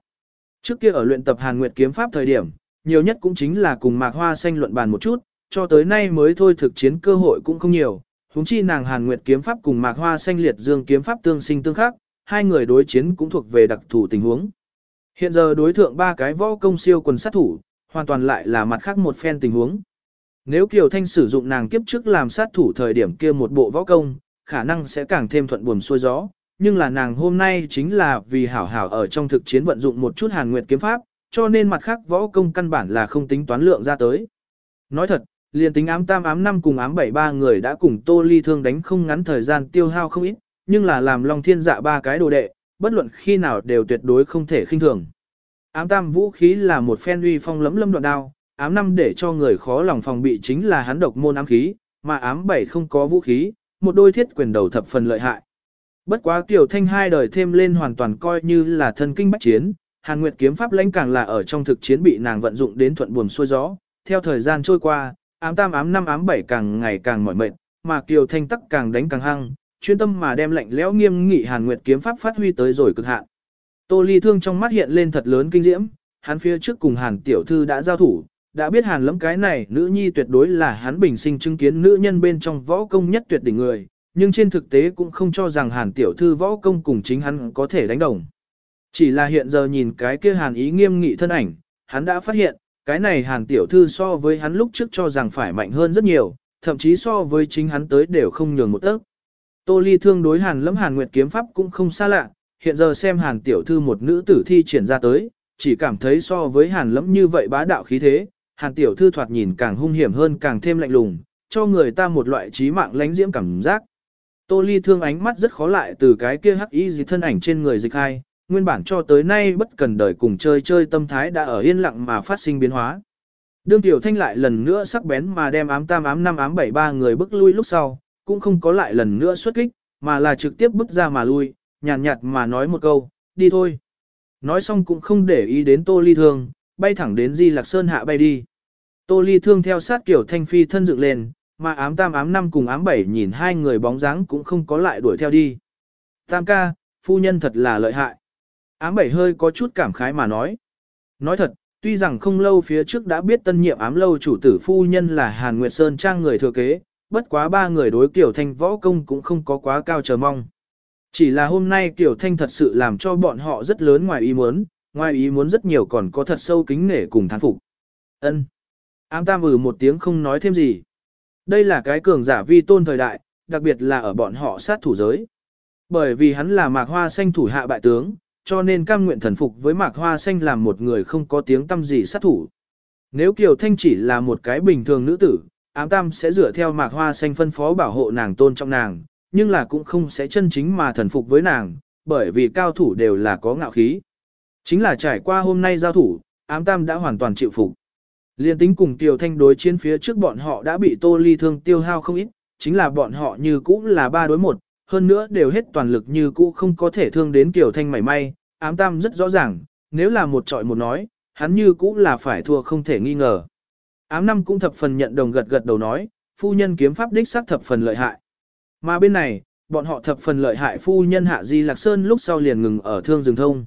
Trước kia ở luyện tập Hàn Nguyệt kiếm pháp thời điểm, nhiều nhất cũng chính là cùng Mạc Hoa Xanh luận bàn một chút, cho tới nay mới thôi thực chiến cơ hội cũng không nhiều. Húng chi nàng Hàn Nguyệt kiếm pháp cùng Mạc Hoa Xanh liệt dương kiếm pháp tương sinh tương khắc, hai người đối chiến cũng thuộc về đặc thù tình huống. Hiện giờ đối thượng ba cái võ công siêu quần sát thủ, hoàn toàn lại là mặt khác một phen tình huống. Nếu Kiều Thanh sử dụng nàng kiếp trước làm sát thủ thời điểm kia một bộ võ công, khả năng sẽ càng thêm thuận buồm xuôi gió, nhưng là nàng hôm nay chính là vì hảo hảo ở trong thực chiến vận dụng một chút hàn nguyệt kiếm pháp, cho nên mặt khác võ công căn bản là không tính toán lượng ra tới. Nói thật, liền tính ám tam ám năm cùng ám bảy ba người đã cùng tô ly thương đánh không ngắn thời gian tiêu hao không ít, nhưng là làm long thiên dạ ba cái đồ đệ, bất luận khi nào đều tuyệt đối không thể khinh thường. Ám tam vũ khí là một phen uy phong lấm lâm đoạn đao, ám năm để cho người khó lòng phòng bị chính là hắn độc môn ám khí, mà ám bảy không có vũ khí, một đôi thiết quyền đầu thập phần lợi hại. Bất quá tiểu thanh hai đời thêm lên hoàn toàn coi như là thân kinh bách chiến, Hàn Nguyệt kiếm pháp lãnh càng là ở trong thực chiến bị nàng vận dụng đến thuận buồm xuôi gió. Theo thời gian trôi qua, ám tam ám năm ám bảy càng ngày càng mỏi mệt, mà Kiều Thanh tắc càng đánh càng hăng, chuyên tâm mà đem lạnh lẽo nghiêm nghị Hàn Nguyệt kiếm pháp phát huy tới rồi cực hạn. Tô Ly Thương trong mắt hiện lên thật lớn kinh diễm, hắn phía trước cùng Hàn tiểu thư đã giao thủ, đã biết Hàn lẫm cái này nữ nhi tuyệt đối là hắn bình sinh chứng kiến nữ nhân bên trong võ công nhất tuyệt đỉnh người, nhưng trên thực tế cũng không cho rằng Hàn tiểu thư võ công cùng chính hắn có thể đánh đồng. Chỉ là hiện giờ nhìn cái kia hàn ý nghiêm nghị thân ảnh, hắn đã phát hiện, cái này hàn tiểu thư so với hắn lúc trước cho rằng phải mạnh hơn rất nhiều, thậm chí so với chính hắn tới đều không nhường một tấc. Tô Ly thương đối hàn lẫm hàn nguyệt kiếm pháp cũng không xa lạ, hiện giờ xem hàn tiểu thư một nữ tử thi triển ra tới, chỉ cảm thấy so với hàn lẫm như vậy bá đạo khí thế, hàn tiểu thư thoạt nhìn càng hung hiểm hơn càng thêm lạnh lùng, cho người ta một loại trí mạng lánh diễm cảm giác. Tô Ly thương ánh mắt rất khó lại từ cái kia hắc y gì thân ảnh trên người dịch hai, nguyên bản cho tới nay bất cần đời cùng chơi chơi tâm thái đã ở yên lặng mà phát sinh biến hóa. Đương tiểu thanh lại lần nữa sắc bén mà đem ám tam ám năm ám bảy ba người bước lui lúc sau, cũng không có lại lần nữa xuất kích, mà là trực tiếp bước ra mà lui, nhàn nhạt, nhạt mà nói một câu, đi thôi. Nói xong cũng không để ý đến tô ly thương, bay thẳng đến di lạc sơn hạ bay đi. Tô ly thương theo sát kiểu thanh phi thân dựng lên, mà ám tam ám năm cùng ám bảy nhìn hai người bóng dáng cũng không có lại đuổi theo đi. Tam ca, phu nhân thật là lợi hại. Ám bảy hơi có chút cảm khái mà nói. Nói thật, tuy rằng không lâu phía trước đã biết tân nhiệm ám lâu chủ tử phu nhân là Hàn Nguyệt Sơn trang người thừa kế, bất quá ba người đối Kiều Thanh võ công cũng không có quá cao chờ mong. Chỉ là hôm nay Kiều Thanh thật sự làm cho bọn họ rất lớn ngoài ý muốn, ngoài ý muốn rất nhiều còn có thật sâu kính nể cùng thán phục. Ân. Ám tam ừ một tiếng không nói thêm gì. Đây là cái cường giả vi tôn thời đại, đặc biệt là ở bọn họ sát thủ giới. Bởi vì hắn là mạc hoa xanh thủ hạ bại tướng, cho nên cam nguyện thần phục với mạc hoa xanh làm một người không có tiếng tâm gì sát thủ. Nếu Kiều Thanh chỉ là một cái bình thường nữ tử, ám tam sẽ dựa theo mạc hoa xanh phân phó bảo hộ nàng tôn trọng nàng, nhưng là cũng không sẽ chân chính mà thần phục với nàng, bởi vì cao thủ đều là có ngạo khí. Chính là trải qua hôm nay giao thủ, ám tam đã hoàn toàn chịu phục. Liên tính cùng Tiểu Thanh đối chiến phía trước bọn họ đã bị tô ly thương tiêu hao không ít, chính là bọn họ như cũ là ba đối một, hơn nữa đều hết toàn lực như cũ không có thể thương đến Tiểu Thanh mảy may, ám tam rất rõ ràng, nếu là một trọi một nói, hắn như cũ là phải thua không thể nghi ngờ. Ám năm cũng thập phần nhận đồng gật gật đầu nói, phu nhân kiếm pháp đích xác thập phần lợi hại. Mà bên này, bọn họ thập phần lợi hại phu nhân hạ di lạc sơn lúc sau liền ngừng ở thương rừng thông.